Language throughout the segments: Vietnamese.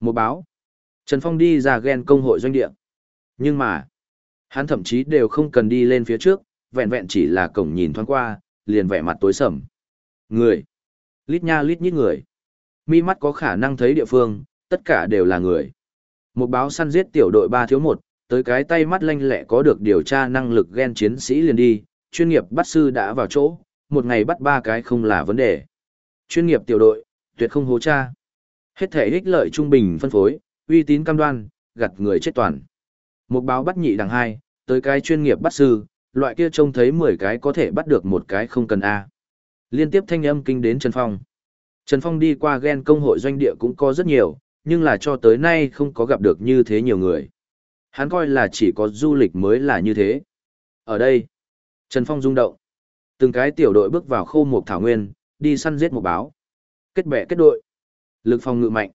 Một báo. Trần Phong đi ra ghen công hội doanh địa. Nhưng mà, hắn thậm chí đều không cần đi lên phía trước, vẹn vẹn chỉ là cổng nhìn thoáng qua, liền vẻ mặt tối sầm. Người. Lít nha lít nhít người. Mi mắt có khả năng thấy địa phương, tất cả đều là người. Một báo săn giết tiểu đội ba thiếu một, tới cái tay mắt lanh lẹ có được điều tra năng lực ghen chiến sĩ liền đi, chuyên nghiệp bắt sư đã vào chỗ, một ngày bắt ba cái không là vấn đề. Chuyên nghiệp tiểu đội, tuyệt không hố cha. Hết thể ích lợi trung bình phân phối, uy tín cam đoan, gặt người chết toàn. Một báo bắt nhị đằng hai, tới cái chuyên nghiệp bắt sư, loại kia trông thấy 10 cái có thể bắt được một cái không cần A. Liên tiếp thanh âm kinh đến Trần Phong. Trần Phong đi qua ghen công hội doanh địa cũng có rất nhiều, nhưng là cho tới nay không có gặp được như thế nhiều người. Hắn coi là chỉ có du lịch mới là như thế. Ở đây, Trần Phong rung động. Từng cái tiểu đội bước vào khô một thảo nguyên, đi săn giết một báo. Kết bè kết đội. Lực phòng ngự mạnh.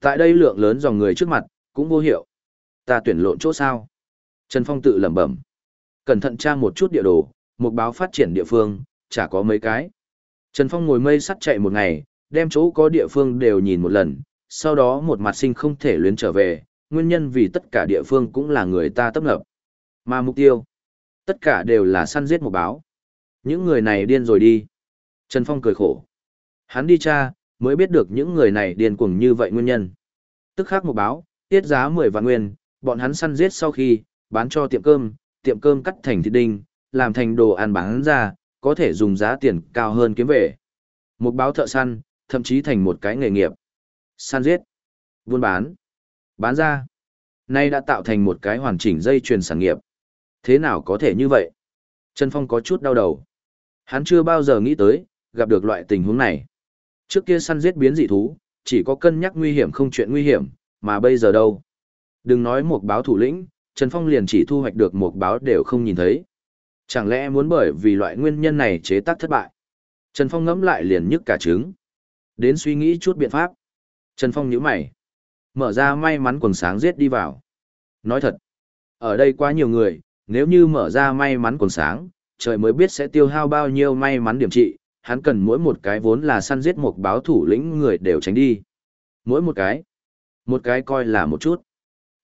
Tại đây lượng lớn dòng người trước mặt, cũng vô hiệu. Ta tuyển lộn chỗ sao? Trần Phong tự lẩm bẩm. Cẩn thận tra một chút địa đồ, một báo phát triển địa phương, chả có mấy cái. Trần Phong ngồi mây sắt chạy một ngày, đem chỗ có địa phương đều nhìn một lần, sau đó một mặt sinh không thể luyến trở về, nguyên nhân vì tất cả địa phương cũng là người ta tấp nập. Mà mục tiêu, tất cả đều là săn giết một báo. Những người này điên rồi đi. Trần Phong cười khổ. Hắn đi tra, mới biết được những người này điên cuồng như vậy nguyên nhân. Tức khác một báo, tiết giá 10 vạn nguyên, bọn hắn săn giết sau khi, bán cho tiệm cơm, tiệm cơm cắt thành thịt đinh, làm thành đồ ăn bán ra, có thể dùng giá tiền cao hơn kiếm về. Một báo thợ săn, thậm chí thành một cái nghề nghiệp. Săn giết, buôn bán, bán ra. Nay đã tạo thành một cái hoàn chỉnh dây chuyền sản nghiệp. Thế nào có thể như vậy? Trần Phong có chút đau đầu. Hắn chưa bao giờ nghĩ tới, gặp được loại tình huống này. Trước kia săn giết biến dị thú, chỉ có cân nhắc nguy hiểm không chuyện nguy hiểm, mà bây giờ đâu. Đừng nói một báo thủ lĩnh, Trần Phong liền chỉ thu hoạch được một báo đều không nhìn thấy. Chẳng lẽ muốn bởi vì loại nguyên nhân này chế tác thất bại? Trần Phong ngẫm lại liền nhức cả trứng. Đến suy nghĩ chút biện pháp. Trần Phong nhíu mày. Mở ra may mắn quần sáng giết đi vào. Nói thật, ở đây quá nhiều người, nếu như mở ra may mắn quần sáng, trời mới biết sẽ tiêu hao bao nhiêu may mắn điểm trị, hắn cần mỗi một cái vốn là săn giết một báo thủ lĩnh người đều tránh đi. Mỗi một cái. Một cái coi là một chút.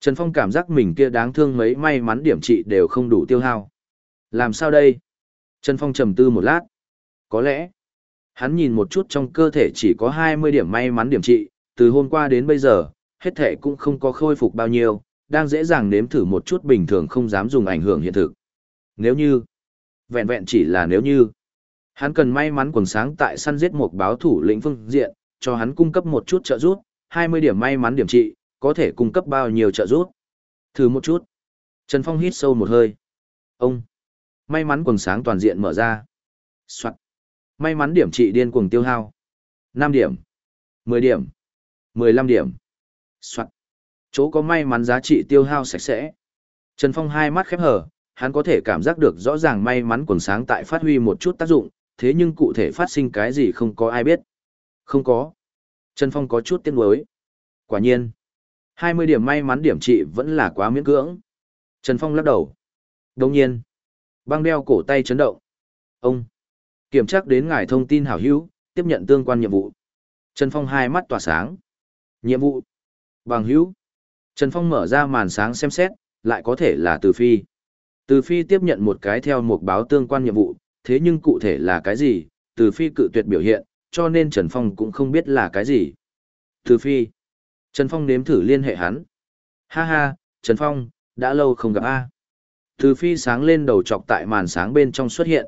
Trần Phong cảm giác mình kia đáng thương mấy may mắn điểm trị đều không đủ tiêu hao. Làm sao đây? Trần Phong trầm tư một lát. Có lẽ, hắn nhìn một chút trong cơ thể chỉ có 20 điểm may mắn điểm trị, từ hôm qua đến bây giờ, hết thể cũng không có khôi phục bao nhiêu, đang dễ dàng nếm thử một chút bình thường không dám dùng ảnh hưởng hiện thực. Nếu như, vẹn vẹn chỉ là nếu như, hắn cần may mắn quần sáng tại săn giết một báo thủ lĩnh phương diện, cho hắn cung cấp một chút trợ giúp, 20 điểm may mắn điểm trị, có thể cung cấp bao nhiêu trợ giúp. Thử một chút. Trần Phong hít sâu một hơi. Ông. May mắn quần sáng toàn diện mở ra. Soạn. May mắn điểm trị điên cuồng tiêu hao. 5 điểm. 10 điểm. 15 điểm. Soạn. Chỗ có may mắn giá trị tiêu hao sạch sẽ. Trần Phong hai mắt khép hở, hắn có thể cảm giác được rõ ràng may mắn quần sáng tại phát huy một chút tác dụng, thế nhưng cụ thể phát sinh cái gì không có ai biết. Không có. Trần Phong có chút tiếc nuối. Quả nhiên. 20 điểm may mắn điểm trị vẫn là quá miễn cưỡng. Trần Phong lắc đầu. Đồng nhiên. Băng đeo cổ tay chấn động. Ông. Kiểm tra đến ngài thông tin hảo hữu, tiếp nhận tương quan nhiệm vụ. Trần Phong hai mắt tỏa sáng. Nhiệm vụ. Bằng hữu. Trần Phong mở ra màn sáng xem xét, lại có thể là Từ Phi. Từ Phi tiếp nhận một cái theo một báo tương quan nhiệm vụ, thế nhưng cụ thể là cái gì, Từ Phi cự tuyệt biểu hiện, cho nên Trần Phong cũng không biết là cái gì. Từ Phi. Trần Phong nếm thử liên hệ hắn. Ha ha, Trần Phong, đã lâu không gặp A. Từ Phi sáng lên đầu chọc tại màn sáng bên trong xuất hiện.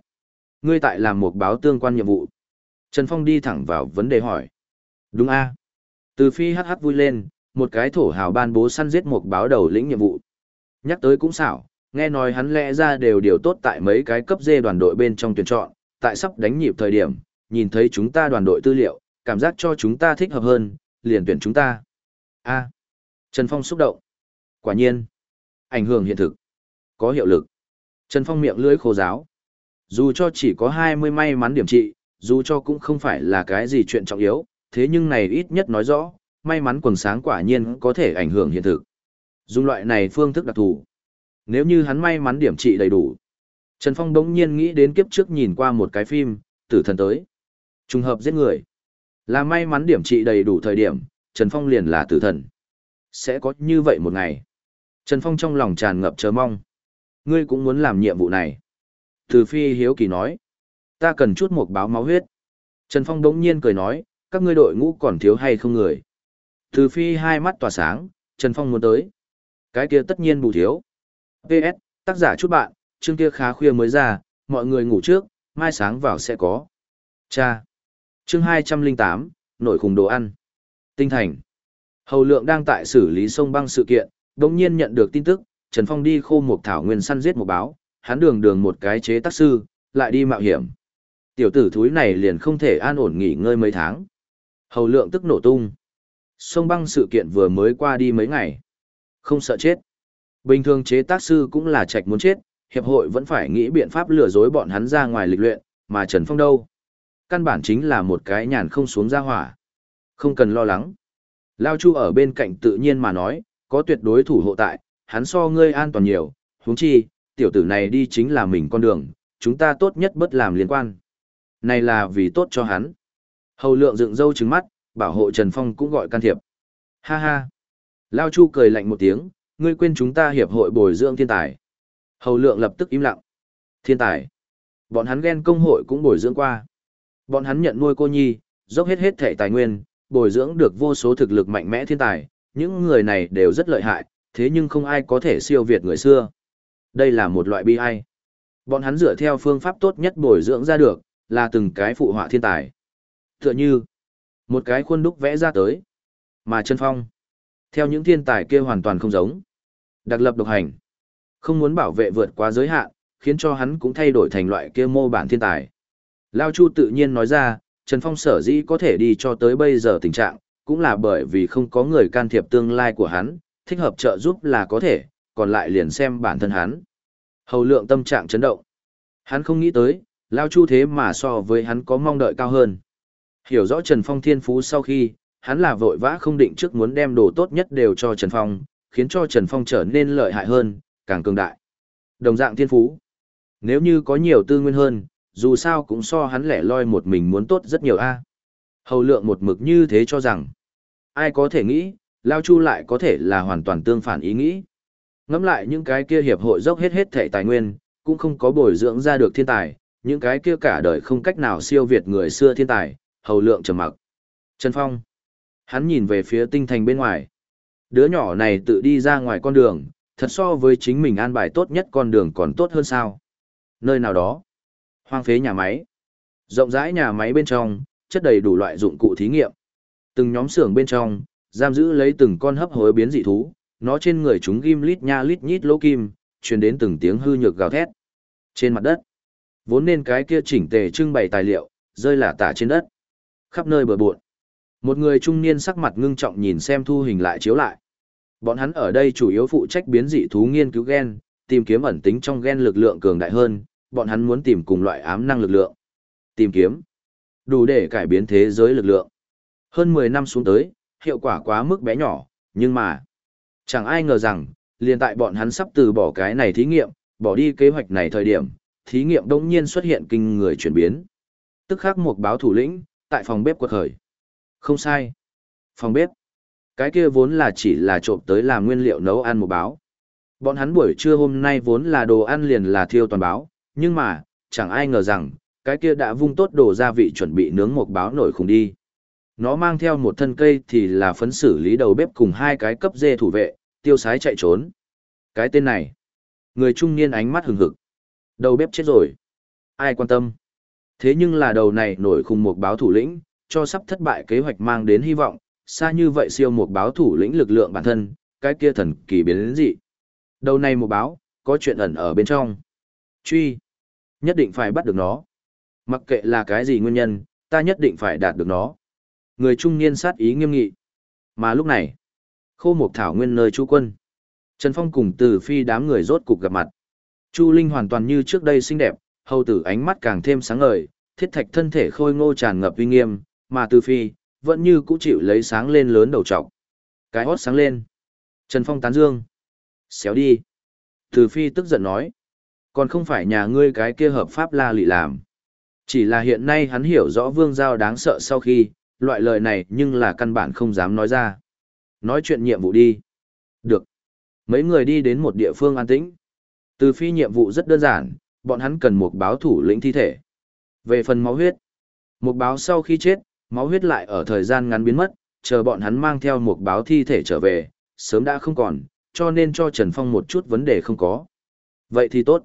Ngươi tại làm một báo tương quan nhiệm vụ. Trần Phong đi thẳng vào vấn đề hỏi. Đúng A. Từ Phi hắc hắc vui lên, một cái thổ hào ban bố săn giết một báo đầu lĩnh nhiệm vụ. Nhắc tới cũng xảo, nghe nói hắn lẽ ra đều điều tốt tại mấy cái cấp dê đoàn đội bên trong tuyển chọn, tại sắp đánh nhịp thời điểm, nhìn thấy chúng ta đoàn đội tư liệu, cảm giác cho chúng ta thích hợp hơn, liền tuyển chúng ta. A. Trần Phong xúc động. Quả nhiên. Ảnh hưởng hiện thực. Có hiệu lực. Trần Phong miệng lưỡi khô giáo. Dù cho chỉ có 20 may mắn điểm trị, dù cho cũng không phải là cái gì chuyện trọng yếu, thế nhưng này ít nhất nói rõ, may mắn quần sáng quả nhiên có thể ảnh hưởng hiện thực. Dùng loại này phương thức đặc thù. Nếu như hắn may mắn điểm trị đầy đủ. Trần Phong đống nhiên nghĩ đến kiếp trước nhìn qua một cái phim, tử thần tới. Trùng hợp giết người. Là may mắn điểm trị đầy đủ thời điểm, Trần Phong liền là tử thần. Sẽ có như vậy một ngày. Trần Phong trong lòng tràn ngập chờ mong. Ngươi cũng muốn làm nhiệm vụ này. Từ phi hiếu kỳ nói. Ta cần chút một báo máu huyết. Trần Phong đống nhiên cười nói, các ngươi đội ngũ còn thiếu hay không người. Từ phi hai mắt tỏa sáng, Trần Phong muốn tới. Cái kia tất nhiên bù thiếu. PS, tác giả chút bạn, chương kia khá khuya mới ra, mọi người ngủ trước, mai sáng vào sẽ có. Cha. Chương 208, nội khủng đồ ăn. Tinh thành. Hầu lượng đang tại xử lý sông băng sự kiện, đồng nhiên nhận được tin tức, Trần Phong đi khô một thảo nguyên săn giết một báo, hắn đường đường một cái chế tác sư, lại đi mạo hiểm. Tiểu tử thúi này liền không thể an ổn nghỉ ngơi mấy tháng. Hầu lượng tức nổ tung. Sông băng sự kiện vừa mới qua đi mấy ngày. Không sợ chết. Bình thường chế tác sư cũng là trạch muốn chết, hiệp hội vẫn phải nghĩ biện pháp lừa dối bọn hắn ra ngoài lịch luyện, mà Trần Phong đâu? Căn bản chính là một cái nhàn không xuống ra hỏa. Không cần lo lắng. Lao Chu ở bên cạnh tự nhiên mà nói, có tuyệt đối thủ hộ tại, hắn so ngươi an toàn nhiều, huống chi, tiểu tử này đi chính là mình con đường, chúng ta tốt nhất bất làm liên quan. Này là vì tốt cho hắn. Hầu lượng dựng râu trứng mắt, bảo hộ Trần Phong cũng gọi can thiệp. Ha ha. Lao Chu cười lạnh một tiếng, ngươi quên chúng ta hiệp hội bồi dưỡng thiên tài. Hầu lượng lập tức im lặng. Thiên tài. Bọn hắn ghen công hội cũng bồi dưỡng qua. Bọn hắn nhận nuôi cô nhi, dốc hết hết thể tài nguyên, bồi dưỡng được vô số thực lực mạnh mẽ thiên tài. Những người này đều rất lợi hại, thế nhưng không ai có thể siêu việt người xưa. Đây là một loại bi ai. Bọn hắn dựa theo phương pháp tốt nhất bồi dưỡng ra được, là từng cái phụ họa thiên tài. Tựa như, một cái khuôn đúc vẽ ra tới. Mà chân phong, theo những thiên tài kia hoàn toàn không giống. Đặc lập độc hành, không muốn bảo vệ vượt quá giới hạn, khiến cho hắn cũng thay đổi thành loại kia mô bản thiên tài. Lao Chu tự nhiên nói ra, Trần Phong sở dĩ có thể đi cho tới bây giờ tình trạng, cũng là bởi vì không có người can thiệp tương lai của hắn, thích hợp trợ giúp là có thể, còn lại liền xem bản thân hắn. Hầu lượng tâm trạng chấn động. Hắn không nghĩ tới, Lao Chu thế mà so với hắn có mong đợi cao hơn. Hiểu rõ Trần Phong thiên phú sau khi, hắn là vội vã không định trước muốn đem đồ tốt nhất đều cho Trần Phong, khiến cho Trần Phong trở nên lợi hại hơn, càng cường đại. Đồng dạng thiên phú. Nếu như có nhiều tư nguyên hơn, dù sao cũng so hắn lẻ loi một mình muốn tốt rất nhiều a. Hầu lượng một mực như thế cho rằng, ai có thể nghĩ, Lao Chu lại có thể là hoàn toàn tương phản ý nghĩ. Ngắm lại những cái kia hiệp hội dốc hết hết thể tài nguyên, cũng không có bồi dưỡng ra được thiên tài, những cái kia cả đời không cách nào siêu việt người xưa thiên tài, hầu lượng trầm mặc. Trần Phong. Hắn nhìn về phía tinh thành bên ngoài. Đứa nhỏ này tự đi ra ngoài con đường, thật so với chính mình an bài tốt nhất con đường còn tốt hơn sao. Nơi nào đó. Hoang phế nhà máy. Rộng rãi nhà máy bên trong, chất đầy đủ loại dụng cụ thí nghiệm. Từng nhóm xưởng bên trong, giam giữ lấy từng con hấp hối biến dị thú, nó trên người chúng ghim lít nha lít nhít lỗ kim, truyền đến từng tiếng hư nhược gào thét. Trên mặt đất, vốn nên cái kia chỉnh tề trưng bày tài liệu, rơi lả tả trên đất. Khắp nơi bừa bộn. Một người trung niên sắc mặt ngưng trọng nhìn xem thu hình lại chiếu lại. Bọn hắn ở đây chủ yếu phụ trách biến dị thú nghiên cứu gen, tìm kiếm ẩn tính trong gen lực lượng cường đại hơn, bọn hắn muốn tìm cùng loại ám năng lực lượng. Tìm kiếm, đủ để cải biến thế giới lực lượng. Hơn 10 năm xuống tới, hiệu quả quá mức bé nhỏ, nhưng mà, chẳng ai ngờ rằng, liền tại bọn hắn sắp từ bỏ cái này thí nghiệm, bỏ đi kế hoạch này thời điểm, thí nghiệm đống nhiên xuất hiện kinh người chuyển biến. Tức khắc một báo thủ lĩnh, tại phòng bếp quật khởi. Không sai. Phòng bếp. Cái kia vốn là chỉ là trộm tới làm nguyên liệu nấu ăn một báo. Bọn hắn buổi trưa hôm nay vốn là đồ ăn liền là thiêu toàn báo, nhưng mà, chẳng ai ngờ rằng, cái kia đã vung tốt đồ gia vị chuẩn bị nướng một báo nổi khùng đi. Nó mang theo một thân cây thì là phấn xử lý đầu bếp cùng hai cái cấp dê thủ vệ, tiêu sái chạy trốn. Cái tên này, người trung niên ánh mắt hừng hực. Đầu bếp chết rồi. Ai quan tâm? Thế nhưng là đầu này nổi khùng một báo thủ lĩnh, cho sắp thất bại kế hoạch mang đến hy vọng, xa như vậy siêu một báo thủ lĩnh lực lượng bản thân, cái kia thần kỳ biến đến dị. Đầu này một báo, có chuyện ẩn ở bên trong. Truy, nhất định phải bắt được nó. Mặc kệ là cái gì nguyên nhân, ta nhất định phải đạt được nó. Người trung niên sát ý nghiêm nghị. Mà lúc này, khô một thảo nguyên nơi chú quân. Trần Phong cùng từ phi đám người rốt cục gặp mặt. Chu Linh hoàn toàn như trước đây xinh đẹp, hầu tử ánh mắt càng thêm sáng ngời, thiết thạch thân thể khôi ngô tràn ngập uy nghiêm, mà Từ Phi vẫn như cũ chịu lấy sáng lên lớn đầu trọc. Cái hót sáng lên. Trần Phong tán dương. Xéo đi. Từ Phi tức giận nói. Còn không phải nhà ngươi cái kia hợp pháp la lị làm. Chỉ là hiện nay hắn hiểu rõ vương giao đáng sợ sau khi, loại lời này nhưng là căn bản không dám nói ra. Nói chuyện nhiệm vụ đi. Được. Mấy người đi đến một địa phương an tĩnh. Từ phi nhiệm vụ rất đơn giản, bọn hắn cần một báo thủ lĩnh thi thể. Về phần máu huyết. Một báo sau khi chết, máu huyết lại ở thời gian ngắn biến mất, chờ bọn hắn mang theo một báo thi thể trở về, sớm đã không còn, cho nên cho Trần Phong một chút vấn đề không có. Vậy thì tốt.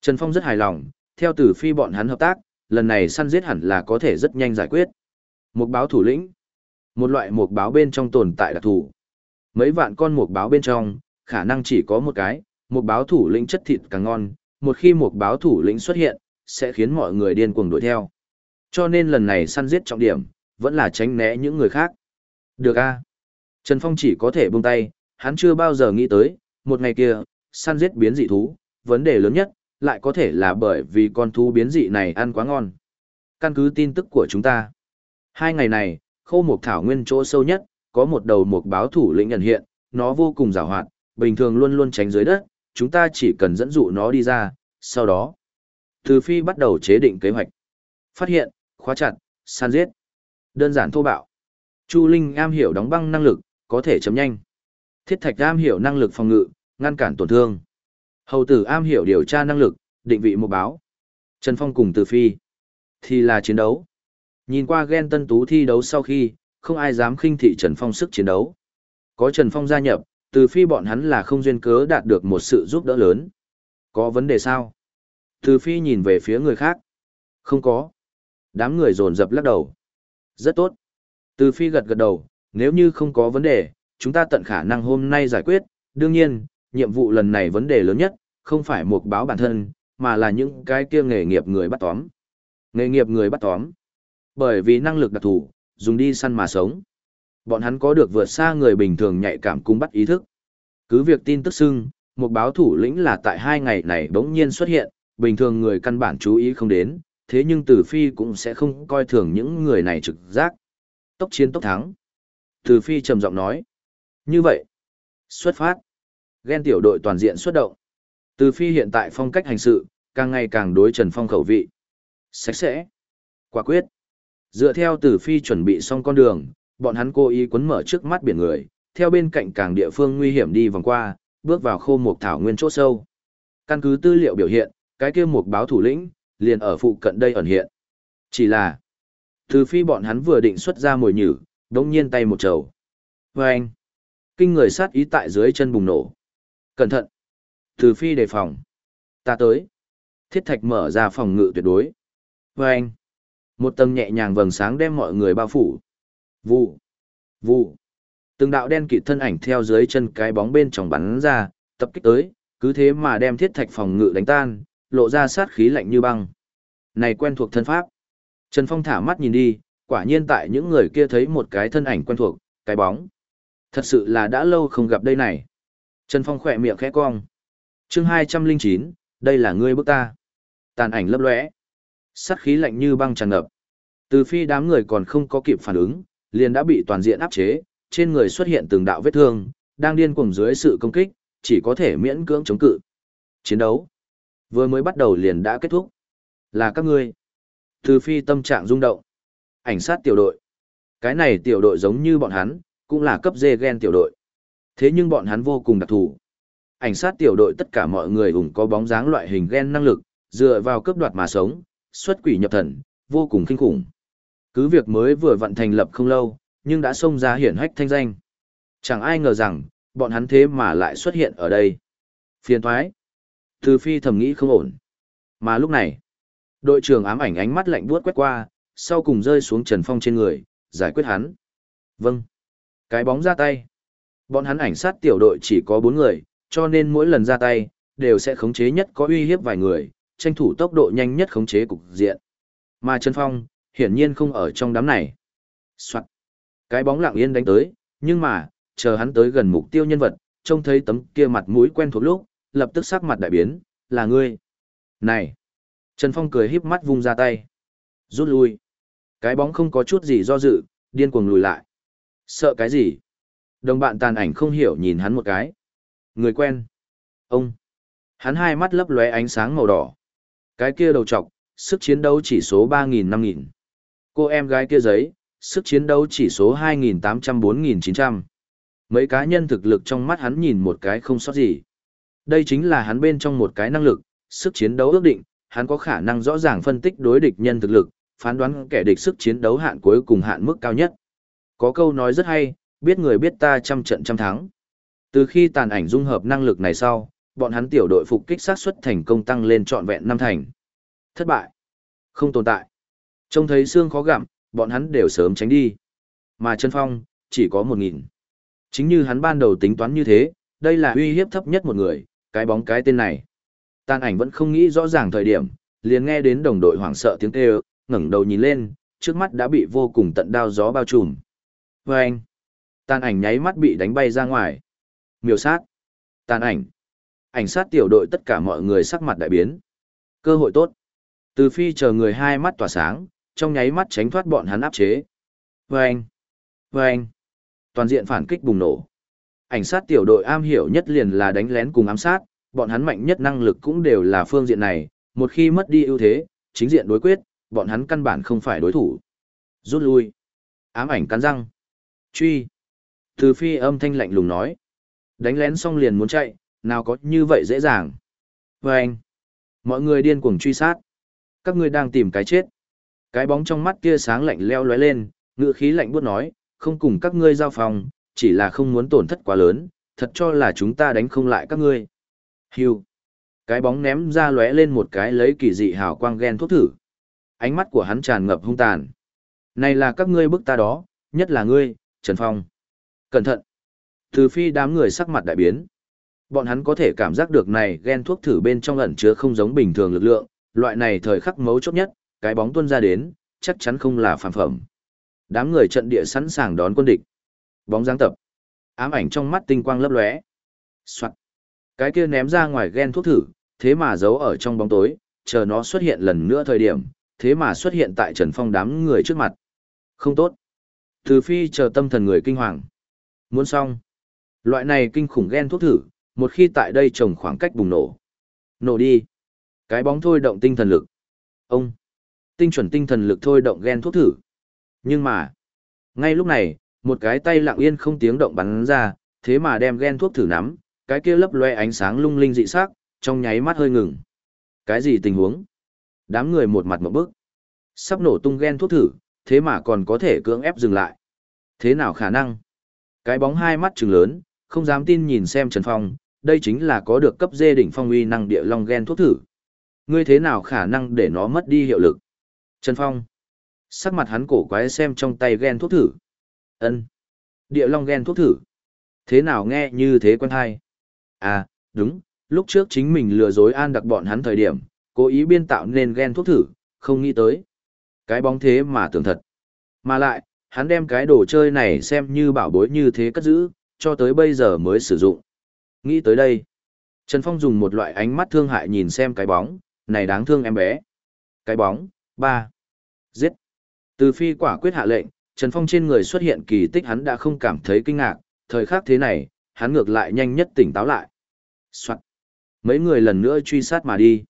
Trần Phong rất hài lòng, theo tử phi bọn hắn hợp tác, lần này săn giết hẳn là có thể rất nhanh giải quyết. Một báo thủ lĩnh. Một loại một báo bên trong tồn tại đặc thù. Mấy vạn con một báo bên trong, khả năng chỉ có một cái, một báo thủ lĩnh chất thịt càng ngon, một khi một báo thủ lĩnh xuất hiện, sẽ khiến mọi người điên cuồng đuổi theo. Cho nên lần này săn giết trọng điểm, vẫn là tránh né những người khác. Được a Trần Phong chỉ có thể buông tay, hắn chưa bao giờ nghĩ tới, một ngày kia, săn giết biến dị thú, vấn đề lớn nhất, lại có thể là bởi vì con thú biến dị này ăn quá ngon. Căn cứ tin tức của chúng ta. Hai ngày này, khô mục thảo nguyên chỗ sâu nhất, có một đầu mục báo thủ lĩnh nhận hiện, nó vô cùng rào hoạt, bình thường luôn luôn tránh dưới đất, chúng ta chỉ cần dẫn dụ nó đi ra, sau đó. Từ phi bắt đầu chế định kế hoạch. Phát hiện, khóa chặt, san giết. Đơn giản thô bạo. Chu Linh am hiểu đóng băng năng lực, có thể chấm nhanh. Thiết Thạch am hiểu năng lực phòng ngự, ngăn cản tổn thương. Hầu tử am hiểu điều tra năng lực, định vị một báo. Trần Phong cùng Từ Phi. Thì là chiến đấu. Nhìn qua ghen tân tú thi đấu sau khi, không ai dám khinh thị Trần Phong sức chiến đấu. Có Trần Phong gia nhập, Từ Phi bọn hắn là không duyên cớ đạt được một sự giúp đỡ lớn. Có vấn đề sao? Từ Phi nhìn về phía người khác. Không có. Đám người dồn dập lắc đầu. Rất tốt. Từ Phi gật gật đầu, nếu như không có vấn đề, chúng ta tận khả năng hôm nay giải quyết. Đương nhiên, nhiệm vụ lần này vấn đề lớn nhất, không phải mục báo bản thân, mà là những cái kia nghề nghiệp người bắt tóm. Nghề nghiệp người bắt tóm. Bởi vì năng lực đặc thù, dùng đi săn mà sống. Bọn hắn có được vượt xa người bình thường nhạy cảm cung bắt ý thức. Cứ việc tin tức xưng, một báo thủ lĩnh là tại hai ngày này bỗng nhiên xuất hiện, bình thường người căn bản chú ý không đến, thế nhưng Từ Phi cũng sẽ không coi thường những người này trực giác. Tốc chiến tốc thắng. Từ Phi trầm giọng nói. Như vậy. Xuất phát. Ghen tiểu đội toàn diện xuất động. Từ Phi hiện tại phong cách hành sự, càng ngày càng đối Trần Phong khẩu vị. Sạch sẽ. Quả quyết. Dựa theo Từ Phi chuẩn bị xong con đường, bọn hắn cố ý quấn mở trước mắt biển người, theo bên cạnh càng địa phương nguy hiểm đi vòng qua, bước vào khô mục thảo nguyên chỗ sâu. Căn cứ tư liệu biểu hiện, cái kia mục báo thủ lĩnh, liền ở phụ cận đây ẩn hiện. Chỉ là, từ phi bọn hắn vừa định xuất ra mồi nhử, đống nhiên tay một trầu. Và anh, kinh người sát ý tại dưới chân bùng nổ. Cẩn thận. Từ phi đề phòng. Ta tới. Thiết thạch mở ra phòng ngự tuyệt đối. Và anh, một tầng nhẹ nhàng vầng sáng đem mọi người bao phủ. Vụ. Vụ. Từng đạo đen kịt thân ảnh theo dưới chân cái bóng bên trong bắn ra, tập kích tới, cứ thế mà đem thiết thạch phòng ngự đánh tan, lộ ra sát khí lạnh như băng. Này quen thuộc thân pháp. Trần Phong thả mắt nhìn đi, quả nhiên tại những người kia thấy một cái thân ảnh quen thuộc, cái bóng. Thật sự là đã lâu không gặp đây này. Trần Phong khỏe miệng khẽ cong. chương 209, đây là ngươi bước ta. Tàn ảnh lấp lóe. Sát khí lạnh như băng tràn ngập. Từ phi đám người còn không có kịp phản ứng, liền đã bị toàn diện áp chế, trên người xuất hiện từng đạo vết thương, đang điên cuồng dưới sự công kích, chỉ có thể miễn cưỡng chống cự. Chiến đấu vừa mới bắt đầu liền đã kết thúc. Là các ngươi. Từ phi tâm trạng rung động. Ảnh sát tiểu đội. Cái này tiểu đội giống như bọn hắn, cũng là cấp dê gen tiểu đội. Thế nhưng bọn hắn vô cùng đặc thù. Ảnh sát tiểu đội tất cả mọi người ủng có bóng dáng loại hình gen năng lực, dựa vào cướp đoạt mà sống, xuất quỷ nhập thần, vô cùng kinh khủng. Cứ việc mới vừa vận thành lập không lâu, nhưng đã xông ra hiển hách thanh danh. Chẳng ai ngờ rằng, bọn hắn thế mà lại xuất hiện ở đây. Phiền thoái. Từ phi thầm nghĩ không ổn. Mà lúc này, đội trưởng ám ảnh ánh mắt lạnh buốt quét qua, sau cùng rơi xuống Trần Phong trên người, giải quyết hắn. Vâng. Cái bóng ra tay. Bọn hắn ảnh sát tiểu đội chỉ có bốn người, cho nên mỗi lần ra tay, đều sẽ khống chế nhất có uy hiếp vài người, tranh thủ tốc độ nhanh nhất khống chế cục diện. Mà Trần Phong, hiển nhiên không ở trong đám này. Soạn. Cái bóng lặng yên đánh tới, nhưng mà, chờ hắn tới gần mục tiêu nhân vật, trông thấy tấm kia mặt mũi quen thuộc lúc, lập tức sắc mặt đại biến, là ngươi. Này! Trần Phong cười híp mắt vung ra tay. Rút lui. Cái bóng không có chút gì do dự, điên cuồng lùi lại. Sợ cái gì? Đồng bạn tàn ảnh không hiểu nhìn hắn một cái. Người quen. Ông. Hắn hai mắt lấp lóe ánh sáng màu đỏ. Cái kia đầu trọc, sức chiến đấu chỉ số 3.000-5.000. Cô em gái kia giấy, sức chiến đấu chỉ số 2.800-4.900. Mấy cá nhân thực lực trong mắt hắn nhìn một cái không sót gì. Đây chính là hắn bên trong một cái năng lực, sức chiến đấu ước định, hắn có khả năng rõ ràng phân tích đối địch nhân thực lực, phán đoán kẻ địch sức chiến đấu hạn cuối cùng hạn mức cao nhất. Có câu nói rất hay, biết người biết ta trăm trận trăm thắng. Từ khi tàn ảnh dung hợp năng lực này sau, bọn hắn tiểu đội phục kích sát suất thành công tăng lên trọn vẹn năm thành. Thất bại. Không tồn tại. Trông thấy xương khó gặm, bọn hắn đều sớm tránh đi. Mà chân phong, chỉ có một nghìn. Chính như hắn ban đầu tính toán như thế, đây là uy hiếp thấp nhất một người, cái bóng cái tên này. Tàn ảnh vẫn không nghĩ rõ ràng thời điểm, liền nghe đến đồng đội hoảng sợ tiếng kêu, ngẩng đầu nhìn lên, trước mắt đã bị vô cùng tận đao gió bao trùm. Và anh, tàn ảnh nháy mắt bị đánh bay ra ngoài. Miêu sát, tàn ảnh, ảnh sát tiểu đội tất cả mọi người sắc mặt đại biến. Cơ hội tốt. Từ phi chờ người hai mắt tỏa sáng, trong nháy mắt tránh thoát bọn hắn áp chế. Và anh, và anh, toàn diện phản kích bùng nổ. Ảnh sát tiểu đội am hiểu nhất liền là đánh lén cùng ám sát, bọn hắn mạnh nhất năng lực cũng đều là phương diện này, một khi mất đi ưu thế, chính diện đối quyết, bọn hắn căn bản không phải đối thủ. Rút lui. Ám ảnh cắn răng. Truy. Từ phi âm thanh lạnh lùng nói. Đánh lén xong liền muốn chạy, nào có như vậy dễ dàng. Và anh. Mọi người điên cuồng truy sát. Các ngươi đang tìm cái chết. Cái bóng trong mắt kia sáng lạnh leo lóe lên, ngựa khí lạnh buốt nói, không cùng các ngươi giao phòng, chỉ là không muốn tổn thất quá lớn, thật cho là chúng ta đánh không lại các ngươi. Hưu. Cái bóng ném ra lóe lên một cái lấy kỳ dị hào quang ghen thuốc thử. Ánh mắt của hắn tràn ngập hung tàn. Này là các ngươi bức ta đó, nhất là ngươi, Trần Phong. Cẩn thận. Từ phi đám người sắc mặt đại biến. Bọn hắn có thể cảm giác được này ghen thuốc thử bên trong ẩn chứa không giống bình thường lực lượng, loại này thời khắc mấu chốt nhất, cái bóng tuôn ra đến, chắc chắn không là phàm phẩm. Đám người trận địa sẵn sàng đón quân địch. Bóng giáng tập. Ám ảnh trong mắt tinh quang lấp lóe. Soạt. Cái kia ném ra ngoài ghen thuốc thử, thế mà giấu ở trong bóng tối, chờ nó xuất hiện lần nữa thời điểm, thế mà xuất hiện tại Trần Phong đám người trước mặt. Không tốt. Từ phi chờ tâm thần người kinh hoàng. Muốn xong. Loại này kinh khủng ghen thuốc thử, một khi tại đây trồng khoảng cách bùng nổ. Nổ đi. Cái bóng thôi động tinh thần lực. Ông. Tinh chuẩn tinh thần lực thôi động ghen thuốc thử. Nhưng mà. Ngay lúc này, một cái tay lặng yên không tiếng động bắn ra, thế mà đem ghen thuốc thử nắm, cái kia lấp loe ánh sáng lung linh dị sắc, trong nháy mắt hơi ngừng. Cái gì tình huống? Đám người một mặt một bước. Sắp nổ tung ghen thuốc thử, thế mà còn có thể cưỡng ép dừng lại. Thế nào khả năng? Cái bóng hai mắt trừng lớn, không dám tin nhìn xem Trần Phong, đây chính là có được cấp dê đỉnh phong uy năng địa long ghen thuốc thử. Ngươi thế nào khả năng để nó mất đi hiệu lực? Trần Phong. Sắc mặt hắn cổ quái xem trong tay ghen thuốc thử ân Địa long ghen thuốc thử. Thế nào nghe như thế quen hay? À, đúng, lúc trước chính mình lừa dối an đặc bọn hắn thời điểm, cố ý biên tạo nên ghen thuốc thử, không nghĩ tới. Cái bóng thế mà tưởng thật. Mà lại, hắn đem cái đồ chơi này xem như bảo bối như thế cất giữ, cho tới bây giờ mới sử dụng. Nghĩ tới đây, Trần Phong dùng một loại ánh mắt thương hại nhìn xem cái bóng, này đáng thương em bé. Cái bóng, ba Giết. Từ phi quả quyết hạ lệnh, Trần Phong trên người xuất hiện kỳ tích hắn đã không cảm thấy kinh ngạc, thời khắc thế này, hắn ngược lại nhanh nhất tỉnh táo lại. Soạn. Mấy người lần nữa truy sát mà đi.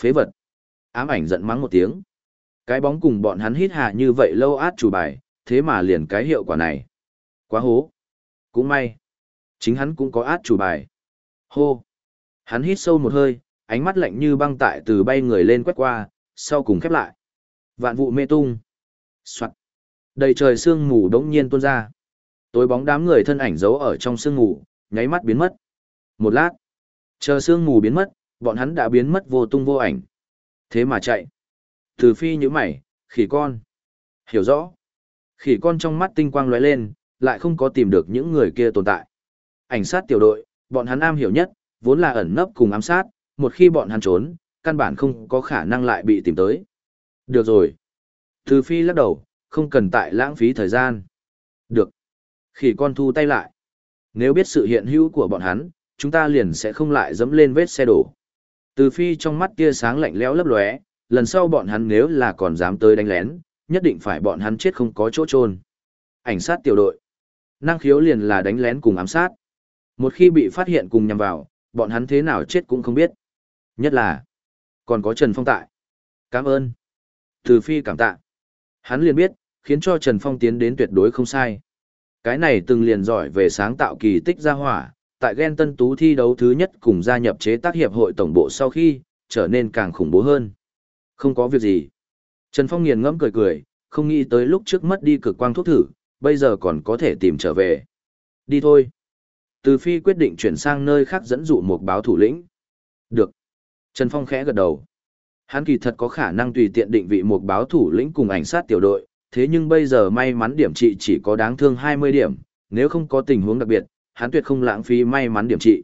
Phế vật. Ám ảnh giận mắng một tiếng. Cái bóng cùng bọn hắn hít hạ như vậy lâu át chủ bài, thế mà liền cái hiệu quả này. Quá hố. Cũng may. Chính hắn cũng có át chủ bài. Hô. Hắn hít sâu một hơi, ánh mắt lạnh như băng tại từ bay người lên quét qua, sau cùng khép lại. Vạn vụ mê tung. Soạn. Đầy trời sương mù đống nhiên tuôn ra. Tối bóng đám người thân ảnh giấu ở trong sương mù, nháy mắt biến mất. Một lát. Chờ sương mù biến mất, bọn hắn đã biến mất vô tung vô ảnh. Thế mà chạy. Từ phi như mày, khỉ con. Hiểu rõ. Khỉ con trong mắt tinh quang lóe lên, lại không có tìm được những người kia tồn tại. Ảnh sát tiểu đội, bọn hắn am hiểu nhất, vốn là ẩn nấp cùng ám sát, một khi bọn hắn trốn, căn bản không có khả năng lại bị tìm tới. Được rồi. Từ phi lắc đầu, không cần tại lãng phí thời gian. Được. Khỉ con thu tay lại. Nếu biết sự hiện hữu của bọn hắn, chúng ta liền sẽ không lại dẫm lên vết xe đổ. Từ phi trong mắt tia sáng lạnh lẽo lấp lóe, lần sau bọn hắn nếu là còn dám tới đánh lén, nhất định phải bọn hắn chết không có chỗ trôn. Ảnh sát tiểu đội. Năng khiếu liền là đánh lén cùng ám sát. Một khi bị phát hiện cùng nhằm vào, bọn hắn thế nào chết cũng không biết. Nhất là, còn có Trần Phong tại. Cảm ơn. Từ phi cảm tạ. Hắn liền biết, khiến cho Trần Phong tiến đến tuyệt đối không sai. Cái này từng liền giỏi về sáng tạo kỳ tích gia hỏa, tại ghen tân tú thi đấu thứ nhất cùng gia nhập chế tác hiệp hội tổng bộ sau khi, trở nên càng khủng bố hơn. Không có việc gì. Trần Phong nghiền ngẫm cười cười, không nghĩ tới lúc trước mất đi cực quang thuốc thử, bây giờ còn có thể tìm trở về. Đi thôi. Từ Phi quyết định chuyển sang nơi khác dẫn dụ một báo thủ lĩnh. Được. Trần Phong khẽ gật đầu. Hắn kỳ thật có khả năng tùy tiện định vị một báo thủ lĩnh cùng ảnh sát tiểu đội, thế nhưng bây giờ may mắn điểm trị chỉ có đáng thương 20 điểm, nếu không có tình huống đặc biệt, hắn tuyệt không lãng phí may mắn điểm trị.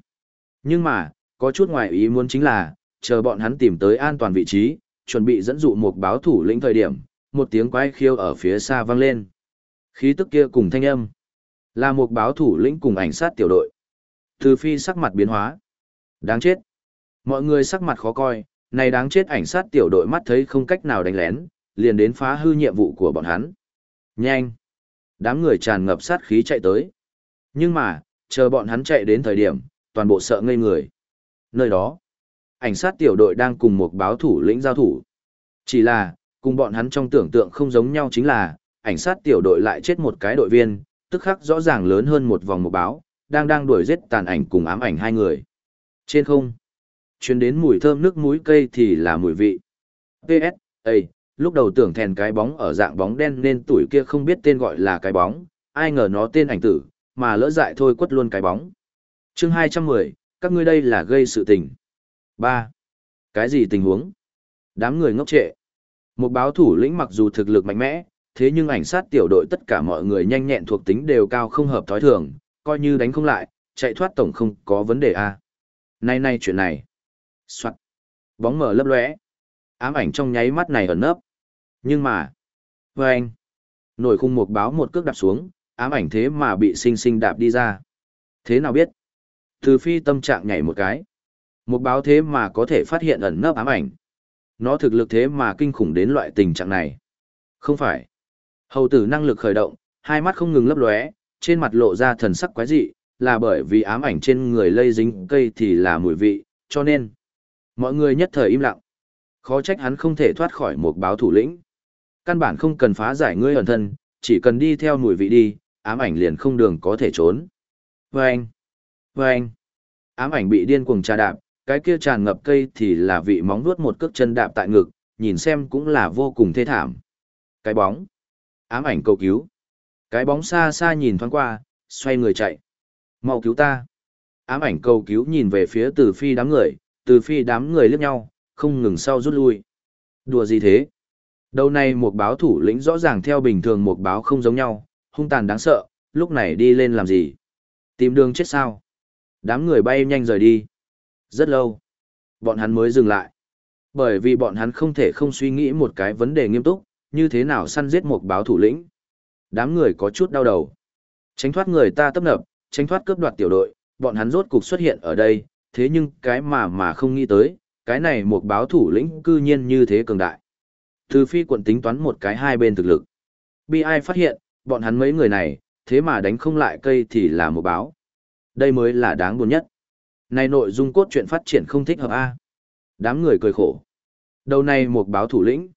Nhưng mà, có chút ngoài ý muốn chính là, chờ bọn hắn tìm tới an toàn vị trí, chuẩn bị dẫn dụ một báo thủ lĩnh thời điểm, một tiếng quái khiêu ở phía xa vang lên. Khí tức kia cùng thanh âm, là một báo thủ lĩnh cùng ảnh sát tiểu đội. Từ phi sắc mặt biến hóa. Đáng chết. Mọi người sắc mặt khó coi, này đáng chết ảnh sát tiểu đội mắt thấy không cách nào đánh lén, liền đến phá hư nhiệm vụ của bọn hắn. Nhanh! Đám người tràn ngập sát khí chạy tới. Nhưng mà, chờ bọn hắn chạy đến thời điểm, toàn bộ sợ ngây người. Nơi đó, ảnh sát tiểu đội đang cùng một báo thủ lĩnh giao thủ. Chỉ là, cùng bọn hắn trong tưởng tượng không giống nhau chính là, ảnh sát tiểu đội lại chết một cái đội viên, tức khắc rõ ràng lớn hơn một vòng một báo, đang đang đuổi giết tàn ảnh cùng ám ảnh hai người. Trên không, chuyến đến mùi thơm nước muối cây thì là mùi vị. PS, Ê, lúc đầu tưởng thèn cái bóng ở dạng bóng đen nên tuổi kia không biết tên gọi là cái bóng, ai ngờ nó tên ảnh tử, mà lỡ dại thôi quất luôn cái bóng. chương 210, các ngươi đây là gây sự tình. 3. Cái gì tình huống? Đám người ngốc trệ. Một báo thủ lĩnh mặc dù thực lực mạnh mẽ, thế nhưng ảnh sát tiểu đội tất cả mọi người nhanh nhẹn thuộc tính đều cao không hợp thói thường, coi như đánh không lại, chạy thoát tổng không có vấn đề a. À. Nay nay chuyện này. Soạt. Bóng mở lấp lóe. Ám ảnh trong nháy mắt này ẩn nấp. Nhưng mà. Và anh. Nổi khung một báo một cước đạp xuống, ám ảnh thế mà bị sinh sinh đạp đi ra. Thế nào biết? Từ phi tâm trạng nhảy một cái. Một báo thế mà có thể phát hiện ẩn nấp ám ảnh. Nó thực lực thế mà kinh khủng đến loại tình trạng này. Không phải. Hầu tử năng lực khởi động, hai mắt không ngừng lấp lóe, trên mặt lộ ra thần sắc quái dị, là bởi vì ám ảnh trên người lây dính cây thì là mùi vị, cho nên mọi người nhất thời im lặng. Khó trách hắn không thể thoát khỏi một báo thủ lĩnh. Căn bản không cần phá giải ngươi ẩn thân, chỉ cần đi theo mùi vị đi, ám ảnh liền không đường có thể trốn. Vâng! Vâng! Ám ảnh bị điên cuồng trà đạp, cái kia tràn ngập cây thì là vị móng vuốt một cước chân đạp tại ngực, nhìn xem cũng là vô cùng thê thảm. Cái bóng! Ám ảnh cầu cứu! Cái bóng xa xa nhìn thoáng qua, xoay người chạy. Mau cứu ta! Ám ảnh cầu cứu nhìn về phía từ phi đám người, từ phi đám người liếc nhau, không ngừng sau rút lui. Đùa gì thế? Đầu này một báo thủ lĩnh rõ ràng theo bình thường một báo không giống nhau, hung tàn đáng sợ, lúc này đi lên làm gì? Tìm đường chết sao? Đám người bay nhanh rời đi. Rất lâu, bọn hắn mới dừng lại. Bởi vì bọn hắn không thể không suy nghĩ một cái vấn đề nghiêm túc, như thế nào săn giết một báo thủ lĩnh. Đám người có chút đau đầu. Tránh thoát người ta tấp nập, tránh thoát cướp đoạt tiểu đội, bọn hắn rốt cục xuất hiện ở đây, thế nhưng cái mà mà không nghĩ tới, cái này một báo thủ lĩnh cư nhiên như thế cường đại. Từ phi quận tính toán một cái hai bên thực lực. Bi ai phát hiện, bọn hắn mấy người này, thế mà đánh không lại cây thì là một báo. Đây mới là đáng buồn nhất. Này nội dung cốt truyện phát triển không thích hợp A. Đám người cười khổ. Đầu này một báo thủ lĩnh.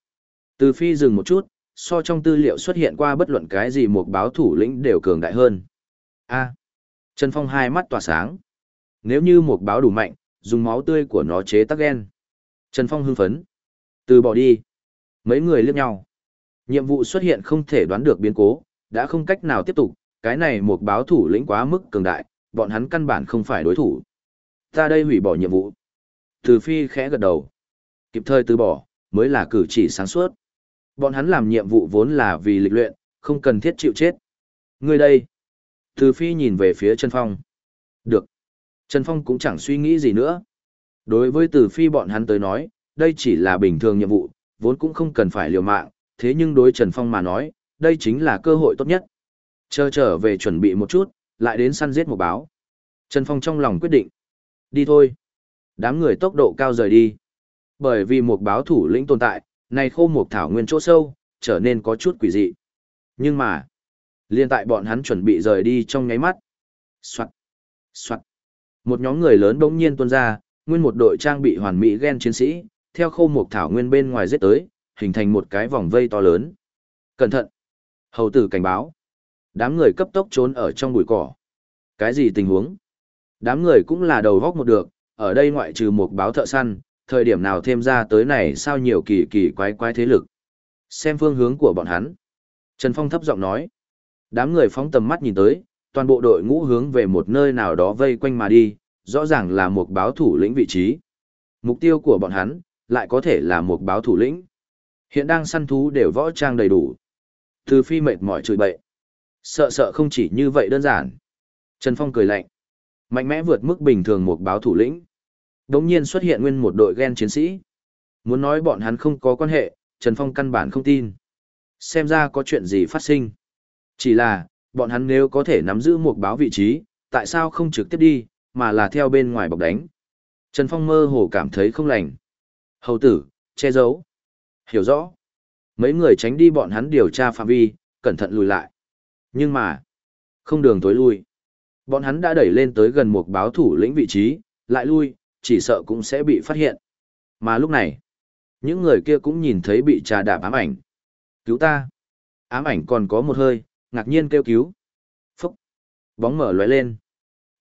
Từ phi dừng một chút, so trong tư liệu xuất hiện qua bất luận cái gì một báo thủ lĩnh đều cường đại hơn. A. Trần Phong hai mắt tỏa sáng. Nếu như một báo đủ mạnh, dùng máu tươi của nó chế tắc gen. Trần Phong hưng phấn. Từ bỏ đi. Mấy người liếc nhau. Nhiệm vụ xuất hiện không thể đoán được biến cố, đã không cách nào tiếp tục, cái này một báo thủ lĩnh quá mức cường đại, bọn hắn căn bản không phải đối thủ. Ta đây hủy bỏ nhiệm vụ. Từ phi khẽ gật đầu. Kịp thời từ bỏ, mới là cử chỉ sáng suốt. Bọn hắn làm nhiệm vụ vốn là vì lịch luyện, không cần thiết chịu chết. Người đây. Từ phi nhìn về phía Trần Phong. Được. Trần Phong cũng chẳng suy nghĩ gì nữa. Đối với từ phi bọn hắn tới nói, đây chỉ là bình thường nhiệm vụ, vốn cũng không cần phải liều mạng, thế nhưng đối Trần Phong mà nói, đây chính là cơ hội tốt nhất. Chờ trở về chuẩn bị một chút, lại đến săn giết một báo. Trần Phong trong lòng quyết định. Đi thôi. Đám người tốc độ cao rời đi. Bởi vì một báo thủ lĩnh tồn tại, này khô một thảo nguyên chỗ sâu, trở nên có chút quỷ dị. Nhưng mà, liên tại bọn hắn chuẩn bị rời đi trong nháy mắt. Soạn, soạn. Một nhóm người lớn bỗng nhiên tuôn ra, nguyên một đội trang bị hoàn mỹ gen chiến sĩ, theo khô một thảo nguyên bên ngoài giết tới, hình thành một cái vòng vây to lớn. Cẩn thận! Hầu tử cảnh báo. Đám người cấp tốc trốn ở trong bụi cỏ. Cái gì tình huống? Đám người cũng là đầu góc một được, ở đây ngoại trừ một báo thợ săn, thời điểm nào thêm ra tới này sao nhiều kỳ kỳ quái quái thế lực. Xem phương hướng của bọn hắn. Trần Phong thấp giọng nói. Đám người phóng tầm mắt nhìn tới, toàn bộ đội ngũ hướng về một nơi nào đó vây quanh mà đi, rõ ràng là một báo thủ lĩnh vị trí. Mục tiêu của bọn hắn, lại có thể là một báo thủ lĩnh. Hiện đang săn thú đều võ trang đầy đủ. Từ phi mệt mỏi chửi bậy. Sợ sợ không chỉ như vậy đơn giản. Trần Phong cười lạnh. Mạnh mẽ vượt mức bình thường một báo thủ lĩnh. Đống nhiên xuất hiện nguyên một đội ghen chiến sĩ. Muốn nói bọn hắn không có quan hệ, Trần Phong căn bản không tin. Xem ra có chuyện gì phát sinh. Chỉ là, bọn hắn nếu có thể nắm giữ một báo vị trí, tại sao không trực tiếp đi, mà là theo bên ngoài bọc đánh. Trần Phong mơ hồ cảm thấy không lành. Hầu tử, che giấu. Hiểu rõ. Mấy người tránh đi bọn hắn điều tra phạm vi, cẩn thận lùi lại. Nhưng mà, không đường tối lui. Bọn hắn đã đẩy lên tới gần một báo thủ lĩnh vị trí, lại lui, chỉ sợ cũng sẽ bị phát hiện. Mà lúc này, những người kia cũng nhìn thấy bị trà đạp ám ảnh. Cứu ta! Ám ảnh còn có một hơi, ngạc nhiên kêu cứu. Phúc! Bóng mở lóe lên.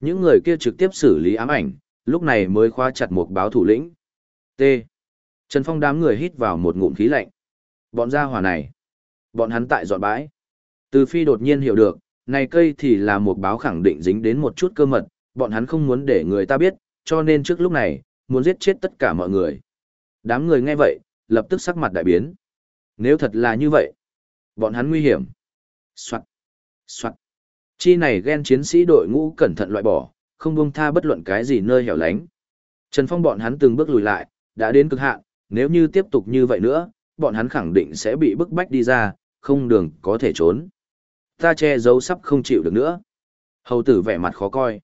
Những người kia trực tiếp xử lý ám ảnh, lúc này mới khóa chặt một báo thủ lĩnh. T. Trần Phong đám người hít vào một ngụm khí lạnh. Bọn gia hỏa này. Bọn hắn tại dọn bãi. Từ phi đột nhiên hiểu được, này cây thì là một báo khẳng định dính đến một chút cơ mật, bọn hắn không muốn để người ta biết, cho nên trước lúc này, muốn giết chết tất cả mọi người. Đám người nghe vậy, lập tức sắc mặt đại biến. Nếu thật là như vậy, bọn hắn nguy hiểm. Soạn, soạn. Chi này ghen chiến sĩ đội ngũ cẩn thận loại bỏ, không buông tha bất luận cái gì nơi hẻo lánh. Trần Phong bọn hắn từng bước lùi lại, đã đến cực hạn, nếu như tiếp tục như vậy nữa, bọn hắn khẳng định sẽ bị bức bách đi ra, không đường có thể trốn. Ta che giấu sắp không chịu được nữa. Hầu tử vẻ mặt khó coi.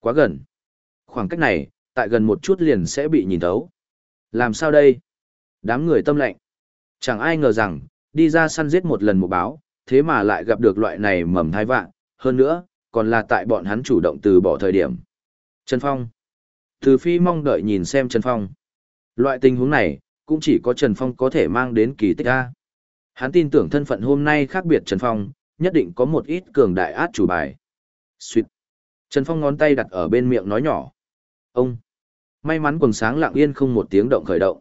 Quá gần. Khoảng cách này, tại gần một chút liền sẽ bị nhìn thấu. Làm sao đây? Đám người tâm lệnh. Chẳng ai ngờ rằng, đi ra săn giết một lần một báo, thế mà lại gặp được loại này mầm thai vạn, hơn nữa, còn là tại bọn hắn chủ động từ bỏ thời điểm. Trần Phong. Từ phi mong đợi nhìn xem Trần Phong. Loại tình huống này, cũng chỉ có Trần Phong có thể mang đến kỳ tích A. Hắn tin tưởng thân phận hôm nay khác biệt Trần Phong, nhất định có một ít cường đại át chủ bài. Xuyệt. Trần Phong ngón tay đặt ở bên miệng nói nhỏ. Ông. May mắn quần sáng lặng yên không một tiếng động khởi động.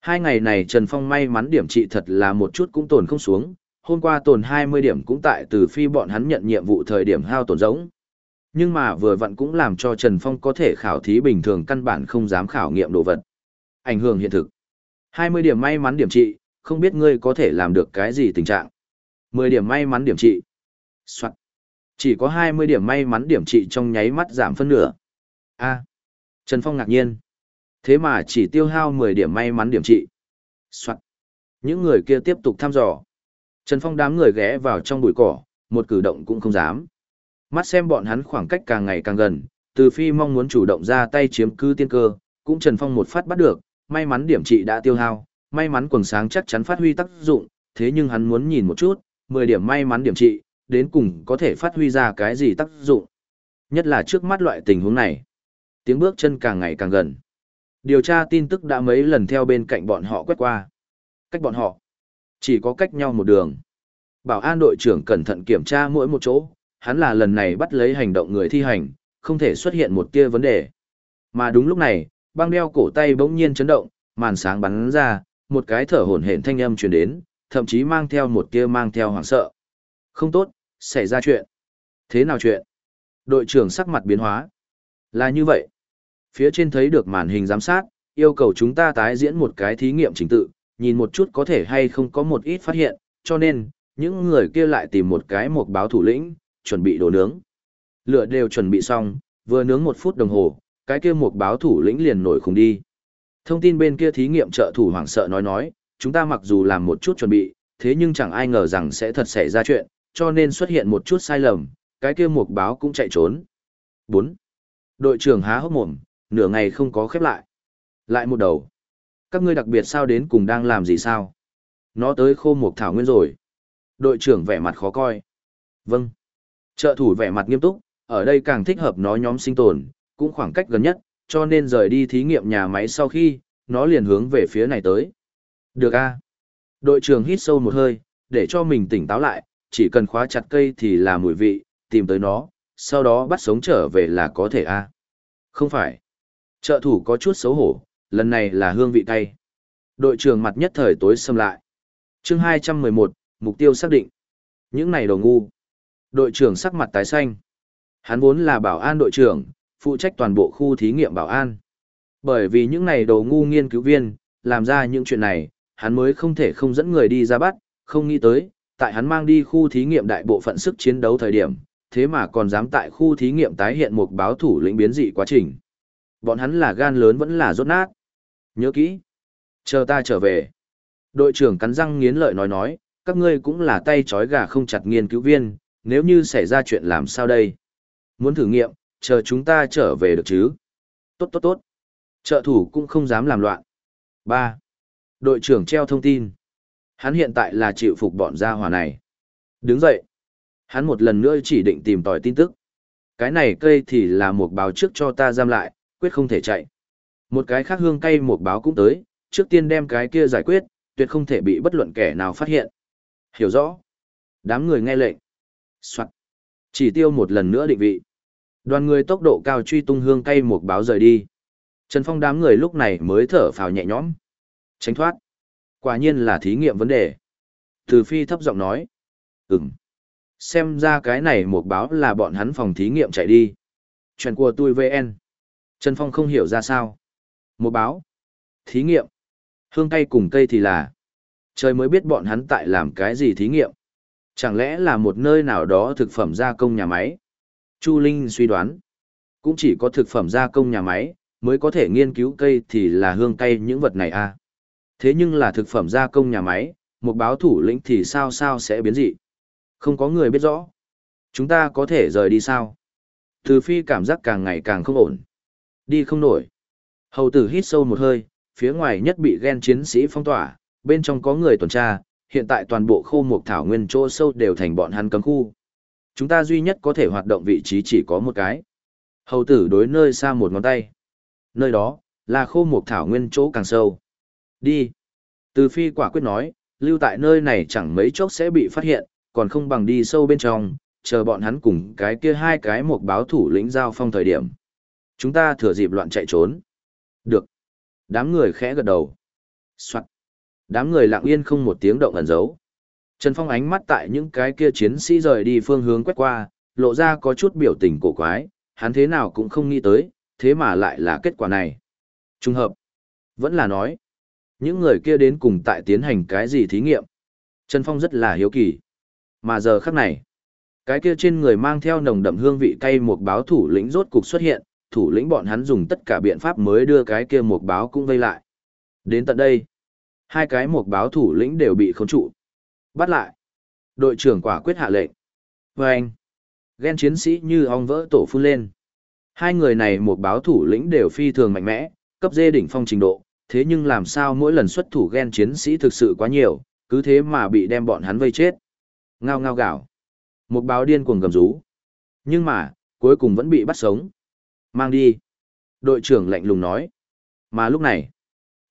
Hai ngày này Trần Phong may mắn điểm trị thật là một chút cũng tồn không xuống, hôm qua tồn 20 điểm cũng tại từ phi bọn hắn nhận nhiệm vụ thời điểm hao tổn giống. Nhưng mà vừa vặn cũng làm cho Trần Phong có thể khảo thí bình thường căn bản không dám khảo nghiệm đồ vật. Ảnh hưởng hiện thực. 20 điểm may mắn điểm trị, không biết ngươi có thể làm được cái gì tình trạng. 10 điểm may mắn điểm trị. Soạn. Chỉ có 20 điểm may mắn điểm trị trong nháy mắt giảm phân nửa. A. Trần Phong ngạc nhiên. Thế mà chỉ tiêu hao 10 điểm may mắn điểm trị. Soạn. Những người kia tiếp tục thăm dò. Trần Phong đám người ghé vào trong bụi cỏ, một cử động cũng không dám. Mắt xem bọn hắn khoảng cách càng ngày càng gần, từ phi mong muốn chủ động ra tay chiếm cứ tiên cơ, cũng Trần Phong một phát bắt được, may mắn điểm trị đã tiêu hao, may mắn quần sáng chắc chắn phát huy tác dụng, thế nhưng hắn muốn nhìn một chút, 10 điểm may mắn điểm trị, đến cùng có thể phát huy ra cái gì tác dụng. Nhất là trước mắt loại tình huống này. Tiếng bước chân càng ngày càng gần. Điều tra tin tức đã mấy lần theo bên cạnh bọn họ quét qua. Cách bọn họ. Chỉ có cách nhau một đường. Bảo an đội trưởng cẩn thận kiểm tra mỗi một chỗ, hắn là lần này bắt lấy hành động người thi hành, không thể xuất hiện một tia vấn đề. Mà đúng lúc này, băng đeo cổ tay bỗng nhiên chấn động, màn sáng bắn ra, một cái thở hổn hển thanh âm truyền đến, thậm chí mang theo một kia mang theo hoảng sợ. Không tốt, xảy ra chuyện. Thế nào chuyện? Đội trưởng sắc mặt biến hóa. Là như vậy. Phía trên thấy được màn hình giám sát, yêu cầu chúng ta tái diễn một cái thí nghiệm trình tự, nhìn một chút có thể hay không có một ít phát hiện, cho nên, những người kia lại tìm một cái một báo thủ lĩnh, chuẩn bị đồ nướng. Lửa đều chuẩn bị xong, vừa nướng một phút đồng hồ, cái kia một báo thủ lĩnh liền nổi khùng đi. Thông tin bên kia thí nghiệm trợ thủ hoảng sợ nói nói, chúng ta mặc dù làm một chút chuẩn bị, thế nhưng chẳng ai ngờ rằng sẽ thật xảy ra chuyện, cho nên xuất hiện một chút sai lầm, cái kia một báo cũng chạy trốn. 4. Đội trưởng há hốc mồm, nửa ngày không có khép lại. Lại một đầu. Các ngươi đặc biệt sao đến cùng đang làm gì sao? Nó tới khô một thảo nguyên rồi. Đội trưởng vẻ mặt khó coi. Vâng. Trợ thủ vẻ mặt nghiêm túc, ở đây càng thích hợp nó nhóm sinh tồn, cũng khoảng cách gần nhất, cho nên rời đi thí nghiệm nhà máy sau khi, nó liền hướng về phía này tới. Được a. Đội trưởng hít sâu một hơi, để cho mình tỉnh táo lại, chỉ cần khóa chặt cây thì là mùi vị, tìm tới nó, sau đó bắt sống trở về là có thể a. Không phải. Trợ thủ có chút xấu hổ, lần này là hương vị cay. Đội trưởng mặt nhất thời tối xâm lại. chương 211, mục tiêu xác định. Những này đồ ngu. Đội trưởng sắc mặt tái xanh. Hắn vốn là bảo an đội trưởng, phụ trách toàn bộ khu thí nghiệm bảo an. Bởi vì những này đồ ngu nghiên cứu viên, làm ra những chuyện này, hắn mới không thể không dẫn người đi ra bắt, không nghĩ tới, tại hắn mang đi khu thí nghiệm đại bộ phận sức chiến đấu thời điểm, thế mà còn dám tại khu thí nghiệm tái hiện một báo thủ lĩnh biến dị quá trình. Bọn hắn là gan lớn vẫn là rốt nát. Nhớ kỹ. Chờ ta trở về. Đội trưởng cắn răng nghiến lợi nói nói, các ngươi cũng là tay chói gà không chặt nghiên cứu viên, nếu như xảy ra chuyện làm sao đây? Muốn thử nghiệm, chờ chúng ta trở về được chứ? Tốt tốt tốt. Trợ thủ cũng không dám làm loạn. 3. Đội trưởng treo thông tin. Hắn hiện tại là chịu phục bọn gia hỏa này. Đứng dậy. Hắn một lần nữa chỉ định tìm tòi tin tức. Cái này cây thì là một báo trước cho ta giam lại, quyết không thể chạy. Một cái khác hương cây một báo cũng tới, trước tiên đem cái kia giải quyết, tuyệt không thể bị bất luận kẻ nào phát hiện. Hiểu rõ. Đám người nghe lệnh. Soạn. Chỉ tiêu một lần nữa định vị. Đoàn người tốc độ cao truy tung hương cây một báo rời đi. Trần Phong đám người lúc này mới thở phào nhẹ nhõm. Tránh thoát. Quả nhiên là thí nghiệm vấn đề. Từ phi thấp giọng nói. Ừm. Xem ra cái này một báo là bọn hắn phòng thí nghiệm chạy đi. Chuyện của tôi VN. Trần Phong không hiểu ra sao. Một báo. Thí nghiệm. Hương cây cùng cây thì là. Trời mới biết bọn hắn tại làm cái gì thí nghiệm. Chẳng lẽ là một nơi nào đó thực phẩm gia công nhà máy? Chu Linh suy đoán. Cũng chỉ có thực phẩm gia công nhà máy, mới có thể nghiên cứu cây thì là hương cây những vật này à. Thế nhưng là thực phẩm gia công nhà máy, một báo thủ lĩnh thì sao sao sẽ biến dị. Không có người biết rõ. Chúng ta có thể rời đi sao? Từ phi cảm giác càng ngày càng không ổn. Đi không nổi. Hầu tử hít sâu một hơi, phía ngoài nhất bị ghen chiến sĩ phong tỏa, bên trong có người tuần tra, hiện tại toàn bộ khu mục thảo nguyên chỗ sâu đều thành bọn hắn cấm khu. Chúng ta duy nhất có thể hoạt động vị trí chỉ có một cái. Hầu tử đối nơi xa một ngón tay. Nơi đó, là khô mục thảo nguyên chỗ càng sâu. Đi. Từ phi quả quyết nói, lưu tại nơi này chẳng mấy chốc sẽ bị phát hiện, còn không bằng đi sâu bên trong, chờ bọn hắn cùng cái kia hai cái một báo thủ lĩnh giao phong thời điểm. Chúng ta thừa dịp loạn chạy trốn. Được. Đám người khẽ gật đầu. Soạn. Đám người lặng yên không một tiếng động ẩn giấu. Trần Phong ánh mắt tại những cái kia chiến sĩ rời đi phương hướng quét qua, lộ ra có chút biểu tình cổ quái, hắn thế nào cũng không nghĩ tới, thế mà lại là kết quả này. Trung hợp. Vẫn là nói. Những người kia đến cùng tại tiến hành cái gì thí nghiệm. Trần Phong rất là hiếu kỳ. Mà giờ khắc này, cái kia trên người mang theo nồng đậm hương vị cay một báo thủ lĩnh rốt cục xuất hiện, thủ lĩnh bọn hắn dùng tất cả biện pháp mới đưa cái kia một báo cũng vây lại. Đến tận đây, hai cái một báo thủ lĩnh đều bị khống trụ. Bắt lại. Đội trưởng quả quyết hạ lệnh. Và anh, ghen chiến sĩ như ong vỡ tổ phun lên. Hai người này một báo thủ lĩnh đều phi thường mạnh mẽ, cấp dê đỉnh phong trình độ, thế nhưng làm sao mỗi lần xuất thủ ghen chiến sĩ thực sự quá nhiều, cứ thế mà bị đem bọn hắn vây chết. Ngao ngao gạo. Một báo điên cuồng gầm rú. Nhưng mà, cuối cùng vẫn bị bắt sống. Mang đi. Đội trưởng lạnh lùng nói. Mà lúc này,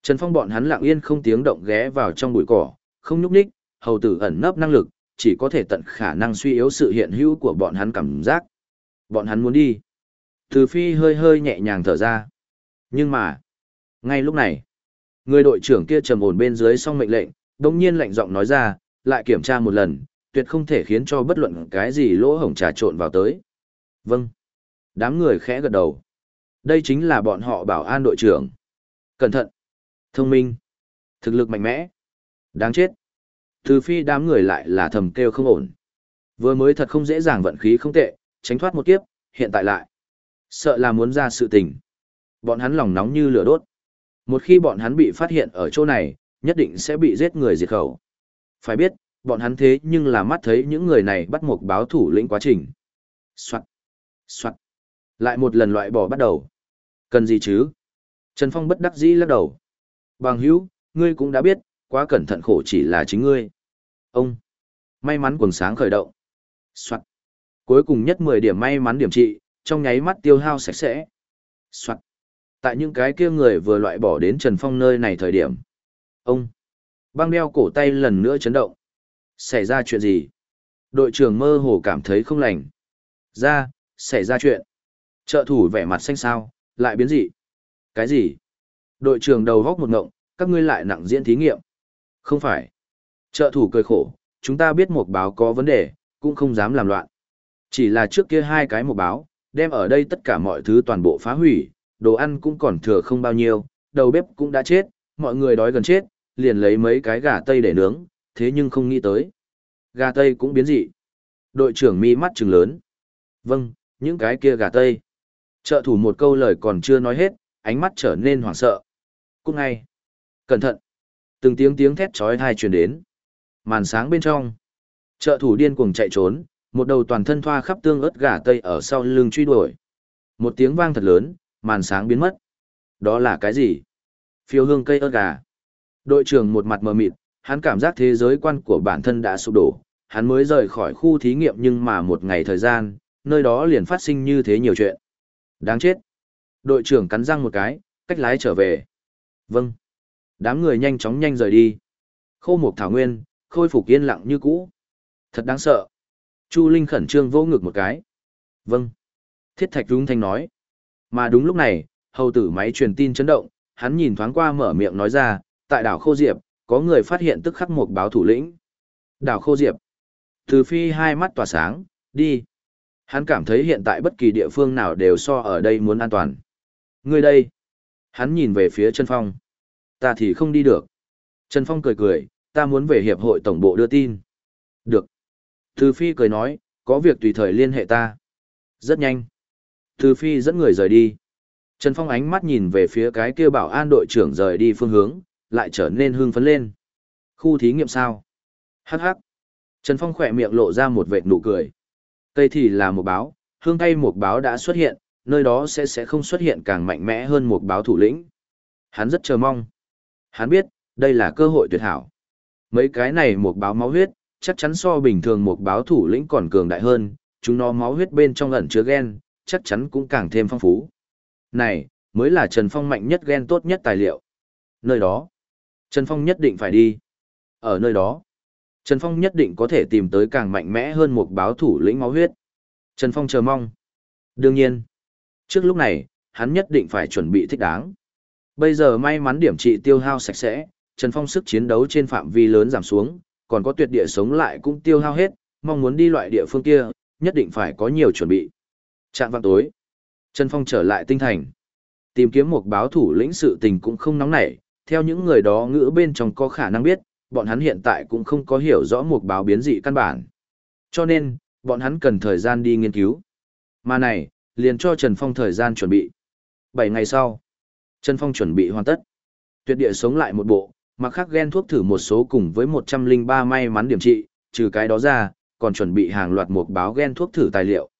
Trần Phong bọn hắn lặng yên không tiếng động ghé vào trong bụi cỏ, không nhúc nhích, hầu tử ẩn nấp năng lực, chỉ có thể tận khả năng suy yếu sự hiện hữu của bọn hắn cảm giác. Bọn hắn muốn đi. Từ phi hơi hơi nhẹ nhàng thở ra. Nhưng mà, ngay lúc này, người đội trưởng kia trầm ổn bên dưới xong mệnh lệnh, đồng nhiên lạnh giọng nói ra, lại kiểm tra một lần, tuyệt không thể khiến cho bất luận cái gì lỗ hổng trà trộn vào tới. Vâng. Đám người khẽ gật đầu. Đây chính là bọn họ bảo an đội trưởng. Cẩn thận. Thông minh. Thực lực mạnh mẽ. Đáng chết. Từ phi đám người lại là thầm kêu không ổn. Vừa mới thật không dễ dàng vận khí không tệ, tránh thoát một kiếp, hiện tại lại. Sợ là muốn ra sự tình. Bọn hắn lòng nóng như lửa đốt. Một khi bọn hắn bị phát hiện ở chỗ này, nhất định sẽ bị giết người diệt khẩu. Phải biết, bọn hắn thế nhưng là mắt thấy những người này bắt một báo thủ lĩnh quá trình. Soạn. Soạn. Lại một lần loại bỏ bắt đầu. Cần gì chứ? Trần Phong bất đắc dĩ lắc đầu. Bằng hữu, ngươi cũng đã biết, quá cẩn thận khổ chỉ là chính ngươi. Ông. May mắn quần sáng khởi động. Soạn. Cuối cùng nhất 10 điểm may mắn điểm trị, trong nháy mắt tiêu hao sạch sẽ. Soạn. Tại những cái kia người vừa loại bỏ đến Trần Phong nơi này thời điểm. Ông. Băng đeo cổ tay lần nữa chấn động. Xảy ra chuyện gì? Đội trưởng mơ hồ cảm thấy không lành. Ra, xảy ra chuyện. Trợ thủ vẻ mặt xanh xao, lại biến dị. Cái gì? Đội trưởng đầu góc một ngộng, các ngươi lại nặng diễn thí nghiệm. Không phải. Trợ thủ cười khổ, chúng ta biết một báo có vấn đề, cũng không dám làm loạn. Chỉ là trước kia hai cái một báo, đem ở đây tất cả mọi thứ toàn bộ phá hủy, đồ ăn cũng còn thừa không bao nhiêu, đầu bếp cũng đã chết, mọi người đói gần chết, liền lấy mấy cái gà tây để nướng, thế nhưng không nghĩ tới. Gà tây cũng biến dị. Đội trưởng mi mắt trừng lớn. Vâng, những cái kia gà tây. Trợ thủ một câu lời còn chưa nói hết, ánh mắt trở nên hoảng sợ. Cũng ngay. Cẩn thận. Từng tiếng tiếng thét chói tai truyền đến. Màn sáng bên trong. Trợ thủ điên cuồng chạy trốn, một đầu toàn thân thoa khắp tương ớt gà tây ở sau lưng truy đuổi. Một tiếng vang thật lớn, màn sáng biến mất. Đó là cái gì? Phiêu hương cây ớt gà. Đội trưởng một mặt mờ mịt, hắn cảm giác thế giới quan của bản thân đã sụp đổ, hắn mới rời khỏi khu thí nghiệm nhưng mà một ngày thời gian, nơi đó liền phát sinh như thế nhiều chuyện. Đáng chết. Đội trưởng cắn răng một cái, cách lái trở về. Vâng. Đám người nhanh chóng nhanh rời đi. Khô mục thảo nguyên, khôi phục yên lặng như cũ. Thật đáng sợ. Chu Linh khẩn trương vô ngực một cái. Vâng. Thiết thạch đúng thanh nói. Mà đúng lúc này, hầu tử máy truyền tin chấn động, hắn nhìn thoáng qua mở miệng nói ra, tại đảo Khô Diệp, có người phát hiện tức khắc một báo thủ lĩnh. Đảo Khô Diệp. Từ phi hai mắt tỏa sáng, đi. Hắn cảm thấy hiện tại bất kỳ địa phương nào đều so ở đây muốn an toàn. Người đây. Hắn nhìn về phía Trần Phong. Ta thì không đi được. Trần Phong cười cười, ta muốn về hiệp hội tổng bộ đưa tin. Được. Từ phi cười nói, có việc tùy thời liên hệ ta. Rất nhanh. Từ phi dẫn người rời đi. Trần Phong ánh mắt nhìn về phía cái kia bảo an đội trưởng rời đi phương hướng, lại trở nên hưng phấn lên. Khu thí nghiệm sao? Hắc hắc. Trần Phong khỏe miệng lộ ra một vệt nụ cười. Tây thì là một báo, hương cây một báo đã xuất hiện, nơi đó sẽ sẽ không xuất hiện càng mạnh mẽ hơn một báo thủ lĩnh. Hắn rất chờ mong. Hắn biết, đây là cơ hội tuyệt hảo. Mấy cái này một báo máu huyết, chắc chắn so bình thường một báo thủ lĩnh còn cường đại hơn, chúng nó máu huyết bên trong ẩn chứa gen, chắc chắn cũng càng thêm phong phú. Này, mới là Trần Phong mạnh nhất gen tốt nhất tài liệu. Nơi đó, Trần Phong nhất định phải đi. Ở nơi đó, Trần Phong nhất định có thể tìm tới càng mạnh mẽ hơn một báo thủ lĩnh máu huyết. Trần Phong chờ mong. Đương nhiên, trước lúc này, hắn nhất định phải chuẩn bị thích đáng. Bây giờ may mắn điểm trị tiêu hao sạch sẽ, Trần Phong sức chiến đấu trên phạm vi lớn giảm xuống, còn có tuyệt địa sống lại cũng tiêu hao hết, mong muốn đi loại địa phương kia, nhất định phải có nhiều chuẩn bị. Trạm Vạn tối, Trần Phong trở lại tinh thành. Tìm kiếm một báo thủ lĩnh sự tình cũng không nóng nảy, theo những người đó ngữ bên trong có khả năng biết, bọn hắn hiện tại cũng không có hiểu rõ một báo biến dị căn bản. Cho nên, bọn hắn cần thời gian đi nghiên cứu. Mà này, liền cho Trần Phong thời gian chuẩn bị. 7 ngày sau, Trần Phong chuẩn bị hoàn tất. Tuyệt địa sống lại một bộ, mà khác ghen thuốc thử một số cùng với 103 may mắn điểm trị, trừ cái đó ra, còn chuẩn bị hàng loạt một báo ghen thuốc thử tài liệu.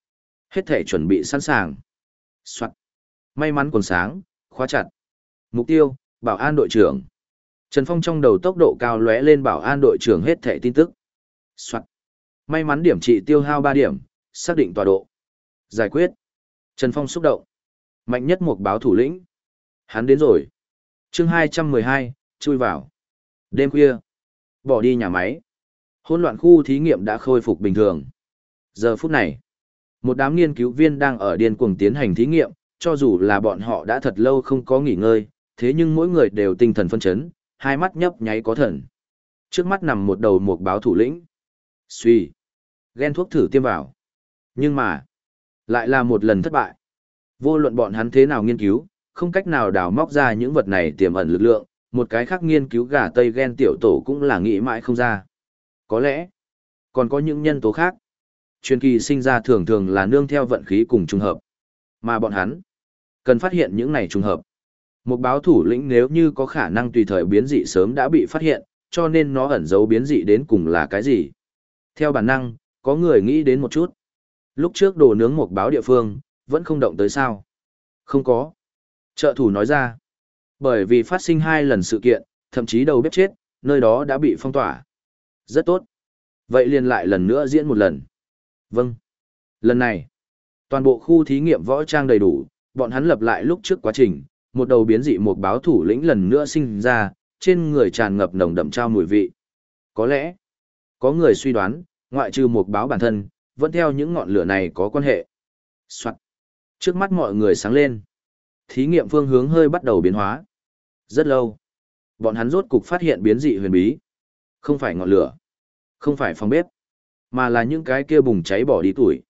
Hết thể chuẩn bị sẵn sàng. Soạn. May mắn còn sáng, khóa chặt. Mục tiêu, bảo an đội trưởng. Trần Phong trong đầu tốc độ cao lóe lên bảo an đội trưởng hết thể tin tức. Soạn. May mắn điểm trị tiêu hao 3 điểm, xác định tọa độ. Giải quyết. Trần Phong xúc động. Mạnh nhất một báo thủ lĩnh. Hắn đến rồi. chương 212, chui vào. Đêm khuya. Bỏ đi nhà máy. Hỗn loạn khu thí nghiệm đã khôi phục bình thường. Giờ phút này, một đám nghiên cứu viên đang ở điên cuồng tiến hành thí nghiệm, cho dù là bọn họ đã thật lâu không có nghỉ ngơi, thế nhưng mỗi người đều tinh thần phân chấn, hai mắt nhấp nháy có thần. Trước mắt nằm một đầu một báo thủ lĩnh. Suy. Ghen thuốc thử tiêm vào. Nhưng mà, lại là một lần thất bại. Vô luận bọn hắn thế nào nghiên cứu, không cách nào đào móc ra những vật này tiềm ẩn lực lượng, một cái khác nghiên cứu gà tây Gen tiểu tổ cũng là nghĩ mãi không ra. Có lẽ, còn có những nhân tố khác. Truyền kỳ sinh ra thường thường là nương theo vận khí cùng trùng hợp. Mà bọn hắn, cần phát hiện những này trùng hợp. Một báo thủ lĩnh nếu như có khả năng tùy thời biến dị sớm đã bị phát hiện, cho nên nó ẩn giấu biến dị đến cùng là cái gì. Theo bản năng, có người nghĩ đến một chút. Lúc trước đồ nướng một báo địa phương, vẫn không động tới sao. Không có. Trợ thủ nói ra. Bởi vì phát sinh hai lần sự kiện, thậm chí đầu bếp chết, nơi đó đã bị phong tỏa. Rất tốt. Vậy liền lại lần nữa diễn một lần. Vâng. Lần này, toàn bộ khu thí nghiệm võ trang đầy đủ, bọn hắn lập lại lúc trước quá trình, một đầu biến dị một báo thủ lĩnh lần nữa sinh ra, trên người tràn ngập nồng đậm trao mùi vị. Có lẽ, có người suy đoán, Ngoại trừ một báo bản thân, vẫn theo những ngọn lửa này có quan hệ. Soạn. Trước mắt mọi người sáng lên. Thí nghiệm phương hướng hơi bắt đầu biến hóa. Rất lâu. Bọn hắn rốt cục phát hiện biến dị huyền bí. Không phải ngọn lửa. Không phải phòng bếp. Mà là những cái kia bùng cháy bỏ đi tuổi.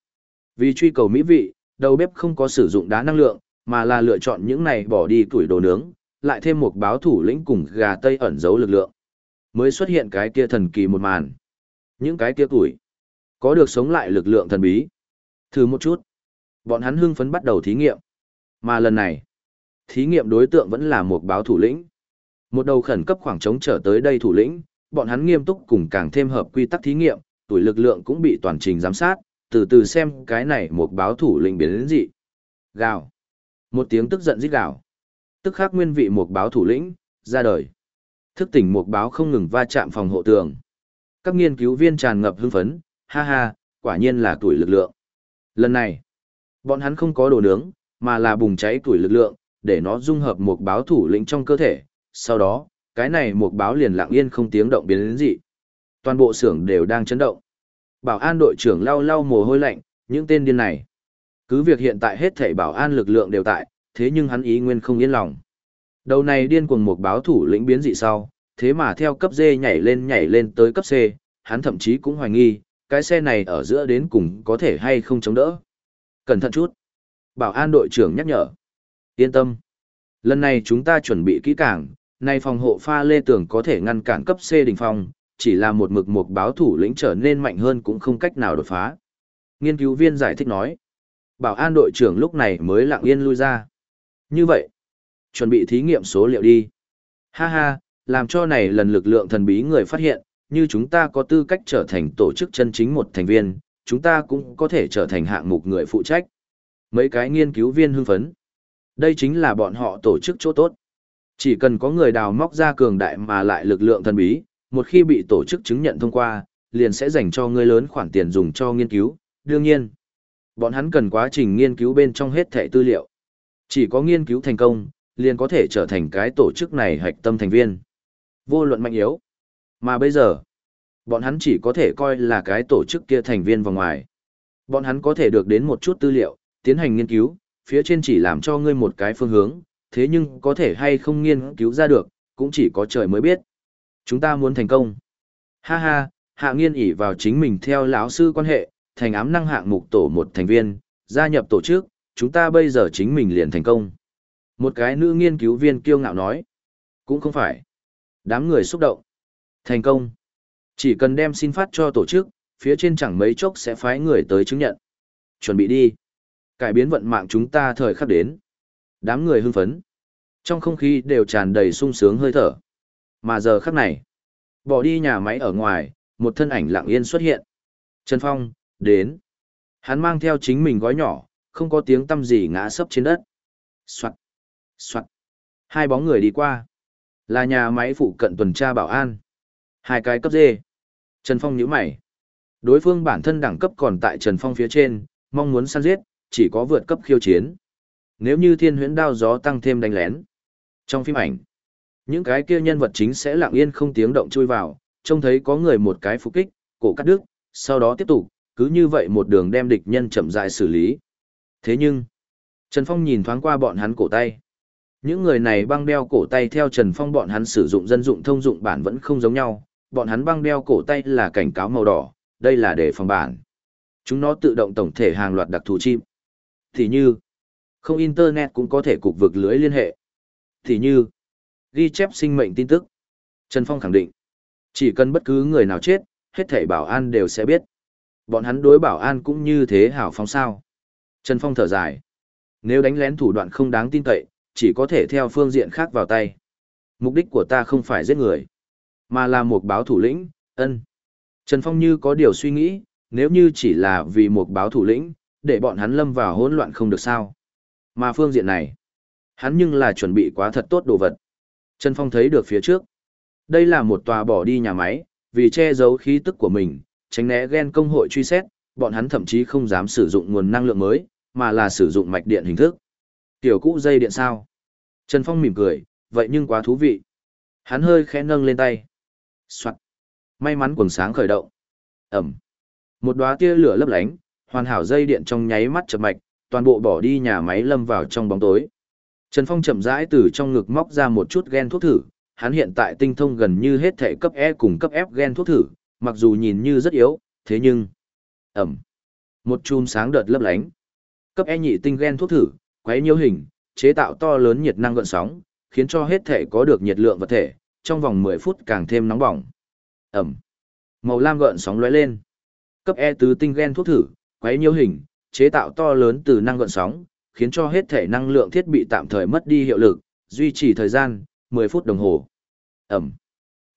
Vì truy cầu mỹ vị, đầu bếp không có sử dụng đá năng lượng, mà là lựa chọn những này bỏ đi tuổi đồ nướng, lại thêm một báo thủ lĩnh cùng gà tây ẩn giấu lực lượng. Mới xuất hiện cái kia thần kỳ một màn. Những cái kia tuổi có được sống lại lực lượng thần bí. Thử một chút. Bọn hắn hưng phấn bắt đầu thí nghiệm. Mà lần này, thí nghiệm đối tượng vẫn là một báo thủ lĩnh. Một đầu khẩn cấp khoảng trống trở tới đây thủ lĩnh, bọn hắn nghiêm túc cùng càng thêm hợp quy tắc thí nghiệm, tuổi lực lượng cũng bị toàn trình giám sát, từ từ xem cái này một báo thủ lĩnh biến đến dị. Gào. Một tiếng tức giận rít gào. Tức khắc nguyên vị một báo thủ lĩnh, ra đời. Thức tỉnh một báo không ngừng va chạm phòng hộ tường. Các nghiên cứu viên tràn ngập hưng phấn, ha ha, quả nhiên là tuổi lực lượng. Lần này, bọn hắn không có đồ nướng, mà là bùng cháy tuổi lực lượng, để nó dung hợp một báo thủ lĩnh trong cơ thể. Sau đó, cái này một báo liền lặng yên không tiếng động biến đến dị. Toàn bộ xưởng đều đang chấn động. Bảo an đội trưởng lau lau mồ hôi lạnh, những tên điên này. Cứ việc hiện tại hết thảy bảo an lực lượng đều tại, thế nhưng hắn ý nguyên không yên lòng. Đầu này điên cuồng một báo thủ lĩnh biến dị sau, thế mà theo cấp D nhảy lên nhảy lên tới cấp C, hắn thậm chí cũng hoài nghi, cái xe này ở giữa đến cùng có thể hay không chống đỡ. Cẩn thận chút. Bảo an đội trưởng nhắc nhở. Yên tâm. Lần này chúng ta chuẩn bị kỹ càng, nay phòng hộ pha lê tường có thể ngăn cản cấp C đỉnh phòng, chỉ là một mực một báo thủ lĩnh trở nên mạnh hơn cũng không cách nào đột phá. Nghiên cứu viên giải thích nói. Bảo an đội trưởng lúc này mới lặng yên lui ra. Như vậy, chuẩn bị thí nghiệm số liệu đi. Ha ha, làm cho này lần lực lượng thần bí người phát hiện, như chúng ta có tư cách trở thành tổ chức chân chính một thành viên, chúng ta cũng có thể trở thành hạng mục người phụ trách. Mấy cái nghiên cứu viên hưng phấn. Đây chính là bọn họ tổ chức chỗ tốt. Chỉ cần có người đào móc ra cường đại mà lại lực lượng thần bí, một khi bị tổ chức chứng nhận thông qua, liền sẽ dành cho người lớn khoản tiền dùng cho nghiên cứu. Đương nhiên, bọn hắn cần quá trình nghiên cứu bên trong hết thẻ tư liệu. Chỉ có nghiên cứu thành công, liền có thể trở thành cái tổ chức này hạch tâm thành viên. Vô luận mạnh yếu. Mà bây giờ, bọn hắn chỉ có thể coi là cái tổ chức kia thành viên vào ngoài. Bọn hắn có thể được đến một chút tư liệu, tiến hành nghiên cứu, phía trên chỉ làm cho ngươi một cái phương hướng, thế nhưng có thể hay không nghiên cứu ra được, cũng chỉ có trời mới biết. Chúng ta muốn thành công. Ha ha, hạ nghiên ỉ vào chính mình theo lão sư quan hệ, thành ám năng hạng mục tổ một thành viên, gia nhập tổ chức, chúng ta bây giờ chính mình liền thành công. Một cái nữ nghiên cứu viên kiêu ngạo nói. Cũng không phải. Đám người xúc động. Thành công. Chỉ cần đem xin phát cho tổ chức, phía trên chẳng mấy chốc sẽ phái người tới chứng nhận. Chuẩn bị đi. Cải biến vận mạng chúng ta thời khắc đến. Đám người hưng phấn. Trong không khí đều tràn đầy sung sướng hơi thở. Mà giờ khắc này, bỏ đi nhà máy ở ngoài, một thân ảnh lặng yên xuất hiện. Trần Phong, đến. Hắn mang theo chính mình gói nhỏ, không có tiếng tâm gì ngã sấp trên đất. Soạt, soạt. Hai bóng người đi qua. Là nhà máy phụ cận tuần tra bảo an. Hai cái cấp dê. Trần Phong nhíu mày. Đối phương bản thân đẳng cấp còn tại Trần Phong phía trên, mong muốn săn giết, chỉ có vượt cấp khiêu chiến. Nếu như thiên huyễn đao gió tăng thêm đánh lén. Trong phim ảnh, những cái kia nhân vật chính sẽ lặng yên không tiếng động chui vào, trông thấy có người một cái phục kích, cổ cắt đứt, sau đó tiếp tục, cứ như vậy một đường đem địch nhân chậm rãi xử lý. Thế nhưng, Trần Phong nhìn thoáng qua bọn hắn cổ tay. Những người này băng đeo cổ tay theo Trần Phong bọn hắn sử dụng dân dụng thông dụng bản vẫn không giống nhau, bọn hắn băng đeo cổ tay là cảnh cáo màu đỏ, đây là để phòng bản. Chúng nó tự động tổng thể hàng loạt đặc thù chim. Thì như, không internet cũng có thể cục vực lưới liên hệ. Thì như, ghi chép sinh mệnh tin tức. Trần Phong khẳng định, chỉ cần bất cứ người nào chết, hết thảy bảo an đều sẽ biết. Bọn hắn đối bảo an cũng như thế hảo phóng sao. Trần Phong thở dài. Nếu đánh lén thủ đoạn không đáng tin cậy, chỉ có thể theo phương diện khác vào tay. Mục đích của ta không phải giết người, mà là một báo thủ lĩnh, ân. Trần Phong như có điều suy nghĩ, nếu như chỉ là vì một báo thủ lĩnh, để bọn hắn lâm vào hỗn loạn không được sao. Mà phương diện này, hắn nhưng là chuẩn bị quá thật tốt đồ vật. Trần Phong thấy được phía trước. Đây là một tòa bỏ đi nhà máy, vì che giấu khí tức của mình, tránh né ghen công hội truy xét, bọn hắn thậm chí không dám sử dụng nguồn năng lượng mới, mà là sử dụng mạch điện hình thức. Tiểu cũ dây điện sao? Trần Phong mỉm cười, vậy nhưng quá thú vị. Hắn hơi khẽ nâng lên tay. Soạn. May mắn quần sáng khởi động. Ẩm. Một đóa tia lửa lấp lánh, hoàn hảo dây điện trong nháy mắt chập mạch, toàn bộ bỏ đi nhà máy lâm vào trong bóng tối. Trần Phong chậm rãi từ trong ngực móc ra một chút gen thuốc thử, hắn hiện tại tinh thông gần như hết thể cấp E cùng cấp F gen thuốc thử, mặc dù nhìn như rất yếu, thế nhưng... Ẩm. Một chùm sáng đợt lấp lánh. Cấp E nhị tinh gen thuốc thử, quấy nhiễu hình, chế tạo to lớn nhiệt năng gợn sóng, khiến cho hết thể có được nhiệt lượng vật thể, trong vòng 10 phút càng thêm nóng bỏng. Ẩm. Màu lam gợn sóng lóe lên. Cấp E tứ tinh gen thuốc thử, quấy nhiễu hình, chế tạo to lớn từ năng gợn sóng, khiến cho hết thể năng lượng thiết bị tạm thời mất đi hiệu lực, duy trì thời gian 10 phút đồng hồ. Ẩm.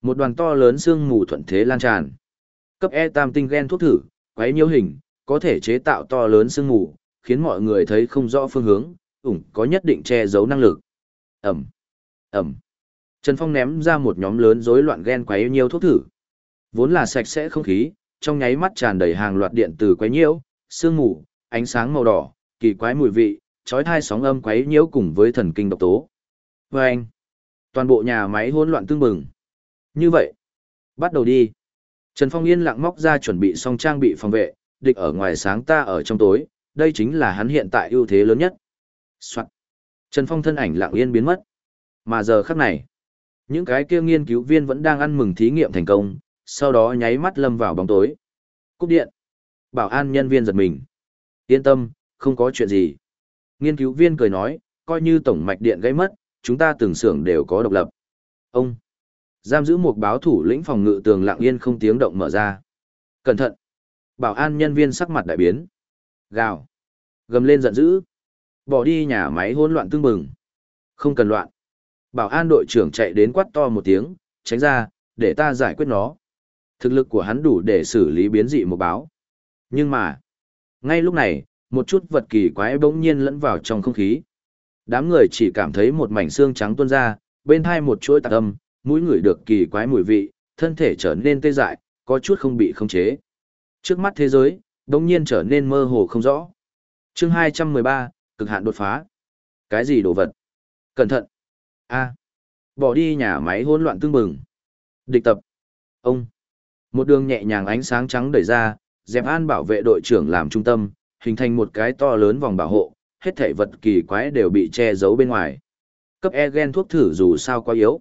Một đoàn to lớn xương mù thuận thế lan tràn. Cấp E tam tinh gen thuốc thử, quấy nhiễu hình, có thể chế tạo to lớn xương mù, khiến mọi người thấy không rõ phương hướng, ủng có nhất định che giấu năng lực. Ẩm. Ẩm. Trần Phong ném ra một nhóm lớn rối loạn gen quấy nhiễu thuốc thử. Vốn là sạch sẽ không khí, trong nháy mắt tràn đầy hàng loạt điện từ quấy nhiễu, sương mù, ánh sáng màu đỏ, kỳ quái mùi vị, chói tai sóng âm quấy nhiễu cùng với thần kinh độc tố. Và anh, toàn bộ nhà máy hỗn loạn tương bừng. Như vậy, bắt đầu đi. Trần Phong yên lặng móc ra chuẩn bị xong trang bị phòng vệ, địch ở ngoài sáng ta ở trong tối, đây chính là hắn hiện tại ưu thế lớn nhất. Soạn. Trần Phong thân ảnh lặng yên biến mất. Mà giờ khắc này, những cái kia nghiên cứu viên vẫn đang ăn mừng thí nghiệm thành công, sau đó nháy mắt lâm vào bóng tối. Cúp điện. Bảo an nhân viên giật mình. Yên tâm, không có chuyện gì. Nghiên cứu viên cười nói, coi như tổng mạch điện gây mất, chúng ta từng xưởng đều có độc lập. Ông. Giam giữ một báo thủ lĩnh phòng ngự tường lặng yên không tiếng động mở ra. Cẩn thận. Bảo an nhân viên sắc mặt đại biến. Gào. Gầm lên giận dữ. Bỏ đi nhà máy hỗn loạn tương bừng. Không cần loạn. Bảo an đội trưởng chạy đến quát to một tiếng, tránh ra, để ta giải quyết nó. Thực lực của hắn đủ để xử lý biến dị một báo. Nhưng mà, ngay lúc này, một chút vật kỳ quái bỗng nhiên lẫn vào trong không khí. Đám người chỉ cảm thấy một mảnh xương trắng tuôn ra, bên hai một chuỗi tạc âm, mũi người được kỳ quái mùi vị, thân thể trở nên tê dại, có chút không bị khống chế. Trước mắt thế giới, bỗng nhiên trở nên mơ hồ không rõ. Chương 213, cực hạn đột phá. Cái gì đồ vật? Cẩn thận. A. Bỏ đi nhà máy hỗn loạn tương bừng. Địch tập. Ông. Một đường nhẹ nhàng ánh sáng trắng đẩy ra, dẹp an bảo vệ đội trưởng làm trung tâm, hình thành một cái to lớn vòng bảo hộ, hết thảy vật kỳ quái đều bị che giấu bên ngoài. Cấp E gen thuốc thử dù sao quá yếu.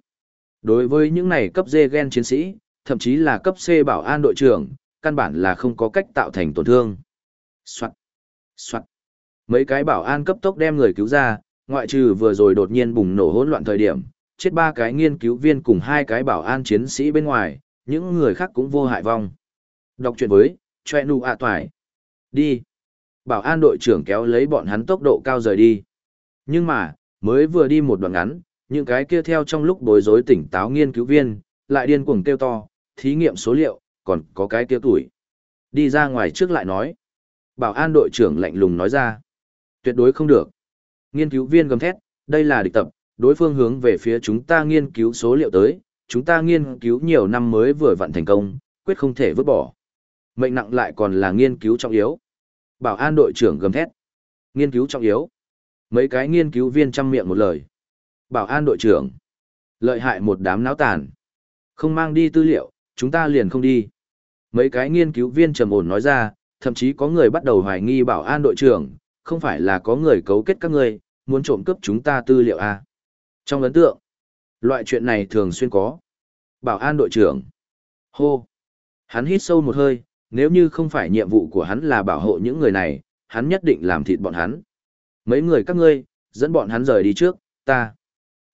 Đối với những này cấp D gen chiến sĩ, thậm chí là cấp C bảo an đội trưởng, căn bản là không có cách tạo thành tổn thương. Soạn. Soạn. Mấy cái bảo an cấp tốc đem người cứu ra, ngoại trừ vừa rồi đột nhiên bùng nổ hỗn loạn thời điểm, chết ba cái nghiên cứu viên cùng hai cái bảo an chiến sĩ bên ngoài, những người khác cũng vô hại vong. Đọc chuyện với, choe nụ ạ toài. Đi. Bảo an đội trưởng kéo lấy bọn hắn tốc độ cao rời đi. Nhưng mà, mới vừa đi một đoạn ngắn, những cái kia theo trong lúc bối rối tỉnh táo nghiên cứu viên, lại điên cuồng kêu to, thí nghiệm số liệu, còn có cái kia tuổi. Đi ra ngoài trước lại nói. Bảo an đội trưởng lạnh lùng nói ra. Tuyệt đối không được. Nghiên cứu viên gầm thét, đây là địch tập, đối phương hướng về phía chúng ta nghiên cứu số liệu tới, chúng ta nghiên cứu nhiều năm mới vừa vặn thành công, quyết không thể vứt bỏ. Mệnh nặng lại còn là nghiên cứu trọng yếu. Bảo an đội trưởng gầm thét. Nghiên cứu trọng yếu. Mấy cái nghiên cứu viên chăm miệng một lời. Bảo an đội trưởng. Lợi hại một đám náo tàn. Không mang đi tư liệu, chúng ta liền không đi. Mấy cái nghiên cứu viên trầm ổn nói ra, thậm chí có người bắt đầu hoài nghi bảo an đội trưởng, không phải là có người cấu kết các ngươi, muốn trộm cướp chúng ta tư liệu à. Trong ấn tượng, loại chuyện này thường xuyên có. Bảo an đội trưởng. Hô. Hắn hít sâu một hơi, nếu như không phải nhiệm vụ của hắn là bảo hộ những người này, hắn nhất định làm thịt bọn hắn. Mấy người các ngươi, dẫn bọn hắn rời đi trước, ta.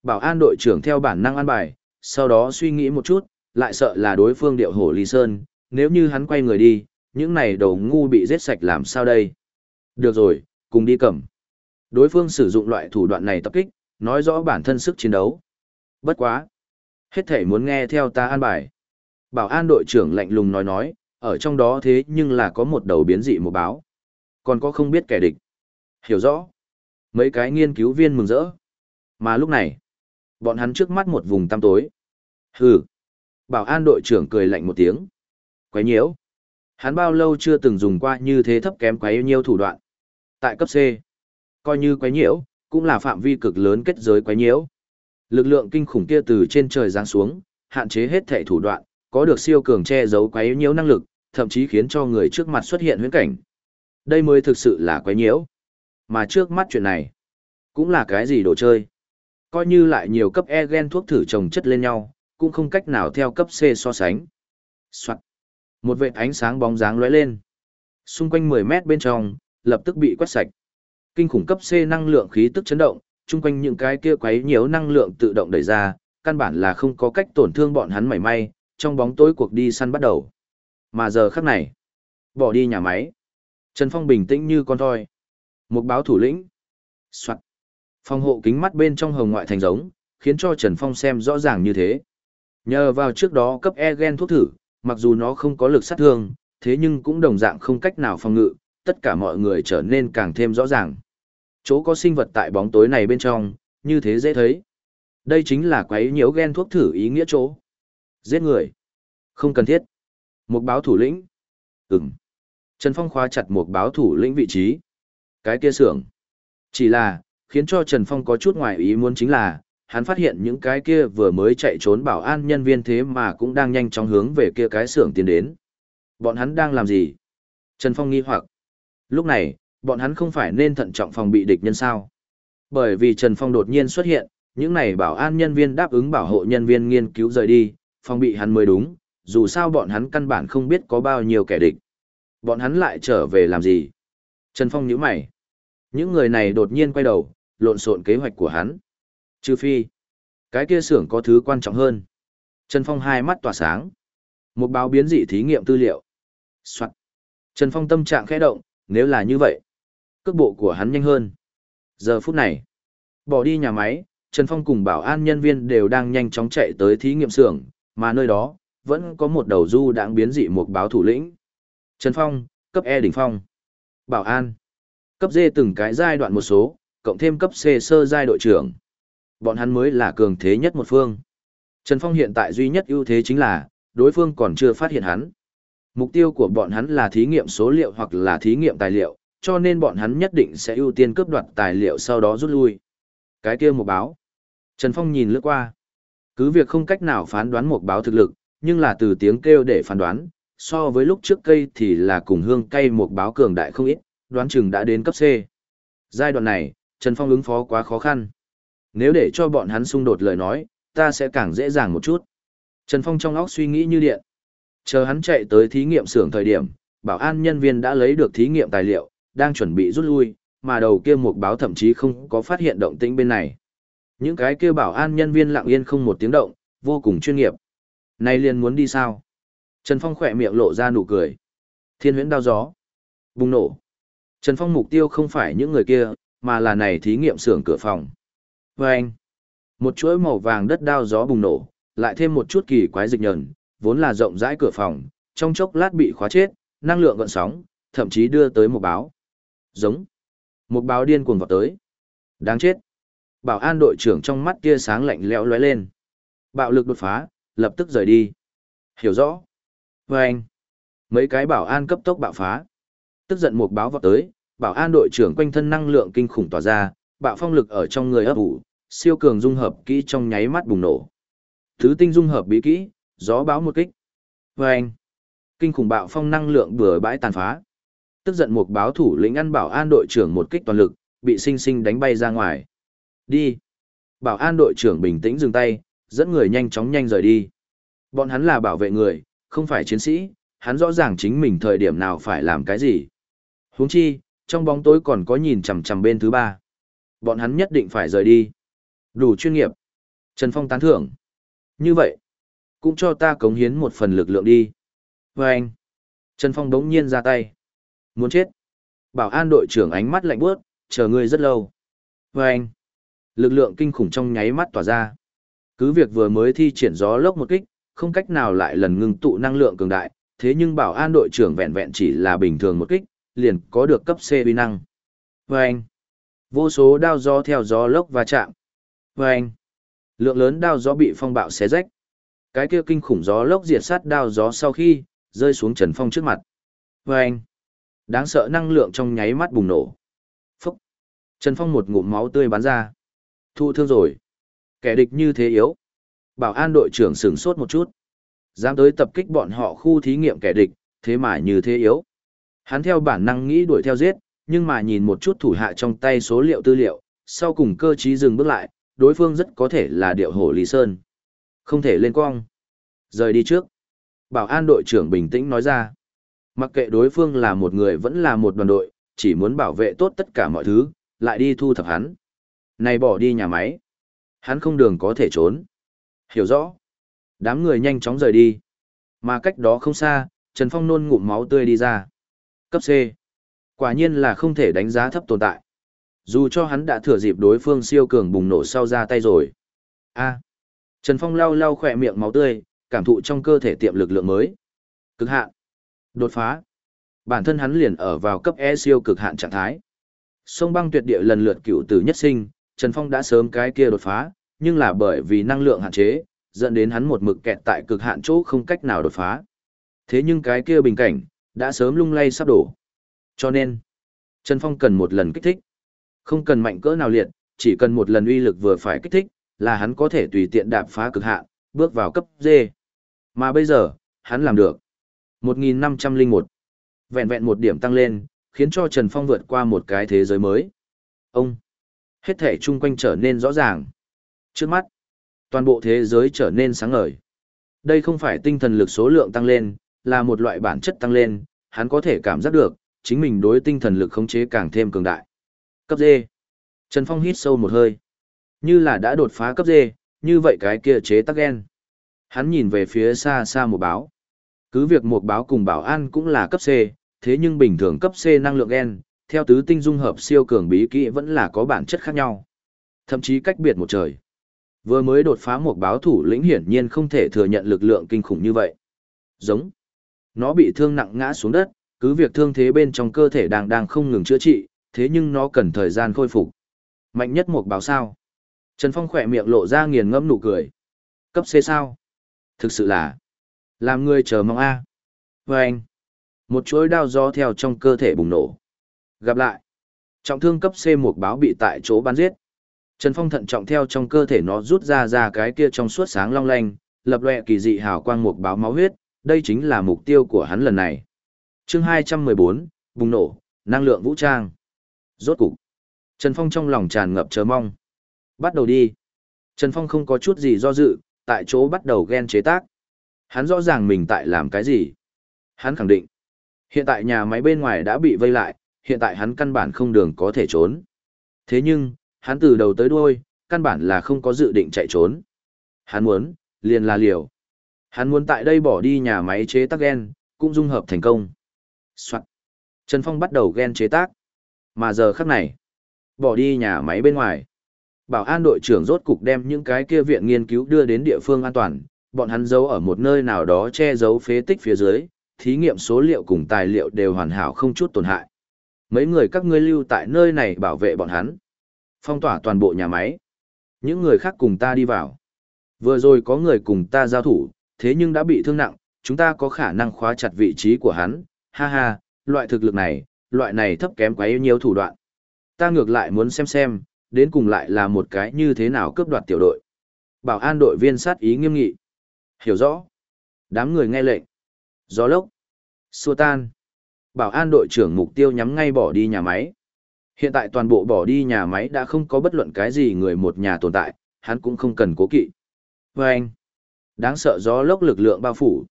Bảo an đội trưởng theo bản năng an bài, sau đó suy nghĩ một chút, lại sợ là đối phương điệu hổ ly sơn, nếu như hắn quay người đi, những này đầu ngu bị giết sạch làm sao đây? Được rồi, cùng đi cầm. Đối phương sử dụng loại thủ đoạn này tập kích, nói rõ bản thân sức chiến đấu. Bất quá. Hết thể muốn nghe theo ta an bài. Bảo an đội trưởng lạnh lùng nói nói, ở trong đó thế nhưng là có một đầu biến dị một báo. Còn có không biết kẻ địch. Hiểu rõ. Mấy cái nghiên cứu viên mừng rỡ. Mà lúc này, bọn hắn trước mắt một vùng tăm tối. Hừ. Bảo an đội trưởng cười lạnh một tiếng. Quấy nhiễu. Hắn bao lâu chưa từng dùng qua như thế thấp kém quấy nhiễu thủ đoạn. Tại cấp C, coi như quấy nhiễu, cũng là phạm vi cực lớn kết giới quấy nhiễu. Lực lượng kinh khủng kia từ trên trời giáng xuống, hạn chế hết thể thủ đoạn, có được siêu cường che giấu quấy nhiễu năng lực, thậm chí khiến cho người trước mặt xuất hiện huyễn cảnh. Đây mới thực sự là quái nhiễu. Mà trước mắt chuyện này, cũng là cái gì đồ chơi. Coi như lại nhiều cấp E gen thuốc thử trồng chất lên nhau, cũng không cách nào theo cấp C so sánh. Soạn. Một vệt ánh sáng bóng dáng lóe lên. Xung quanh 10 mét bên trong, lập tức bị quét sạch. Kinh khủng cấp C năng lượng khí tức chấn động, chung quanh những cái kia quấy nhiễu năng lượng tự động đẩy ra, căn bản là không có cách tổn thương bọn hắn mảy may, trong bóng tối cuộc đi săn bắt đầu. Mà giờ khắc này, bỏ đi nhà máy. Trần Phong bình tĩnh như con thoi. Một báo thủ lĩnh. Soạn. Phòng hộ kính mắt bên trong hồng ngoại thành giống, khiến cho Trần Phong xem rõ ràng như thế. Nhờ vào trước đó cấp e gen thuốc thử, mặc dù nó không có lực sát thương, thế nhưng cũng đồng dạng không cách nào phòng ngự, tất cả mọi người trở nên càng thêm rõ ràng. Chỗ có sinh vật tại bóng tối này bên trong, như thế dễ thấy. Đây chính là quấy nhiễu gen thuốc thử ý nghĩa chỗ. Giết người. Không cần thiết. Một báo thủ lĩnh. Ừm. Trần Phong khóa chặt một báo thủ lĩnh vị trí. Cái kia xưởng. Chỉ là, khiến cho Trần Phong có chút ngoài ý muốn chính là, hắn phát hiện những cái kia vừa mới chạy trốn bảo an nhân viên thế mà cũng đang nhanh chóng hướng về kia cái xưởng tiến đến. Bọn hắn đang làm gì? Trần Phong nghi hoặc. Lúc này, bọn hắn không phải nên thận trọng phòng bị địch nhân sao? Bởi vì Trần Phong đột nhiên xuất hiện, những này bảo an nhân viên đáp ứng bảo hộ nhân viên nghiên cứu rời đi, phòng bị hắn mới đúng, dù sao bọn hắn căn bản không biết có bao nhiêu kẻ địch. Bọn hắn lại trở về làm gì? Trần Phong nhíu mày. Những người này đột nhiên quay đầu, lộn xộn kế hoạch của hắn. Trừ phi, cái kia xưởng có thứ quan trọng hơn. Trần Phong hai mắt tỏa sáng. Một báo biến dị thí nghiệm tư liệu. Soạn. Trần Phong tâm trạng khẽ động, nếu là như vậy, cước bộ của hắn nhanh hơn. Giờ phút này, bỏ đi nhà máy, Trần Phong cùng bảo an nhân viên đều đang nhanh chóng chạy tới thí nghiệm xưởng, mà nơi đó, vẫn có một đầu du đang biến dị một báo thủ lĩnh. Trần Phong, cấp E đỉnh phong. Bảo an, cấp D từng cái giai đoạn một số, cộng thêm cấp C sơ giai đội trưởng. Bọn hắn mới là cường thế nhất một phương. Trần Phong hiện tại duy nhất ưu thế chính là, đối phương còn chưa phát hiện hắn. Mục tiêu của bọn hắn là thí nghiệm số liệu hoặc là thí nghiệm tài liệu, cho nên bọn hắn nhất định sẽ ưu tiên cướp đoạt tài liệu sau đó rút lui. Cái kia một báo. Trần Phong nhìn lướt qua. Cứ việc không cách nào phán đoán một báo thực lực, nhưng là từ tiếng kêu để phán đoán, so với lúc trước cây thì là cùng hương cây một báo cường đại không ít, đoán chừng đã đến cấp C. Giai đoạn này, Trần Phong ứng phó quá khó khăn. Nếu để cho bọn hắn xung đột lời nói, ta sẽ càng dễ dàng một chút. Trần Phong trong óc suy nghĩ như điện. Chờ hắn chạy tới thí nghiệm xưởng thời điểm, bảo an nhân viên đã lấy được thí nghiệm tài liệu, đang chuẩn bị rút lui, mà đầu kia một báo thậm chí không có phát hiện động tĩnh bên này. Những cái kia bảo an nhân viên lặng yên không một tiếng động, vô cùng chuyên nghiệp nay liền muốn đi sao? Trần Phong khỏe miệng lộ ra nụ cười. Thiên huyễn đao gió. Bùng nổ. Trần Phong mục tiêu không phải những người kia, mà là này thí nghiệm xưởng cửa phòng. Và anh. Một chuỗi màu vàng đất đao gió bùng nổ, lại thêm một chút kỳ quái dịch nhờn, vốn là rộng rãi cửa phòng, trong chốc lát bị khóa chết, năng lượng gọn sóng, thậm chí đưa tới một báo. Giống. Một báo điên cuồng vào tới. Đáng chết. Bảo an đội trưởng trong mắt kia sáng lạnh lẽo lóe lên. Bạo lực đột phá, lập tức rời đi. Hiểu rõ. Và anh. Mấy cái bảo an cấp tốc bạo phá. Tức giận một báo vọt tới, bảo an đội trưởng quanh thân năng lượng kinh khủng tỏa ra, bạo phong lực ở trong người ấp ủ, siêu cường dung hợp kỹ trong nháy mắt bùng nổ. Thứ tinh dung hợp bí kỹ, gió báo một kích. Và anh, kinh khủng bạo phong năng lượng bừa bãi tàn phá. Tức giận một báo thủ lĩnh ăn bảo an đội trưởng một kích toàn lực, bị sinh sinh đánh bay ra ngoài. Đi. Bảo an đội trưởng bình tĩnh dừng tay, dẫn người nhanh chóng nhanh rời đi. Bọn hắn là bảo vệ người, không phải chiến sĩ, hắn rõ ràng chính mình thời điểm nào phải làm cái gì. Huống chi, trong bóng tối còn có nhìn chằm chằm bên thứ ba. Bọn hắn nhất định phải rời đi. Đủ chuyên nghiệp. Trần Phong tán thưởng. Như vậy, cũng cho ta cống hiến một phần lực lượng đi. Và anh, Trần Phong đống nhiên ra tay. Muốn chết. Bảo an đội trưởng ánh mắt lạnh bước, chờ ngươi rất lâu. Và anh, lực lượng kinh khủng trong nháy mắt tỏa ra. Cứ việc vừa mới thi triển gió lốc một kích, không cách nào lại lần ngưng tụ năng lượng cường đại, thế nhưng bảo an đội trưởng vẹn vẹn chỉ là bình thường một kích, liền có được cấp C uy năng. Và anh, vô số đao gió theo gió lốc và chạm. Và anh, lượng lớn đao gió bị phong bạo xé rách. Cái kia kinh khủng gió lốc diệt sát đao gió sau khi rơi xuống Trần Phong trước mặt. Và anh, đáng sợ năng lượng trong nháy mắt bùng nổ. Phúc. Trần Phong một ngụm máu tươi bắn ra. Thu thương rồi. Kẻ địch như thế yếu. Bảo an đội trưởng sửng sốt một chút. Dám tới tập kích bọn họ khu thí nghiệm kẻ địch, thế mà như thế yếu. Hắn theo bản năng nghĩ đuổi theo giết, nhưng mà nhìn một chút thủ hạ trong tay số liệu tư liệu, sau cùng cơ trí dừng bước lại, đối phương rất có thể là điệu hổ Lý Sơn. Không thể lên cong. Rời đi trước. Bảo an đội trưởng bình tĩnh nói ra. Mặc kệ đối phương là một người vẫn là một đoàn đội, chỉ muốn bảo vệ tốt tất cả mọi thứ, lại đi thu thập hắn. Này bỏ đi nhà máy. Hắn không đường có thể trốn. Hiểu rõ. Đám người nhanh chóng rời đi. Mà cách đó không xa, Trần Phong nôn ngụm máu tươi đi ra. Cấp C. Quả nhiên là không thể đánh giá thấp tồn tại. Dù cho hắn đã thừa dịp đối phương siêu cường bùng nổ sau ra tay rồi. A. Trần Phong lau lau khỏe miệng máu tươi, cảm thụ trong cơ thể tiệm lực lượng mới. Cực hạn. Đột phá. Bản thân hắn liền ở vào cấp E siêu cực hạn trạng thái. Sông băng tuyệt địa lần lượt cựu tử nhất sinh, Trần Phong đã sớm cái kia đột phá, nhưng là bởi vì năng lượng hạn chế, dẫn đến hắn một mực kẹt tại cực hạn chỗ không cách nào đột phá. Thế nhưng cái kia bình cảnh, đã sớm lung lay sắp đổ. Cho nên, Trần Phong cần một lần kích thích. Không cần mạnh cỡ nào liệt, chỉ cần một lần uy lực vừa phải kích thích, là hắn có thể tùy tiện đạp phá cực hạn, bước vào cấp D. Mà bây giờ, hắn làm được. 1501. Vẹn vẹn một điểm tăng lên, khiến cho Trần Phong vượt qua một cái thế giới mới. Ông. Hết thể chung quanh trở nên rõ ràng. Trước mắt, toàn bộ thế giới trở nên sáng ngời. Đây không phải tinh thần lực số lượng tăng lên, là một loại bản chất tăng lên, hắn có thể cảm giác được, chính mình đối tinh thần lực khống chế càng thêm cường đại. Cấp D. Trần Phong hít sâu một hơi. Như là đã đột phá cấp D, như vậy cái kia chế tắc gen. Hắn nhìn về phía xa xa một báo. Cứ việc một báo cùng bảo an cũng là cấp C, thế nhưng bình thường cấp C năng lượng gen, theo tứ tinh dung hợp siêu cường bí kỹ vẫn là có bản chất khác nhau. Thậm chí cách biệt một trời. Vừa mới đột phá một báo thủ lĩnh hiển nhiên không thể thừa nhận lực lượng kinh khủng như vậy. Giống. Nó bị thương nặng ngã xuống đất, cứ việc thương thế bên trong cơ thể đang đang không ngừng chữa trị, thế nhưng nó cần thời gian khôi phục. Mạnh nhất một báo sao. Trần Phong khỏe miệng lộ ra nghiền ngẫm nụ cười. Cấp C sao? Thực sự là làm người chờ mong a. Và anh, một chuỗi đao gió theo trong cơ thể bùng nổ. Gặp lại. Trọng thương cấp C một báo bị tại chỗ bắn giết. Trần Phong thận trọng theo trong cơ thể nó rút ra ra cái kia trong suốt sáng long lanh, lập lòe kỳ dị hào quang một báo máu huyết, đây chính là mục tiêu của hắn lần này. Chương 214, bùng nổ, năng lượng vũ trang. Rốt cục. Trần Phong trong lòng tràn ngập chờ mong. Bắt đầu đi. Trần Phong không có chút gì do dự, tại chỗ bắt đầu ghen chế tác. Hắn rõ ràng mình tại làm cái gì. Hắn khẳng định. Hiện tại nhà máy bên ngoài đã bị vây lại, hiện tại hắn căn bản không đường có thể trốn. Thế nhưng, hắn từ đầu tới đuôi, căn bản là không có dự định chạy trốn. Hắn muốn, liền là liều. Hắn muốn tại đây bỏ đi nhà máy chế tác gen, cũng dung hợp thành công. Soạn. Trần Phong bắt đầu gen chế tác. Mà giờ khắc này, bỏ đi nhà máy bên ngoài. Bảo an đội trưởng rốt cục đem những cái kia viện nghiên cứu đưa đến địa phương an toàn, bọn hắn giấu ở một nơi nào đó che giấu phế tích phía dưới, thí nghiệm số liệu cùng tài liệu đều hoàn hảo không chút tổn hại. Mấy người các ngươi lưu tại nơi này bảo vệ bọn hắn. Phong tỏa toàn bộ nhà máy. Những người khác cùng ta đi vào. Vừa rồi có người cùng ta giao thủ, thế nhưng đã bị thương nặng, chúng ta có khả năng khóa chặt vị trí của hắn. Ha ha, loại thực lực này, loại này thấp kém quá nhiều thủ đoạn. Ta ngược lại muốn xem xem, đến cùng lại là một cái như thế nào cướp đoạt tiểu đội. Bảo an đội viên sát ý nghiêm nghị. Hiểu rõ. Đám người nghe lệnh. Gió lốc. Xua tan. Bảo an đội trưởng mục tiêu nhắm ngay bỏ đi nhà máy. Hiện tại toàn bộ bỏ đi nhà máy đã không có bất luận cái gì người một nhà tồn tại, hắn cũng không cần cố kỵ. Và anh, đáng sợ gió lốc lực lượng bao phủ.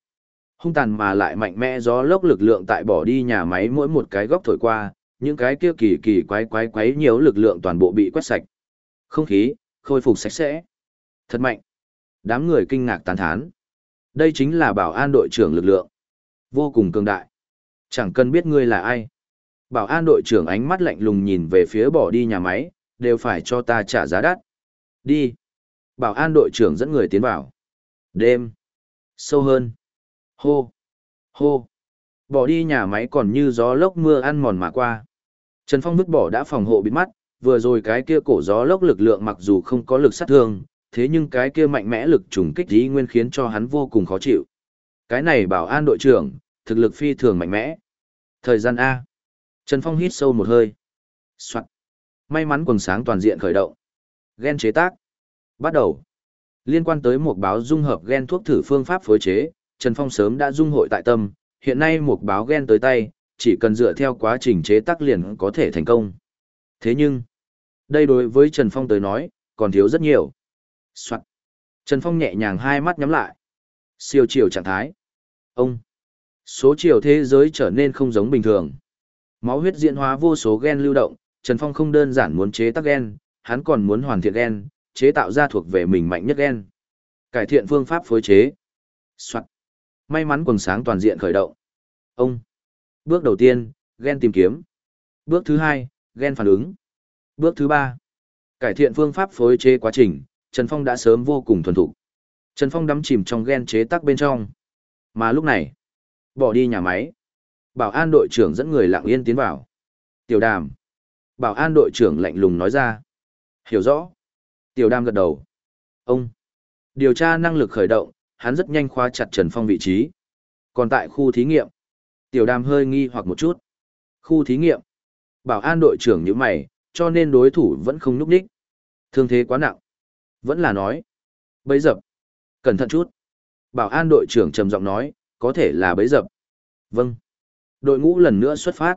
Hung tàn mà lại mạnh mẽ gió lốc lực lượng tại bỏ đi nhà máy mỗi một cái góc thổi qua, những cái kia kỳ kỳ quái quái quái nhiều lực lượng toàn bộ bị quét sạch. Không khí, khôi phục sạch sẽ. Thật mạnh. Đám người kinh ngạc tán thán. Đây chính là bảo an đội trưởng lực lượng. Vô cùng cường đại. Chẳng cần biết ngươi là ai. Bảo an đội trưởng ánh mắt lạnh lùng nhìn về phía bỏ đi nhà máy, đều phải cho ta trả giá đắt. Đi. Bảo an đội trưởng dẫn người tiến vào. Đêm. Sâu hơn. Hô. Hô. Bỏ đi nhà máy còn như gió lốc mưa ăn mòn mà qua. Trần Phong vứt bỏ đã phòng hộ bịt mắt, vừa rồi cái kia cổ gió lốc lực lượng mặc dù không có lực sát thương, thế nhưng cái kia mạnh mẽ lực trùng kích dĩ nguyên khiến cho hắn vô cùng khó chịu. Cái này bảo an đội trưởng, thực lực phi thường mạnh mẽ. Thời gian A. Trần Phong hít sâu một hơi. Soạn. May mắn quần sáng toàn diện khởi động. Gen chế tác. Bắt đầu. Liên quan tới một báo dung hợp gen thuốc thử phương pháp phối chế, Trần Phong sớm đã dung hội tại tâm, hiện nay một báo gen tới tay, chỉ cần dựa theo quá trình chế tác liền có thể thành công. Thế nhưng, đây đối với Trần Phong tới nói, còn thiếu rất nhiều. Soạn. Trần Phong nhẹ nhàng hai mắt nhắm lại. Siêu chiều trạng thái. Ông. Số chiều thế giới trở nên không giống bình thường. Máu huyết diễn hóa vô số gen lưu động, Trần Phong không đơn giản muốn chế tác gen, hắn còn muốn hoàn thiện gen, chế tạo ra thuộc về mình mạnh nhất gen. Cải thiện phương pháp phối chế. Soạn. May mắn quần sáng toàn diện khởi động. Ông. Bước đầu tiên, gen tìm kiếm. Bước thứ hai, gen phản ứng. Bước thứ ba, cải thiện phương pháp phối chế quá trình, Trần Phong đã sớm vô cùng thuần thục. Trần Phong đắm chìm trong gen chế tác bên trong. Mà lúc này, bỏ đi nhà máy. Bảo an đội trưởng dẫn người lặng yên tiến vào. Tiểu đàm. Bảo an đội trưởng lạnh lùng nói ra. Hiểu rõ. Tiểu đàm gật đầu. Ông. Điều tra năng lực khởi động, hắn rất nhanh khóa chặt Trần Phong vị trí. Còn tại khu thí nghiệm, tiểu đàm hơi nghi hoặc một chút. Khu thí nghiệm. Bảo an đội trưởng như mày, cho nên đối thủ vẫn không núp đích Thương thế quá nặng. Vẫn là nói. Bấy dập. Cẩn thận chút. Bảo an đội trưởng trầm giọng nói, có thể là bấy dập. Vâng. Đội ngũ lần nữa xuất phát.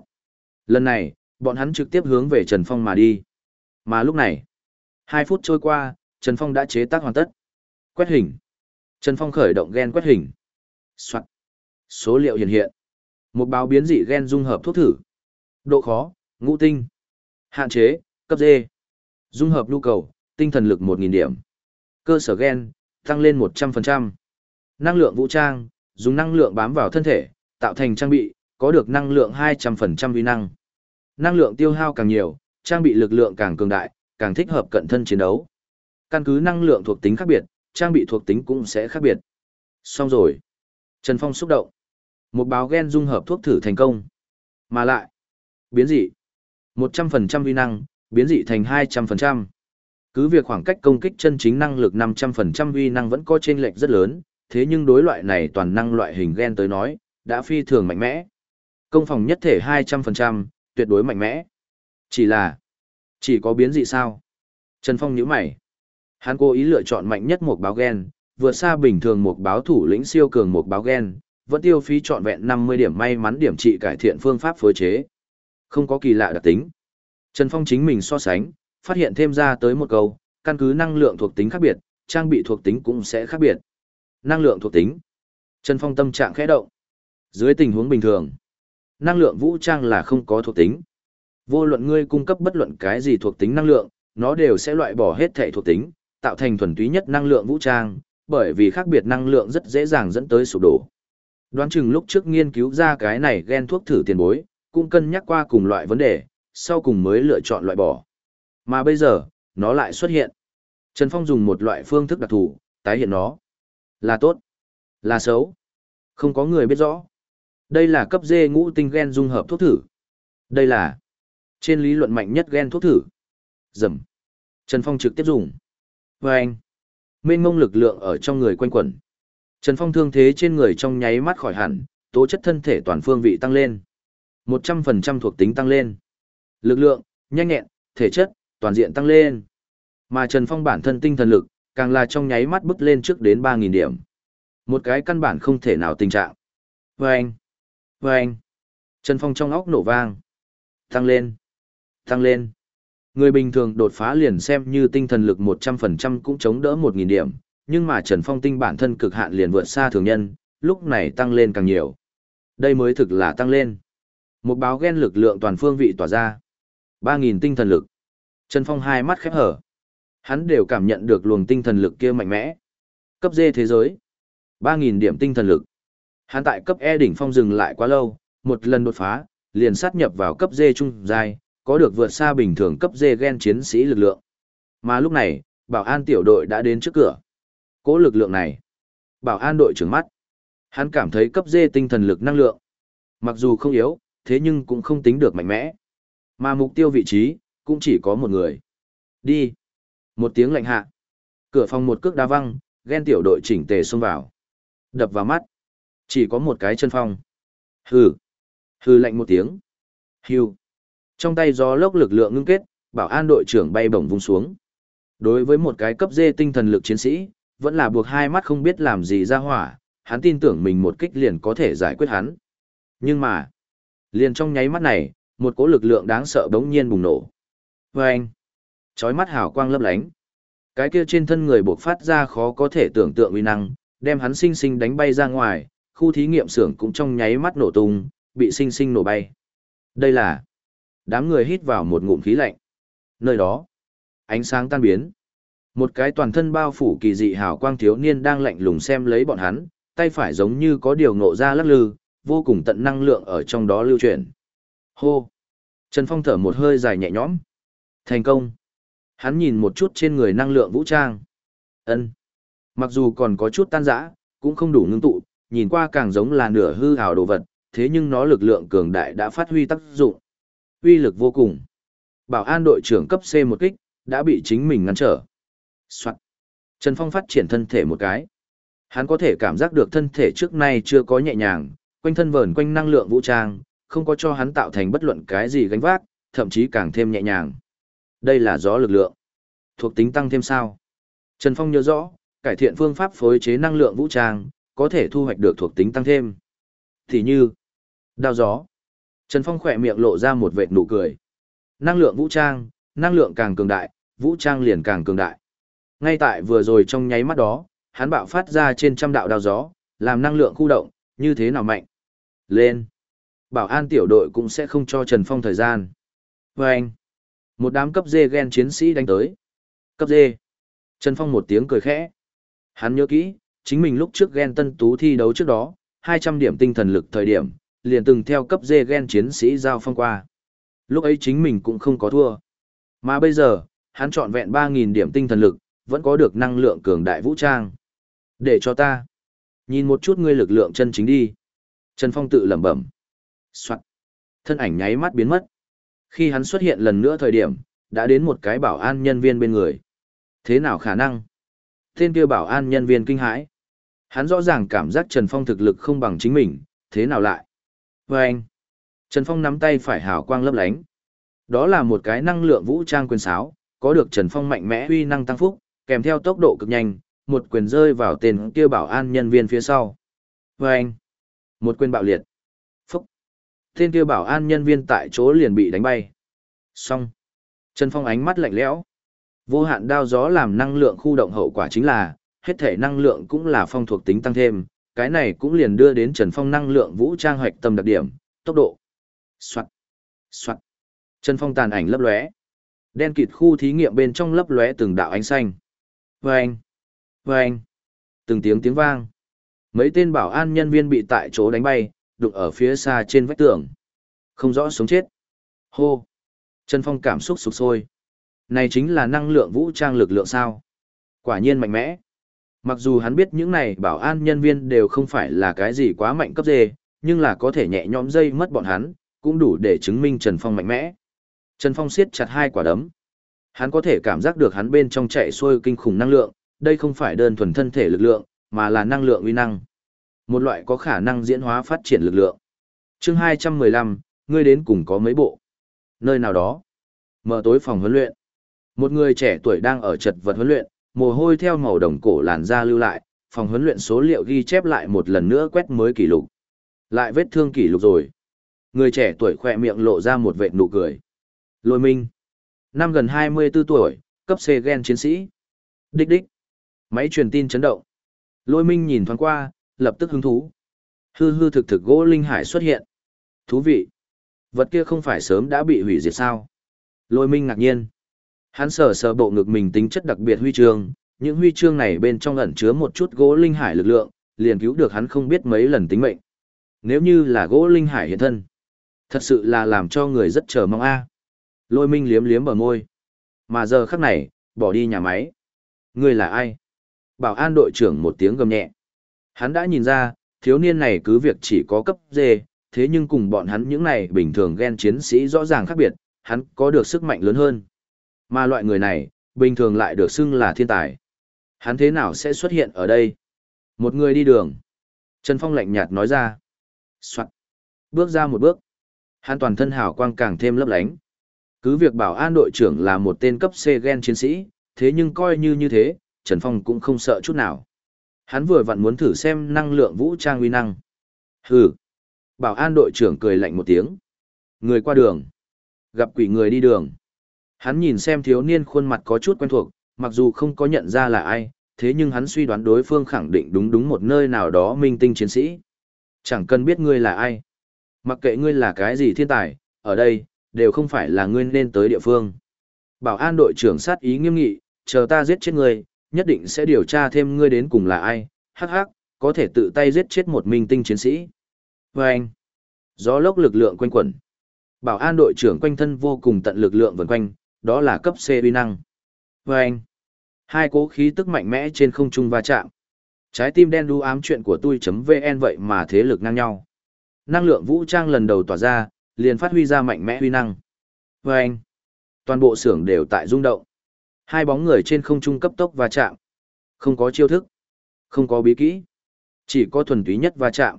Lần này, bọn hắn trực tiếp hướng về Trần Phong mà đi. Mà lúc này, hai phút trôi qua, Trần Phong đã chế tác hoàn tất. Quét hình. Trần Phong khởi động gen quét hình. Soạn. Số liệu hiện hiện. Một báo biến dị gen dung hợp thuốc thử. Độ khó, ngũ tinh. Hạn chế, cấp D. Dung hợp nhu cầu, tinh thần lực 1.000 điểm. Cơ sở gen, tăng lên 100%. Năng lượng vũ trang, dùng năng lượng bám vào thân thể, tạo thành trang bị, có được năng lượng 200% uy năng. Năng lượng tiêu hao càng nhiều, trang bị lực lượng càng cường đại, càng thích hợp cận thân chiến đấu. Căn cứ năng lượng thuộc tính khác biệt, trang bị thuộc tính cũng sẽ khác biệt. Xong rồi. Trần Phong xúc động. Một báo gen dung hợp thuốc thử thành công. Mà lại. Biến dị. 100% uy năng, biến dị thành 200%. Cứ việc khoảng cách công kích chân chính năng lực 500% uy năng vẫn có chênh lệch rất lớn, thế nhưng đối loại này toàn năng loại hình gen tới nói, đã phi thường mạnh mẽ. Công phòng nhất thể 200%, tuyệt đối mạnh mẽ. Chỉ là, chỉ có biến dị sao? Trần Phong nhíu mày. Hắn cố ý lựa chọn mạnh nhất một báo gen, vượt xa bình thường một báo thủ lĩnh siêu cường một báo gen, vẫn tiêu phí trọn vẹn 50 điểm may mắn điểm trị cải thiện phương pháp phối chế. Không có kỳ lạ đặc tính. Trần Phong chính mình so sánh, phát hiện thêm ra tới một câu, căn cứ năng lượng thuộc tính khác biệt, trang bị thuộc tính cũng sẽ khác biệt. Năng lượng thuộc tính. Trần Phong tâm trạng khẽ động. Dưới tình huống bình thường, năng lượng vũ trang là không có thuộc tính. Vô luận ngươi cung cấp bất luận cái gì thuộc tính năng lượng, nó đều sẽ loại bỏ hết thể thuộc tính, tạo thành thuần túy nhất năng lượng vũ trang, bởi vì khác biệt năng lượng rất dễ dàng dẫn tới sụp đổ. Đoán chừng lúc trước nghiên cứu ra cái này gen thuốc thử tiền bối, cũng cân nhắc qua cùng loại vấn đề, sau cùng mới lựa chọn loại bỏ. Mà bây giờ, nó lại xuất hiện. Trần Phong dùng một loại phương thức đặc thù, tái hiện nó. Là tốt, là xấu. Không có người biết rõ. Đây là cấp D ngũ tinh gen dung hợp thuốc thử. Đây là trên lý luận mạnh nhất gen thuốc thử. Dầm. Trần Phong trực tiếp dùng. Và anh. Mênh mông lực lượng ở trong người quanh quẩn. Trần Phong thương thế trên người trong nháy mắt khỏi hẳn, tố chất thân thể toàn phương vị tăng lên. 100% thuộc tính tăng lên. Lực lượng, nhanh nhẹn, thể chất, toàn diện tăng lên. Mà Trần Phong bản thân tinh thần lực, càng là trong nháy mắt bước lên trước đến 3.000 điểm. Một cái căn bản không thể nào tình trạng. Vâng! Vâng! Trần Phong trong óc nổ vang. Tăng lên! Tăng lên! Người bình thường đột phá liền xem như tinh thần lực 100% cũng chống đỡ 1.000 điểm, nhưng mà Trần Phong tinh bản thân cực hạn liền vượt xa thường nhân, lúc này tăng lên càng nhiều. Đây mới thực là tăng lên. Một báo ghen lực lượng toàn phương vị tỏa ra. 3.000 tinh thần lực. Trần Phong hai mắt khép hở. Hắn đều cảm nhận được luồng tinh thần lực kia mạnh mẽ. Cấp D thế giới. 3.000 điểm tinh thần lực. Hắn tại cấp E đỉnh phong dừng lại quá lâu, một lần đột phá, liền sát nhập vào cấp D trung giai, có được vượt xa bình thường cấp D gen chiến sĩ lực lượng. Mà lúc này, bảo an tiểu đội đã đến trước cửa. Cố lực lượng này. Bảo an đội trưởng mắt. Hắn cảm thấy cấp D tinh thần lực năng lượng. Mặc dù không yếu, thế nhưng cũng không tính được mạnh mẽ. Mà mục tiêu vị trí, cũng chỉ có một người. Đi. Một tiếng lạnh hạ. Cửa phòng một cước đá văng, ghen tiểu đội chỉnh tề xông vào. Đập vào mắt. Chỉ có một cái chân phong. Hừ. Hừ lạnh một tiếng. Hưu. Trong tay gió lốc lực lượng ngưng kết, bảo an đội trưởng bay bổng vung xuống. Đối với một cái cấp dê tinh thần lực chiến sĩ, vẫn là buộc hai mắt không biết làm gì ra hỏa, hắn tin tưởng mình một kích liền có thể giải quyết hắn. Nhưng mà, liền trong nháy mắt này, một cỗ lực lượng đáng sợ bỗng nhiên bùng nổ. Và anh, chói mắt hào quang lấp lánh. Cái kia trên thân người buộc phát ra khó có thể tưởng tượng uy năng, đem hắn sinh sinh đánh bay ra ngoài, khu thí nghiệm xưởng cũng trong nháy mắt nổ tung, bị sinh sinh nổ bay. Đây là đám người hít vào một ngụm khí lạnh. Nơi đó, ánh sáng tan biến. Một cái toàn thân bao phủ kỳ dị hào quang thiếu niên đang lạnh lùng xem lấy bọn hắn, tay phải giống như có điều ngộ ra lắc lư, vô cùng tận năng lượng ở trong đó lưu chuyển. Hô! Trần Phong thở một hơi dài nhẹ nhõm. Thành công! Hắn nhìn một chút trên người năng lượng vũ trang. ân Mặc dù còn có chút tan rã, cũng không đủ ngưng tụ, nhìn qua càng giống là nửa hư hào đồ vật, thế nhưng nó lực lượng cường đại đã phát huy tác dụng. Uy lực vô cùng. Bảo an đội trưởng cấp C một kích, đã bị chính mình ngăn trở. Soạn. Trần Phong phát triển thân thể một cái. Hắn có thể cảm giác được thân thể trước nay chưa có nhẹ nhàng, quanh thân vờn quanh năng lượng vũ trang, không có cho hắn tạo thành bất luận cái gì gánh vác, thậm chí càng thêm nhẹ nhàng. Đây là gió lực lượng. Thuộc tính tăng thêm sao? Trần Phong nhớ rõ, cải thiện phương pháp phối chế năng lượng vũ trang, có thể thu hoạch được thuộc tính tăng thêm. Thì như, đao gió. Trần Phong khỏe miệng lộ ra một vệt nụ cười. Năng lượng vũ trang, năng lượng càng cường đại, vũ trang liền càng cường đại. Ngay tại vừa rồi trong nháy mắt đó, hắn bạo phát ra trên trăm đạo đao gió, làm năng lượng khu động, như thế nào mạnh. Lên. Bảo an tiểu đội cũng sẽ không cho Trần Phong thời gian. Và anh. Một đám cấp dê gen chiến sĩ đánh tới. Cấp dê. Trần Phong một tiếng cười khẽ. Hắn nhớ kỹ, chính mình lúc trước gen tân tú thi đấu trước đó, 200 điểm tinh thần lực thời điểm, liền từng theo cấp dê gen chiến sĩ giao phong qua. Lúc ấy chính mình cũng không có thua. Mà bây giờ, hắn chọn vẹn 3.000 điểm tinh thần lực, vẫn có được năng lượng cường đại vũ trang. Để cho ta nhìn một chút ngươi lực lượng chân chính đi. Trần Phong tự lẩm bẩm. Soạn. Thân ảnh nháy mắt biến mất. Khi hắn xuất hiện lần nữa thời điểm, đã đến một cái bảo an nhân viên bên người. Thế nào khả năng? Tên kia bảo an nhân viên kinh hãi. Hắn rõ ràng cảm giác Trần Phong thực lực không bằng chính mình, thế nào lại? Và anh. Trần Phong nắm tay phải hào quang lấp lánh. Đó là một cái năng lượng vũ trang quyền sáo, có được Trần Phong mạnh mẽ uy năng tăng phúc, kèm theo tốc độ cực nhanh, một quyền rơi vào tên kia bảo an nhân viên phía sau. Và anh. Một quyền bạo liệt. Tên kia bảo an nhân viên tại chỗ liền bị đánh bay. Xong. Trần Phong ánh mắt lạnh lẽo. Vô hạn đao gió làm năng lượng khu động hậu quả chính là, hết thể năng lượng cũng là phong thuộc tính tăng thêm, cái này cũng liền đưa đến Trần Phong năng lượng vũ trang hoạch tâm đặc điểm, tốc độ. Soạt. Soạt. Trần Phong tàn ảnh lấp lóe. Đen kịt khu thí nghiệm bên trong lấp lóe từng đạo ánh xanh. Vâng. Vâng. Từng tiếng tiếng vang. Mấy tên bảo an nhân viên bị tại chỗ đánh bay, đụng ở phía xa trên vách tường. Không rõ sống chết. Hô. Trần Phong cảm xúc sụp sôi. Này chính là năng lượng vũ trang lực lượng sao. Quả nhiên mạnh mẽ. Mặc dù hắn biết những này bảo an nhân viên đều không phải là cái gì quá mạnh cấp dê, nhưng là có thể nhẹ nhõm dây mất bọn hắn, cũng đủ để chứng minh Trần Phong mạnh mẽ. Trần Phong siết chặt hai quả đấm. Hắn có thể cảm giác được hắn bên trong chạy xuôi kinh khủng năng lượng, đây không phải đơn thuần thân thể lực lượng, mà là năng lượng uy năng. Một loại có khả năng diễn hóa phát triển lực lượng. Chương 215, ngươi đến cùng có mấy bộ. Nơi nào đó, mở tối phòng huấn luyện. Một người trẻ tuổi đang ở trật vật huấn luyện, mồ hôi theo màu đồng cổ làn da lưu lại, phòng huấn luyện số liệu ghi chép lại một lần nữa quét mới kỷ lục. Lại vết thương kỷ lục rồi. Người trẻ tuổi khỏe miệng lộ ra một vệt nụ cười. Lôi minh. Năm gần 24 tuổi, cấp C gen chiến sĩ. Đích đích. Máy truyền tin chấn động. Lôi minh nhìn thoáng qua, lập tức hứng thú. Hư hư thực thực gỗ linh hải xuất hiện. Thú vị. Vật kia không phải sớm đã bị hủy diệt sao? Lôi minh ngạc nhiên. Hắn sờ sờ bộ ngực mình tính chất đặc biệt huy chương, những huy chương này bên trong ẩn chứa một chút gỗ linh hải lực lượng, liền cứu được hắn không biết mấy lần tính mệnh. Nếu như là gỗ linh hải hiện thân, thật sự là làm cho người rất chờ mong a. Lôi minh liếm liếm bờ môi. Mà giờ khắc này, bỏ đi nhà máy. Ngươi là ai? Bảo an đội trưởng một tiếng gầm nhẹ. Hắn đã nhìn ra, thiếu niên này cứ việc chỉ có cấp D, thế nhưng cùng bọn hắn những này bình thường ghen chiến sĩ rõ ràng khác biệt, hắn có được sức mạnh lớn hơn. Mà loại người này, bình thường lại được xưng là thiên tài. Hắn thế nào sẽ xuất hiện ở đây? Một người đi đường. Trần Phong lạnh nhạt nói ra. Soạn. Bước ra một bước. Hắn toàn thân hào quang càng thêm lấp lánh. Cứ việc bảo an đội trưởng là một tên cấp C gen chiến sĩ, thế nhưng coi như như thế, Trần Phong cũng không sợ chút nào. Hắn vừa vặn muốn thử xem năng lượng vũ trang uy năng. Hừ. Bảo an đội trưởng cười lạnh một tiếng. Người qua đường. Gặp quỷ người đi đường. Hắn nhìn xem thiếu niên khuôn mặt có chút quen thuộc, mặc dù không có nhận ra là ai, thế nhưng hắn suy đoán đối phương khẳng định đúng đúng một nơi nào đó minh tinh chiến sĩ. Chẳng cần biết ngươi là ai. Mặc kệ ngươi là cái gì thiên tài, ở đây, đều không phải là ngươi nên tới địa phương. Bảo an đội trưởng sát ý nghiêm nghị, chờ ta giết chết ngươi, nhất định sẽ điều tra thêm ngươi đến cùng là ai, hắc hắc, có thể tự tay giết chết một minh tinh chiến sĩ. Và anh, gió lốc lực lượng quanh quẩn. Bảo an đội trưởng quanh thân vô cùng tận lực lượng vần quanh, đó là cấp C uy năng. Và anh, hai cố khí tức mạnh mẽ trên không trung va chạm. Trái tim đen đu ám chuyện của tôi.vn vậy mà thế lực ngang nhau. Năng lượng vũ trang lần đầu tỏa ra, liền phát huy ra mạnh mẽ huy năng. Và anh, toàn bộ xưởng đều tại rung động. Hai bóng người trên không trung cấp tốc va chạm. Không có chiêu thức, không có bí kỹ, chỉ có thuần túy nhất va chạm.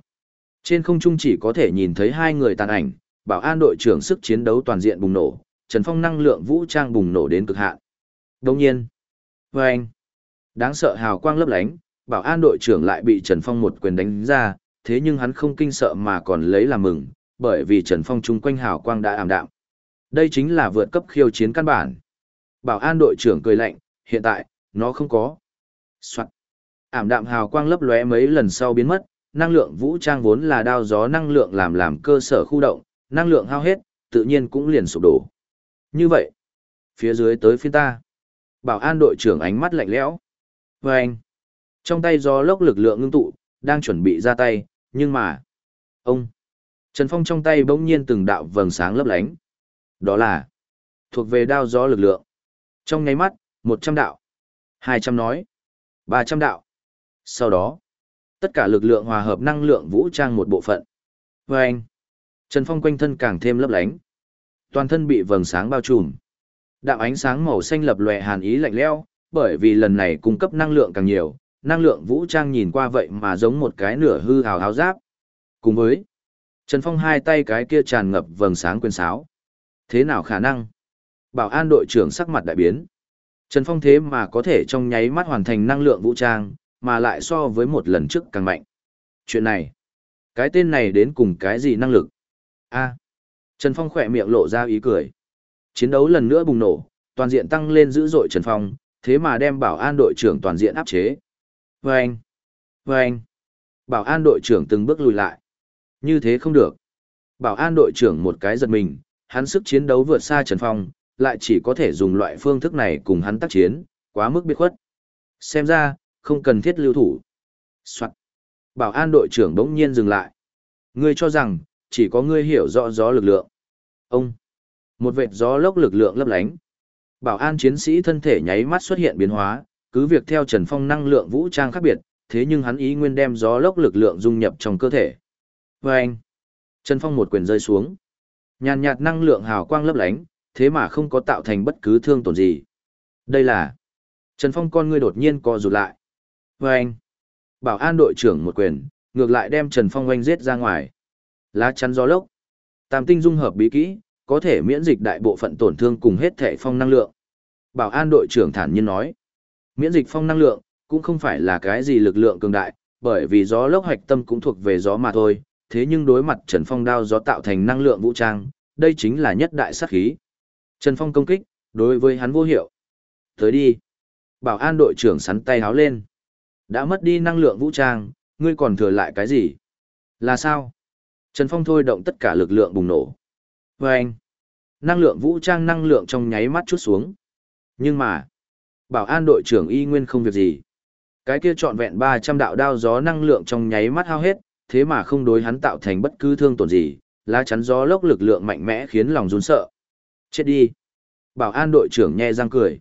Trên không trung chỉ có thể nhìn thấy hai người tàn ảnh, bảo an đội trưởng sức chiến đấu toàn diện bùng nổ, Trần Phong năng lượng vũ trang bùng nổ đến cực hạn. Đồng nhiên, với anh, đáng sợ hào quang lấp lánh, bảo an đội trưởng lại bị Trần Phong một quyền đánh ra, thế nhưng hắn không kinh sợ mà còn lấy làm mừng, bởi vì Trần Phong chung quanh hào quang đã ảm đạm. Đây chính là vượt cấp khiêu chiến căn bản. Bảo an đội trưởng cười lạnh, hiện tại, nó không có. Soạn. Ảm đạm hào quang lấp lóe mấy lần sau biến mất, năng lượng vũ trang vốn là đao gió năng lượng làm làm cơ sở khu động, năng lượng hao hết, tự nhiên cũng liền sụp đổ. Như vậy, phía dưới tới phiên ta. Bảo an đội trưởng ánh mắt lạnh lẽo. Và anh, trong tay gió lốc lực lượng ngưng tụ, đang chuẩn bị ra tay, nhưng mà... Ông! Trần Phong trong tay bỗng nhiên từng đạo vầng sáng lấp lánh. Đó là thuộc về đao gió lực lượng. Trong nháy mắt, một trăm đạo, hai trăm nói, ba trăm đạo. Sau đó, tất cả lực lượng hòa hợp năng lượng vũ trang một bộ phận. Và anh, Trần Phong quanh thân càng thêm lấp lánh. Toàn thân bị vầng sáng bao trùm. Đạo ánh sáng màu xanh lập lòe hàn ý lạnh lẽo, bởi vì lần này cung cấp năng lượng càng nhiều, năng lượng vũ trang nhìn qua vậy mà giống một cái nửa hư hào háo giáp. Cùng với Trần Phong hai tay cái kia tràn ngập vầng sáng quyền sáo. Thế nào khả năng? Bảo an đội trưởng sắc mặt đại biến. Trần Phong thế mà có thể trong nháy mắt hoàn thành năng lượng vũ trang, mà lại so với một lần trước càng mạnh. Chuyện này, cái tên này đến cùng cái gì năng lực? A. Trần Phong khỏe miệng lộ ra ý cười. Chiến đấu lần nữa bùng nổ, toàn diện tăng lên dữ dội Trần Phong, thế mà đem bảo an đội trưởng toàn diện áp chế. Vâng! Vâng! Bảo an đội trưởng từng bước lùi lại. Như thế không được. Bảo an đội trưởng một cái giật mình, hắn sức chiến đấu vượt xa Trần Phong, lại chỉ có thể dùng loại phương thức này cùng hắn tác chiến, quá mức biệt khuất. Xem ra, không cần thiết lưu thủ. Soạn. Bảo an đội trưởng bỗng nhiên dừng lại. Ngươi cho rằng, chỉ có ngươi hiểu rõ gió lực lượng. Ông. Một vệt gió lốc lực lượng lấp lánh. Bảo an chiến sĩ thân thể nháy mắt xuất hiện biến hóa, cứ việc theo Trần Phong năng lượng vũ trang khác biệt, thế nhưng hắn ý nguyên đem gió lốc lực lượng dung nhập trong cơ thể. Và anh. Trần Phong một quyền rơi xuống. Nhàn nhạt năng lượng hào quang lấp lánh, thế mà không có tạo thành bất cứ thương tổn gì. Đây là... Trần Phong con ngươi đột nhiên co rụt lại. Và anh. Bảo an đội trưởng một quyền, ngược lại đem Trần Phong oanh giết ra ngoài. Lá chắn gió lốc. Tam tinh dung hợp bí kỹ, có thể miễn dịch đại bộ phận tổn thương cùng hết thể phong năng lượng. Bảo an đội trưởng thản nhiên nói. Miễn dịch phong năng lượng, cũng không phải là cái gì lực lượng cường đại, bởi vì gió lốc hoạch tâm cũng thuộc về gió mà thôi, thế nhưng đối mặt Trần Phong đao gió tạo thành năng lượng vũ trang, đây chính là nhất đại sát khí. Trần Phong công kích, đối với hắn vô hiệu. Tới đi. Bảo an đội trưởng sắn tay háo lên. Đã mất đi năng lượng vũ trang, ngươi còn thừa lại cái gì? Là sao? Trần Phong thôi động tất cả lực lượng bùng nổ. Và anh, năng lượng vũ trang năng lượng trong nháy mắt chút xuống. Nhưng mà, bảo an đội trưởng y nguyên không việc gì. Cái kia trọn vẹn 300 đạo đao gió năng lượng trong nháy mắt hao hết, thế mà không đối hắn tạo thành bất cứ thương tổn gì, lá chắn gió lốc lực lượng mạnh mẽ khiến lòng run sợ. Chết đi. Bảo an đội trưởng nhe răng cười.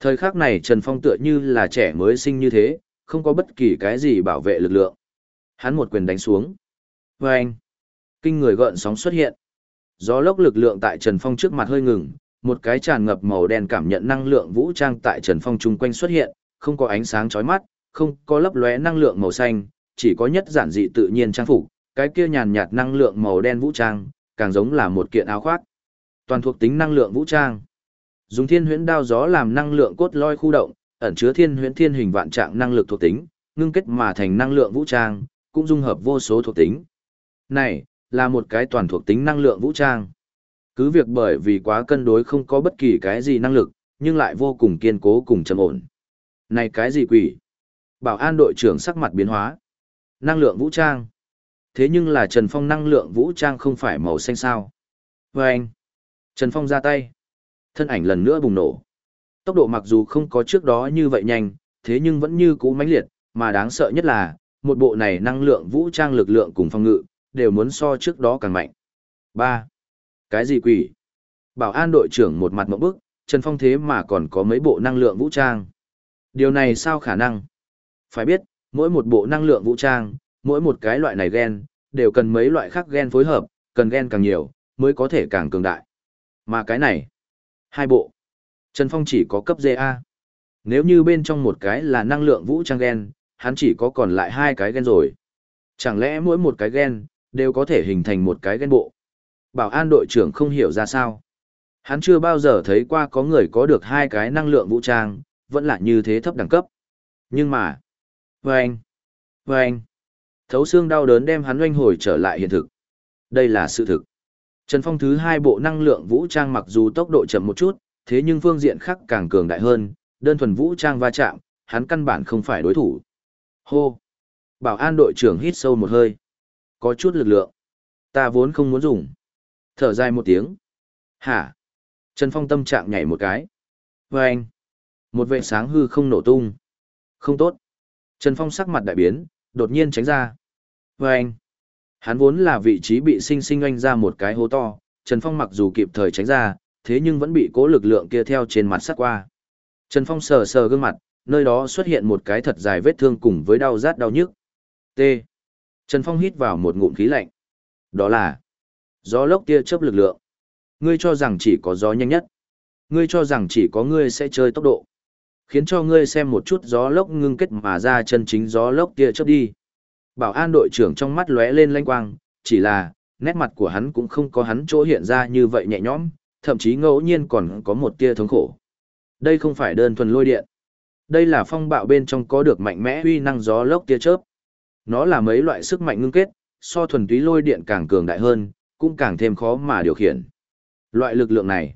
Thời khắc này Trần Phong tựa như là trẻ mới sinh như thế, không có bất kỳ cái gì bảo vệ lực lượng. Hắn một quyền đánh xuống. Và anh. Kinh người gợn sóng xuất hiện. Gió lốc lực lượng tại Trần Phong trước mặt hơi ngừng, một cái tràn ngập màu đen cảm nhận năng lượng vũ trang tại Trần Phong chung quanh xuất hiện, không có ánh sáng chói mắt, không có lấp lóe năng lượng màu xanh, chỉ có nhất giản dị tự nhiên trang phục, cái kia nhàn nhạt năng lượng màu đen vũ trang, càng giống là một kiện áo khoác. Toàn thuộc tính năng lượng vũ trang. Dùng thiên huyễn đao gió làm năng lượng cốt loi khu động, ẩn chứa thiên huyễn thiên hình vạn trạng năng lực thuộc tính, ngưng kết mà thành năng lượng vũ trang, cũng dung hợp vô số thuộc tính. Này, là một cái toàn thuộc tính năng lượng vũ trang. Cứ việc bởi vì quá cân đối không có bất kỳ cái gì năng lực, nhưng lại vô cùng kiên cố cùng trầm ổn. Này cái gì quỷ? Bảo an đội trưởng sắc mặt biến hóa. Năng lượng vũ trang. Thế nhưng là Trần Phong năng lượng vũ trang không phải màu xanh sao. Và anh. Trần Phong ra tay. Thân ảnh lần nữa bùng nổ. Tốc độ mặc dù không có trước đó như vậy nhanh, thế nhưng vẫn như cũ mãnh liệt, mà đáng sợ nhất là, một bộ này năng lượng vũ trang lực lượng cùng phong ngự, đều muốn so trước đó càng mạnh. 3. Cái gì quỷ? Bảo an đội trưởng một mặt mộng bức, Trần Phong thế mà còn có mấy bộ năng lượng vũ trang. Điều này sao khả năng? Phải biết, mỗi một bộ năng lượng vũ trang, mỗi một cái loại này gen, đều cần mấy loại khác gen phối hợp, cần gen càng nhiều, mới có thể càng cường đại. Mà cái này, hai bộ. Trần Phong chỉ có cấp GA. Nếu như bên trong một cái là năng lượng vũ trang gen, hắn chỉ có còn lại hai cái gen rồi. Chẳng lẽ mỗi một cái gen, đều có thể hình thành một cái gen bộ? Bảo an đội trưởng không hiểu ra sao. Hắn chưa bao giờ thấy qua có người có được hai cái năng lượng vũ trang, vẫn là như thế thấp đẳng cấp. Nhưng mà, vâng, vâng, thấu xương đau đớn đem hắn oanh hồi trở lại hiện thực. Đây là sự thực. Trần Phong thứ hai bộ năng lượng vũ trang mặc dù tốc độ chậm một chút, thế nhưng phương diện khác càng cường đại hơn, đơn thuần vũ trang va chạm, hắn căn bản không phải đối thủ. Hô! Bảo an đội trưởng hít sâu một hơi. Có chút lực lượng. Ta vốn không muốn dùng. Thở dài một tiếng. Hả? Trần Phong tâm trạng nhảy một cái. Và anh. Một vệ sáng hư không nổ tung. Không tốt. Trần Phong sắc mặt đại biến, đột nhiên tránh ra. Và anh. Hắn vốn là vị trí bị sinh sinh oanh ra một cái hố to, Trần Phong mặc dù kịp thời tránh ra, thế nhưng vẫn bị cố lực lượng kia theo trên mặt sắt qua. Trần Phong sờ sờ gương mặt, nơi đó xuất hiện một cái thật dài vết thương cùng với đau rát đau nhức. T. Trần Phong hít vào một ngụm khí lạnh. Đó là gió lốc tia chớp lực lượng. Ngươi cho rằng chỉ có gió nhanh nhất. Ngươi cho rằng chỉ có ngươi sẽ chơi tốc độ. Khiến cho ngươi xem một chút gió lốc ngưng kết mà ra chân chính gió lốc tia chớp đi. Bảo an đội trưởng trong mắt lóe lên lanh quang, chỉ là, nét mặt của hắn cũng không có hắn chỗ hiện ra như vậy nhẹ nhõm, thậm chí ngẫu nhiên còn có một tia thống khổ. Đây không phải đơn thuần lôi điện. Đây là phong bạo bên trong có được mạnh mẽ uy năng gió lốc tia chớp. Nó là mấy loại sức mạnh ngưng kết, so thuần túy lôi điện càng cường đại hơn, cũng càng thêm khó mà điều khiển. Loại lực lượng này,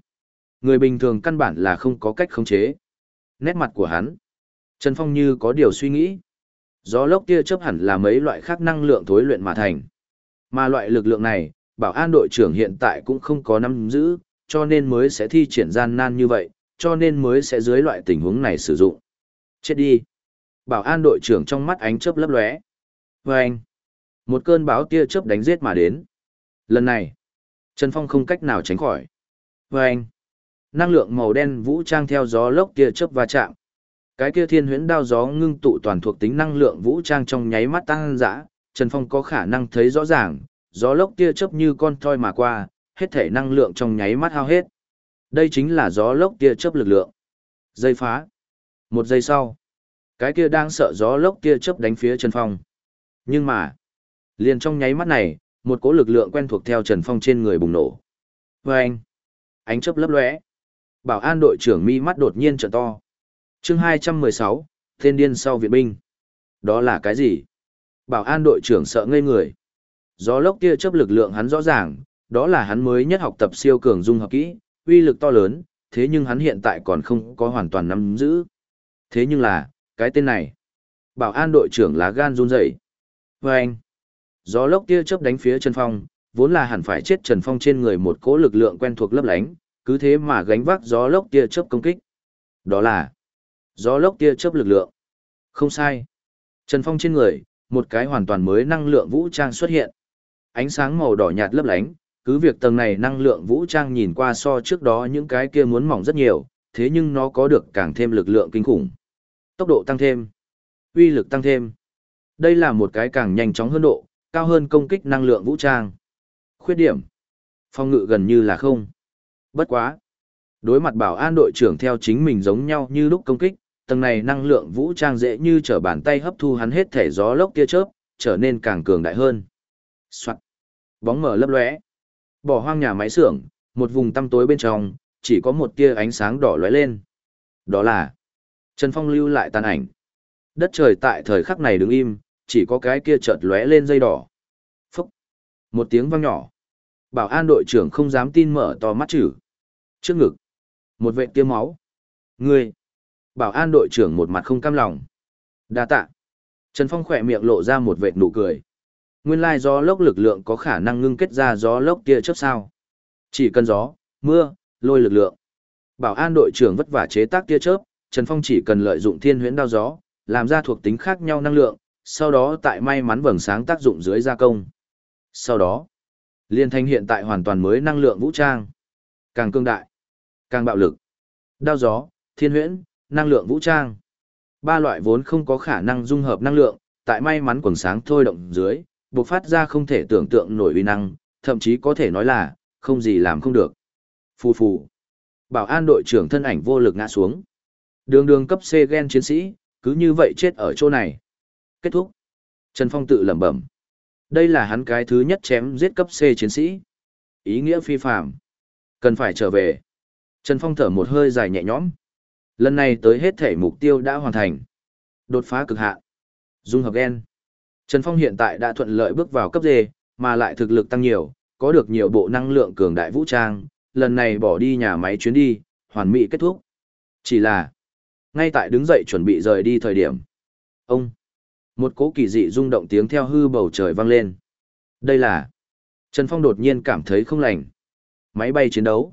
người bình thường căn bản là không có cách khống chế. Nét mặt của hắn, Trần Phong như có điều suy nghĩ. Gió lốc tia chớp hẳn là mấy loại khác năng lượng thối luyện mà thành. Mà loại lực lượng này, bảo an đội trưởng hiện tại cũng không có nắm giữ, cho nên mới sẽ thi triển gian nan như vậy, cho nên mới sẽ dưới loại tình huống này sử dụng. Chết đi. Bảo an đội trưởng trong mắt ánh chớp lấp lóe. Vâng. anh. Một cơn báo tia chớp đánh giết mà đến. Lần này, Trần Phong không cách nào tránh khỏi. Vâng. anh. Năng lượng màu đen vũ trang theo gió lốc tia chớp va chạm. Cái kia thiên huyễn đao gió ngưng tụ toàn thuộc tính năng lượng vũ trang trong nháy mắt tăng dã, Trần Phong có khả năng thấy rõ ràng, gió lốc tia chớp như con thoi mà qua, hết thể năng lượng trong nháy mắt hao hết. Đây chính là gió lốc tia chớp lực lượng. Dây phá. Một giây sau, cái kia đang sợ gió lốc tia chớp đánh phía Trần Phong. Nhưng mà, liền trong nháy mắt này, một cỗ lực lượng quen thuộc theo Trần Phong trên người bùng nổ. Và anh, ánh chớp lấp lóe. Bảo an đội trưởng mi mắt đột nhiên trợ to chương 216, thiên điên sau viện binh. Đó là cái gì? Bảo an đội trưởng sợ ngây người. Gió lốc tia chớp lực lượng hắn rõ ràng, đó là hắn mới nhất học tập siêu cường dung hợp kỹ, uy lực to lớn, thế nhưng hắn hiện tại còn không có hoàn toàn nắm giữ. Thế nhưng là, cái tên này. Bảo an đội trưởng lá gan run rẩy. Và anh, gió lốc tia chớp đánh phía Trần Phong, vốn là hẳn phải chết Trần Phong trên người một cỗ lực lượng quen thuộc lấp lánh, cứ thế mà gánh vác gió lốc tia chớp công kích. Đó là gió lốc tia chớp lực lượng. Không sai. Trần Phong trên người, một cái hoàn toàn mới năng lượng vũ trang xuất hiện. Ánh sáng màu đỏ nhạt lấp lánh, cứ việc tầng này năng lượng vũ trang nhìn qua so trước đó những cái kia muốn mỏng rất nhiều, thế nhưng nó có được càng thêm lực lượng kinh khủng. Tốc độ tăng thêm, uy lực tăng thêm. Đây là một cái càng nhanh chóng hơn độ, cao hơn công kích năng lượng vũ trang. Khuyết điểm, phong ngự gần như là không. Bất quá. Đối mặt bảo an đội trưởng theo chính mình giống nhau như lúc công kích, tầng này năng lượng vũ trang dễ như trở bàn tay hấp thu hắn hết thể gió lốc tia chớp, trở nên càng cường đại hơn. Soạt. Bóng mở lấp lóe. Bỏ hoang nhà máy xưởng, một vùng tăm tối bên trong, chỉ có một tia ánh sáng đỏ lóe lên. Đó là Trần Phong lưu lại tàn ảnh. Đất trời tại thời khắc này đứng im, chỉ có cái kia chợt lóe lên dây đỏ. Phốc. Một tiếng vang nhỏ. Bảo an đội trưởng không dám tin mở to mắt chữ. Trước ngực. Một vệ tiêm máu. Ngươi. Bảo an đội trưởng một mặt không cam lòng. Đa tạ. Trần Phong khỏe miệng lộ ra một vệt nụ cười. Nguyên lai gió lốc lực lượng có khả năng ngưng kết ra gió lốc kia chớp sao. Chỉ cần gió, mưa, lôi lực lượng. Bảo an đội trưởng vất vả chế tác tia chớp, Trần Phong chỉ cần lợi dụng thiên huyễn đao gió, làm ra thuộc tính khác nhau năng lượng, sau đó tại may mắn vầng sáng tác dụng dưới gia công. Sau đó, liên thanh hiện tại hoàn toàn mới năng lượng vũ trang. Càng cương đại, càng bạo lực. Đao gió, thiên huyễn, năng lượng vũ trang. Ba loại vốn không có khả năng dung hợp năng lượng, tại may mắn quần sáng thôi động dưới, bộc phát ra không thể tưởng tượng nổi uy năng, thậm chí có thể nói là, không gì làm không được. Phù phù. Bảo an đội trưởng thân ảnh vô lực ngã xuống. Đường đường cấp C gen chiến sĩ, cứ như vậy chết ở chỗ này. Kết thúc. Trần Phong tự lẩm bẩm. Đây là hắn cái thứ nhất chém giết cấp C chiến sĩ. Ý nghĩa phi phạm. Cần phải trở về. Trần Phong thở một hơi dài nhẹ nhõm. Lần này tới hết thể mục tiêu đã hoàn thành. Đột phá cực hạn. Dung hợp gen. Trần Phong hiện tại đã thuận lợi bước vào cấp D, mà lại thực lực tăng nhiều, có được nhiều bộ năng lượng cường đại vũ trang, lần này bỏ đi nhà máy chuyến đi, hoàn mỹ kết thúc. Chỉ là, ngay tại đứng dậy chuẩn bị rời đi thời điểm. Ông, một cỗ kỳ dị rung động tiếng theo hư bầu trời vang lên. Đây là, Trần Phong đột nhiên cảm thấy không lành. Máy bay chiến đấu.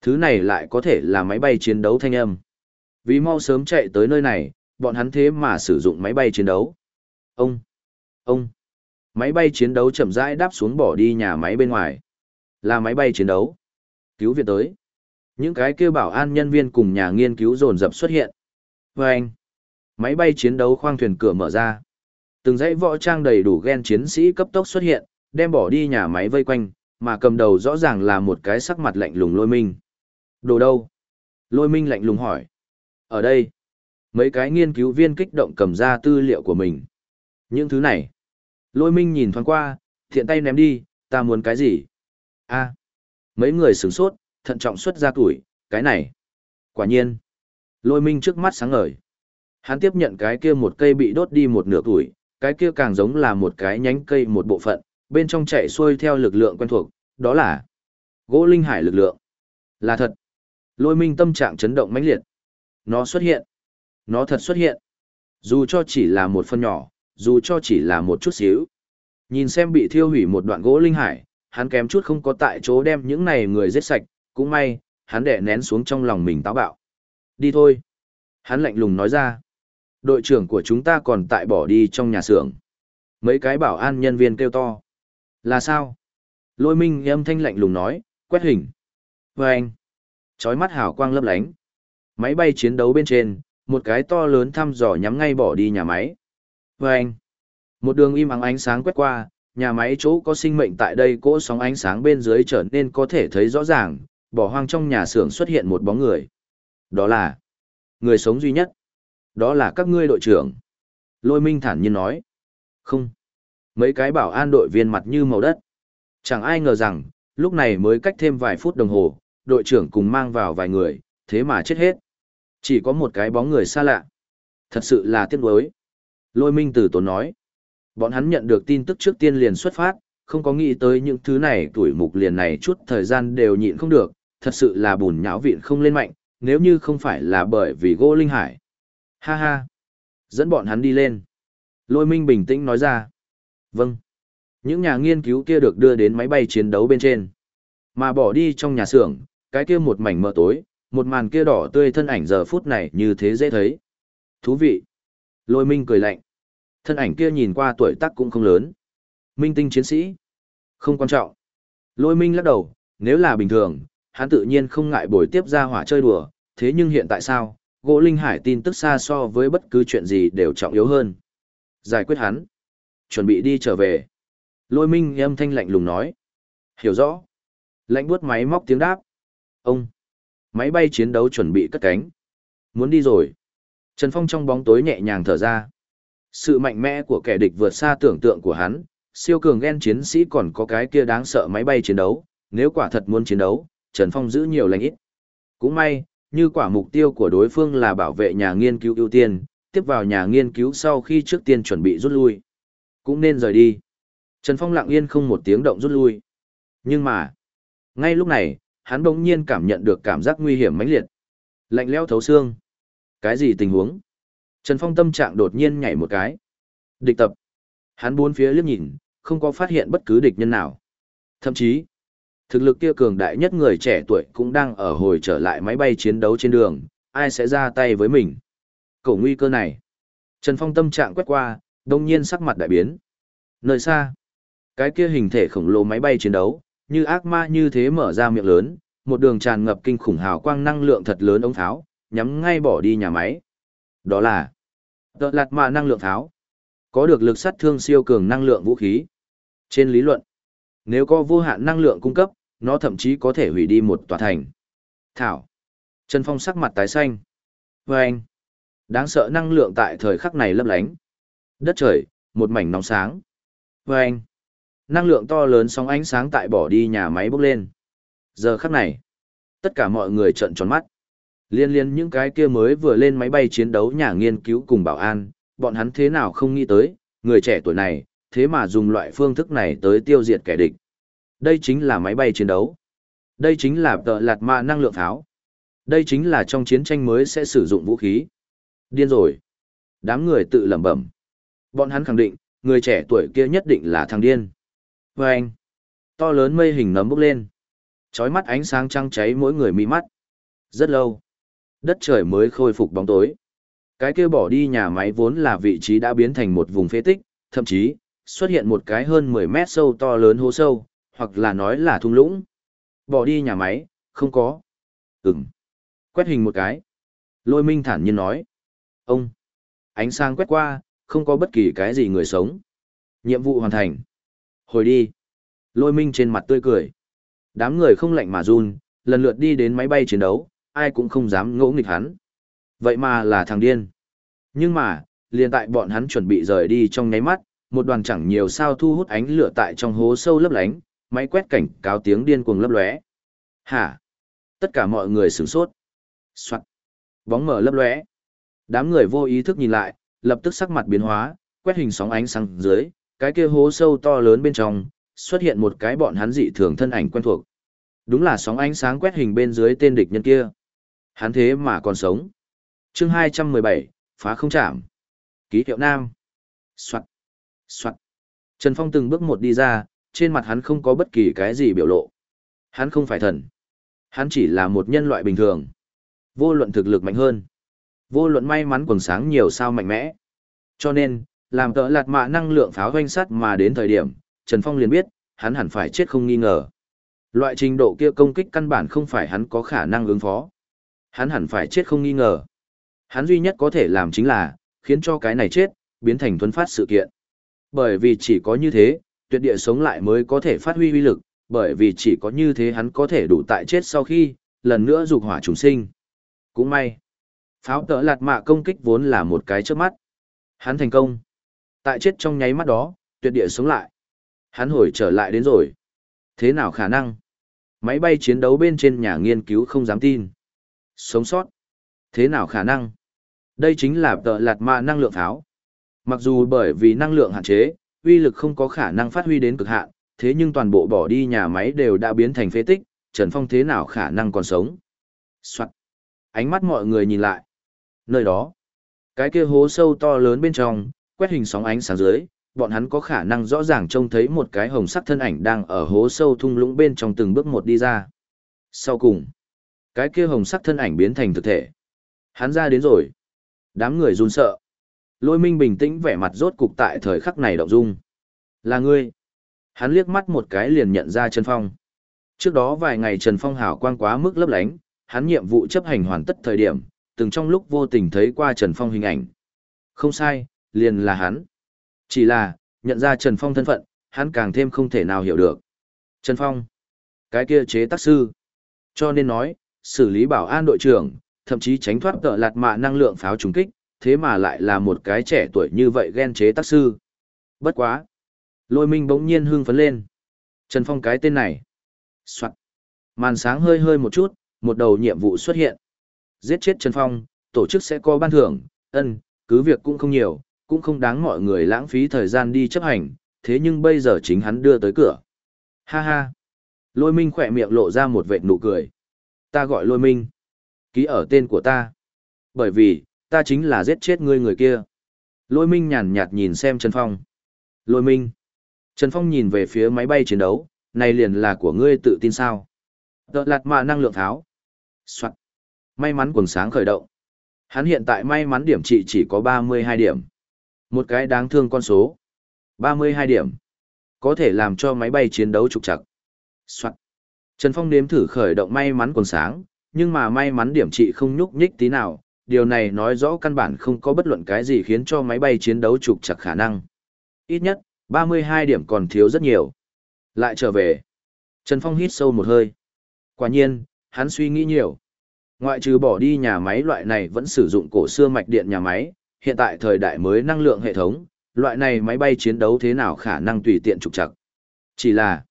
Thứ này lại có thể là máy bay chiến đấu thanh âm. Vì mau sớm chạy tới nơi này, bọn hắn thế mà sử dụng máy bay chiến đấu. Ông, ông, máy bay chiến đấu chậm rãi đáp xuống bỏ đi nhà máy bên ngoài. Là máy bay chiến đấu. Cứu viện tới. Những cái kêu bảo an nhân viên cùng nhà nghiên cứu dồn dập xuất hiện. Và anh, máy bay chiến đấu khoang thuyền cửa mở ra. Từng dãy võ trang đầy đủ gen chiến sĩ cấp tốc xuất hiện, đem bỏ đi nhà máy vây quanh, mà cầm đầu rõ ràng là một cái sắc mặt lạnh lùng lôi minh. Đồ đâu? Lôi minh lạnh lùng hỏi. Ở đây, mấy cái nghiên cứu viên kích động cầm ra tư liệu của mình. Những thứ này. Lôi minh nhìn thoáng qua, thiện tay ném đi, ta muốn cái gì? a Mấy người sửng sốt, thận trọng xuất ra tuổi, cái này. Quả nhiên. Lôi minh trước mắt sáng ngời. Hắn tiếp nhận cái kia một cây bị đốt đi một nửa tuổi, cái kia càng giống là một cái nhánh cây một bộ phận, bên trong chạy xuôi theo lực lượng quen thuộc, đó là gỗ linh hải lực lượng. Là thật. Lôi minh tâm trạng chấn động mãnh liệt. Nó xuất hiện. Nó thật xuất hiện. Dù cho chỉ là một phần nhỏ, dù cho chỉ là một chút xíu. Nhìn xem bị thiêu hủy một đoạn gỗ linh hải, hắn kém chút không có tại chỗ đem những này người giết sạch, cũng may, hắn đè nén xuống trong lòng mình táo bạo. Đi thôi. Hắn lạnh lùng nói ra. Đội trưởng của chúng ta còn tại bỏ đi trong nhà xưởng. Mấy cái bảo an nhân viên kêu to. Là sao? Lôi minh âm thanh lạnh lùng nói, quét hình. Và anh. Chói mắt hào quang lấp lánh. Máy bay chiến đấu bên trên, một cái to lớn thăm dò nhắm ngay bỏ đi nhà máy. Và anh. Một đường im ắng ánh sáng quét qua, nhà máy chỗ có sinh mệnh tại đây cỗ sóng ánh sáng bên dưới trở nên có thể thấy rõ ràng, bỏ hoang trong nhà xưởng xuất hiện một bóng người. Đó là người sống duy nhất. Đó là các ngươi đội trưởng. Lôi minh thản nhiên nói. Không. Mấy cái bảo an đội viên mặt như màu đất. Chẳng ai ngờ rằng, lúc này mới cách thêm vài phút đồng hồ, đội trưởng cùng mang vào vài người, thế mà chết hết. Chỉ có một cái bóng người xa lạ. Thật sự là tiếc nuối. Lôi minh Tử tốn nói. Bọn hắn nhận được tin tức trước tiên liền xuất phát, không có nghĩ tới những thứ này tuổi mục liền này chút thời gian đều nhịn không được, thật sự là bùn nhão vịn không lên mạnh, nếu như không phải là bởi vì gỗ linh hải. Ha ha. Dẫn bọn hắn đi lên. Lôi minh bình tĩnh nói ra. Vâng. Những nhà nghiên cứu kia được đưa đến máy bay chiến đấu bên trên. Mà bỏ đi trong nhà xưởng, cái kia một mảnh mờ tối, một màn kia đỏ tươi thân ảnh giờ phút này như thế dễ thấy. Thú vị. Lôi minh cười lạnh. Thân ảnh kia nhìn qua tuổi tác cũng không lớn. Minh tinh chiến sĩ. Không quan trọng. Lôi minh lắc đầu, nếu là bình thường, hắn tự nhiên không ngại bồi tiếp ra hỏa chơi đùa, thế nhưng hiện tại sao, gỗ linh hải tin tức xa so với bất cứ chuyện gì đều trọng yếu hơn. Giải quyết hắn. Chuẩn bị đi trở về. Lôi minh âm thanh lạnh lùng nói. Hiểu rõ. Lạnh buốt máy móc tiếng đáp. Ông. Máy bay chiến đấu chuẩn bị cất cánh. Muốn đi rồi. Trần Phong trong bóng tối nhẹ nhàng thở ra. Sự mạnh mẽ của kẻ địch vượt xa tưởng tượng của hắn, siêu cường ghen chiến sĩ còn có cái kia đáng sợ máy bay chiến đấu, nếu quả thật muốn chiến đấu, Trần Phong giữ nhiều lành ít. Cũng may, như quả mục tiêu của đối phương là bảo vệ nhà nghiên cứu ưu tiên, tiếp vào nhà nghiên cứu sau khi trước tiên chuẩn bị rút lui. Cũng nên rời đi. Trần Phong lặng yên không một tiếng động rút lui. Nhưng mà, ngay lúc này, hắn bỗng nhiên cảm nhận được cảm giác nguy hiểm mãnh liệt. Lạnh lẽo thấu xương. Cái gì tình huống? Trần Phong tâm trạng đột nhiên nhảy một cái. Địch tập. Hắn bốn phía liếc nhìn, không có phát hiện bất cứ địch nhân nào. Thậm chí, thực lực kia cường đại nhất người trẻ tuổi cũng đang ở hồi trở lại máy bay chiến đấu trên đường, ai sẽ ra tay với mình. Cổ nguy cơ này. Trần Phong tâm trạng quét qua, đông nhiên sắc mặt đại biến. Nơi xa, cái kia hình thể khổng lồ máy bay chiến đấu, như ác ma như thế mở ra miệng lớn, một đường tràn ngập kinh khủng hào quang năng lượng thật lớn ống tháo, nhắm ngay bỏ đi nhà máy. Đó là Đợt lạt mạ năng lượng tháo. Có được lực sát thương siêu cường năng lượng vũ khí. Trên lý luận, nếu có vô hạn năng lượng cung cấp, nó thậm chí có thể hủy đi một tòa thành. Thảo. Trần Phong sắc mặt tái xanh. Và anh. Đáng sợ năng lượng tại thời khắc này lấp lánh. Đất trời, một mảnh nóng sáng. Và anh. Năng lượng to lớn sóng ánh sáng tại bỏ đi nhà máy bốc lên. Giờ khắc này, tất cả mọi người trợn tròn mắt. Liên liên những cái kia mới vừa lên máy bay chiến đấu nhà nghiên cứu cùng bảo an, bọn hắn thế nào không nghĩ tới, người trẻ tuổi này, thế mà dùng loại phương thức này tới tiêu diệt kẻ địch. Đây chính là máy bay chiến đấu. Đây chính là tợ lạt ma năng lượng pháo. Đây chính là trong chiến tranh mới sẽ sử dụng vũ khí. Điên rồi. Đám người tự lẩm bẩm. Bọn hắn khẳng định, người trẻ tuổi kia nhất định là thằng điên. Và anh, to lớn mây hình nấm bốc lên. Chói mắt ánh sáng trăng cháy mỗi người mi mắt. Rất lâu, đất trời mới khôi phục bóng tối. Cái kia bỏ đi nhà máy vốn là vị trí đã biến thành một vùng phế tích, thậm chí, xuất hiện một cái hơn 10 mét sâu to lớn hố sâu, hoặc là nói là thung lũng. Bỏ đi nhà máy, không có. Ừm. Quét hình một cái. Lôi minh thản nhiên nói. Ông. Ánh sáng quét qua, không có bất kỳ cái gì người sống. Nhiệm vụ hoàn thành. Hồi đi. Lôi minh trên mặt tươi cười. Đám người không lạnh mà run, lần lượt đi đến máy bay chiến đấu, ai cũng không dám ngỗ nghịch hắn. Vậy mà là thằng điên. Nhưng mà, liền tại bọn hắn chuẩn bị rời đi trong nháy mắt, một đoàn chẳng nhiều sao thu hút ánh lửa tại trong hố sâu lấp lánh, máy quét cảnh cáo tiếng điên cuồng lấp lóe. Hả? Tất cả mọi người sửng sốt. Soạn. Bóng mở lấp lóe. Đám người vô ý thức nhìn lại, lập tức sắc mặt biến hóa, quét hình sóng ánh sáng dưới, cái kia hố sâu to lớn bên trong, xuất hiện một cái bọn hắn dị thường thân ảnh quen thuộc. Đúng là sóng ánh sáng quét hình bên dưới tên địch nhân kia. Hắn thế mà còn sống. chương 217, phá không chạm. Ký hiệu nam. Soạn. Soạn. Trần Phong từng bước một đi ra, trên mặt hắn không có bất kỳ cái gì biểu lộ. Hắn không phải thần. Hắn chỉ là một nhân loại bình thường. Vô luận thực lực mạnh hơn. Vô luận may mắn quần sáng nhiều sao mạnh mẽ. Cho nên, làm tợ lạt mạ năng lượng pháo doanh sắt mà đến thời điểm, Trần Phong liền biết, hắn hẳn phải chết không nghi ngờ. Loại trình độ kia công kích căn bản không phải hắn có khả năng ứng phó. Hắn hẳn phải chết không nghi ngờ. Hắn duy nhất có thể làm chính là, khiến cho cái này chết, biến thành thuấn phát sự kiện. Bởi vì chỉ có như thế, tuyệt địa sống lại mới có thể phát huy uy lực, bởi vì chỉ có như thế hắn có thể đủ tại chết sau khi, lần nữa dục hỏa trùng sinh. Cũng may, pháo tợ lạt mạ công kích vốn là một cái trước mắt. Hắn thành công. Tại chết trong nháy mắt đó, tuyệt địa sống lại. Hắn hồi trở lại đến rồi. Thế nào khả năng? Máy bay chiến đấu bên trên nhà nghiên cứu không dám tin. Sống sót. Thế nào khả năng? Đây chính là tợ lạt mạ năng lượng pháo. Mặc dù bởi vì năng lượng hạn chế, uy lực không có khả năng phát huy đến cực hạn, thế nhưng toàn bộ bỏ đi nhà máy đều đã biến thành phế tích, Trần Phong thế nào khả năng còn sống? Soạn. Ánh mắt mọi người nhìn lại. Nơi đó, cái kia hố sâu to lớn bên trong, quét hình sóng ánh sáng dưới, bọn hắn có khả năng rõ ràng trông thấy một cái hồng sắc thân ảnh đang ở hố sâu thung lũng bên trong từng bước một đi ra. Sau cùng, cái kia hồng sắc thân ảnh biến thành thực thể. Hắn ra đến rồi. Đám người run sợ. Lôi minh bình tĩnh vẻ mặt rốt cục tại thời khắc này động dung. Là ngươi. Hắn liếc mắt một cái liền nhận ra Trần Phong. Trước đó vài ngày Trần Phong hào quang quá mức lấp lánh, hắn nhiệm vụ chấp hành hoàn tất thời điểm, từng trong lúc vô tình thấy qua Trần Phong hình ảnh. Không sai, liền là hắn. Chỉ là, nhận ra Trần Phong thân phận, hắn càng thêm không thể nào hiểu được. Trần Phong, cái kia chế tác sư. Cho nên nói, xử lý bảo an đội trưởng, thậm chí tránh thoát tợ lạt mạ năng lượng pháo trùng kích, thế mà lại là một cái trẻ tuổi như vậy ghen chế tác sư. Bất quá. Lôi minh bỗng nhiên hưng phấn lên. Trần Phong cái tên này. Soạn. Màn sáng hơi hơi một chút, một đầu nhiệm vụ xuất hiện. Giết chết Trần Phong, tổ chức sẽ có ban thưởng, ân, cứ việc cũng không nhiều, cũng không đáng mọi người lãng phí thời gian đi chấp hành, thế nhưng bây giờ chính hắn đưa tới cửa. Ha ha. Lôi minh khỏe miệng lộ ra một vệt nụ cười. Ta gọi lôi minh. Ký ở tên của ta. Bởi vì, ta chính là giết chết ngươi người kia. Lôi minh nhàn nhạt nhìn xem Trần Phong. Lôi minh. Trần Phong nhìn về phía máy bay chiến đấu, này liền là của ngươi tự tin sao. Đợt lạt mà năng lượng tháo. Soạn. May mắn quần sáng khởi động. Hắn hiện tại may mắn điểm trị chỉ có 32 điểm. Một cái đáng thương con số. 32 điểm. Có thể làm cho máy bay chiến đấu trục chặt. Soạn. Trần Phong nếm thử khởi động may mắn còn sáng, nhưng mà may mắn điểm trị không nhúc nhích tí nào. Điều này nói rõ căn bản không có bất luận cái gì khiến cho máy bay chiến đấu trục chặt khả năng. Ít nhất, 32 điểm còn thiếu rất nhiều. Lại trở về. Trần Phong hít sâu một hơi. Quả nhiên, hắn suy nghĩ nhiều. Ngoại trừ bỏ đi nhà máy loại này vẫn sử dụng cổ xưa mạch điện nhà máy, hiện tại thời đại mới năng lượng hệ thống, loại này máy bay chiến đấu thế nào khả năng tùy tiện trục chặt. Chỉ là,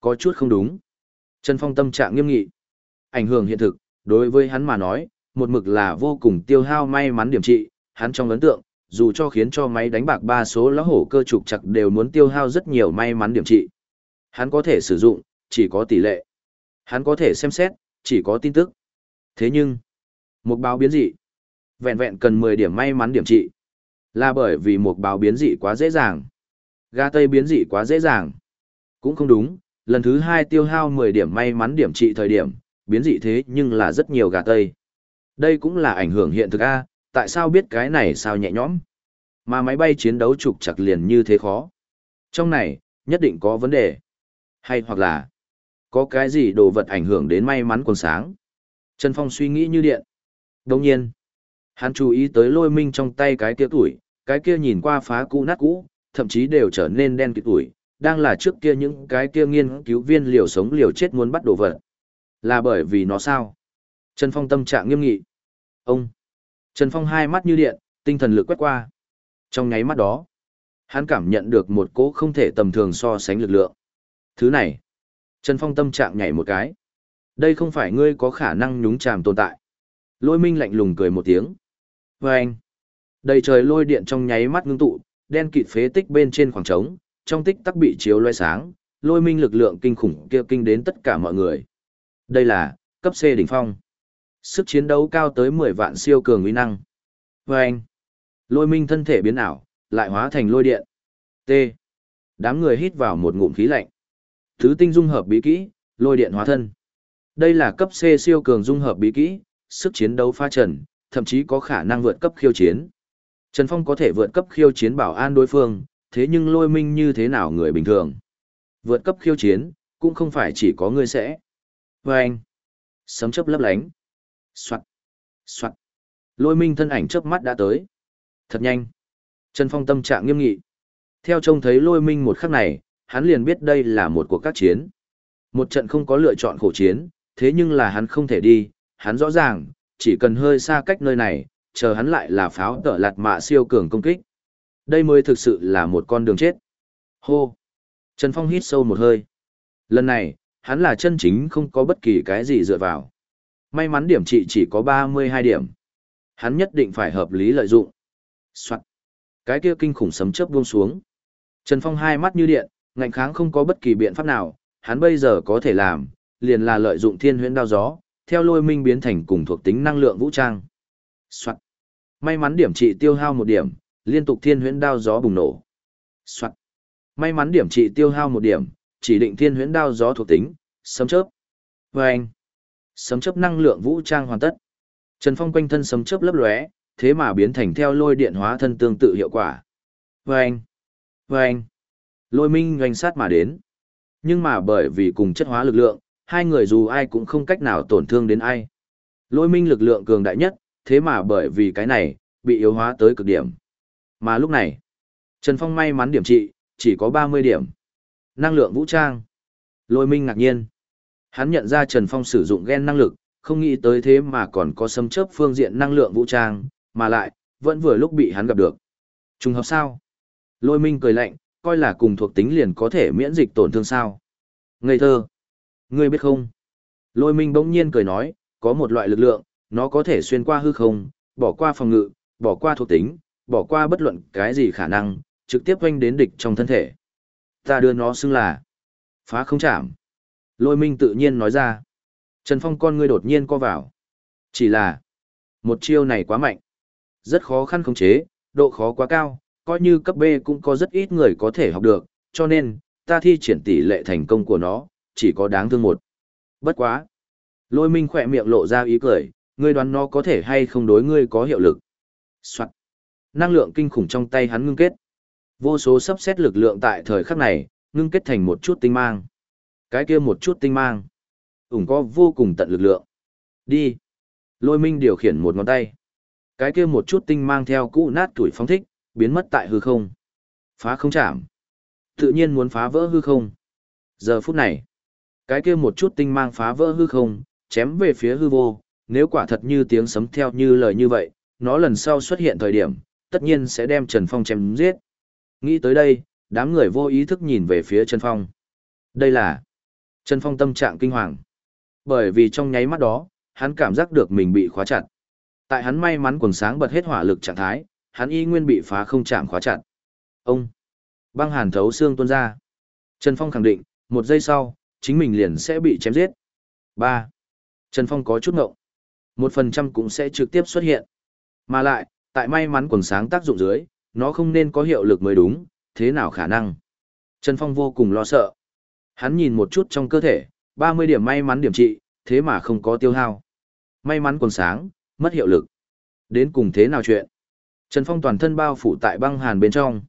có chút không đúng. Trần Phong tâm trạng nghiêm nghị. Ảnh hưởng hiện thực, đối với hắn mà nói, một mực là vô cùng tiêu hao may mắn điểm trị, hắn trong ấn tượng, dù cho khiến cho máy đánh bạc ba số lá hổ cơ trục chặt đều muốn tiêu hao rất nhiều may mắn điểm trị. Hắn có thể sử dụng, chỉ có tỷ lệ. Hắn có thể xem xét, chỉ có tin tức. Thế nhưng, một báo biến dị, vẹn vẹn cần 10 điểm may mắn điểm trị. Là bởi vì một báo biến dị quá dễ dàng. gà tây biến dị quá dễ dàng. Cũng không đúng, lần thứ hai tiêu hao 10 điểm may mắn điểm trị thời điểm, biến dị thế nhưng là rất nhiều gà tây. Đây cũng là ảnh hưởng hiện thực A, tại sao biết cái này sao nhẹ nhõm? Mà máy bay chiến đấu trục chặt liền như thế khó. Trong này, nhất định có vấn đề. Hay hoặc là, có cái gì đồ vật ảnh hưởng đến may mắn quần sáng. Trần Phong suy nghĩ như điện. Đồng nhiên, hắn chú ý tới lôi minh trong tay cái kia tuổi, cái kia nhìn qua phá cũ nát cũ, thậm chí đều trở nên đen kịt tuổi, đang là trước kia những cái kia nghiên cứu viên liều sống liều chết muốn bắt đồ vật. Là bởi vì nó sao? Trần Phong tâm trạng nghiêm nghị. Ông! Trần Phong hai mắt như điện, tinh thần lực quét qua. Trong nháy mắt đó, hắn cảm nhận được một cỗ không thể tầm thường so sánh lực lượng. Thứ này, Trần Phong tâm trạng nhảy một cái. Đây không phải ngươi có khả năng nhúng chàm tồn tại. Lôi minh lạnh lùng cười một tiếng. Và anh, đầy trời lôi điện trong nháy mắt ngưng tụ, đen kịt phế tích bên trên khoảng trống, trong tích tắc bị chiếu loe sáng, lôi minh lực lượng kinh khủng kia kinh đến tất cả mọi người. Đây là, cấp C đỉnh phong. Sức chiến đấu cao tới 10 vạn siêu cường uy năng. Và anh, lôi minh thân thể biến ảo, lại hóa thành lôi điện. T. Đám người hít vào một ngụm khí lạnh. Thứ tinh dung hợp bí kỹ, lôi điện hóa thân. Đây là cấp C siêu cường dung hợp bí kỹ, sức chiến đấu pha trần, thậm chí có khả năng vượt cấp khiêu chiến. Trần Phong có thể vượt cấp khiêu chiến bảo an đối phương, thế nhưng lôi minh như thế nào người bình thường. Vượt cấp khiêu chiến, cũng không phải chỉ có người sẽ. Vâng! anh, sấm chớp lấp lánh. Xoạn! Xoạn! Lôi minh thân ảnh chớp mắt đã tới. Thật nhanh. Trần Phong tâm trạng nghiêm nghị. Theo trông thấy lôi minh một khắc này, hắn liền biết đây là một cuộc các chiến. Một trận không có lựa chọn khổ chiến, thế nhưng là hắn không thể đi, hắn rõ ràng, chỉ cần hơi xa cách nơi này, chờ hắn lại là pháo tở lạt mạ siêu cường công kích. Đây mới thực sự là một con đường chết. Hô! Trần Phong hít sâu một hơi. Lần này, hắn là chân chính không có bất kỳ cái gì dựa vào. May mắn điểm trị chỉ có 32 điểm. Hắn nhất định phải hợp lý lợi dụng. Soạn. Cái kia kinh khủng sấm chớp buông xuống. Trần Phong hai mắt như điện, ngạnh kháng không có bất kỳ biện pháp nào, hắn bây giờ có thể làm, liền là lợi dụng thiên huyễn đao gió, theo lôi minh biến thành cùng thuộc tính năng lượng vũ trang. Soạt. May mắn điểm trị tiêu hao một điểm, liên tục thiên huyễn đao gió bùng nổ. Soạt. May mắn điểm trị tiêu hao một điểm, chỉ định thiên huyễn đao gió thuộc tính, sấm chớp. Vâng. Sấm chớp năng lượng vũ trang hoàn tất. Trần Phong quanh thân sấm chớp lấp lóe, thế mà biến thành theo lôi điện hóa thân tương tự hiệu quả. Vâng. Vâng. Lôi minh doanh sát mà đến. Nhưng mà bởi vì cùng chất hóa lực lượng, hai người dù ai cũng không cách nào tổn thương đến ai. Lôi minh lực lượng cường đại nhất, thế mà bởi vì cái này, bị yếu hóa tới cực điểm. Mà lúc này, Trần Phong may mắn điểm trị, chỉ có 30 điểm. Năng lượng vũ trang. Lôi minh ngạc nhiên. Hắn nhận ra Trần Phong sử dụng gen năng lực, không nghĩ tới thế mà còn có xâm chớp phương diện năng lượng vũ trang, mà lại, vẫn vừa lúc bị hắn gặp được. Trùng hợp sao? Lôi minh cười lạnh, coi là cùng thuộc tính liền có thể miễn dịch tổn thương sao. Ngây thơ. Ngươi biết không? Lôi minh bỗng nhiên cười nói, có một loại lực lượng, nó có thể xuyên qua hư không, bỏ qua phòng ngự, bỏ qua thuộc tính, bỏ qua bất luận cái gì khả năng, trực tiếp quanh đến địch trong thân thể. Ta đưa nó xưng là phá không chạm. Lôi minh tự nhiên nói ra. Trần Phong con ngươi đột nhiên co vào. Chỉ là, một chiêu này quá mạnh. Rất khó khăn khống chế, độ khó quá cao, coi như cấp B cũng có rất ít người có thể học được, cho nên, ta thi triển tỷ lệ thành công của nó, chỉ có đáng thương một. Bất quá. Lôi minh khỏe miệng lộ ra ý cười, ngươi đoán nó có thể hay không đối ngươi có hiệu lực. Soạn. Năng lượng kinh khủng trong tay hắn ngưng kết. Vô số sắp xét lực lượng tại thời khắc này, ngưng kết thành một chút tinh mang. Cái kia một chút tinh mang. ủng có vô cùng tận lực lượng. Đi. Lôi minh điều khiển một ngón tay. Cái kia một chút tinh mang theo cũ nát tuổi phóng thích, biến mất tại hư không. Phá không chạm. Tự nhiên muốn phá vỡ hư không. Giờ phút này, cái kia một chút tinh mang phá vỡ hư không, chém về phía hư vô, nếu quả thật như tiếng sấm theo như lời như vậy, nó lần sau xuất hiện thời điểm, tất nhiên sẽ đem Trần Phong chém giết. Nghĩ tới đây, đám người vô ý thức nhìn về phía Trần Phong. Đây là Trần Phong tâm trạng kinh hoàng. Bởi vì trong nháy mắt đó, hắn cảm giác được mình bị khóa chặt. Tại hắn may mắn quần sáng bật hết hỏa lực trạng thái, hắn y nguyên bị phá không chạm khóa chặt. Ông! Băng hàn thấu xương tuôn ra. Trần Phong khẳng định, một giây sau, chính mình liền sẽ bị chém giết. 3. Trần Phong có chút ngộng. Một phần trăm cũng sẽ trực tiếp xuất hiện. Mà lại, tại may mắn quần sáng tác dụng dưới, nó không nên có hiệu lực mới đúng, thế nào khả năng. Trần Phong vô cùng lo sợ. Hắn nhìn một chút trong cơ thể, 30 điểm may mắn điểm trị, thế mà không có tiêu hao. May mắn quần sáng, mất hiệu lực. Đến cùng thế nào chuyện? Trần Phong toàn thân bao phủ tại băng hàn bên trong.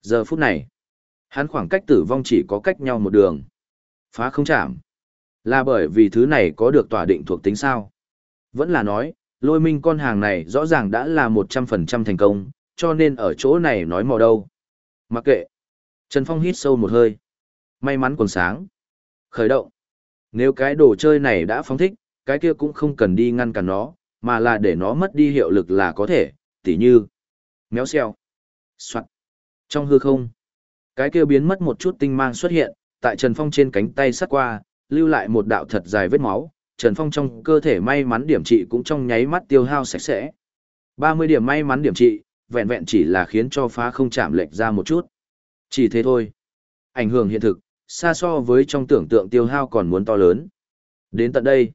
Giờ phút này, hắn khoảng cách tử vong chỉ có cách nhau một đường. Phá không chạm. Là bởi vì thứ này có được tỏa định thuộc tính sao? Vẫn là nói, lôi minh con hàng này rõ ràng đã là 100% thành công, cho nên ở chỗ này nói mò đâu. Mặc kệ. Trần Phong hít sâu một hơi. May mắn còn sáng. Khởi động. Nếu cái đồ chơi này đã phóng thích, cái kia cũng không cần đi ngăn cản nó, mà là để nó mất đi hiệu lực là có thể, tỉ như méo xeo. Soạn. Trong hư không, cái kia biến mất một chút tinh mang xuất hiện, tại Trần Phong trên cánh tay sắt qua, lưu lại một đạo thật dài vết máu, Trần Phong trong cơ thể may mắn điểm trị cũng trong nháy mắt tiêu hao sạch sẽ. 30 điểm may mắn điểm trị, vẹn vẹn chỉ là khiến cho phá không chạm lệch ra một chút. Chỉ thế thôi. Ảnh hưởng hiện thực, xa so với trong tưởng tượng tiêu hao còn muốn to lớn. Đến tận đây,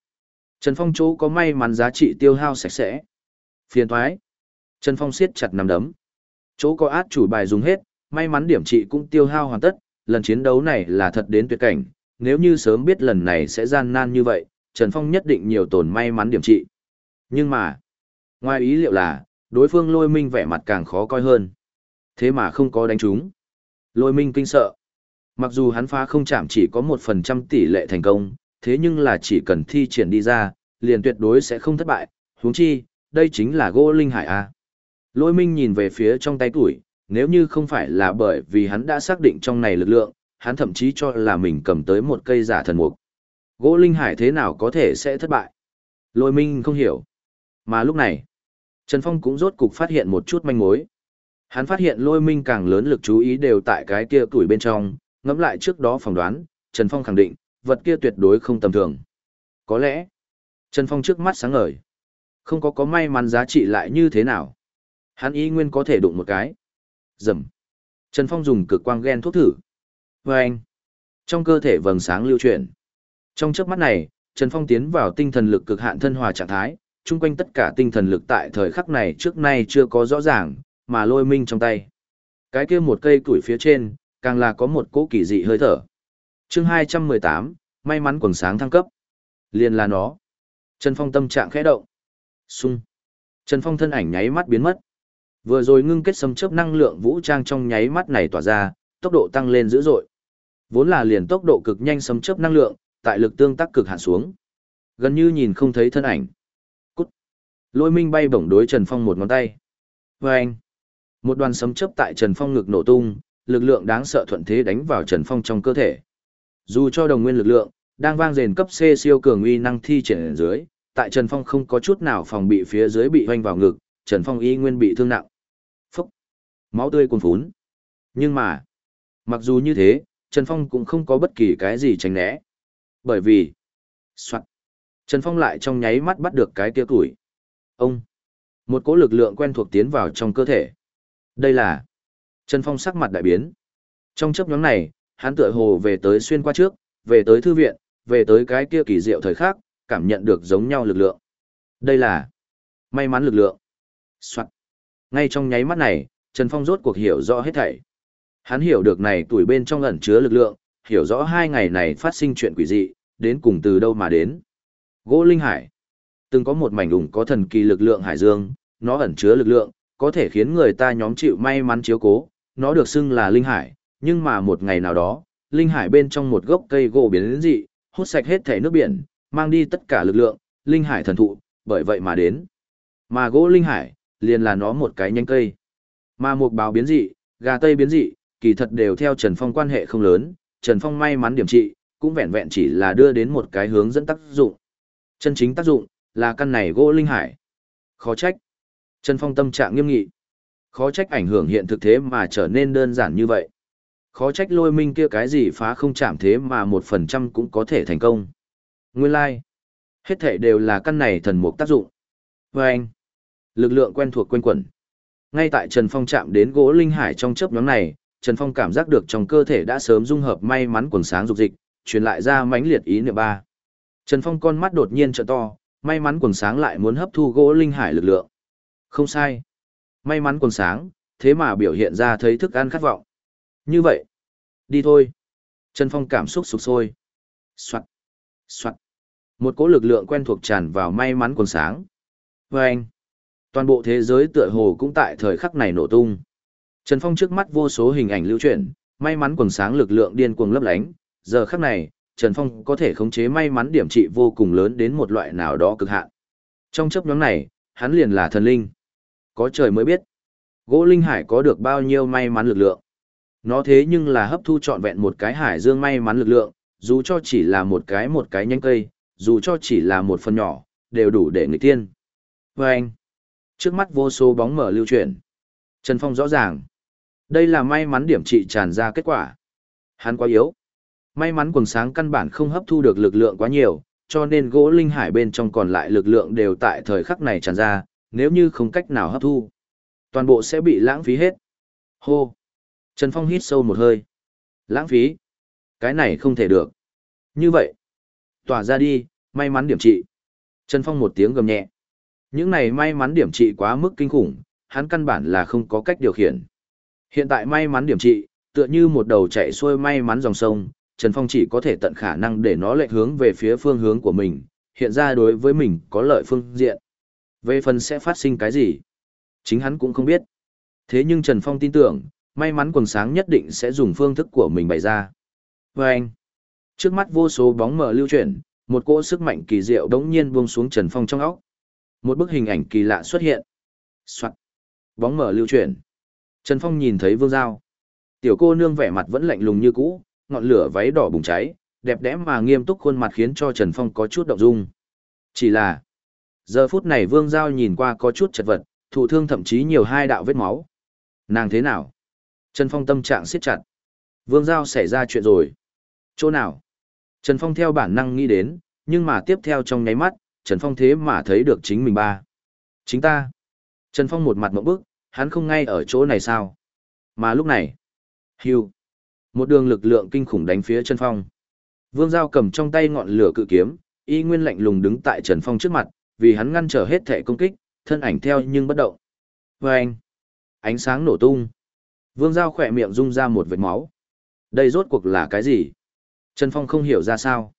Trần Phong chỗ có may mắn giá trị tiêu hao sạch sẽ. Phiền thoái. Trần Phong siết chặt nắm đấm. Chỗ có át chủ bài dùng hết, may mắn điểm trị cũng tiêu hao hoàn tất, lần chiến đấu này là thật đến tuyệt cảnh, nếu như sớm biết lần này sẽ gian nan như vậy, Trần Phong nhất định nhiều tổn may mắn điểm trị. Nhưng mà, ngoài ý liệu là, đối phương lôi minh vẻ mặt càng khó coi hơn. Thế mà không có đánh trúng. Lôi minh kinh sợ. Mặc dù hắn phá không chạm chỉ có một phần trăm tỷ lệ thành công, thế nhưng là chỉ cần thi triển đi ra, liền tuyệt đối sẽ không thất bại, huống chi, đây chính là gỗ linh hải A. Lôi minh nhìn về phía trong tay tuổi, nếu như không phải là bởi vì hắn đã xác định trong này lực lượng, hắn thậm chí cho là mình cầm tới một cây giả thần mục. Gỗ linh hải thế nào có thể sẽ thất bại? Lôi minh không hiểu. Mà lúc này, Trần Phong cũng rốt cục phát hiện một chút manh mối. Hắn phát hiện lôi minh càng lớn lực chú ý đều tại cái kia tuổi bên trong, ngẫm lại trước đó phỏng đoán, Trần Phong khẳng định, vật kia tuyệt đối không tầm thường. Có lẽ, Trần Phong trước mắt sáng ngời. Không có có may mắn giá trị lại như thế nào. Hắn ý nguyên có thể đụng một cái rầm. Trần Phong dùng cực quang gen thuốc thử. Và anh. Trong cơ thể vầng sáng lưu chuyển. Trong chớp mắt này, Trần Phong tiến vào tinh thần lực cực hạn thân hòa trạng thái, chung quanh tất cả tinh thần lực tại thời khắc này trước nay chưa có rõ ràng, mà lôi minh trong tay. Cái kia một cây tuổi phía trên, càng là có một cỗ kỳ dị hơi thở. chương 218, may mắn quần sáng thăng cấp. Liền là nó. Trần Phong tâm trạng khẽ động. Xung. Trần Phong thân ảnh nháy mắt biến mất. Vừa rồi ngưng kết sấm chớp năng lượng vũ trang trong nháy mắt này tỏa ra, tốc độ tăng lên dữ dội. Vốn là liền tốc độ cực nhanh sấm chớp năng lượng, tại lực tương tác cực hạn xuống. Gần như nhìn không thấy thân ảnh. Cút. Lôi minh bay bổng đối Trần Phong một ngón tay. Và anh. Một đoàn sấm chớp tại Trần Phong ngực nổ tung, lực lượng đáng sợ thuận thế đánh vào Trần Phong trong cơ thể. Dù cho đồng nguyên lực lượng, đang vang rền cấp C siêu cường uy năng thi triển ở dưới, tại Trần Phong không có chút nào phòng bị phía dưới bị hoanh vào ngực, Trần Phong y nguyên bị thương nặng. Máu tươi cuồn phún. Nhưng mà, mặc dù như thế, Trần Phong cũng không có bất kỳ cái gì tránh né. Bởi vì, soạn, Trần Phong lại trong nháy mắt bắt được cái kia tuổi. Ông! Một cỗ lực lượng quen thuộc tiến vào trong cơ thể. Đây là Trần Phong sắc mặt đại biến. Trong chấp nhóm này, hắn tựa hồ về tới xuyên qua trước, về tới thư viện, về tới cái kia kỳ diệu thời khắc, cảm nhận được giống nhau lực lượng. Đây là may mắn lực lượng. Soạn. Ngay trong nháy mắt này, Trần Phong rốt cuộc hiểu rõ hết thảy. Hắn hiểu được này tuổi bên trong ẩn chứa lực lượng, hiểu rõ hai ngày này phát sinh chuyện quỷ dị, đến cùng từ đâu mà đến. Gỗ Linh Hải. Từng có một mảnh đủng có thần kỳ lực lượng hải dương, nó ẩn chứa lực lượng, có thể khiến người ta nhóm chịu may mắn chiếu cố, nó được xưng là Linh Hải, nhưng mà một ngày nào đó, Linh Hải bên trong một gốc cây gỗ biến dị, hút sạch hết thể nước biển, mang đi tất cả lực lượng, Linh Hải thần thụ, bởi vậy mà đến. Mà gỗ Linh Hải, liền là nó một cái nhánh cây. Mà một báo biến dị, gà tây biến dị, kỳ thật đều theo Trần Phong quan hệ không lớn, Trần Phong may mắn điểm trị, cũng vẹn vẹn chỉ là đưa đến một cái hướng dẫn tác dụng. Chân chính tác dụng, là căn này gỗ linh hải. Khó trách. Trần Phong tâm trạng nghiêm nghị. Khó trách ảnh hưởng hiện thực thế mà trở nên đơn giản như vậy. Khó trách lôi minh kia cái gì phá không chạm thế mà một phần trăm cũng có thể thành công. Nguyên lai. Like. Hết thể đều là căn này thần mục tác dụng. Và anh. Lực lượng quen thuộc quen quẩn. Ngay tại Trần Phong chạm đến gỗ linh hải trong chớp nhóm này, Trần Phong cảm giác được trong cơ thể đã sớm dung hợp may mắn quần sáng dục dịch, truyền lại ra mãnh liệt ý niệm ba. Trần Phong con mắt đột nhiên trợ to, may mắn quần sáng lại muốn hấp thu gỗ linh hải lực lượng. Không sai. May mắn quần sáng, thế mà biểu hiện ra thấy thức ăn khát vọng. Như vậy, đi thôi. Trần Phong cảm xúc sục sôi. Soạt, soạt. Một cỗ lực lượng quen thuộc tràn vào may mắn quần sáng. Và anh, toàn bộ thế giới tựa hồ cũng tại thời khắc này nổ tung. Trần Phong trước mắt vô số hình ảnh lưu chuyển, may mắn quần sáng lực lượng điên cuồng lấp lánh, giờ khắc này, Trần Phong có thể khống chế may mắn điểm trị vô cùng lớn đến một loại nào đó cực hạn. Trong chấp nhóm này, hắn liền là thần linh. Có trời mới biết, gỗ linh hải có được bao nhiêu may mắn lực lượng. Nó thế nhưng là hấp thu trọn vẹn một cái hải dương may mắn lực lượng, dù cho chỉ là một cái một cái nhánh cây, dù cho chỉ là một phần nhỏ, đều đủ để người tiên. Vâng! anh, trước mắt vô số bóng mở lưu chuyển. Trần Phong rõ ràng, đây là may mắn điểm trị tràn ra kết quả. Hắn quá yếu. May mắn quần sáng căn bản không hấp thu được lực lượng quá nhiều, cho nên gỗ linh hải bên trong còn lại lực lượng đều tại thời khắc này tràn ra, nếu như không cách nào hấp thu. Toàn bộ sẽ bị lãng phí hết. Hô! Trần Phong hít sâu một hơi. Lãng phí? Cái này không thể được. Như vậy, tỏa ra đi, may mắn điểm trị. Trần Phong một tiếng gầm nhẹ. Những này may mắn điểm trị quá mức kinh khủng, hắn căn bản là không có cách điều khiển. Hiện tại may mắn điểm trị, tựa như một đầu chạy xuôi may mắn dòng sông, Trần Phong chỉ có thể tận khả năng để nó lệch hướng về phía phương hướng của mình, hiện ra đối với mình có lợi phương diện. Về phần sẽ phát sinh cái gì? Chính hắn cũng không biết. Thế nhưng Trần Phong tin tưởng, may mắn quần sáng nhất định sẽ dùng phương thức của mình bày ra. Và anh, trước mắt vô số bóng mờ lưu chuyển, một cỗ sức mạnh kỳ diệu đống nhiên buông xuống Trần Phong trong óc. Một bức hình ảnh kỳ lạ xuất hiện. Soạt. Bóng mở lưu chuyển. Trần Phong nhìn thấy Vương Giao. Tiểu cô nương vẻ mặt vẫn lạnh lùng như cũ, ngọn lửa váy đỏ bùng cháy, đẹp đẽ mà nghiêm túc khuôn mặt khiến cho Trần Phong có chút động dung. Chỉ là, giờ phút này Vương Giao nhìn qua có chút chật vật, thụ thương thậm chí nhiều hai đạo vết máu. Nàng thế nào? Trần Phong tâm trạng siết chặt. Vương Giao xảy ra chuyện rồi. Chỗ nào? Trần Phong theo bản năng nghĩ đến, nhưng mà tiếp theo trong nháy mắt, Trần Phong thế mà thấy được chính mình ba. Chính ta. Trần Phong một mặt mộng bức, hắn không ngay ở chỗ này sao? Mà lúc này, hưu. Một đường lực lượng kinh khủng đánh phía Trần Phong. Vương Giao cầm trong tay ngọn lửa cự kiếm, y nguyên lạnh lùng đứng tại Trần Phong trước mặt, vì hắn ngăn trở hết thể công kích, thân ảnh theo nhưng bất động. Và anh, ánh sáng nổ tung. Vương Giao khỏe miệng rung ra một vệt máu. Đây rốt cuộc là cái gì? Trần Phong không hiểu ra sao.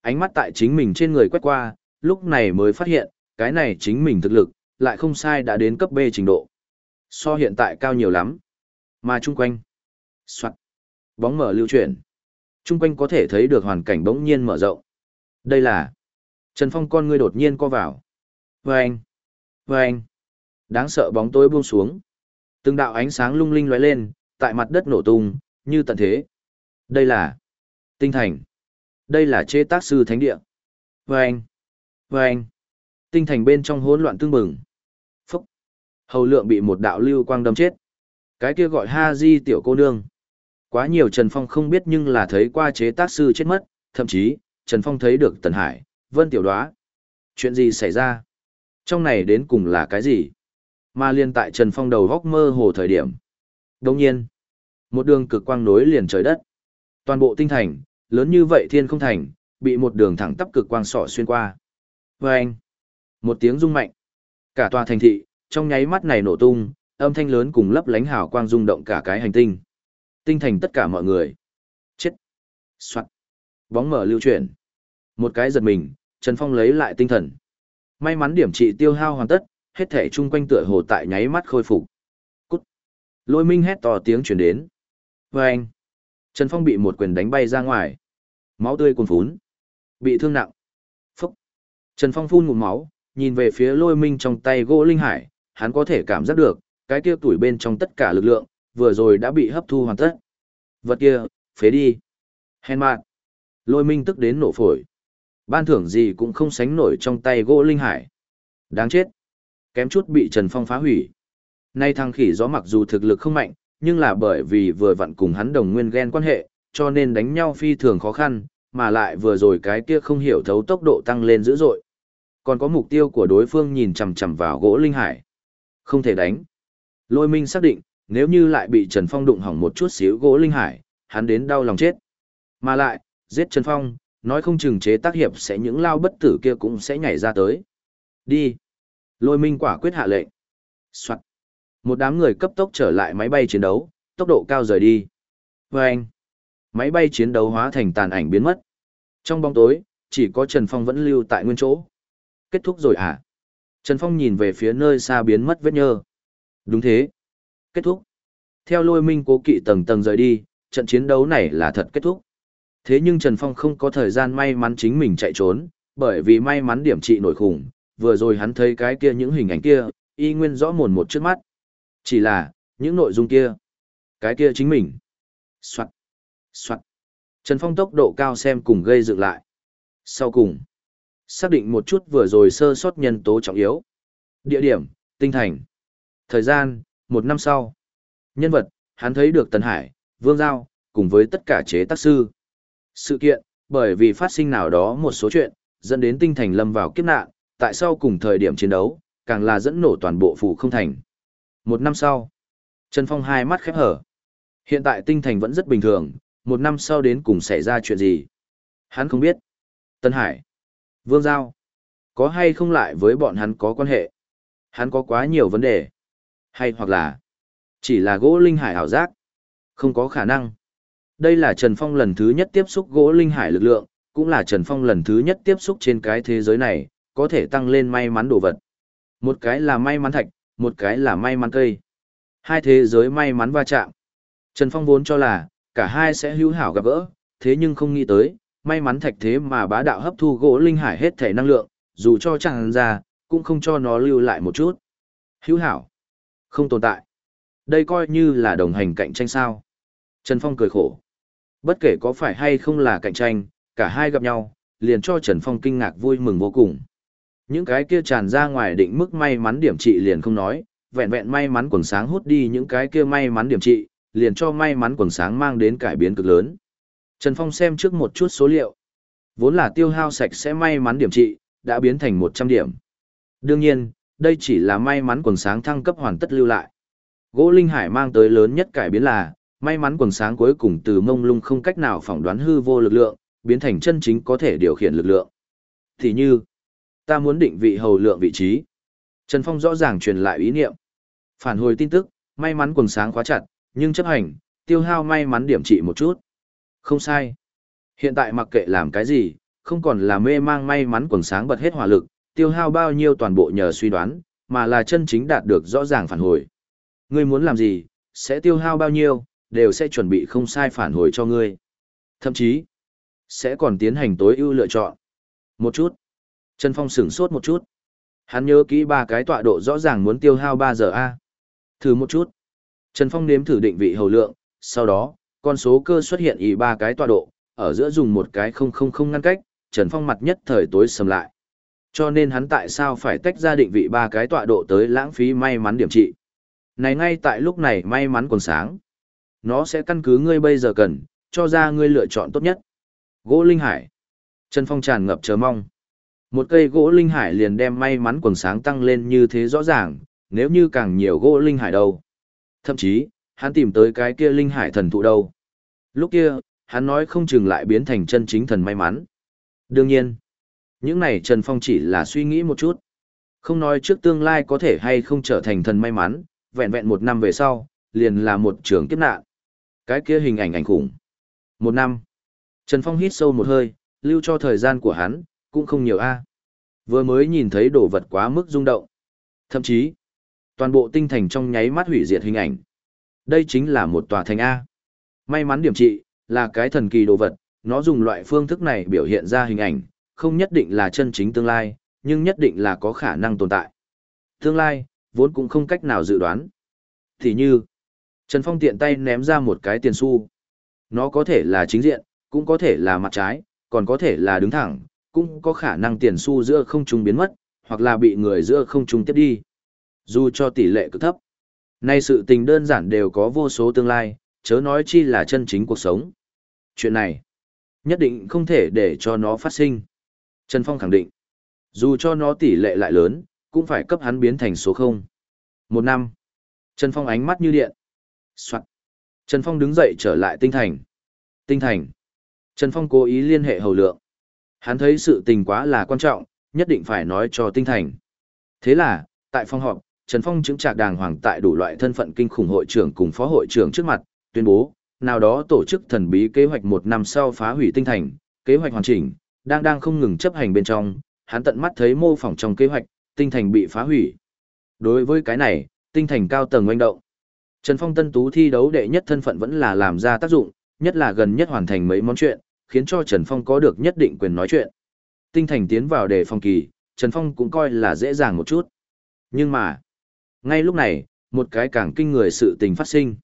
Ánh mắt tại chính mình trên người quét qua, lúc này mới phát hiện, cái này chính mình thực lực, lại không sai đã đến cấp B trình độ. So hiện tại cao nhiều lắm. Mà chung quanh. Soạn. Bóng mở lưu chuyển. Trung quanh có thể thấy được hoàn cảnh bỗng nhiên mở rộng. Đây là Trần Phong con ngươi đột nhiên co vào. Vâng! Vâng! Đáng sợ bóng tối buông xuống. Từng đạo ánh sáng lung linh lóe lên, tại mặt đất nổ tung, như tận thế. Đây là Tinh Thành. Đây là chế tác sư thánh địa. Vâng! Vâng! Tinh Thành bên trong hỗn loạn tương bừng. Phúc! Hầu lượng bị một đạo lưu quang đâm chết. Cái kia gọi Ha Di tiểu cô nương. Quá nhiều Trần Phong không biết nhưng là thấy qua chế tác sư chết mất, thậm chí, Trần Phong thấy được Tần Hải, Vân Tiểu Đoá. Chuyện gì xảy ra? Trong này đến cùng là cái gì? Mà liên tại Trần Phong đầu góc mơ hồ thời điểm. Đồng nhiên, một đường cực quang nối liền trời đất. Toàn bộ tinh thành, lớn như vậy thiên không thành, bị một đường thẳng tắp cực quang sỏ xuyên qua. Vâng! Một tiếng rung mạnh. Cả tòa thành thị, trong nháy mắt này nổ tung, âm thanh lớn cùng lấp lánh hào quang rung động cả cái hành tinh. Tinh thành tất cả mọi người. Chết! Soạn! Bóng mở lưu chuyển. Một cái giật mình, Trần Phong lấy lại tinh thần. May mắn điểm trị tiêu hao hoàn tất, hết thể chung quanh tựa hồ tại nháy mắt khôi phục. Cút! Lôi minh hét to tiếng chuyển đến. Vâng! Trần Phong bị một quyền đánh bay ra ngoài. Máu tươi cuồn phún. Bị thương nặng. Trần Phong phun ngụm máu, nhìn về phía lôi minh trong tay gỗ linh hải, hắn có thể cảm giác được, cái kia tuổi bên trong tất cả lực lượng, vừa rồi đã bị hấp thu hoàn tất. Vật kia, phế đi. Hèn mạn. Lôi minh tức đến nổ phổi. Ban thưởng gì cũng không sánh nổi trong tay gỗ linh hải. Đáng chết. Kém chút bị Trần Phong phá hủy. Nay thằng khỉ gió mặc dù thực lực không mạnh, nhưng là bởi vì vừa vặn cùng hắn đồng nguyên ghen quan hệ, cho nên đánh nhau phi thường khó khăn, mà lại vừa rồi cái kia không hiểu thấu tốc độ tăng lên dữ dội. Còn có mục tiêu của đối phương nhìn chằm chằm vào gỗ linh hải. Không thể đánh. Lôi minh xác định, nếu như lại bị Trần Phong đụng hỏng một chút xíu gỗ linh hải, hắn đến đau lòng chết. Mà lại, giết Trần Phong, nói không chừng chế tác hiệp sẽ những lao bất tử kia cũng sẽ nhảy ra tới. Đi. Lôi minh quả quyết hạ lệnh. Soạn. Một đám người cấp tốc trở lại máy bay chiến đấu, tốc độ cao rời đi. Vâng. Máy bay chiến đấu hóa thành tàn ảnh biến mất. Trong bóng tối, chỉ có Trần Phong vẫn lưu tại nguyên chỗ. Kết thúc rồi à? Trần Phong nhìn về phía nơi xa biến mất vết nhơ. Đúng thế. Kết thúc. Theo lôi minh cố kỵ tầng tầng rời đi, trận chiến đấu này là thật kết thúc. Thế nhưng Trần Phong không có thời gian may mắn chính mình chạy trốn, bởi vì may mắn điểm trị nổi khủng, vừa rồi hắn thấy cái kia những hình ảnh kia, y nguyên rõ mồn một trước mắt. Chỉ là, những nội dung kia, cái kia chính mình. Soạn, soạn. Trần Phong tốc độ cao xem cùng gây dựng lại. Sau cùng, xác định một chút vừa rồi sơ sót nhân tố trọng yếu. Địa điểm, tinh thành. Thời gian, một năm sau. Nhân vật, hắn thấy được Tần Hải, Vương Giao, cùng với tất cả chế tác sư. Sự kiện, bởi vì phát sinh nào đó một số chuyện, dẫn đến tinh thành lâm vào kiếp nạn, tại sau cùng thời điểm chiến đấu, càng là dẫn nổ toàn bộ phủ không thành. Một năm sau, Trần Phong hai mắt khép hở. Hiện tại tinh thành vẫn rất bình thường, một năm sau đến cùng xảy ra chuyện gì? Hắn không biết. Tân Hải, Vương Giao, có hay không lại với bọn hắn có quan hệ? Hắn có quá nhiều vấn đề. Hay hoặc là, chỉ là gỗ linh hải ảo giác? Không có khả năng. Đây là Trần Phong lần thứ nhất tiếp xúc gỗ linh hải lực lượng, cũng là Trần Phong lần thứ nhất tiếp xúc trên cái thế giới này, có thể tăng lên may mắn đồ vật. Một cái là may mắn thạch, một cái là may mắn cây. Hai thế giới may mắn va chạm. Trần Phong vốn cho là, cả hai sẽ hữu hảo gặp gỡ, thế nhưng không nghĩ tới, may mắn thạch thế mà bá đạo hấp thu gỗ linh hải hết thể năng lượng, dù cho chẳng ra, cũng không cho nó lưu lại một chút. Hữu hảo. Không tồn tại. Đây coi như là đồng hành cạnh tranh sao. Trần Phong cười khổ. Bất kể có phải hay không là cạnh tranh, cả hai gặp nhau, liền cho Trần Phong kinh ngạc vui mừng vô cùng. Những cái kia tràn ra ngoài định mức may mắn điểm trị liền không nói, vẹn vẹn may mắn quần sáng hút đi những cái kia may mắn điểm trị, liền cho may mắn quần sáng mang đến cải biến cực lớn. Trần Phong xem trước một chút số liệu. Vốn là tiêu hao sạch sẽ may mắn điểm trị, đã biến thành 100 điểm. Đương nhiên, đây chỉ là may mắn quần sáng thăng cấp hoàn tất lưu lại. Gỗ Linh Hải mang tới lớn nhất cải biến là, may mắn quần sáng cuối cùng từ mông lung không cách nào phỏng đoán hư vô lực lượng, biến thành chân chính có thể điều khiển lực lượng. Thì như, ta muốn định vị hầu lượng vị trí. Trần Phong rõ ràng truyền lại ý niệm. Phản hồi tin tức, may mắn quần sáng khóa chặt, nhưng chấp hành, tiêu hao may mắn điểm trị một chút. Không sai. Hiện tại mặc kệ làm cái gì, không còn là mê mang may mắn quần sáng bật hết hỏa lực, tiêu hao bao nhiêu toàn bộ nhờ suy đoán, mà là chân chính đạt được rõ ràng phản hồi. Ngươi muốn làm gì, sẽ tiêu hao bao nhiêu, đều sẽ chuẩn bị không sai phản hồi cho ngươi. Thậm chí, sẽ còn tiến hành tối ưu lựa chọn. Một chút. Trần Phong sửng sốt một chút. Hắn nhớ kỹ ba cái tọa độ rõ ràng muốn tiêu hao 3 giờ A. Thử một chút. Trần Phong nếm thử định vị hầu lượng, sau đó, con số cơ xuất hiện ý ba cái tọa độ, ở giữa dùng một cái không không không ngăn cách, Trần Phong mặt nhất thời tối sầm lại. Cho nên hắn tại sao phải tách ra định vị ba cái tọa độ tới lãng phí may mắn điểm trị. Này ngay tại lúc này may mắn còn sáng. Nó sẽ căn cứ ngươi bây giờ cần, cho ra ngươi lựa chọn tốt nhất. Gỗ Linh Hải. Trần Phong tràn ngập chờ mong. Một cây gỗ Linh Hải liền đem may mắn quần sáng tăng lên như thế rõ ràng, nếu như càng nhiều gỗ Linh Hải đâu. Thậm chí, hắn tìm tới cái kia Linh Hải thần thụ đâu. Lúc kia, hắn nói không chừng lại biến thành chân chính thần may mắn. Đương nhiên, những này Trần Phong chỉ là suy nghĩ một chút. Không nói trước tương lai có thể hay không trở thành thần may mắn, vẹn vẹn một năm về sau, liền là một trường kiếp nạn. Cái kia hình ảnh ảnh khủng. Một năm. Trần Phong hít sâu một hơi, lưu cho thời gian của hắn, cũng không nhiều a. Vừa mới nhìn thấy đồ vật quá mức rung động. Thậm chí, toàn bộ tinh thành trong nháy mắt hủy diệt hình ảnh. Đây chính là một tòa thành A. May mắn điểm trị, là cái thần kỳ đồ vật, nó dùng loại phương thức này biểu hiện ra hình ảnh, không nhất định là chân chính tương lai, nhưng nhất định là có khả năng tồn tại. Tương lai, vốn cũng không cách nào dự đoán. Thì như, Trần Phong tiện tay ném ra một cái tiền xu. Nó có thể là chính diện, cũng có thể là mặt trái, còn có thể là đứng thẳng, cũng có khả năng tiền xu giữa không trung biến mất, hoặc là bị người giữa không trung tiếp đi. Dù cho tỷ lệ cực thấp. Nay sự tình đơn giản đều có vô số tương lai, chớ nói chi là chân chính cuộc sống. Chuyện này, nhất định không thể để cho nó phát sinh. Trần Phong khẳng định, dù cho nó tỷ lệ lại lớn, cũng phải cấp hắn biến thành số 0. Một năm, Trần Phong ánh mắt như điện. Soạn. Trần Phong đứng dậy trở lại tinh thành. Tinh thành. Trần Phong cố ý liên hệ hầu lượng. Hắn thấy sự tình quá là quan trọng, nhất định phải nói cho tinh thành. Thế là, tại phòng họp, Trần Phong chứng trạc đàng hoàng tại đủ loại thân phận kinh khủng hội trưởng cùng phó hội trưởng trước mặt, tuyên bố, nào đó tổ chức thần bí kế hoạch một năm sau phá hủy tinh thành, kế hoạch hoàn chỉnh, đang đang không ngừng chấp hành bên trong, hắn tận mắt thấy mô phỏng trong kế hoạch, tinh thành bị phá hủy. Đối với cái này, tinh thành cao tầng oanh động. Trần Phong tân tú thi đấu đệ nhất thân phận vẫn là làm ra tác dụng, nhất là gần nhất hoàn thành mấy món chuyện, khiến cho Trần Phong có được nhất định quyền nói chuyện. Tinh thành tiến vào đề phong kỳ, Trần Phong cũng coi là dễ dàng một chút. Nhưng mà, ngay lúc này, một cái càng kinh người sự tình phát sinh.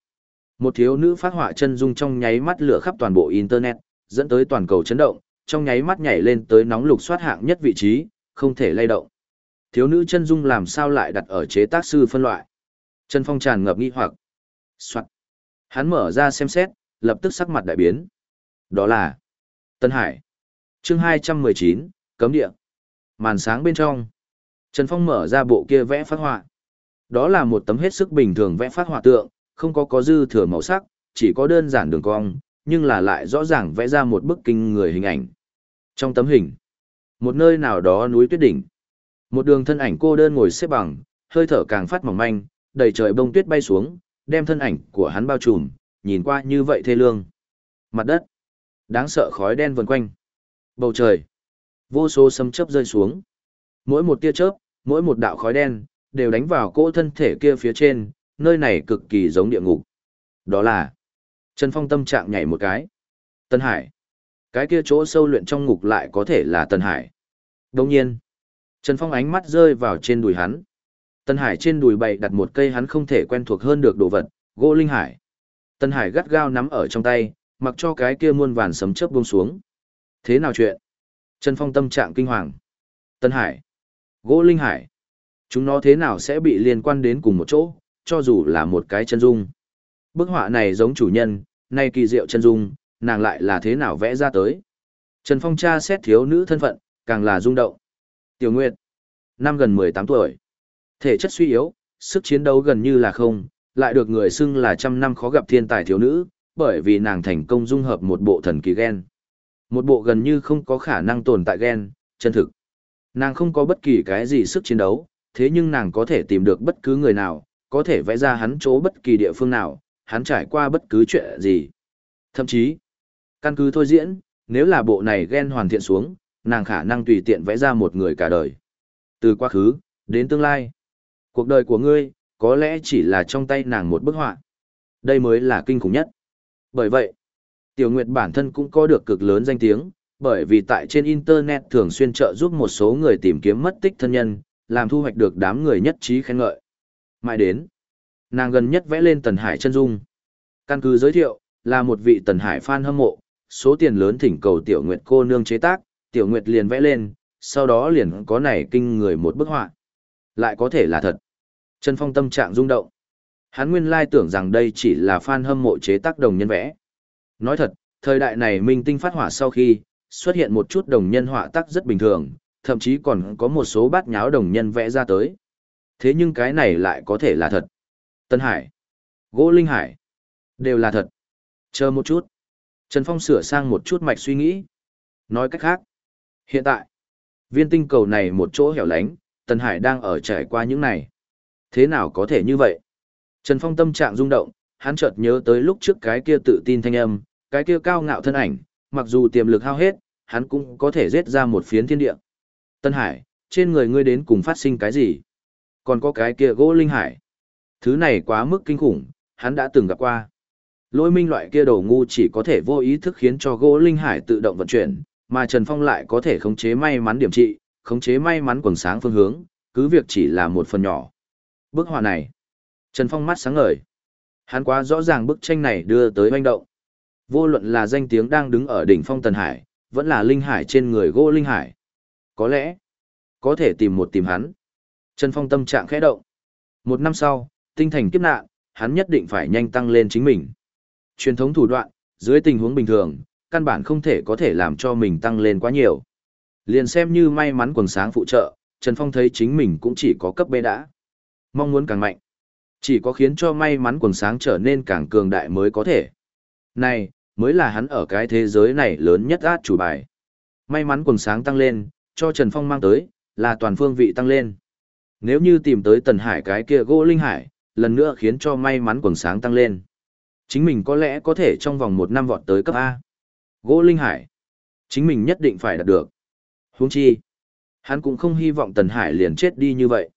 Một thiếu nữ phát họa chân dung trong nháy mắt lửa khắp toàn bộ Internet, dẫn tới toàn cầu chấn động, trong nháy mắt nhảy lên tới nóng lục soát hạng nhất vị trí, không thể lay động. Thiếu nữ chân dung làm sao lại đặt ở chế tác sư phân loại. Trần Phong tràn ngập nghi hoặc. Soạn. Hắn mở ra xem xét, lập tức sắc mặt đại biến. Đó là Tân Hải. chương 219, Cấm Địa. Màn sáng bên trong. Trần Phong mở ra bộ kia vẽ phát họa. Đó là một tấm hết sức bình thường vẽ phát họa tượng, không có có dư thừa màu sắc, chỉ có đơn giản đường cong, nhưng là lại rõ ràng vẽ ra một bức kinh người hình ảnh. Trong tấm hình, một nơi nào đó núi tuyết đỉnh. Một đường thân ảnh cô đơn ngồi xếp bằng, hơi thở càng phát mỏng manh, đầy trời bông tuyết bay xuống, đem thân ảnh của hắn bao trùm, nhìn qua như vậy thê lương. Mặt đất, đáng sợ khói đen vần quanh. Bầu trời, vô số sấm chớp rơi xuống. Mỗi một tia chớp, mỗi một đạo khói đen, đều đánh vào cỗ thân thể kia phía trên, nơi này cực kỳ giống địa ngục. Đó là Trần Phong tâm trạng nhảy một cái. Tân Hải. Cái kia chỗ sâu luyện trong ngục lại có thể là Tân Hải. Đồng nhiên, Trần Phong ánh mắt rơi vào trên đùi hắn. Tân Hải trên đùi bày đặt một cây hắn không thể quen thuộc hơn được đồ vật, gỗ linh hải. Tân Hải gắt gao nắm ở trong tay, mặc cho cái kia muôn vàn sấm chớp buông xuống. Thế nào chuyện? Trần Phong tâm trạng kinh hoàng. Tân Hải, gỗ linh hải, chúng nó thế nào sẽ bị liên quan đến cùng một chỗ, cho dù là một cái chân dung. Bức họa này giống chủ nhân, nay kỳ diệu chân dung, nàng lại là thế nào vẽ ra tới. Trần Phong Cha xét thiếu nữ thân phận, càng là rung động. Tiểu Nguyệt, năm gần 18 tuổi. Thể chất suy yếu, sức chiến đấu gần như là không, lại được người xưng là trăm năm khó gặp thiên tài thiếu nữ, bởi vì nàng thành công dung hợp một bộ thần kỳ gen. Một bộ gần như không có khả năng tồn tại gen, chân thực. Nàng không có bất kỳ cái gì sức chiến đấu, thế nhưng nàng có thể tìm được bất cứ người nào, có thể vẽ ra hắn chỗ bất kỳ địa phương nào, hắn trải qua bất cứ chuyện gì. Thậm chí, căn cứ thôi diễn, nếu là bộ này ghen hoàn thiện xuống, nàng khả năng tùy tiện vẽ ra một người cả đời. Từ quá khứ, đến tương lai. Cuộc đời của ngươi, có lẽ chỉ là trong tay nàng một bức họa. Đây mới là kinh khủng nhất. Bởi vậy, Tiểu Nguyệt bản thân cũng có được cực lớn danh tiếng, bởi vì tại trên Internet thường xuyên trợ giúp một số người tìm kiếm mất tích thân nhân, làm thu hoạch được đám người nhất trí khen ngợi. Mãi đến, nàng gần nhất vẽ lên Tần Hải chân dung. Căn cứ giới thiệu, là một vị Tần Hải fan hâm mộ, số tiền lớn thỉnh cầu Tiểu Nguyệt cô nương chế tác, Tiểu Nguyệt liền vẽ lên, sau đó liền có nảy kinh người một bức họa. Lại có thể là thật. Trần Phong tâm trạng rung động. Hắn nguyên lai tưởng rằng đây chỉ là fan hâm mộ chế tác đồng nhân vẽ. Nói thật, thời đại này minh tinh phát hỏa sau khi, xuất hiện một chút đồng nhân họa tác rất bình thường, thậm chí còn có một số bát nháo đồng nhân vẽ ra tới. Thế nhưng cái này lại có thể là thật. Tân Hải, Gỗ Linh Hải, đều là thật. Chờ một chút. Trần Phong sửa sang một chút mạch suy nghĩ. Nói cách khác, hiện tại, viên tinh cầu này một chỗ hẻo lánh, tân Hải đang ở trải qua những này. Thế nào có thể như vậy? Trần Phong tâm trạng rung động, hắn chợt nhớ tới lúc trước cái kia tự tin thanh âm, cái kia cao ngạo thân ảnh, mặc dù tiềm lực hao hết, hắn cũng có thể giết ra một phiến thiên địa. Tân Hải, trên người ngươi đến cùng phát sinh cái gì? Còn có cái kia gỗ linh hải. Thứ này quá mức kinh khủng, hắn đã từng gặp qua. Lôi minh loại kia đồ ngu chỉ có thể vô ý thức khiến cho gỗ linh hải tự động vận chuyển, mà Trần Phong lại có thể khống chế may mắn điểm trị, khống chế may mắn quần sáng phương hướng, cứ việc chỉ là một phần nhỏ. Bức họa này, Trần Phong mắt sáng ngời. Hắn quá rõ ràng bức tranh này đưa tới hoành động. Vô luận là danh tiếng đang đứng ở đỉnh phong Tần Hải, vẫn là linh hải trên người gỗ linh hải. Có lẽ, có thể tìm một tìm hắn. Trần Phong tâm trạng khẽ động. Một năm sau, tinh thành kiếp nạn, hắn nhất định phải nhanh tăng lên chính mình. Truyền thống thủ đoạn, dưới tình huống bình thường, căn bản không thể có thể làm cho mình tăng lên quá nhiều. Liền xem như may mắn quần sáng phụ trợ, Trần Phong thấy chính mình cũng chỉ có cấp B đã. Mong muốn càng mạnh. Chỉ có khiến cho may mắn quần sáng trở nên càng cường đại mới có thể. Này, mới là hắn ở cái thế giới này lớn nhất át chủ bài. May mắn quần sáng tăng lên, cho Trần Phong mang tới, là toàn phương vị tăng lên. Nếu như tìm tới Tần Hải cái kia gỗ linh hải, lần nữa khiến cho may mắn quần sáng tăng lên. Chính mình có lẽ có thể trong vòng một năm vọt tới cấp A. Gỗ linh hải. Chính mình nhất định phải đạt được. Huống chi. Hắn cũng không hy vọng Tần Hải liền chết đi như vậy.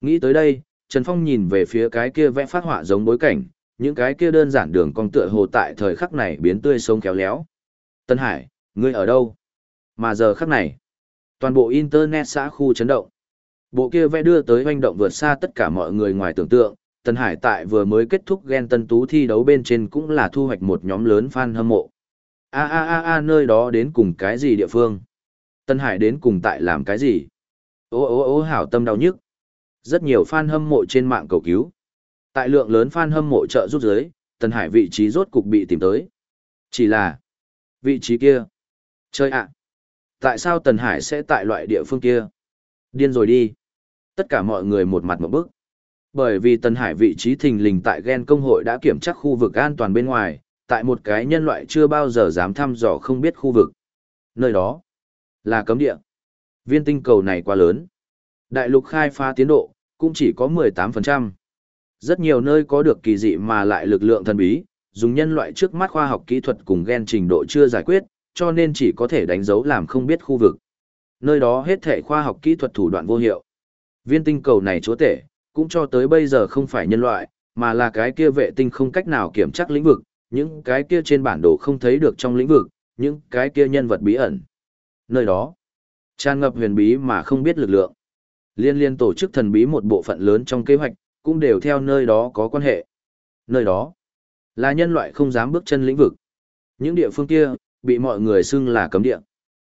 Nghĩ tới đây, Trần Phong nhìn về phía cái kia vẽ phát họa giống bối cảnh, những cái kia đơn giản đường cong tựa hồ tại thời khắc này biến tươi sống khéo léo. Tân Hải, ngươi ở đâu? Mà giờ khắc này, toàn bộ internet xã khu chấn động. Bộ kia vẽ đưa tới hoành động vượt xa tất cả mọi người ngoài tưởng tượng, Tân Hải tại vừa mới kết thúc ghen tân tú thi đấu bên trên cũng là thu hoạch một nhóm lớn fan hâm mộ. A a a a nơi đó đến cùng cái gì địa phương? Tân Hải đến cùng tại làm cái gì? Ô ô ô hảo tâm đau nhức. Rất nhiều fan hâm mộ trên mạng cầu cứu. Tại lượng lớn fan hâm mộ trợ giúp giới, Tân Hải vị trí rốt cục bị tìm tới. Chỉ là, vị trí kia. Chơi ạ. Tại sao Tần Hải sẽ tại loại địa phương kia? Điên rồi đi. Tất cả mọi người một mặt một bức. Bởi vì Tần Hải vị trí thình lình tại Gen công hội đã kiểm tra khu vực an toàn bên ngoài, tại một cái nhân loại chưa bao giờ dám thăm dò không biết khu vực. Nơi đó là cấm địa. Viên tinh cầu này quá lớn. Đại lục khai phá tiến độ cũng chỉ có 18%. Rất nhiều nơi có được kỳ dị mà lại lực lượng thần bí, dùng nhân loại trước mắt khoa học kỹ thuật cùng gen trình độ chưa giải quyết, cho nên chỉ có thể đánh dấu làm không biết khu vực. Nơi đó hết thể khoa học kỹ thuật thủ đoạn vô hiệu. Viên tinh cầu này chúa tể, cũng cho tới bây giờ không phải nhân loại, mà là cái kia vệ tinh không cách nào kiểm chắc lĩnh vực, những cái kia trên bản đồ không thấy được trong lĩnh vực, những cái kia nhân vật bí ẩn. Nơi đó, tràn ngập huyền bí mà không biết lực lượng. Liên liên tổ chức thần bí một bộ phận lớn trong kế hoạch, cũng đều theo nơi đó có quan hệ. Nơi đó là nhân loại không dám bước chân lĩnh vực. Những địa phương kia bị mọi người xưng là cấm địa.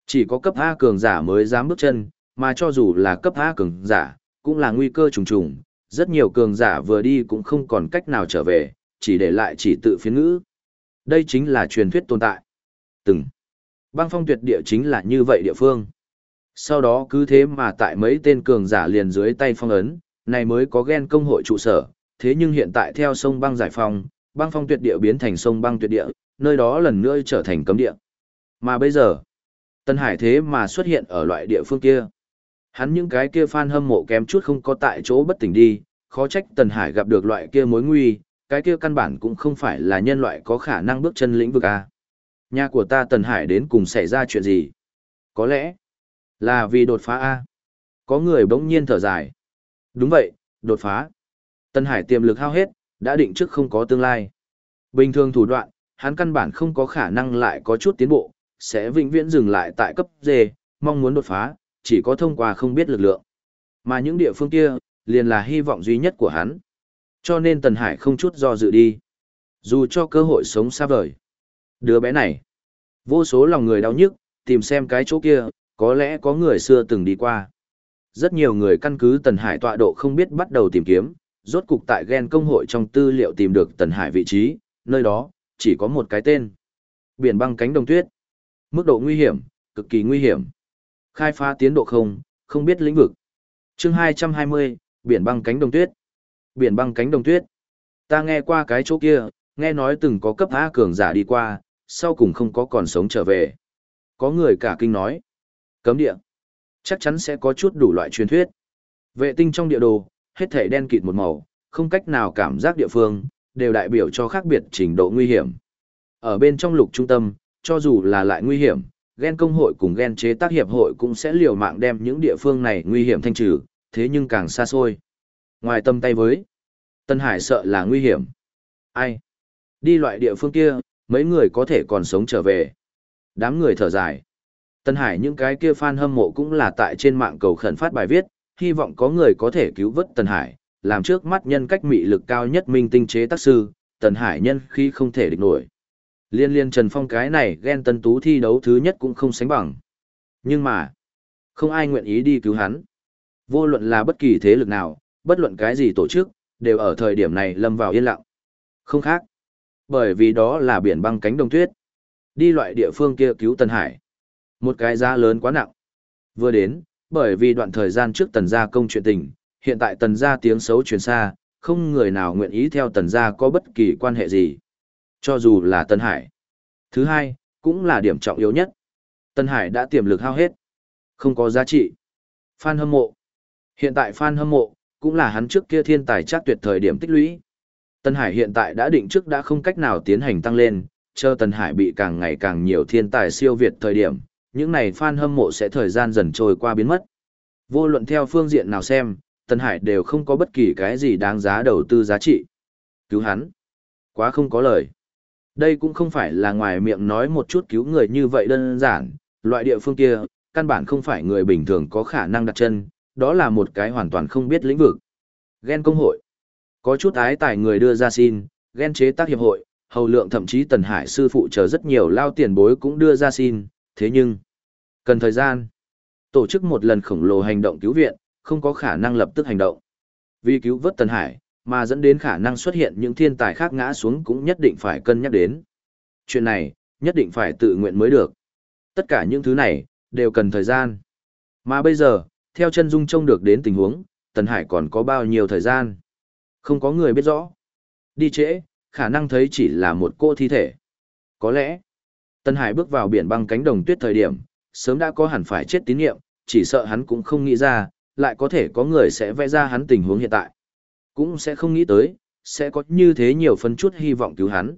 Chỉ có cấp A cường giả mới dám bước chân, mà cho dù là cấp A cường giả, cũng là nguy cơ trùng trùng, rất nhiều cường giả vừa đi cũng không còn cách nào trở về, chỉ để lại chỉ tự phiến ngữ. Đây chính là truyền thuyết tồn tại. Từng. Băng phong tuyệt địa chính là như vậy địa phương. Sau đó cứ thế mà tại mấy tên cường giả liền dưới tay phong ấn, này mới có ghen công hội trụ sở, thế nhưng hiện tại theo sông băng giải phong, băng phong tuyệt địa biến thành sông băng tuyệt địa, nơi đó lần nữa trở thành cấm địa. Mà bây giờ, Tân Hải thế mà xuất hiện ở loại địa phương kia. Hắn những cái kia fan hâm mộ kém chút không có tại chỗ bất tỉnh đi, khó trách Tần Hải gặp được loại kia mối nguy, cái kia căn bản cũng không phải là nhân loại có khả năng bước chân lĩnh vực A. Nhà của ta Tần Hải đến cùng xảy ra chuyện gì? Có lẽ là vì đột phá A. Có người bỗng nhiên thở dài. Đúng vậy, đột phá. Tân Hải tiềm lực hao hết, đã định trước không có tương lai. Bình thường thủ đoạn, hắn căn bản không có khả năng lại có chút tiến bộ, sẽ vĩnh viễn dừng lại tại cấp D, mong muốn đột phá, chỉ có thông qua không biết lực lượng. Mà những địa phương kia, liền là hy vọng duy nhất của hắn. Cho nên Tần Hải không chút do dự đi. Dù cho cơ hội sống xa vời. Đứa bé này, vô số lòng người đau nhức, tìm xem cái chỗ kia, có lẽ có người xưa từng đi qua. Rất nhiều người căn cứ Tần Hải tọa độ không biết bắt đầu tìm kiếm, rốt cục tại gen công hội trong tư liệu tìm được Tần Hải vị trí, nơi đó, chỉ có một cái tên. Biển băng cánh đồng tuyết. Mức độ nguy hiểm, cực kỳ nguy hiểm. Khai phá tiến độ không, không biết lĩnh vực. chương 220, biển băng cánh đồng tuyết. Biển băng cánh đồng tuyết. Ta nghe qua cái chỗ kia, nghe nói từng có cấp A cường giả đi qua, sau cùng không có còn sống trở về. Có người cả kinh nói, cấm địa, chắc chắn sẽ có chút đủ loại truyền thuyết. Vệ tinh trong địa đồ, hết thể đen kịt một màu, không cách nào cảm giác địa phương, đều đại biểu cho khác biệt trình độ nguy hiểm. Ở bên trong lục trung tâm, cho dù là lại nguy hiểm, ghen công hội cùng ghen chế tác hiệp hội cũng sẽ liều mạng đem những địa phương này nguy hiểm thanh trừ, thế nhưng càng xa xôi. Ngoài tâm tay với, Tân Hải sợ là nguy hiểm. Ai? Đi loại địa phương kia, mấy người có thể còn sống trở về. Đám người thở dài. Tân Hải những cái kia fan hâm mộ cũng là tại trên mạng cầu khẩn phát bài viết, hy vọng có người có thể cứu vớt Tân Hải, làm trước mắt nhân cách mị lực cao nhất minh tinh chế tác sư, Tần Hải nhân khi không thể địch nổi. Liên liên Trần Phong cái này ghen tân tú thi đấu thứ nhất cũng không sánh bằng. Nhưng mà, không ai nguyện ý đi cứu hắn. Vô luận là bất kỳ thế lực nào, bất luận cái gì tổ chức, đều ở thời điểm này lâm vào yên lặng. Không khác. Bởi vì đó là biển băng cánh đồng tuyết. Đi loại địa phương kia cứu Tần Hải. Một cái giá lớn quá nặng. Vừa đến, bởi vì đoạn thời gian trước tần gia công chuyện tình, hiện tại tần gia tiếng xấu truyền xa, không người nào nguyện ý theo tần gia có bất kỳ quan hệ gì. Cho dù là Tân Hải. Thứ hai, cũng là điểm trọng yếu nhất. Tân Hải đã tiềm lực hao hết. Không có giá trị. Phan hâm mộ. Hiện tại phan hâm mộ, cũng là hắn trước kia thiên tài chắc tuyệt thời điểm tích lũy. Tân Hải hiện tại đã định trước đã không cách nào tiến hành tăng lên, chờ Tân Hải bị càng ngày càng nhiều thiên tài siêu việt thời điểm, những này fan hâm mộ sẽ thời gian dần trôi qua biến mất. Vô luận theo phương diện nào xem, Tân Hải đều không có bất kỳ cái gì đáng giá đầu tư giá trị. Cứu hắn. Quá không có lời. Đây cũng không phải là ngoài miệng nói một chút cứu người như vậy đơn giản, loại địa phương kia, căn bản không phải người bình thường có khả năng đặt chân, đó là một cái hoàn toàn không biết lĩnh vực. Ghen công hội. Có chút ái tài người đưa ra xin, ghen chế tác hiệp hội, hầu lượng thậm chí Tần Hải sư phụ chờ rất nhiều lao tiền bối cũng đưa ra xin, thế nhưng, cần thời gian. Tổ chức một lần khổng lồ hành động cứu viện, không có khả năng lập tức hành động. Vì cứu vớt Tần Hải, mà dẫn đến khả năng xuất hiện những thiên tài khác ngã xuống cũng nhất định phải cân nhắc đến. Chuyện này, nhất định phải tự nguyện mới được. Tất cả những thứ này, đều cần thời gian. Mà bây giờ, theo chân dung trông được đến tình huống, Tần Hải còn có bao nhiêu thời gian. Không có người biết rõ. Đi trễ, khả năng thấy chỉ là một cô thi thể. Có lẽ, Tần Hải bước vào biển băng cánh đồng tuyết thời điểm, sớm đã có hẳn phải chết tín nhiệm, chỉ sợ hắn cũng không nghĩ ra, lại có thể có người sẽ vẽ ra hắn tình huống hiện tại. Cũng sẽ không nghĩ tới, sẽ có như thế nhiều phân chút hy vọng cứu hắn.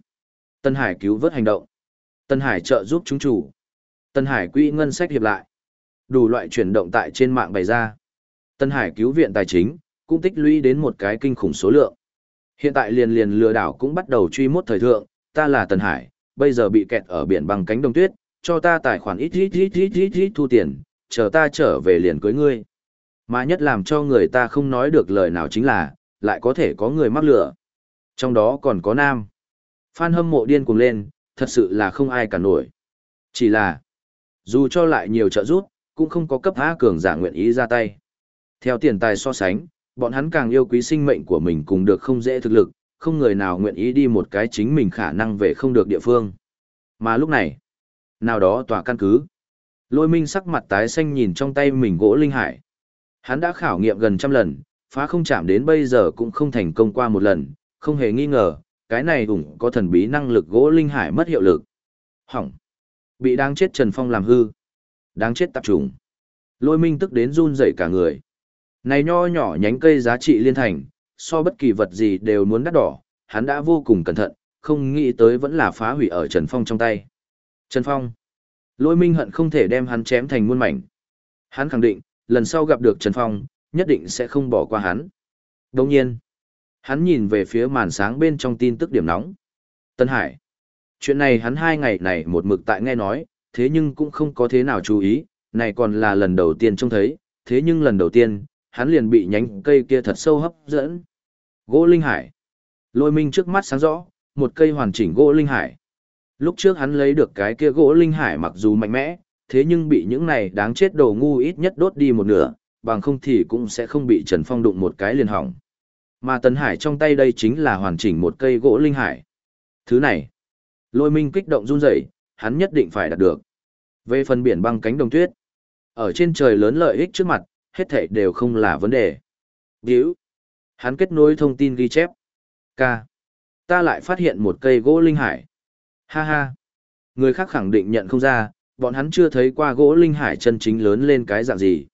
Tân Hải cứu vớt hành động. Tân Hải trợ giúp chúng chủ. Tân Hải quỹ ngân sách hiệp lại. Đủ loại chuyển động tại trên mạng bày ra. Tân Hải cứu viện tài chính, cũng tích lũy đến một cái kinh khủng số lượng. Hiện tại liền liền lừa đảo cũng bắt đầu truy mốt thời thượng, ta là Tân Hải, bây giờ bị kẹt ở biển bằng cánh đồng tuyết, cho ta tài khoản ít ít ít ít ít ít thu tiền, chờ ta trở về liền cưới ngươi. Mà nhất làm cho người ta không nói được lời nào chính là, lại có thể có người mắc lửa. Trong đó còn có nam. Phan hâm mộ điên cuồng lên, thật sự là không ai cả nổi. Chỉ là, dù cho lại nhiều trợ giúp, cũng không có cấp há cường giả nguyện ý ra tay. Theo tiền tài so sánh, bọn hắn càng yêu quý sinh mệnh của mình cùng được không dễ thực lực, không người nào nguyện ý đi một cái chính mình khả năng về không được địa phương. Mà lúc này, nào đó tòa căn cứ. Lôi minh sắc mặt tái xanh nhìn trong tay mình gỗ linh hải. Hắn đã khảo nghiệm gần trăm lần, phá không chạm đến bây giờ cũng không thành công qua một lần, không hề nghi ngờ, cái này ủng có thần bí năng lực gỗ linh hải mất hiệu lực. Hỏng. Bị đáng chết Trần Phong làm hư. Đáng chết tạp trùng. Lôi minh tức đến run rẩy cả người. Này nho nhỏ nhánh cây giá trị liên thành, so bất kỳ vật gì đều muốn đắt đỏ, hắn đã vô cùng cẩn thận, không nghĩ tới vẫn là phá hủy ở Trần Phong trong tay. Trần Phong. Lôi minh hận không thể đem hắn chém thành muôn mảnh. Hắn khẳng định, lần sau gặp được Trần Phong, nhất định sẽ không bỏ qua hắn. Đồng nhiên, hắn nhìn về phía màn sáng bên trong tin tức điểm nóng. Tân Hải. Chuyện này hắn hai ngày này một mực tại nghe nói, thế nhưng cũng không có thế nào chú ý, này còn là lần đầu tiên trông thấy, thế nhưng lần đầu tiên, hắn liền bị nhánh cây kia thật sâu hấp dẫn. Gỗ Linh Hải. Lôi minh trước mắt sáng rõ, một cây hoàn chỉnh gỗ Linh Hải. Lúc trước hắn lấy được cái kia gỗ Linh Hải mặc dù mạnh mẽ, thế nhưng bị những này đáng chết đồ ngu ít nhất đốt đi một nửa, bằng không thì cũng sẽ không bị Trần Phong đụng một cái liền hỏng. Mà tần Hải trong tay đây chính là hoàn chỉnh một cây gỗ linh hải. Thứ này, lôi minh kích động run rẩy, hắn nhất định phải đạt được. Về phần biển băng cánh đồng tuyết, ở trên trời lớn lợi ích trước mặt, hết thảy đều không là vấn đề. Điếu. Hắn kết nối thông tin ghi chép. K. Ta lại phát hiện một cây gỗ linh hải. Ha ha. Người khác khẳng định nhận không ra, bọn hắn chưa thấy qua gỗ linh hải chân chính lớn lên cái dạng gì.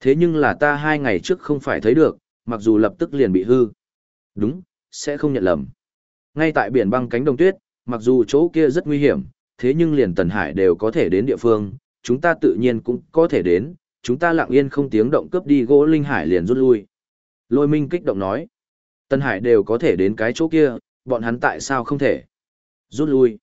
Thế nhưng là ta hai ngày trước không phải thấy được, mặc dù lập tức liền bị hư. Đúng, sẽ không nhận lầm. Ngay tại biển băng cánh đồng tuyết, mặc dù chỗ kia rất nguy hiểm, thế nhưng liền Tần Hải đều có thể đến địa phương, chúng ta tự nhiên cũng có thể đến, chúng ta lặng yên không tiếng động cướp đi gỗ linh hải liền rút lui. Lôi Minh kích động nói, Tần Hải đều có thể đến cái chỗ kia, bọn hắn tại sao không thể? Rút lui.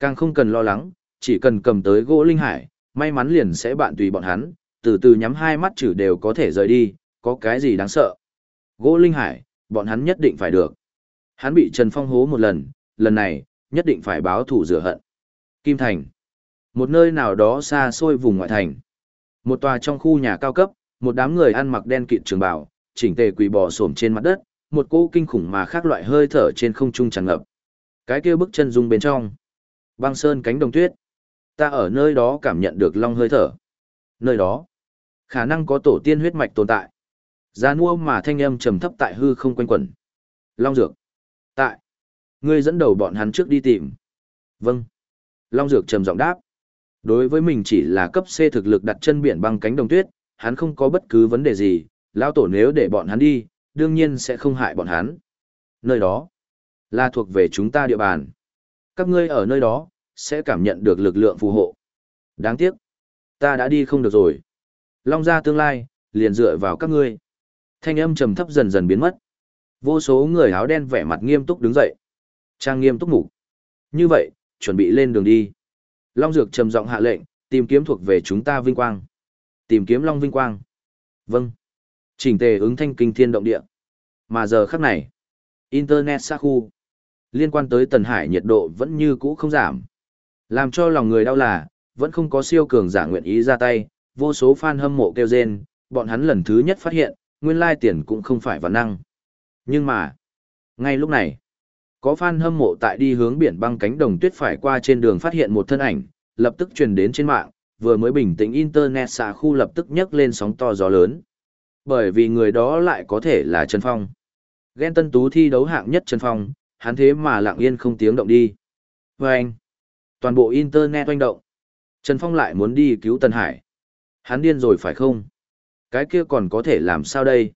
Càng không cần lo lắng, chỉ cần cầm tới gỗ linh hải, may mắn liền sẽ bạn tùy bọn hắn, từ từ nhắm hai mắt chử đều có thể rời đi, có cái gì đáng sợ. Gỗ linh hải, bọn hắn nhất định phải được. Hắn bị Trần Phong hố một lần, lần này, nhất định phải báo thủ rửa hận. Kim Thành. Một nơi nào đó xa xôi vùng ngoại thành. Một tòa trong khu nhà cao cấp, một đám người ăn mặc đen kịt trường bào, chỉnh tề quỳ bò xổm trên mặt đất, một cỗ kinh khủng mà khác loại hơi thở trên không trung tràn ngập. Cái kia bức chân dung bên trong. Băng sơn cánh đồng tuyết. Ta ở nơi đó cảm nhận được long hơi thở. Nơi đó, khả năng có tổ tiên huyết mạch tồn tại. Giá mua mà thanh âm trầm thấp tại hư không quanh quẩn. Long dược. Tại. Ngươi dẫn đầu bọn hắn trước đi tìm. Vâng. Long dược trầm giọng đáp. Đối với mình chỉ là cấp C thực lực đặt chân biển băng cánh đồng tuyết, hắn không có bất cứ vấn đề gì, lão tổ nếu để bọn hắn đi, đương nhiên sẽ không hại bọn hắn. Nơi đó, là thuộc về chúng ta địa bàn. Các ngươi ở nơi đó, sẽ cảm nhận được lực lượng phù hộ. Đáng tiếc, ta đã đi không được rồi. Long ra tương lai, liền dựa vào các ngươi. Thanh âm trầm thấp dần dần biến mất. Vô số người áo đen vẻ mặt nghiêm túc đứng dậy. Trang nghiêm túc mục. Như vậy, chuẩn bị lên đường đi. Long Dược trầm giọng hạ lệnh, tìm kiếm thuộc về chúng ta vinh quang. Tìm kiếm Long vinh quang. Vâng. Chỉnh tề ứng thanh kinh thiên động địa. Mà giờ khắc này, Internet xa khu. Liên quan tới Tần Hải nhiệt độ vẫn như cũ không giảm. Làm cho lòng người đau là, vẫn không có siêu cường giả nguyện ý ra tay, vô số fan hâm mộ kêu rên, bọn hắn lần thứ nhất phát hiện, nguyên lai tiền cũng không phải văn năng. Nhưng mà, ngay lúc này, có fan hâm mộ tại đi hướng biển băng cánh đồng tuyết phải qua trên đường phát hiện một thân ảnh, lập tức truyền đến trên mạng, vừa mới bình tĩnh internet xả khu lập tức nhấc lên sóng to gió lớn. Bởi vì người đó lại có thể là Trần Phong. Ghen tân tú thi đấu hạng nhất Trần Phong, hắn thế mà lặng yên không tiếng động đi. Vâng anh, toàn bộ internet oanh động. Trần Phong lại muốn đi cứu Tân Hải. Hắn điên rồi phải không? Cái kia còn có thể làm sao đây?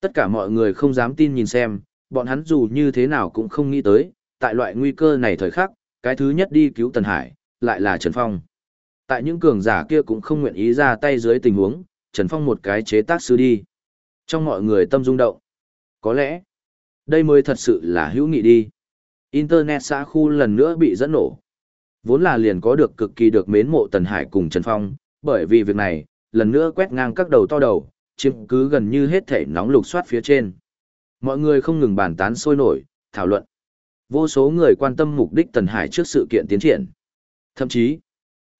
Tất cả mọi người không dám tin nhìn xem, bọn hắn dù như thế nào cũng không nghĩ tới, tại loại nguy cơ này thời khắc, cái thứ nhất đi cứu Tần Hải, lại là Trần Phong. Tại những cường giả kia cũng không nguyện ý ra tay dưới tình huống, Trần Phong một cái chế tác sư đi. Trong mọi người tâm rung động. Có lẽ, đây mới thật sự là hữu nghị đi. Internet xã khu lần nữa bị dẫn nổ. Vốn là liền có được cực kỳ được mến mộ Tần Hải cùng Trần Phong, bởi vì việc này, lần nữa quét ngang các đầu to đầu, chiếm cứ gần như hết thể nóng lục soát phía trên. Mọi người không ngừng bàn tán sôi nổi, thảo luận. Vô số người quan tâm mục đích Tần Hải trước sự kiện tiến triển. Thậm chí,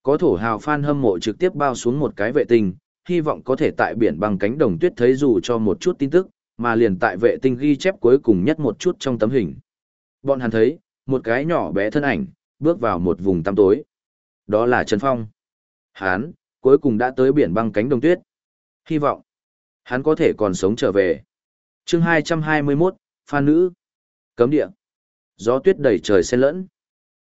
có thổ hào fan hâm mộ trực tiếp bao xuống một cái vệ tinh, hy vọng có thể tại biển bằng cánh đồng tuyết thấy dù cho một chút tin tức, mà liền tại vệ tinh ghi chép cuối cùng nhất một chút trong tấm hình. Bọn hắn thấy, một cái nhỏ bé thân ảnh, bước vào một vùng tăm tối. Đó là Trần Phong. Hán, cuối cùng đã tới biển băng cánh đồng tuyết. Hy vọng, hắn có thể còn sống trở về. chương 221, Phan Nữ. Cấm địa. Gió tuyết đầy trời xen lẫn.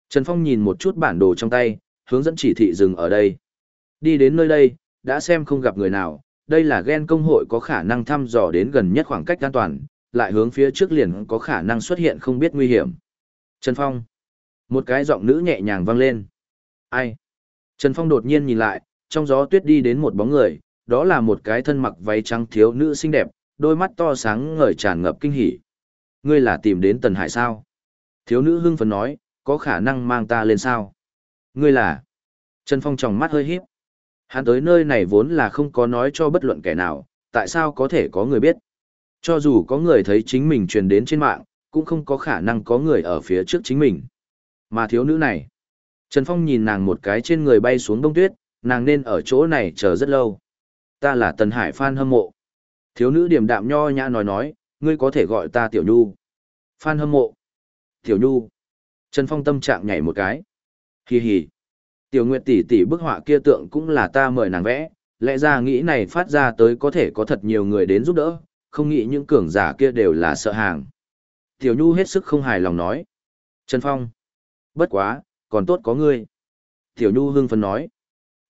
Trần Phong nhìn một chút bản đồ trong tay, hướng dẫn chỉ thị dừng ở đây. Đi đến nơi đây, đã xem không gặp người nào, đây là ghen công hội có khả năng thăm dò đến gần nhất khoảng cách an toàn, lại hướng phía trước liền có khả năng xuất hiện không biết nguy hiểm. Trần Phong. Một cái giọng nữ nhẹ nhàng vang lên. Ai? Trần Phong đột nhiên nhìn lại, trong gió tuyết đi đến một bóng người, đó là một cái thân mặc váy trắng thiếu nữ xinh đẹp, đôi mắt to sáng ngời tràn ngập kinh hỉ. Ngươi là tìm đến Tần Hải sao? Thiếu nữ hưng phấn nói, có khả năng mang ta lên sao? Ngươi là? Trần Phong tròng mắt hơi híp. Hắn tới nơi này vốn là không có nói cho bất luận kẻ nào, tại sao có thể có người biết? Cho dù có người thấy chính mình truyền đến trên mạng, cũng không có khả năng có người ở phía trước chính mình. Mà thiếu nữ này, Trần Phong nhìn nàng một cái trên người bay xuống đông tuyết, nàng nên ở chỗ này chờ rất lâu. Ta là Tần Hải Phan hâm mộ. Thiếu nữ điềm đạm nho nhã nói nói, ngươi có thể gọi ta Tiểu Nhu. Phan hâm mộ. Tiểu Nhu. Trần Phong tâm trạng nhảy một cái. Hi hi. Tiểu Nguyệt tỷ tỷ bức họa kia tượng cũng là ta mời nàng vẽ, lẽ ra nghĩ này phát ra tới có thể có thật nhiều người đến giúp đỡ, không nghĩ những cường giả kia đều là sợ hàng. Tiểu Nhu hết sức không hài lòng nói. Trần Phong. Bất quá, còn tốt có ngươi. Tiểu Nhu hưng phấn nói.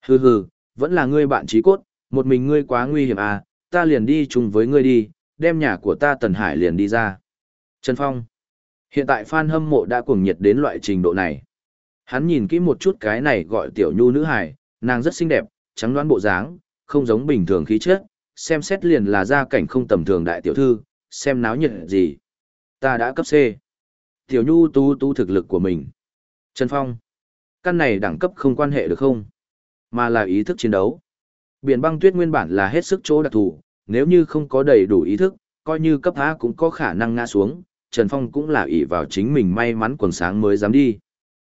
Hừ hừ, vẫn là ngươi bạn trí cốt, một mình ngươi quá nguy hiểm à, ta liền đi chung với ngươi đi, đem nhà của ta Tần Hải liền đi ra. Trần Phong. Hiện tại fan hâm mộ đã cuồng nhiệt đến loại trình độ này. Hắn nhìn kỹ một chút cái này gọi Tiểu Nhu nữ hải, nàng rất xinh đẹp, trắng đoán bộ dáng, không giống bình thường khí chất, xem xét liền là gia cảnh không tầm thường đại tiểu thư, xem náo nhiệt gì. Ta đã cấp C. Tiểu Nhu tu tu thực lực của mình. Trần Phong. Căn này đẳng cấp không quan hệ được không? Mà là ý thức chiến đấu. Biển băng tuyết nguyên bản là hết sức chỗ đặc thù, nếu như không có đầy đủ ý thức, coi như cấp A cũng có khả năng ngã xuống, Trần Phong cũng là ỷ vào chính mình may mắn quần sáng mới dám đi.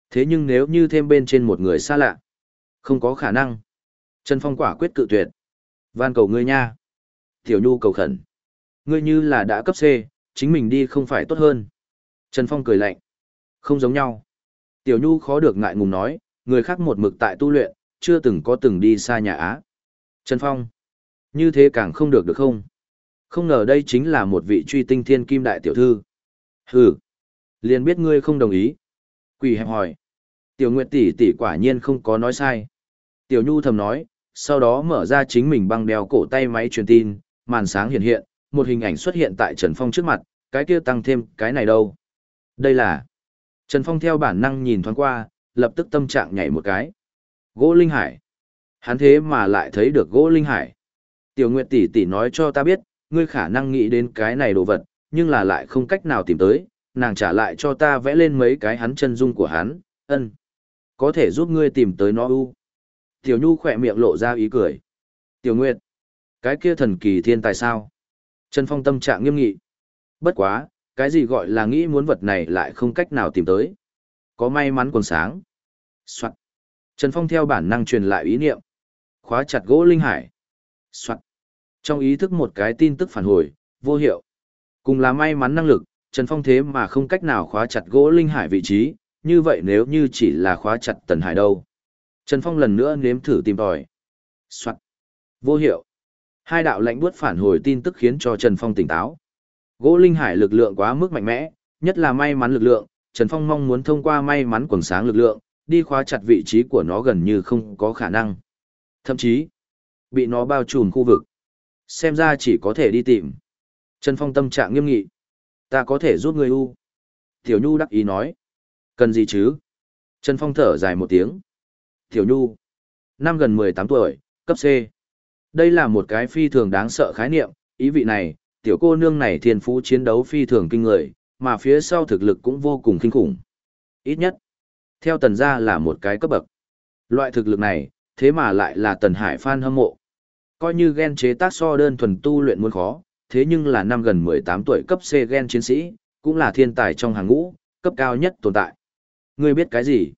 Thế nhưng nếu như thêm bên trên một người xa lạ, không có khả năng. Trần Phong quả quyết cự tuyệt. Van cầu ngươi nha. Tiểu Nhu cầu khẩn. Ngươi như là đã cấp C, chính mình đi không phải tốt hơn. Trần Phong cười lạnh. Không giống nhau. Tiểu Nhu khó được ngại ngùng nói, người khác một mực tại tu luyện, chưa từng có từng đi xa nhà Á. Trần Phong. Như thế càng không được được không? Không ngờ đây chính là một vị truy tinh thiên kim đại tiểu thư. Hừ. Liền biết ngươi không đồng ý. Quỷ hẹp hỏi. Tiểu Nguyệt tỷ tỷ quả nhiên không có nói sai. Tiểu Nhu thầm nói, sau đó mở ra chính mình băng đeo cổ tay máy truyền tin, màn sáng hiện hiện, một hình ảnh xuất hiện tại Trần Phong trước mặt, cái kia tăng thêm cái này đâu. Đây là... Trần Phong theo bản năng nhìn thoáng qua, lập tức tâm trạng nhảy một cái. Gỗ Linh Hải. Hắn thế mà lại thấy được gỗ Linh Hải. Tiểu Nguyệt tỷ tỷ nói cho ta biết, ngươi khả năng nghĩ đến cái này đồ vật, nhưng là lại không cách nào tìm tới, nàng trả lại cho ta vẽ lên mấy cái hắn chân dung của hắn, ân. Có thể giúp ngươi tìm tới nó u. Tiểu Nhu khỏe miệng lộ ra ý cười. Tiểu Nguyệt, cái kia thần kỳ thiên tài sao? Trần Phong tâm trạng nghiêm nghị. Bất quá, cái gì gọi là nghĩ muốn vật này lại không cách nào tìm tới. Có may mắn còn sáng. Soạn. Trần Phong theo bản năng truyền lại ý niệm. Khóa chặt gỗ linh hải. Soạn. Trong ý thức một cái tin tức phản hồi, vô hiệu. Cùng là may mắn năng lực, Trần Phong thế mà không cách nào khóa chặt gỗ linh hải vị trí, như vậy nếu như chỉ là khóa chặt tần hải đâu. Trần Phong lần nữa nếm thử tìm tòi. Soạn. Vô hiệu. Hai đạo lạnh buốt phản hồi tin tức khiến cho Trần Phong tỉnh táo. Gỗ linh hải lực lượng quá mức mạnh mẽ, nhất là may mắn lực lượng, Trần Phong mong muốn thông qua may mắn quần sáng lực lượng, đi khóa chặt vị trí của nó gần như không có khả năng. Thậm chí, bị nó bao trùm khu vực. Xem ra chỉ có thể đi tìm. Trần Phong tâm trạng nghiêm nghị. Ta có thể giúp người u. Tiểu Nhu đắc ý nói. Cần gì chứ? Trần Phong thở dài một tiếng. Tiểu Nhu. Năm gần 18 tuổi, cấp C. Đây là một cái phi thường đáng sợ khái niệm, ý vị này, tiểu cô nương này thiên phú chiến đấu phi thường kinh người, mà phía sau thực lực cũng vô cùng kinh khủng. Ít nhất, theo tần gia là một cái cấp bậc. Loại thực lực này, thế mà lại là tần hải phan hâm mộ. Coi như gen chế tác so đơn thuần tu luyện muốn khó, thế nhưng là năm gần 18 tuổi cấp C gen chiến sĩ, cũng là thiên tài trong hàng ngũ, cấp cao nhất tồn tại. Ngươi biết cái gì?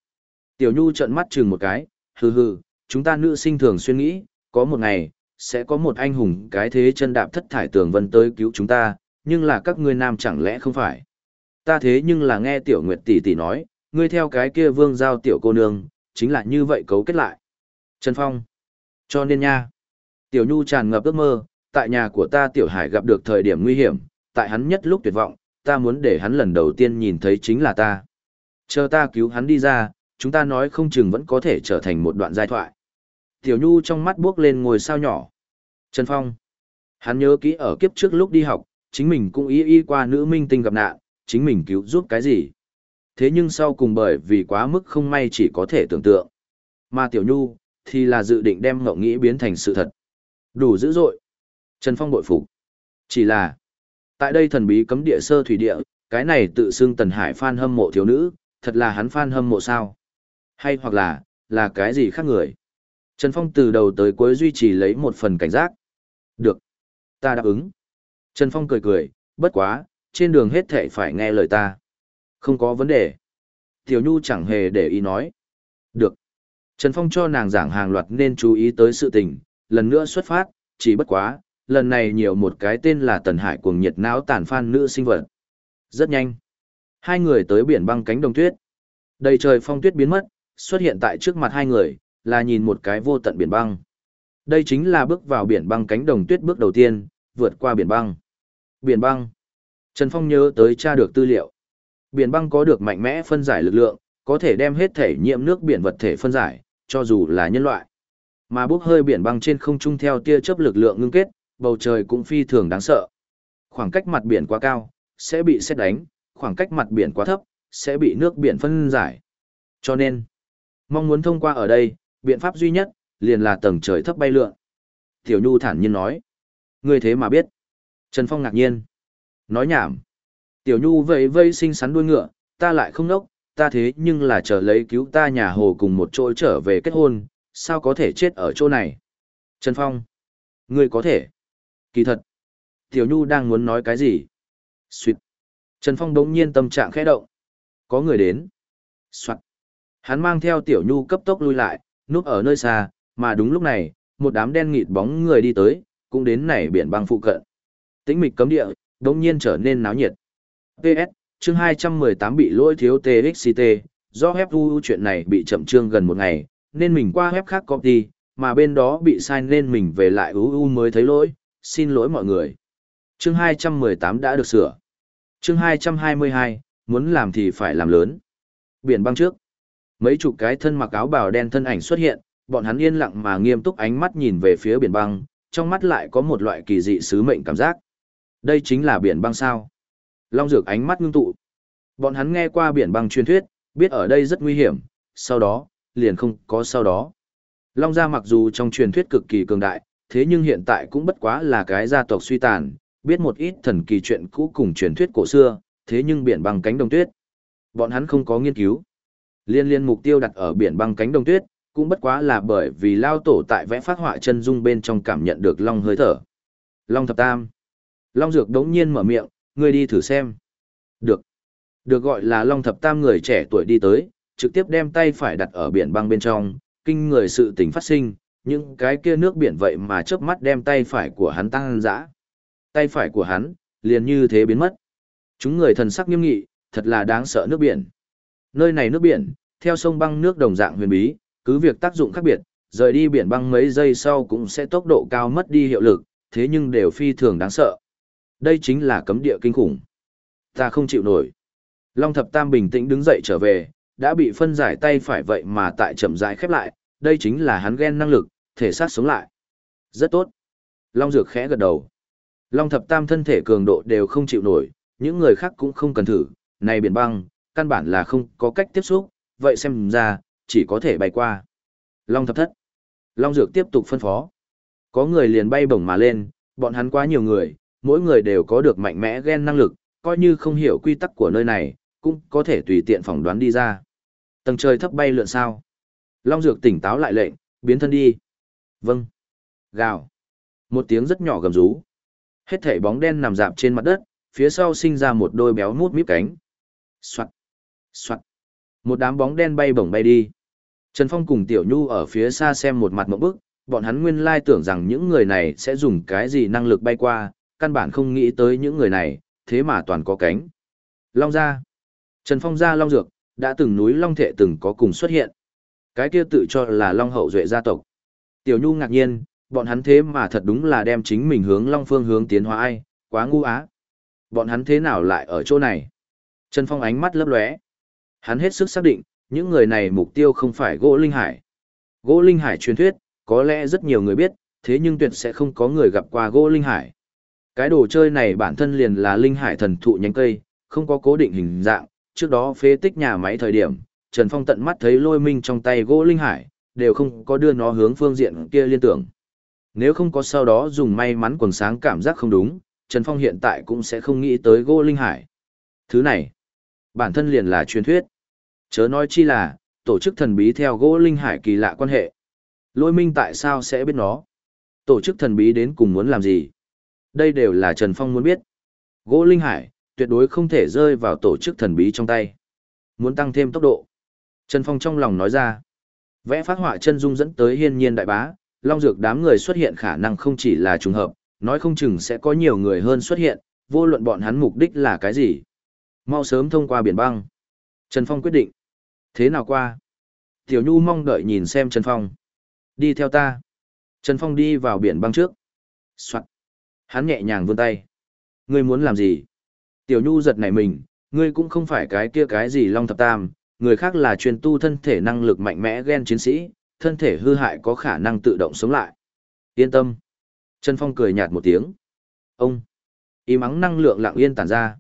Tiểu Nhu trợn mắt chừng một cái, hừ hừ, chúng ta nữ sinh thường xuyên nghĩ, có một ngày, sẽ có một anh hùng cái thế chân đạp thất thải tường vân tới cứu chúng ta, nhưng là các ngươi nam chẳng lẽ không phải. Ta thế nhưng là nghe tiểu nguyệt tỷ tỷ nói, ngươi theo cái kia vương giao tiểu cô nương, chính là như vậy cấu kết lại. Trần Phong. Cho nên nha. Tiểu Nhu tràn ngập ước mơ, tại nhà của ta tiểu hải gặp được thời điểm nguy hiểm, tại hắn nhất lúc tuyệt vọng, ta muốn để hắn lần đầu tiên nhìn thấy chính là ta. Chờ ta cứu hắn đi ra, chúng ta nói không chừng vẫn có thể trở thành một đoạn giai thoại. Tiểu Nhu trong mắt bước lên ngồi sao nhỏ. Trần Phong. Hắn nhớ kỹ ở kiếp trước lúc đi học, chính mình cũng y y qua nữ minh tinh gặp nạn, chính mình cứu giúp cái gì. Thế nhưng sau cùng bởi vì quá mức không may chỉ có thể tưởng tượng. Mà Tiểu Nhu, thì là dự định đem ngậu nghĩ biến thành sự thật. Đủ dữ dội. Trần Phong bội phục. Chỉ là, tại đây thần bí cấm địa sơ thủy địa, cái này tự xưng Tần Hải fan hâm mộ thiếu nữ, thật là hắn fan hâm mộ sao? Hay hoặc là, là cái gì khác người? Trần Phong từ đầu tới cuối duy trì lấy một phần cảnh giác. Được. Ta đáp ứng. Trần Phong cười cười, bất quá, trên đường hết thệ phải nghe lời ta. Không có vấn đề. Tiểu Nhu chẳng hề để ý nói. Được. Trần Phong cho nàng giảng hàng loạt nên chú ý tới sự tình, lần nữa xuất phát, chỉ bất quá, lần này nhiều một cái tên là Tần Hải cuồng nhiệt não tàn phan nữ sinh vật. Rất nhanh. Hai người tới biển băng cánh đồng tuyết. Đầy trời phong tuyết biến mất, xuất hiện tại trước mặt hai người, là nhìn một cái vô tận biển băng. Đây chính là bước vào biển băng cánh đồng tuyết bước đầu tiên, vượt qua biển băng. Biển băng. Trần Phong nhớ tới tra được tư liệu. Biển băng có được mạnh mẽ phân giải lực lượng, có thể đem hết thể nhiễm nước biển vật thể phân giải, cho dù là nhân loại. Mà bốc hơi biển băng trên không trung theo tia chớp lực lượng ngưng kết, bầu trời cũng phi thường đáng sợ. Khoảng cách mặt biển quá cao, sẽ bị xét đánh, khoảng cách mặt biển quá thấp, sẽ bị nước biển phân giải. Cho nên, mong muốn thông qua ở đây, biện pháp duy nhất, liền là tầng trời thấp bay lượn. Tiểu Nhu thản nhiên nói. Ngươi thế mà biết. Trần Phong ngạc nhiên. Nói nhảm. Tiểu Nhu vẫy vây xinh xắn đuôi ngựa, ta lại không nốc, ta thế nhưng là chờ lấy cứu ta nhà hồ cùng một chỗ trở về kết hôn, sao có thể chết ở chỗ này? Trần Phong. Ngươi có thể. Kỳ thật. Tiểu Nhu đang muốn nói cái gì? Xuyệt. Trần Phong đống nhiên tâm trạng khẽ động. Có người đến. Soạn. Hắn mang theo Tiểu Nhu cấp tốc lui lại, núp ở nơi xa, mà đúng lúc này, một đám đen nghịt bóng người đi tới, cũng đến nảy biển băng phụ cận. Tĩnh mịch cấm địa, đột nhiên trở nên náo nhiệt. PS, chương 218 bị lỗi thiếu TXT, do web u chuyện này bị chậm trương gần một ngày, nên mình qua web khác copy, mà bên đó bị sai nên mình về lại uu mới thấy lỗi, xin lỗi mọi người. Chương 218 đã được sửa. Chương 222, muốn làm thì phải làm lớn. Biển băng trước. Mấy chục cái thân mặc áo bào đen thân ảnh xuất hiện, bọn hắn yên lặng mà nghiêm túc ánh mắt nhìn về phía biển băng, trong mắt lại có một loại kỳ dị sứ mệnh cảm giác. Đây chính là biển băng sao. Long Dược ánh mắt ngưng tụ. Bọn hắn nghe qua biển băng truyền thuyết, biết ở đây rất nguy hiểm, sau đó, liền không có sau đó. Long gia mặc dù trong truyền thuyết cực kỳ cường đại, thế nhưng hiện tại cũng bất quá là cái gia tộc suy tàn, biết một ít thần kỳ chuyện cũ cùng truyền thuyết cổ xưa, thế nhưng biển băng cánh đồng tuyết. Bọn hắn không có nghiên cứu. Liên liên mục tiêu đặt ở biển băng cánh đồng tuyết, cũng bất quá là bởi vì lao tổ tại vẽ phát họa chân dung bên trong cảm nhận được long hơi thở. Long thập tam. Long dược đống nhiên mở miệng, ngươi đi thử xem. Được. Được gọi là long thập tam người trẻ tuổi đi tới, trực tiếp đem tay phải đặt ở biển băng bên trong, kinh người sự tình phát sinh, những cái kia nước biển vậy mà chớp mắt đem tay phải của hắn tăng dã. Tay phải của hắn, liền như thế biến mất. Chúng người thần sắc nghiêm nghị, thật là đáng sợ nước biển. Nơi này nước biển, theo sông băng nước đồng dạng huyền bí, cứ việc tác dụng khác biệt, rời đi biển băng mấy giây sau cũng sẽ tốc độ cao mất đi hiệu lực, thế nhưng đều phi thường đáng sợ. Đây chính là cấm địa kinh khủng. Ta không chịu nổi. Long thập tam bình tĩnh đứng dậy trở về, đã bị phân giải tay phải vậy mà tại chậm rãi khép lại, đây chính là hắn ghen năng lực, thể xác sống lại. Rất tốt. Long dược khẽ gật đầu. Long thập tam thân thể cường độ đều không chịu nổi, những người khác cũng không cần thử, này biển băng, căn bản là không có cách tiếp xúc, vậy xem ra, chỉ có thể bay qua. Long thập thất. Long dược tiếp tục phân phó. Có người liền bay bổng mà lên, bọn hắn quá nhiều người, mỗi người đều có được mạnh mẽ gen năng lực, coi như không hiểu quy tắc của nơi này, cũng có thể tùy tiện phỏng đoán đi ra. Tầng trời thấp bay lượn sao. Long dược tỉnh táo lại lệnh, biến thân đi. Vâng. Gào. Một tiếng rất nhỏ gầm rú. Hết thảy bóng đen nằm dạp trên mặt đất, phía sau sinh ra một đôi béo mút míp cánh. Soạt. Soạn. Một đám bóng đen bay bổng bay đi. Trần Phong cùng Tiểu Nhu ở phía xa xem một mặt mộng bức, bọn hắn nguyên lai tưởng rằng những người này sẽ dùng cái gì năng lực bay qua, căn bản không nghĩ tới những người này, thế mà toàn có cánh. Long gia. Trần Phong gia Long Dược, đã từng núi Long Thệ từng có cùng xuất hiện. Cái kia tự cho là Long Hậu Duệ gia tộc. Tiểu Nhu ngạc nhiên, bọn hắn thế mà thật đúng là đem chính mình hướng Long Phương hướng tiến hóa ai, quá ngu á. Bọn hắn thế nào lại ở chỗ này? Trần Phong ánh mắt lấp lóe. Hắn hết sức xác định, những người này mục tiêu không phải gỗ linh hải. Gỗ linh hải truyền thuyết, có lẽ rất nhiều người biết, thế nhưng tuyệt sẽ không có người gặp qua gỗ linh hải. Cái đồ chơi này bản thân liền là linh hải thần thụ nhánh cây, không có cố định hình dạng, trước đó phế tích nhà máy thời điểm, Trần Phong tận mắt thấy lôi minh trong tay gỗ linh hải, đều không có đưa nó hướng phương diện kia liên tưởng. Nếu không có sau đó dùng may mắn quần sáng cảm giác không đúng, Trần Phong hiện tại cũng sẽ không nghĩ tới gỗ linh hải. Thứ này, bản thân liền là truyền thuyết. Chớ nói chi là, tổ chức thần bí theo gỗ linh hải kỳ lạ quan hệ. Lôi minh tại sao sẽ biết nó? Tổ chức thần bí đến cùng muốn làm gì? Đây đều là Trần Phong muốn biết. Gỗ linh hải, tuyệt đối không thể rơi vào tổ chức thần bí trong tay. Muốn tăng thêm tốc độ. Trần Phong trong lòng nói ra. Vẽ phát họa chân dung dẫn tới hiên nhiên đại bá, long dược đám người xuất hiện khả năng không chỉ là trùng hợp, nói không chừng sẽ có nhiều người hơn xuất hiện, vô luận bọn hắn mục đích là cái gì. Mau sớm thông qua biển băng. Trần Phong quyết định. Thế nào qua? Tiểu Nhu mong đợi nhìn xem Trần Phong. Đi theo ta. Trần Phong đi vào biển băng trước. Soạn. Hắn nhẹ nhàng vươn tay. Ngươi muốn làm gì? Tiểu Nhu giật nảy mình, ngươi cũng không phải cái kia cái gì Long Thập Tam, người khác là chuyên tu thân thể năng lực mạnh mẽ gen chiến sĩ, thân thể hư hại có khả năng tự động sống lại. Yên tâm. Trần Phong cười nhạt một tiếng. Ông. Ý mắng năng lượng lặng yên tản ra.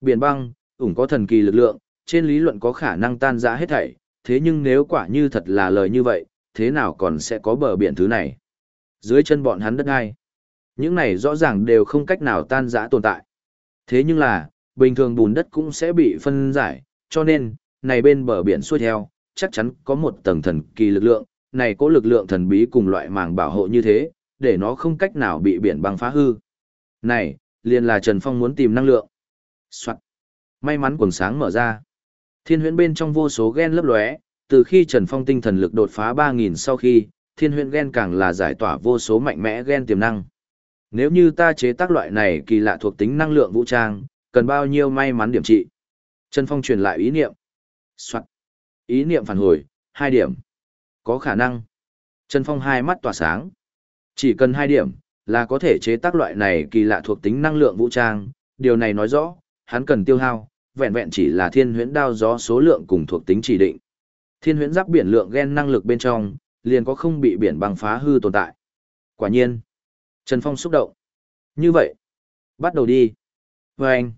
Biển băng, ủng có thần kỳ lực lượng, trên lý luận có khả năng tan rã hết thảy, thế nhưng nếu quả như thật là lời như vậy, thế nào còn sẽ có bờ biển thứ này? Dưới chân bọn hắn đất ai? Những này rõ ràng đều không cách nào tan rã tồn tại. Thế nhưng là, bình thường bùn đất cũng sẽ bị phân giải, cho nên, này bên bờ biển xuôi theo, chắc chắn có một tầng thần kỳ lực lượng, này có lực lượng thần bí cùng loại màng bảo hộ như thế, để nó không cách nào bị biển băng phá hư. Này, liền là Trần Phong muốn tìm năng lượng. Soạn. May mắn quần sáng mở ra. Thiên huyễn bên trong vô số gen lấp lóe, từ khi Trần Phong tinh thần lực đột phá 3.000 sau khi, thiên huyễn gen càng là giải tỏa vô số mạnh mẽ gen tiềm năng. Nếu như ta chế tác loại này kỳ lạ thuộc tính năng lượng vũ trang, cần bao nhiêu may mắn điểm trị? Trần Phong truyền lại ý niệm. Soạn. Ý niệm phản hồi, 2 điểm. Có khả năng. Trần Phong hai mắt tỏa sáng. Chỉ cần 2 điểm, là có thể chế tác loại này kỳ lạ thuộc tính năng lượng vũ trang. Điều này nói rõ, hắn cần tiêu hao, vẹn vẹn chỉ là thiên huyễn đao gió số lượng cùng thuộc tính chỉ định. Thiên huyễn giáp biển lượng gen năng lực bên trong, liền có không bị biển băng phá hư tồn tại. Quả nhiên. Trần Phong xúc động. Như vậy. Bắt đầu đi. Và anh.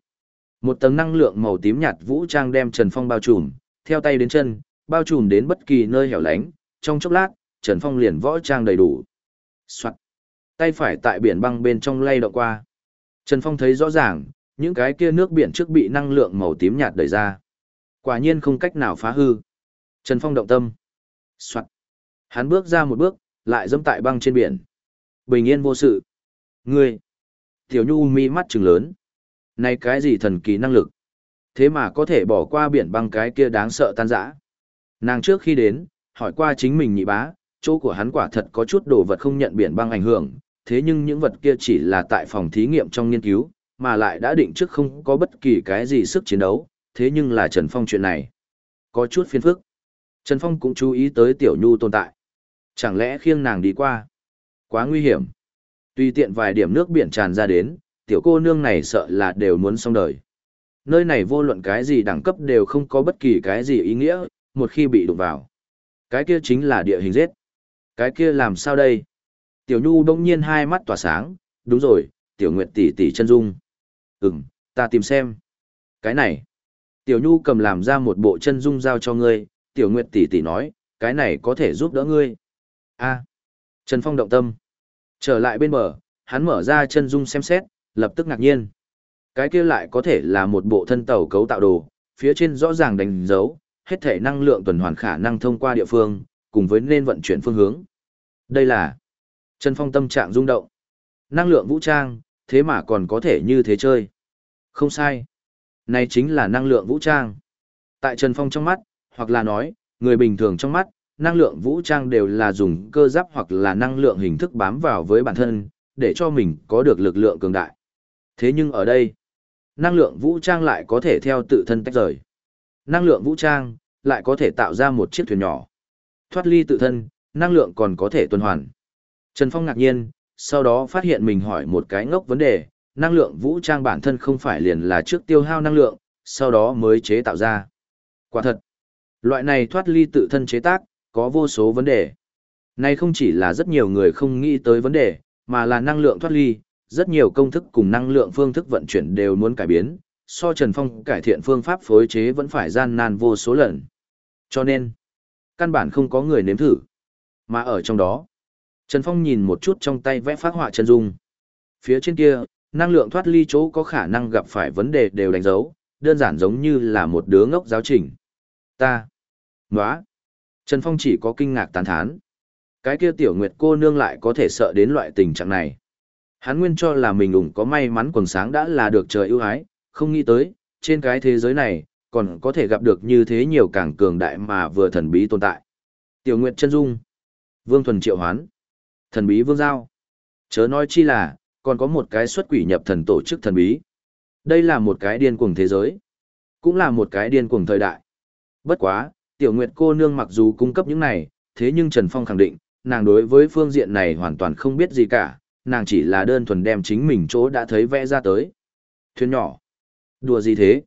Một tầng năng lượng màu tím nhạt vũ trang đem Trần Phong bao trùm, theo tay đến chân, bao trùm đến bất kỳ nơi hẻo lánh, trong chốc lát, Trần Phong liền võ trang đầy đủ. Soạn. Tay phải tại biển băng bên trong lay động qua. Trần Phong thấy rõ ràng, những cái kia nước biển trước bị năng lượng màu tím nhạt đẩy ra. Quả nhiên không cách nào phá hư. Trần Phong động tâm. Soạn. Hắn bước ra một bước, lại dẫm tại băng trên biển. Bình yên vô sự. Ngươi. Tiểu Nhu mi mắt trừng lớn. Này cái gì thần kỳ năng lực? Thế mà có thể bỏ qua biển băng cái kia đáng sợ tan rã. Nàng trước khi đến, hỏi qua chính mình nhị bá, chỗ của hắn quả thật có chút đồ vật không nhận biển băng ảnh hưởng, thế nhưng những vật kia chỉ là tại phòng thí nghiệm trong nghiên cứu, mà lại đã định trước không có bất kỳ cái gì sức chiến đấu, thế nhưng là Trần Phong chuyện này. Có chút phiền phức. Trần Phong cũng chú ý tới Tiểu Nhu tồn tại. Chẳng lẽ khiêng nàng đi qua? Quá nguy hiểm. Tùy tiện vài điểm nước biển tràn ra đến, tiểu cô nương này sợ là đều muốn xong đời. Nơi này vô luận cái gì đẳng cấp đều không có bất kỳ cái gì ý nghĩa, một khi bị đụng vào. Cái kia chính là địa hình giết. Cái kia làm sao đây? Tiểu Nhu đông nhiên hai mắt tỏa sáng, đúng rồi, Tiểu Nguyệt tỷ tỷ chân dung. Ừm, ta tìm xem. Cái này. Tiểu Nhu cầm làm ra một bộ chân dung giao cho ngươi, Tiểu Nguyệt tỷ tỷ nói, cái này có thể giúp đỡ ngươi. A. Trần Phong động tâm. Trở lại bên bờ, hắn mở ra chân dung xem xét, lập tức ngạc nhiên. Cái kia lại có thể là một bộ thân tàu cấu tạo đồ, phía trên rõ ràng đánh dấu, hết thể năng lượng tuần hoàn khả năng thông qua địa phương, cùng với nên vận chuyển phương hướng. Đây là Trần Phong tâm trạng rung động. Năng lượng vũ trang, thế mà còn có thể như thế chơi. Không sai. Này chính là năng lượng vũ trang. Tại Trần Phong trong mắt, hoặc là nói, người bình thường trong mắt, năng lượng vũ trang đều là dùng cơ giáp hoặc là năng lượng hình thức bám vào với bản thân, để cho mình có được lực lượng cường đại. Thế nhưng ở đây, năng lượng vũ trang lại có thể theo tự thân tách rời. Năng lượng vũ trang lại có thể tạo ra một chiếc thuyền nhỏ. Thoát ly tự thân, năng lượng còn có thể tuần hoàn. Trần Phong ngạc nhiên, sau đó phát hiện mình hỏi một cái ngốc vấn đề, năng lượng vũ trang bản thân không phải liền là trước tiêu hao năng lượng, sau đó mới chế tạo ra. Quả thật, loại này thoát ly tự thân chế tác, có vô số vấn đề. Này không chỉ là rất nhiều người không nghĩ tới vấn đề, mà là năng lượng thoát ly, rất nhiều công thức cùng năng lượng phương thức vận chuyển đều muốn cải biến, so Trần Phong cải thiện phương pháp phối chế vẫn phải gian nan vô số lần. Cho nên, căn bản không có người nếm thử. Mà ở trong đó, Trần Phong nhìn một chút trong tay vẽ phát họa chân dung. Phía trên kia, năng lượng thoát ly chỗ có khả năng gặp phải vấn đề đều đánh dấu, đơn giản giống như là một đứa ngốc giáo trình. Ta, nóa, Trần Phong chỉ có kinh ngạc tán thán. Cái kia tiểu nguyệt cô nương lại có thể sợ đến loại tình trạng này. Hắn nguyên cho là mình ủng có may mắn quần sáng đã là được trời ưu ái, không nghĩ tới, trên cái thế giới này, còn có thể gặp được như thế nhiều càng cường đại mà vừa thần bí tồn tại. Tiểu Nguyệt chân dung, Vương Thuần Triệu Hoán, thần bí Vương Giao. Chớ nói chi là, còn có một cái xuất quỷ nhập thần tổ chức thần bí. Đây là một cái điên cuồng thế giới, cũng là một cái điên cuồng thời đại. Bất quá, Tiểu Nguyệt cô nương mặc dù cung cấp những này, thế nhưng Trần Phong khẳng định, nàng đối với phương diện này hoàn toàn không biết gì cả, nàng chỉ là đơn thuần đem chính mình chỗ đã thấy vẽ ra tới. Thuyền nhỏ. Đùa gì thế?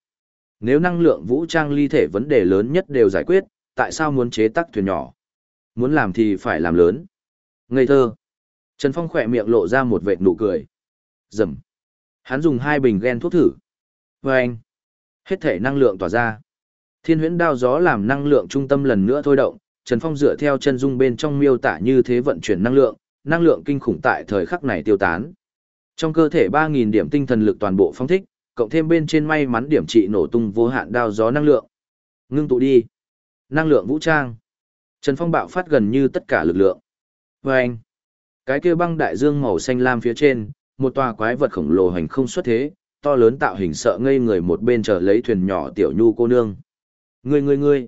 Nếu năng lượng vũ trang ly thể vấn đề lớn nhất đều giải quyết, tại sao muốn chế tác thuyền nhỏ? Muốn làm thì phải làm lớn. Ngây thơ. Trần Phong khỏe miệng lộ ra một vệt nụ cười. Dầm. Hắn dùng hai bình ghen thuốc thử. Và anh. Hết thể năng lượng tỏa ra. Thiên huyễn đao gió làm năng lượng trung tâm lần nữa thôi động. Trần Phong dựa theo chân dung bên trong miêu tả như thế vận chuyển năng lượng, năng lượng kinh khủng tại thời khắc này tiêu tán. Trong cơ thể 3.000 điểm tinh thần lực toàn bộ phong thích, cộng thêm bên trên may mắn điểm trị nổ tung vô hạn đao gió năng lượng. Ngưng tụ đi. Năng lượng vũ trang. Trần Phong bạo phát gần như tất cả lực lượng. Và anh. Cái kia băng đại dương màu xanh lam phía trên, một tòa quái vật khổng lồ hành không xuất thế, to lớn tạo hình sợ ngây người một bên chờ lấy thuyền nhỏ tiểu nhu cô nương. Ngươi ngươi ngươi.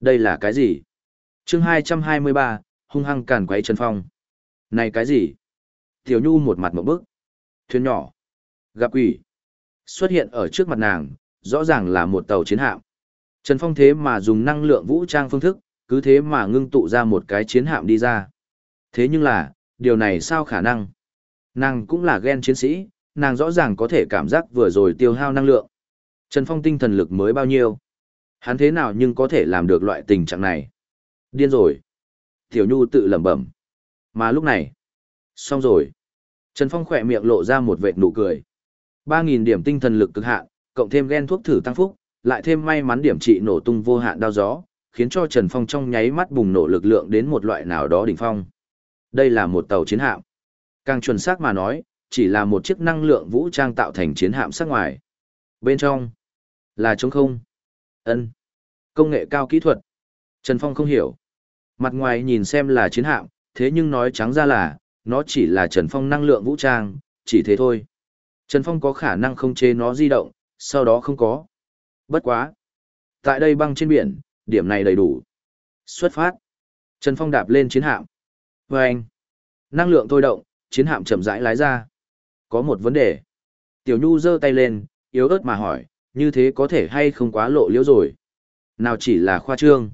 Đây là cái gì? chương 223, hung hăng càn quấy Trần Phong. Này cái gì? Tiểu nhu một mặt một bức. Thuyền nhỏ. Gặp quỷ. Xuất hiện ở trước mặt nàng, rõ ràng là một tàu chiến hạm. Trần Phong thế mà dùng năng lượng vũ trang phương thức, cứ thế mà ngưng tụ ra một cái chiến hạm đi ra. Thế nhưng là, điều này sao khả năng? Nàng cũng là ghen chiến sĩ, nàng rõ ràng có thể cảm giác vừa rồi tiêu hao năng lượng. Trần Phong tinh thần lực mới bao nhiêu? Hắn thế nào nhưng có thể làm được loại tình trạng này? Điên rồi. Tiểu Nhu tự lẩm bẩm. Mà lúc này, xong rồi. Trần Phong khỏe miệng lộ ra một vệt nụ cười. 3.000 điểm tinh thần lực cực hạn, cộng thêm gen thuốc thử tăng phúc, lại thêm may mắn điểm trị nổ tung vô hạn đao gió, khiến cho Trần Phong trong nháy mắt bùng nổ lực lượng đến một loại nào đó đỉnh phong. Đây là một tàu chiến hạm. Càng chuẩn xác mà nói, chỉ là một chiếc năng lượng vũ trang tạo thành chiến hạm sắc ngoài. Bên trong là trống không. Ân. Công nghệ cao kỹ thuật. Trần Phong không hiểu. Mặt ngoài nhìn xem là chiến hạm, thế nhưng nói trắng ra là, nó chỉ là Trần Phong năng lượng vũ trang, chỉ thế thôi. Trần Phong có khả năng không chế nó di động, sau đó không có. Bất quá. Tại đây băng trên biển, điểm này đầy đủ. Xuất phát. Trần Phong đạp lên chiến hạm. Và anh. Năng lượng thôi động, chiến hạm chậm rãi lái ra. Có một vấn đề. Tiểu Nhu giơ tay lên, yếu ớt mà hỏi, như thế có thể hay không quá lộ liễu rồi. Nào chỉ là khoa trương.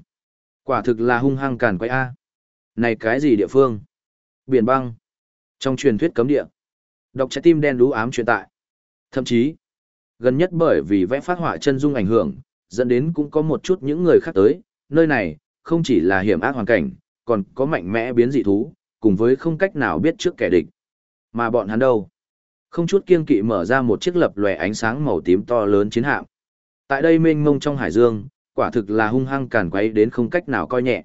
Quả thực là hung hăng càn quay A. Này cái gì địa phương? Biển băng. Trong truyền thuyết cấm địa. Đọc trái tim đen đú ám truyền tại. Thậm chí, gần nhất bởi vì vẽ phát họa chân dung ảnh hưởng, dẫn đến cũng có một chút những người khác tới, nơi này, không chỉ là hiểm ác hoàn cảnh, còn có mạnh mẽ biến dị thú, cùng với không cách nào biết trước kẻ địch. Mà bọn hắn đâu? Không chút kiên kỵ mở ra một chiếc lập lòe ánh sáng màu tím to lớn chiến hạm. Tại đây mênh mông trong hải dương, quả thực là hung hăng càn quấy đến không cách nào coi nhẹ.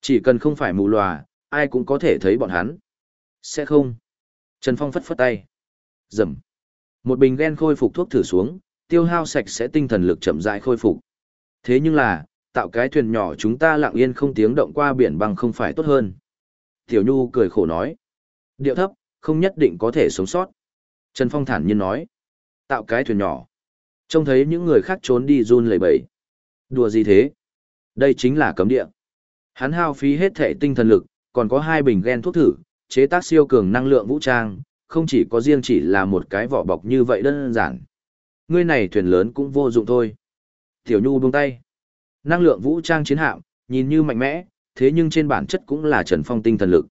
Chỉ cần không phải mù lòa, ai cũng có thể thấy bọn hắn. Sẽ không. Trần Phong phất phất tay. Dầm. Một bình gen khôi phục thuốc thử xuống, tiêu hao sạch sẽ tinh thần lực chậm rãi khôi phục. Thế nhưng là, tạo cái thuyền nhỏ chúng ta lặng yên không tiếng động qua biển băng không phải tốt hơn. Tiểu Nhu cười khổ nói. Điệu thấp, không nhất định có thể sống sót. Trần Phong thản nhiên nói. Tạo cái thuyền nhỏ. Trông thấy những người khác trốn đi run lẩy bẩy. Đùa gì thế? Đây chính là cấm địa. Hắn hao phí hết thể tinh thần lực, còn có hai bình gen thuốc thử, chế tác siêu cường năng lượng vũ trang, không chỉ có riêng chỉ là một cái vỏ bọc như vậy đơn giản. Ngươi này thuyền lớn cũng vô dụng thôi. Tiểu Nhu buông tay. Năng lượng vũ trang chiến hạm, nhìn như mạnh mẽ, thế nhưng trên bản chất cũng là Trần Phong tinh thần lực.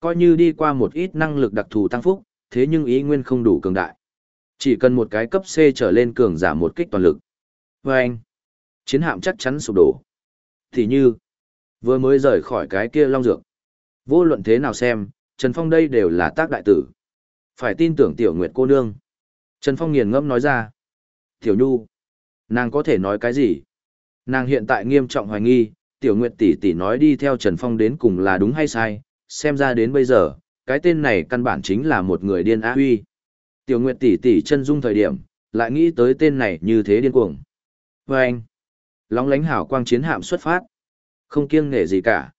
Coi như đi qua một ít năng lực đặc thù tăng phúc, thế nhưng ý nguyên không đủ cường đại. Chỉ cần một cái cấp C trở lên cường giả một kích toàn lực. Và anh, chiến hạm chắc chắn sụp đổ. Thì như, vừa mới rời khỏi cái kia long dược. Vô luận thế nào xem, Trần Phong đây đều là tác đại tử. Phải tin tưởng tiểu nguyệt cô nương. Trần Phong nghiền ngẫm nói ra. Tiểu Nhu, nàng có thể nói cái gì? Nàng hiện tại nghiêm trọng hoài nghi, tiểu nguyệt tỷ tỷ nói đi theo Trần Phong đến cùng là đúng hay sai, xem ra đến bây giờ, cái tên này căn bản chính là một người điên á huy. Tiểu nguyệt tỷ tỷ chân dung thời điểm, lại nghĩ tới tên này như thế điên cuồng. Và anh, lóng lánh hảo quang chiến hạm xuất phát, không kiêng nể gì cả.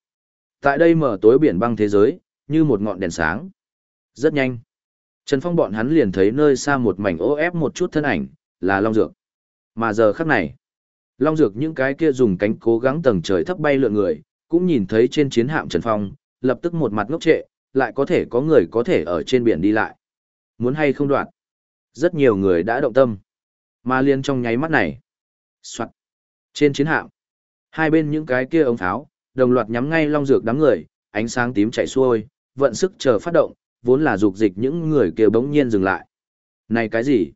Tại đây mở tối biển băng thế giới, như một ngọn đèn sáng. Rất nhanh. Trần Phong bọn hắn liền thấy nơi xa một mảnh ô ép một chút thân ảnh, là Long Dược. Mà giờ khắc này, Long Dược những cái kia dùng cánh cố gắng tầng trời thấp bay lượn người, cũng nhìn thấy trên chiến hạm Trần Phong, lập tức một mặt ngốc trệ, lại có thể có người có thể ở trên biển đi lại. Muốn hay không đoạn? Rất nhiều người đã động tâm. Mà liên trong nháy mắt này. Soạn. Trên chiến hạm, hai bên những cái kia ống tháo, đồng loạt nhắm ngay Long Dược đám người, ánh sáng tím chạy xuôi, vận sức chờ phát động, vốn là dục dịch những người kia bỗng nhiên dừng lại. Này cái gì?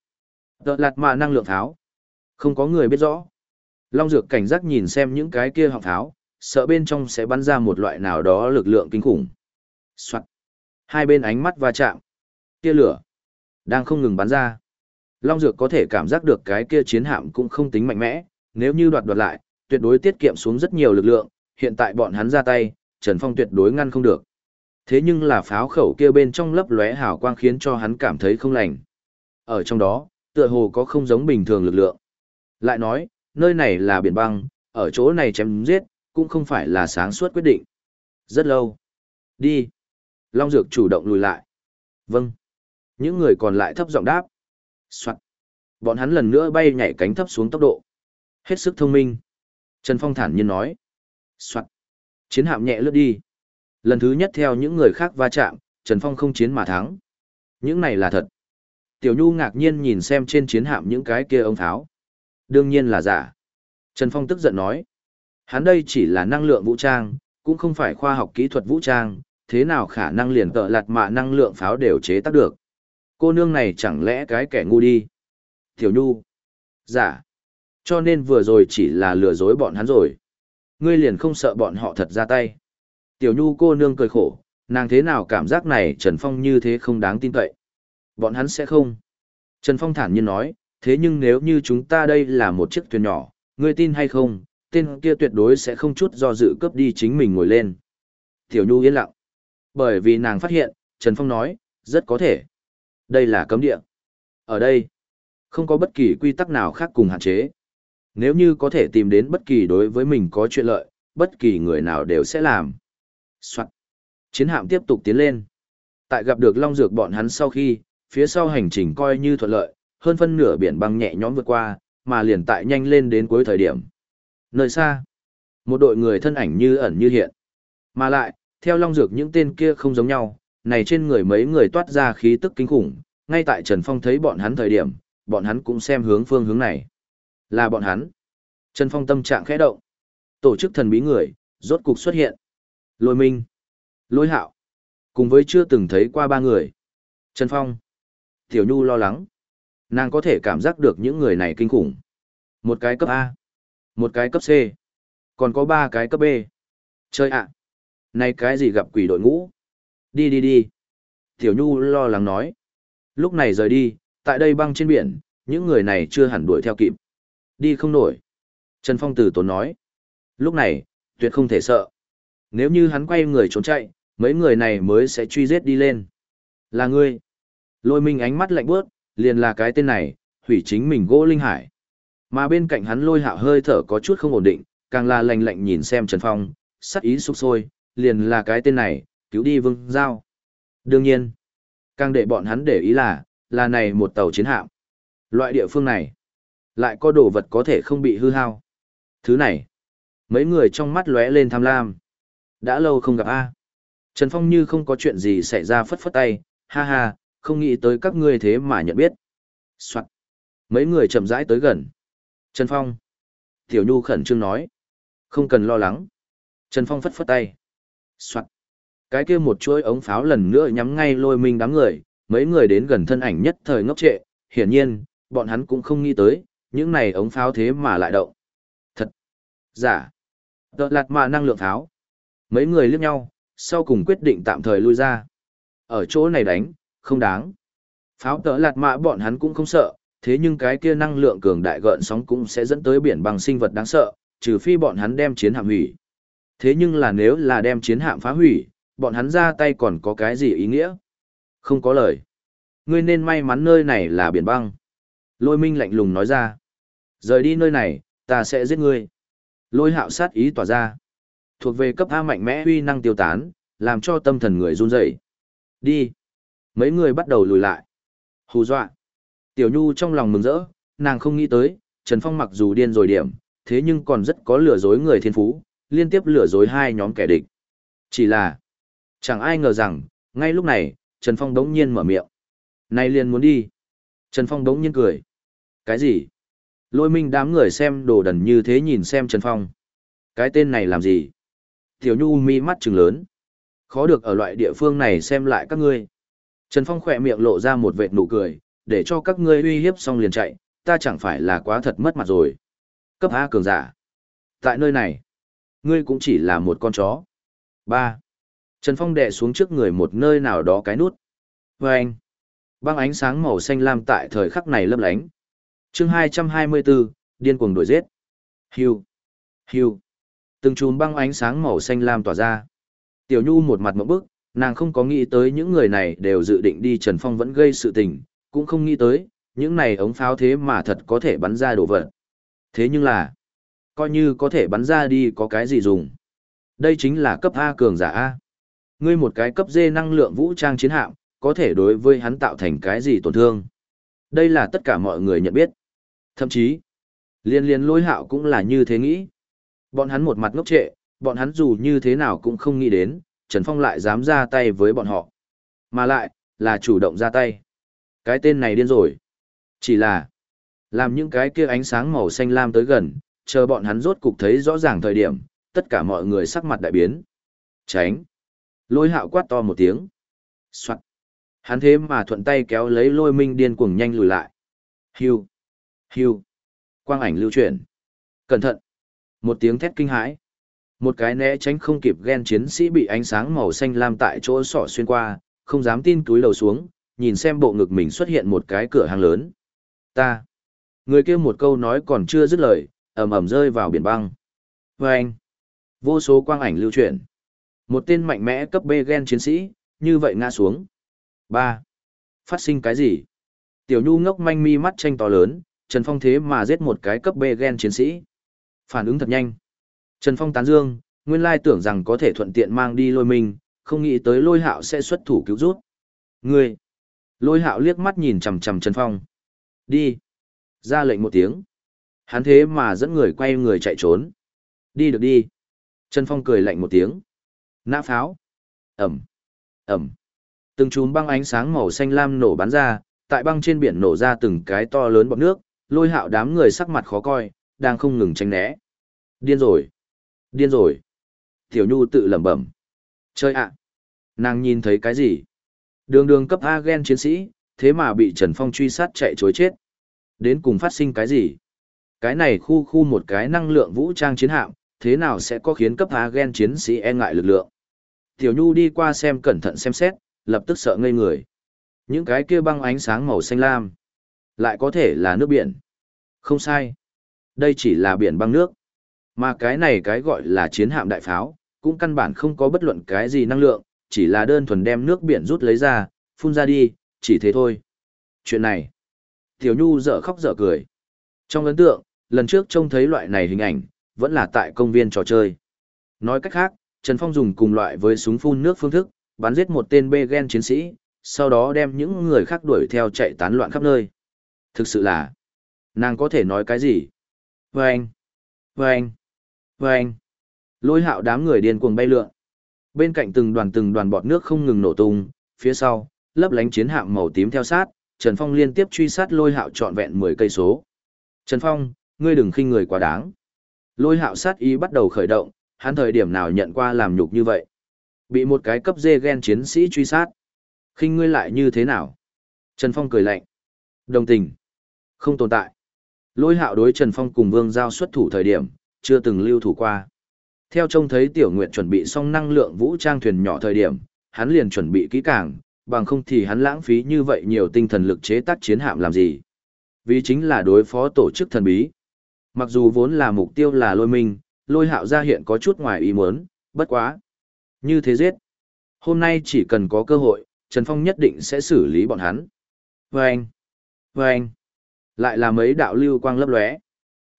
Đợt lạt mà năng lượng tháo. Không có người biết rõ. Long Dược cảnh giác nhìn xem những cái kia họng pháo, sợ bên trong sẽ bắn ra một loại nào đó lực lượng kinh khủng. Soạn. Hai bên ánh mắt va chạm. Tia lửa. Đang không ngừng bắn ra. Long Dược có thể cảm giác được cái kia chiến hạm cũng không tính mạnh mẽ, nếu như đoạt đoạt lại, tuyệt đối tiết kiệm xuống rất nhiều lực lượng, hiện tại bọn hắn ra tay, Trần Phong tuyệt đối ngăn không được. Thế nhưng là pháo khẩu kia bên trong lấp lóe hào quang khiến cho hắn cảm thấy không lành. Ở trong đó, tựa hồ có không giống bình thường lực lượng. Lại nói, nơi này là biển băng, ở chỗ này chém giết, cũng không phải là sáng suốt quyết định. Rất lâu. Đi. Long Dược chủ động lùi lại. Vâng. Những người còn lại thấp giọng đáp. Soạn. Bọn hắn lần nữa bay nhảy cánh thấp xuống tốc độ. Hết sức thông minh. Trần Phong thản nhiên nói. Soạn. Chiến hạm nhẹ lướt đi. Lần thứ nhất theo những người khác va chạm, Trần Phong không chiến mà thắng. Những này là thật. Tiểu Nhu ngạc nhiên nhìn xem trên chiến hạm những cái kia ông tháo. Đương nhiên là giả. Trần Phong tức giận nói. Hắn đây chỉ là năng lượng vũ trang, cũng không phải khoa học kỹ thuật vũ trang, thế nào khả năng liền tợ lạt mạ năng lượng pháo đều chế tác được. Cô nương này chẳng lẽ cái kẻ ngu đi. Tiểu Nhu. Giả. Cho nên vừa rồi chỉ là lừa dối bọn hắn rồi. Ngươi liền không sợ bọn họ thật ra tay. Tiểu Nhu cô nương cười khổ, nàng thế nào cảm giác này Trần Phong như thế không đáng tin cậy. Bọn hắn sẽ không. Trần Phong thản nhiên nói, thế nhưng nếu như chúng ta đây là một chiếc thuyền nhỏ, ngươi tin hay không, tên kia tuyệt đối sẽ không chút do dự cướp đi chính mình ngồi lên. Tiểu Nhu yên lặng. Bởi vì nàng phát hiện, Trần Phong nói, rất có thể. Đây là cấm địa. Ở đây, không có bất kỳ quy tắc nào khác cùng hạn chế. Nếu như có thể tìm đến bất kỳ đối với mình có chuyện lợi, bất kỳ người nào đều sẽ làm. Soạn. Chiến hạm tiếp tục tiến lên. Tại gặp được Long Dược bọn hắn sau khi, phía sau hành trình coi như thuận lợi, hơn phân nửa biển băng nhẹ nhõm vượt qua, mà liền tại nhanh lên đến cuối thời điểm. Nơi xa, một đội người thân ảnh như ẩn như hiện. Mà lại, theo Long Dược những tên kia không giống nhau, này trên người mấy người toát ra khí tức kinh khủng, ngay tại Trần Phong thấy bọn hắn thời điểm, bọn hắn cũng xem hướng phương hướng này. Là bọn hắn. Trần Phong tâm trạng khẽ động. Tổ chức thần bí người, rốt cục xuất hiện. Lôi Minh, Lôi Hạo, cùng với chưa từng thấy qua ba người. Trần Phong, Tiểu Nhu lo lắng. Nàng có thể cảm giác được những người này kinh khủng. Một cái cấp A, một cái cấp C, còn có ba cái cấp B. Chơi ạ. Này cái gì gặp quỷ đội ngũ? Đi đi đi. Tiểu Nhu lo lắng nói. Lúc này rời đi, tại đây băng trên biển, những người này chưa hẳn đuổi theo kịp. Đi không nổi. Trần Phong từ tốn nói. Lúc này, tuyệt không thể sợ. Nếu như hắn quay người trốn chạy, mấy người này mới sẽ truy giết đi lên. Là ngươi. Lôi minh ánh mắt lạnh bước, liền là cái tên này, hủy chính mình gỗ linh hải. Mà bên cạnh hắn lôi hạo hơi thở có chút không ổn định, càng là lạnh lạnh nhìn xem Trần Phong, sắc ý sục sôi, liền là cái tên này, cứu đi vương giao. Đương nhiên, càng để bọn hắn để ý là, là này một tàu chiến hạm. Loại địa phương này, lại có đồ vật có thể không bị hư hao. Thứ này, mấy người trong mắt lóe lên tham lam. Đã lâu không gặp A. Trần Phong như không có chuyện gì xảy ra phất phất tay, ha ha, không nghĩ tới các ngươi thế mà nhận biết. Soạn. Mấy người chậm rãi tới gần. Trần Phong. Tiểu Nhu khẩn trương nói. Không cần lo lắng. Trần Phong phất phất tay. Soạn. Cái kia một chuỗi ống pháo lần nữa nhắm ngay lôi minh đám người, mấy người đến gần thân ảnh nhất thời ngốc trệ, hiển nhiên, bọn hắn cũng không nghĩ tới, những này ống pháo thế mà lại động. Thật. Giả. Đợt lạt mà năng lượng pháo. Mấy người liếc nhau, sau cùng quyết định tạm thời lui ra. Ở chỗ này đánh, không đáng. Pháo tỡ lạt mạ bọn hắn cũng không sợ, thế nhưng cái kia năng lượng cường đại gợn sóng cũng sẽ dẫn tới biển bằng sinh vật đáng sợ, trừ phi bọn hắn đem chiến hạm hủy. Thế nhưng là nếu là đem chiến hạm phá hủy, bọn hắn ra tay còn có cái gì ý nghĩa? Không có lời. Ngươi nên may mắn nơi này là biển băng. Lôi minh lạnh lùng nói ra. Rời đi nơi này, ta sẽ giết ngươi. Lôi hạo sát ý tỏa ra. Thuộc về cấp A mạnh mẽ uy năng tiêu tán, làm cho tâm thần người run rẩy. Đi. Mấy người bắt đầu lùi lại. Hù dọa. Tiểu Nhu trong lòng mừng rỡ, nàng không nghĩ tới, Trần Phong mặc dù điên rồi điểm, thế nhưng còn rất có lừa dối người thiên phú, liên tiếp lừa dối hai nhóm kẻ địch. Chỉ là, chẳng ai ngờ rằng, ngay lúc này, Trần Phong đống nhiên mở miệng. nay liền muốn đi. Trần Phong đống nhiên cười. Cái gì? Lôi minh đám người xem đồ đần như thế nhìn xem Trần Phong. Cái tên này làm gì? Tiểu Nhu mi mắt trừng lớn. Khó được ở loại địa phương này xem lại các ngươi. Trần Phong khỏe miệng lộ ra một vệt nụ cười, để cho các ngươi uy hiếp xong liền chạy, ta chẳng phải là quá thật mất mặt rồi. Cấp A cường giả. Tại nơi này, ngươi cũng chỉ là một con chó. 3. Trần Phong đè xuống trước người một nơi nào đó cái nút. Vâng! anh, băng ánh sáng màu xanh lam tại thời khắc này lấp lánh. chương 224, điên cuồng đuổi giết. Hiu, hiu. Từng chùm băng ánh sáng màu xanh lam tỏa ra. Tiểu Nhu một mặt một bức, nàng không có nghĩ tới những người này đều dự định đi Trần Phong vẫn gây sự tình, cũng không nghĩ tới, những này ống pháo thế mà thật có thể bắn ra đồ vật. Thế nhưng là, coi như có thể bắn ra đi có cái gì dùng. Đây chính là cấp A cường giả A. Ngươi một cái cấp D năng lượng vũ trang chiến hạm, có thể đối với hắn tạo thành cái gì tổn thương. Đây là tất cả mọi người nhận biết. Thậm chí, liên liên lôi hạo cũng là như thế nghĩ. Bọn hắn một mặt ngốc trệ, bọn hắn dù như thế nào cũng không nghĩ đến, Trần Phong lại dám ra tay với bọn họ. Mà lại, là chủ động ra tay. Cái tên này điên rồi. Chỉ là, làm những cái kia ánh sáng màu xanh lam tới gần, chờ bọn hắn rốt cục thấy rõ ràng thời điểm, tất cả mọi người sắc mặt đại biến. Tránh. Lôi hạo quát to một tiếng. Soạn. Hắn thế mà thuận tay kéo lấy lôi minh điên cuồng nhanh lùi lại. Hiu. Hiu. Quang ảnh lưu chuyển. Cẩn thận. Một tiếng thét kinh hãi. Một cái né tránh không kịp ghen chiến sĩ bị ánh sáng màu xanh lam tại chỗ sỏ xuyên qua, không dám tin túi đầu xuống, nhìn xem bộ ngực mình xuất hiện một cái cửa hàng lớn. Ta. Người kia một câu nói còn chưa dứt lời, ầm ầm rơi vào biển băng. Và anh. Vô số quang ảnh lưu chuyển. Một tên mạnh mẽ cấp B gen chiến sĩ, như vậy ngã xuống. ba Phát sinh cái gì? Tiểu Nhu ngốc manh mi mắt tranh to lớn, Trần Phong thế mà giết một cái cấp B gen chiến sĩ. Phản ứng thật nhanh. Trần Phong tán dương, nguyên lai tưởng rằng có thể thuận tiện mang đi lôi mình, không nghĩ tới lôi hạo sẽ xuất thủ cứu rút. Ngươi! Lôi hạo liếc mắt nhìn chầm chầm Trần Phong. Đi! Ra lệnh một tiếng. Hắn thế mà dẫn người quay người chạy trốn. Đi được đi. Trần Phong cười lạnh một tiếng. Nã pháo. Ẩm. Ẩm. Từng chùm băng ánh sáng màu xanh lam nổ bắn ra, tại băng trên biển nổ ra từng cái to lớn bọt nước, lôi hạo đám người sắc mặt khó coi, đang không ngừng tránh né. Điên rồi. Điên rồi. Tiểu Nhu tự lẩm bẩm. Chơi ạ. Nàng nhìn thấy cái gì? Đường đường cấp A gen chiến sĩ, thế mà bị Trần Phong truy sát chạy chối chết. Đến cùng phát sinh cái gì? Cái này khu khu một cái năng lượng vũ trang chiến hạm, thế nào sẽ có khiến cấp A gen chiến sĩ e ngại lực lượng? Tiểu Nhu đi qua xem cẩn thận xem xét, lập tức sợ ngây người. Những cái kia băng ánh sáng màu xanh lam, lại có thể là nước biển. Không sai. Đây chỉ là biển băng nước. Mà cái này cái gọi là chiến hạm đại pháo, cũng căn bản không có bất luận cái gì năng lượng, chỉ là đơn thuần đem nước biển rút lấy ra, phun ra đi, chỉ thế thôi. Chuyện này, Tiểu Nhu dở khóc dở cười. Trong ấn tượng, lần trước trông thấy loại này hình ảnh, vẫn là tại công viên trò chơi. Nói cách khác, Trần Phong dùng cùng loại với súng phun nước phương thức, bắn giết một tên bê gen chiến sĩ, sau đó đem những người khác đuổi theo chạy tán loạn khắp nơi. Thực sự là, nàng có thể nói cái gì? Vâng! Vâng! Vâng! Lôi hạo đám người điên cuồng bay lượn. Bên cạnh từng đoàn từng đoàn bọt nước không ngừng nổ tung, phía sau, lấp lánh chiến hạm màu tím theo sát, Trần Phong liên tiếp truy sát lôi hạo trọn vẹn 10 cây số. Trần Phong, ngươi đừng khinh người quá đáng. Lôi hạo sát ý bắt đầu khởi động, hắn thời điểm nào nhận qua làm nhục như vậy. Bị một cái cấp dê gen chiến sĩ truy sát. khinh ngươi lại như thế nào? Trần Phong cười lạnh. Đồng tình. Không tồn tại. Lôi hạo đối Trần Phong cùng Vương Giao xuất thủ thời điểm, chưa từng lưu thủ qua. Theo trông thấy Tiểu Nguyệt chuẩn bị xong năng lượng vũ trang thuyền nhỏ thời điểm, hắn liền chuẩn bị kỹ càng, bằng không thì hắn lãng phí như vậy nhiều tinh thần lực chế tác chiến hạm làm gì. Vì chính là đối phó tổ chức thần bí. Mặc dù vốn là mục tiêu là lôi minh, lôi hạo ra hiện có chút ngoài ý muốn, bất quá. Như thế giết. Hôm nay chỉ cần có cơ hội, Trần Phong nhất định sẽ xử lý bọn hắn. Vâng! Vâng! Lại là mấy đạo lưu quang lấp lóe.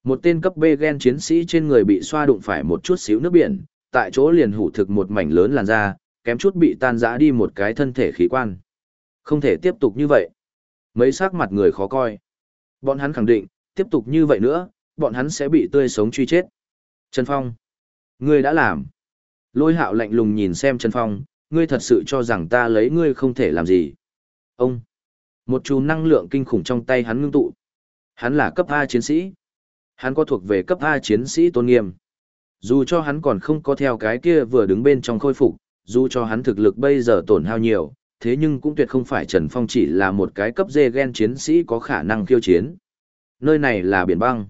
Một tên cấp B gen chiến sĩ trên người bị xoa đụng phải một chút xíu nước biển, tại chỗ liền hủ thực một mảnh lớn làn da, kém chút bị tan rã đi một cái thân thể khí quan. Không thể tiếp tục như vậy. Mấy sắc mặt người khó coi. Bọn hắn khẳng định, tiếp tục như vậy nữa, bọn hắn sẽ bị tươi sống truy chết. Trần Phong. Ngươi đã làm. Lôi hạo lạnh lùng nhìn xem Trần Phong, ngươi thật sự cho rằng ta lấy ngươi không thể làm gì. Ông. Một chùm năng lượng kinh khủng trong tay hắn ngưng tụ. Hắn là cấp A chiến sĩ. Hắn có thuộc về cấp A chiến sĩ tôn nghiêm. Dù cho hắn còn không có theo cái kia vừa đứng bên trong khôi phục, dù cho hắn thực lực bây giờ tổn hao nhiều, thế nhưng cũng tuyệt không phải Trần Phong chỉ là một cái cấp dê gen chiến sĩ có khả năng khiêu chiến. Nơi này là biển băng.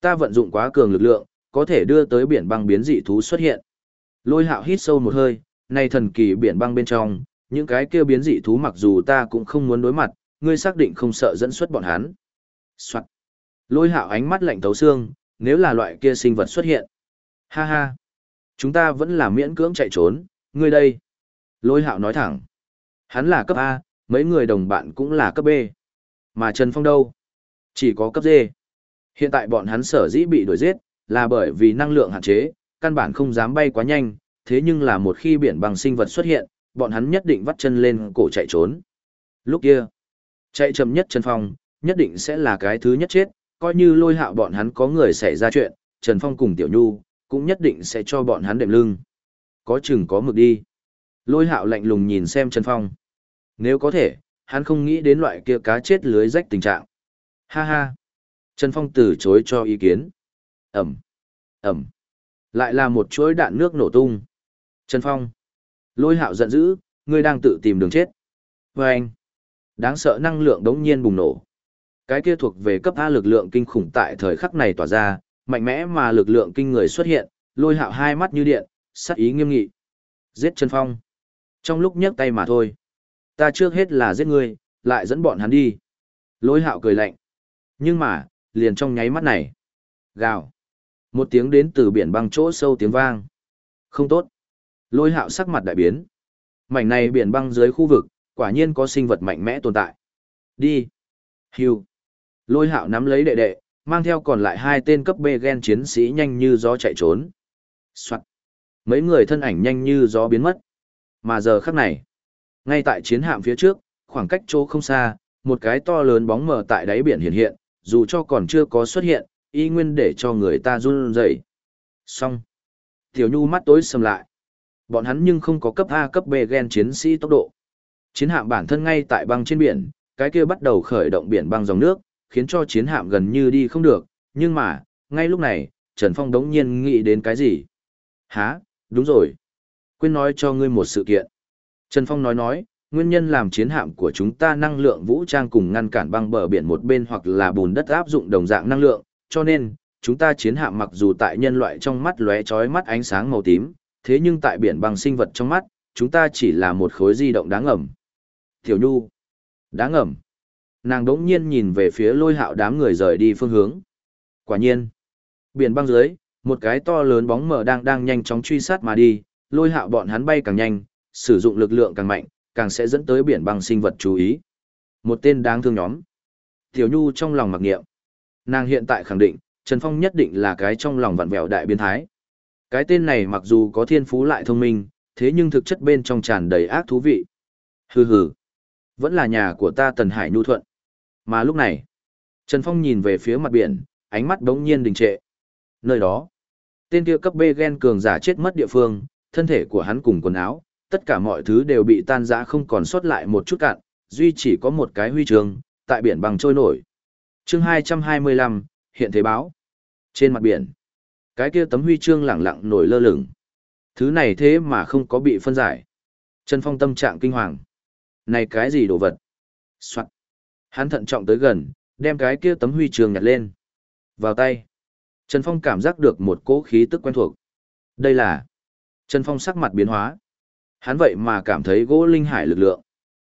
Ta vận dụng quá cường lực lượng, có thể đưa tới biển băng biến dị thú xuất hiện. Lôi hạo hít sâu một hơi, này thần kỳ biển băng bên trong, những cái kia biến dị thú mặc dù ta cũng không muốn đối mặt, ngươi xác định không sợ dẫn xuất bọn hắn. Soạn. Lôi hạo ánh mắt lạnh thấu xương, nếu là loại kia sinh vật xuất hiện. Ha ha. Chúng ta vẫn là miễn cưỡng chạy trốn, ngươi đây. Lôi hạo nói thẳng. Hắn là cấp A, mấy người đồng bạn cũng là cấp B. Mà Trần Phong đâu? Chỉ có cấp D. Hiện tại bọn hắn sở dĩ bị đuổi giết, là bởi vì năng lượng hạn chế, căn bản không dám bay quá nhanh, thế nhưng là một khi biển bằng sinh vật xuất hiện, bọn hắn nhất định vắt chân lên cổ chạy trốn. Lúc kia, chạy chậm nhất Trần Phong, nhất định sẽ là cái thứ nhất chết, coi như lôi hạo bọn hắn có người xảy ra chuyện, Trần Phong cùng Tiểu Nhu, cũng nhất định sẽ cho bọn hắn đệm lưng. Có chừng có mực đi. Lôi hạo lạnh lùng nhìn xem Trần Phong. Nếu có thể, hắn không nghĩ đến loại kia cá chết lưới rách tình trạng. Ha ha. Trần Phong từ chối cho ý kiến. Ẩm. Ẩm. Lại là một chuỗi đạn nước nổ tung. Trần Phong. Lôi hạo giận dữ, ngươi đang tự tìm đường chết. Và anh. Đáng sợ năng lượng đống nhiên bùng nổ. Cái kia thuộc về cấp A lực lượng kinh khủng tại thời khắc này tỏa ra, mạnh mẽ mà lực lượng kinh người xuất hiện, lôi hạo hai mắt như điện, sắc ý nghiêm nghị. Giết Trần Phong. Trong lúc nhấc tay mà thôi. Ta trước hết là giết ngươi, lại dẫn bọn hắn đi. Lôi hạo cười lạnh. Nhưng mà, liền trong nháy mắt này. Gào. Một tiếng đến từ biển băng chỗ sâu tiếng vang. Không tốt. Lôi hạo sắc mặt đại biến. Mảnh này biển băng dưới khu vực, quả nhiên có sinh vật mạnh mẽ tồn tại. Đi. Hưu. Lôi hạo nắm lấy đệ đệ, mang theo còn lại hai tên cấp B gen chiến sĩ nhanh như gió chạy trốn. Soạn. Mấy người thân ảnh nhanh như gió biến mất. Mà giờ khắc này, ngay tại chiến hạm phía trước, khoảng cách chỗ không xa, một cái to lớn bóng mờ tại đáy biển hiện hiện, dù cho còn chưa có xuất hiện, y nguyên để cho người ta run rẩy. Xong. Tiểu Nhu mắt tối sầm lại. Bọn hắn nhưng không có cấp A cấp B gen chiến sĩ tốc độ. Chiến hạm bản thân ngay tại băng trên biển, cái kia bắt đầu khởi động biển băng dòng nước, khiến cho chiến hạm gần như đi không được, nhưng mà, ngay lúc này, Trần Phong đống nhiên nghĩ đến cái gì? Hả, đúng rồi. Quên nói cho ngươi một sự kiện. Trần Phong nói nói, nguyên nhân làm chiến hạm của chúng ta năng lượng vũ trang cùng ngăn cản băng bờ biển một bên hoặc là bùn đất áp dụng đồng dạng năng lượng, cho nên, chúng ta chiến hạm mặc dù tại nhân loại trong mắt lóe chói mắt ánh sáng màu tím, thế nhưng tại biển băng sinh vật trong mắt, chúng ta chỉ là một khối di động đáng ngầm. Tiểu Nhu, đáng ngầm. Nàng đống nhiên nhìn về phía lôi hạo đám người rời đi phương hướng. Quả nhiên, biển băng dưới, một cái to lớn bóng mờ đang đang nhanh chóng truy sát mà đi, lôi hạo bọn hắn bay càng nhanh, sử dụng lực lượng càng mạnh, càng sẽ dẫn tới biển băng sinh vật chú ý. Một tên đáng thương nhóm. Tiểu Nhu trong lòng mặc nghiệm. Nàng hiện tại khẳng định, Trần Phong nhất định là cái trong lòng vặn vẹo đại biến thái. Cái tên này mặc dù có thiên phú lại thông minh, thế nhưng thực chất bên trong tràn đầy ác thú vị. Hừ hừ. Vẫn là nhà của ta Tần Hải Nhu Thuận. Mà lúc này, Trần Phong nhìn về phía mặt biển, ánh mắt đống nhiên đình trệ. Nơi đó, tên kia cấp B gen cường giả chết mất địa phương, thân thể của hắn cùng quần áo, tất cả mọi thứ đều bị tan rã không còn sót lại một chút cạn, duy chỉ có một cái huy chương, tại biển bằng trôi nổi. chương 225, hiện thế báo. Trên mặt biển, cái kia tấm huy chương lẳng lặng nổi lơ lửng. Thứ này thế mà không có bị phân giải. Trần Phong tâm trạng kinh hoàng. Này cái gì đồ vật? Soạn. Hắn thận trọng tới gần, đem cái kia tấm huy chương nhặt lên. Vào tay. Trần Phong cảm giác được một cỗ khí tức quen thuộc. Đây là... Trần Phong sắc mặt biến hóa. Hắn vậy mà cảm thấy gỗ linh hải lực lượng.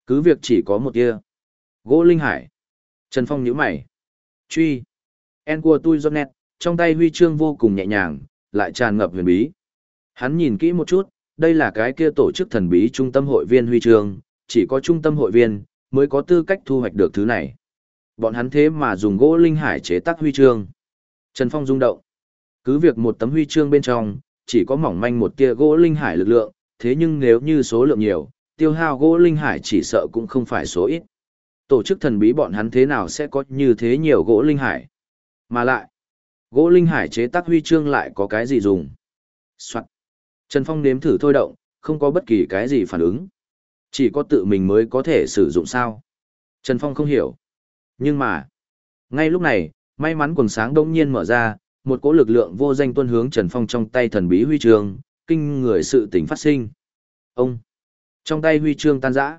Cứ việc chỉ có một tia. Gỗ linh hải. Trần Phong nhíu mày. Truy. En của tôi giọt nét, trong tay huy chương vô cùng nhẹ nhàng, lại tràn ngập huyền bí. Hắn nhìn kỹ một chút, đây là cái kia tổ chức thần bí trung tâm hội viên huy chương, chỉ có trung tâm hội viên mới có tư cách thu hoạch được thứ này. Bọn hắn thế mà dùng gỗ linh hải chế tác huy chương. Trần Phong rung động. Cứ việc một tấm huy chương bên trong, chỉ có mỏng manh một tia gỗ linh hải lực lượng, thế nhưng nếu như số lượng nhiều, tiêu hao gỗ linh hải chỉ sợ cũng không phải số ít. Tổ chức thần bí bọn hắn thế nào sẽ có như thế nhiều gỗ linh hải? Mà lại, gỗ linh hải chế tác huy chương lại có cái gì dùng? Soạn. Trần Phong nếm thử thôi động, không có bất kỳ cái gì phản ứng. Chỉ có tự mình mới có thể sử dụng sao? Trần Phong không hiểu. Nhưng mà, ngay lúc này, may mắn quần sáng đông nhiên mở ra, một cỗ lực lượng vô danh tuân hướng Trần Phong trong tay thần bí huy chương, kinh người sự tình phát sinh. Ông, trong tay huy chương tan rã.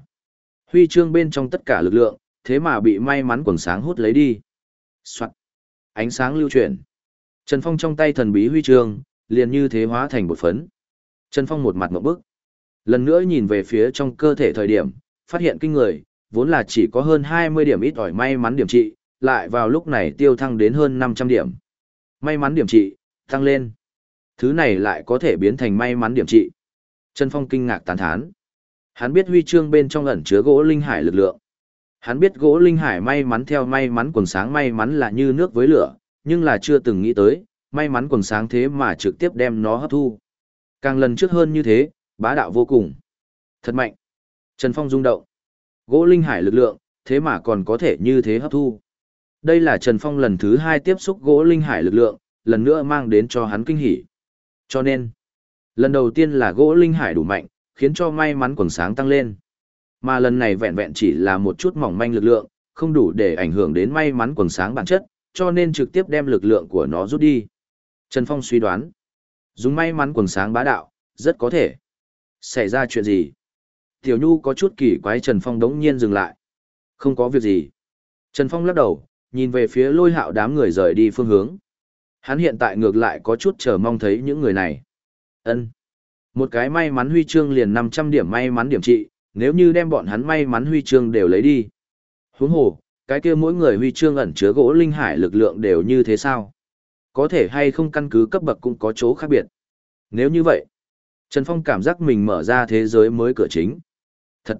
Huy chương bên trong tất cả lực lượng, thế mà bị may mắn quần sáng hút lấy đi. Soạn. Ánh sáng lưu chuyển. Trần Phong trong tay thần bí huy chương, liền như thế hóa thành một phấn. Trần Phong một mặt ngộp bức. Lần nữa nhìn về phía trong cơ thể thời điểm, phát hiện kinh người, vốn là chỉ có hơn 20 điểm ít ỏi may mắn điểm trị, lại vào lúc này tiêu thăng đến hơn 500 điểm. May mắn điểm trị, tăng lên. Thứ này lại có thể biến thành may mắn điểm trị. Trần Phong kinh ngạc tán thán. Hắn biết huy chương bên trong ẩn chứa gỗ linh hải lực lượng. Hắn biết gỗ linh hải may mắn theo may mắn quần sáng may mắn là như nước với lửa, nhưng là chưa từng nghĩ tới, may mắn quần sáng thế mà trực tiếp đem nó hấp thu. Càng lần trước hơn như thế, bá đạo vô cùng. Thật mạnh. Trần Phong rung động. Gỗ linh hải lực lượng, thế mà còn có thể như thế hấp thu. Đây là Trần Phong lần thứ hai tiếp xúc gỗ linh hải lực lượng, lần nữa mang đến cho hắn kinh hỉ. Cho nên, lần đầu tiên là gỗ linh hải đủ mạnh, khiến cho may mắn quần sáng tăng lên. Mà lần này vẹn vẹn chỉ là một chút mỏng manh lực lượng, không đủ để ảnh hưởng đến may mắn quần sáng bản chất, cho nên trực tiếp đem lực lượng của nó rút đi. Trần Phong suy đoán, dùng may mắn quần sáng bá đạo, rất có thể. Xảy ra chuyện gì? Tiểu Nhu có chút kỳ quái Trần Phong đống nhiên dừng lại. Không có việc gì. Trần Phong lắc đầu, nhìn về phía lôi hạo đám người rời đi phương hướng. Hắn hiện tại ngược lại có chút chờ mong thấy những người này. ân Một cái may mắn huy chương liền 500 điểm may mắn điểm trị, nếu như đem bọn hắn may mắn huy chương đều lấy đi. Huống hồ, cái kia mỗi người huy chương ẩn chứa gỗ linh hải lực lượng đều như thế sao? Có thể hay không căn cứ cấp bậc cũng có chỗ khác biệt. Nếu như vậy, Trần Phong cảm giác mình mở ra thế giới mới cửa chính. Thật!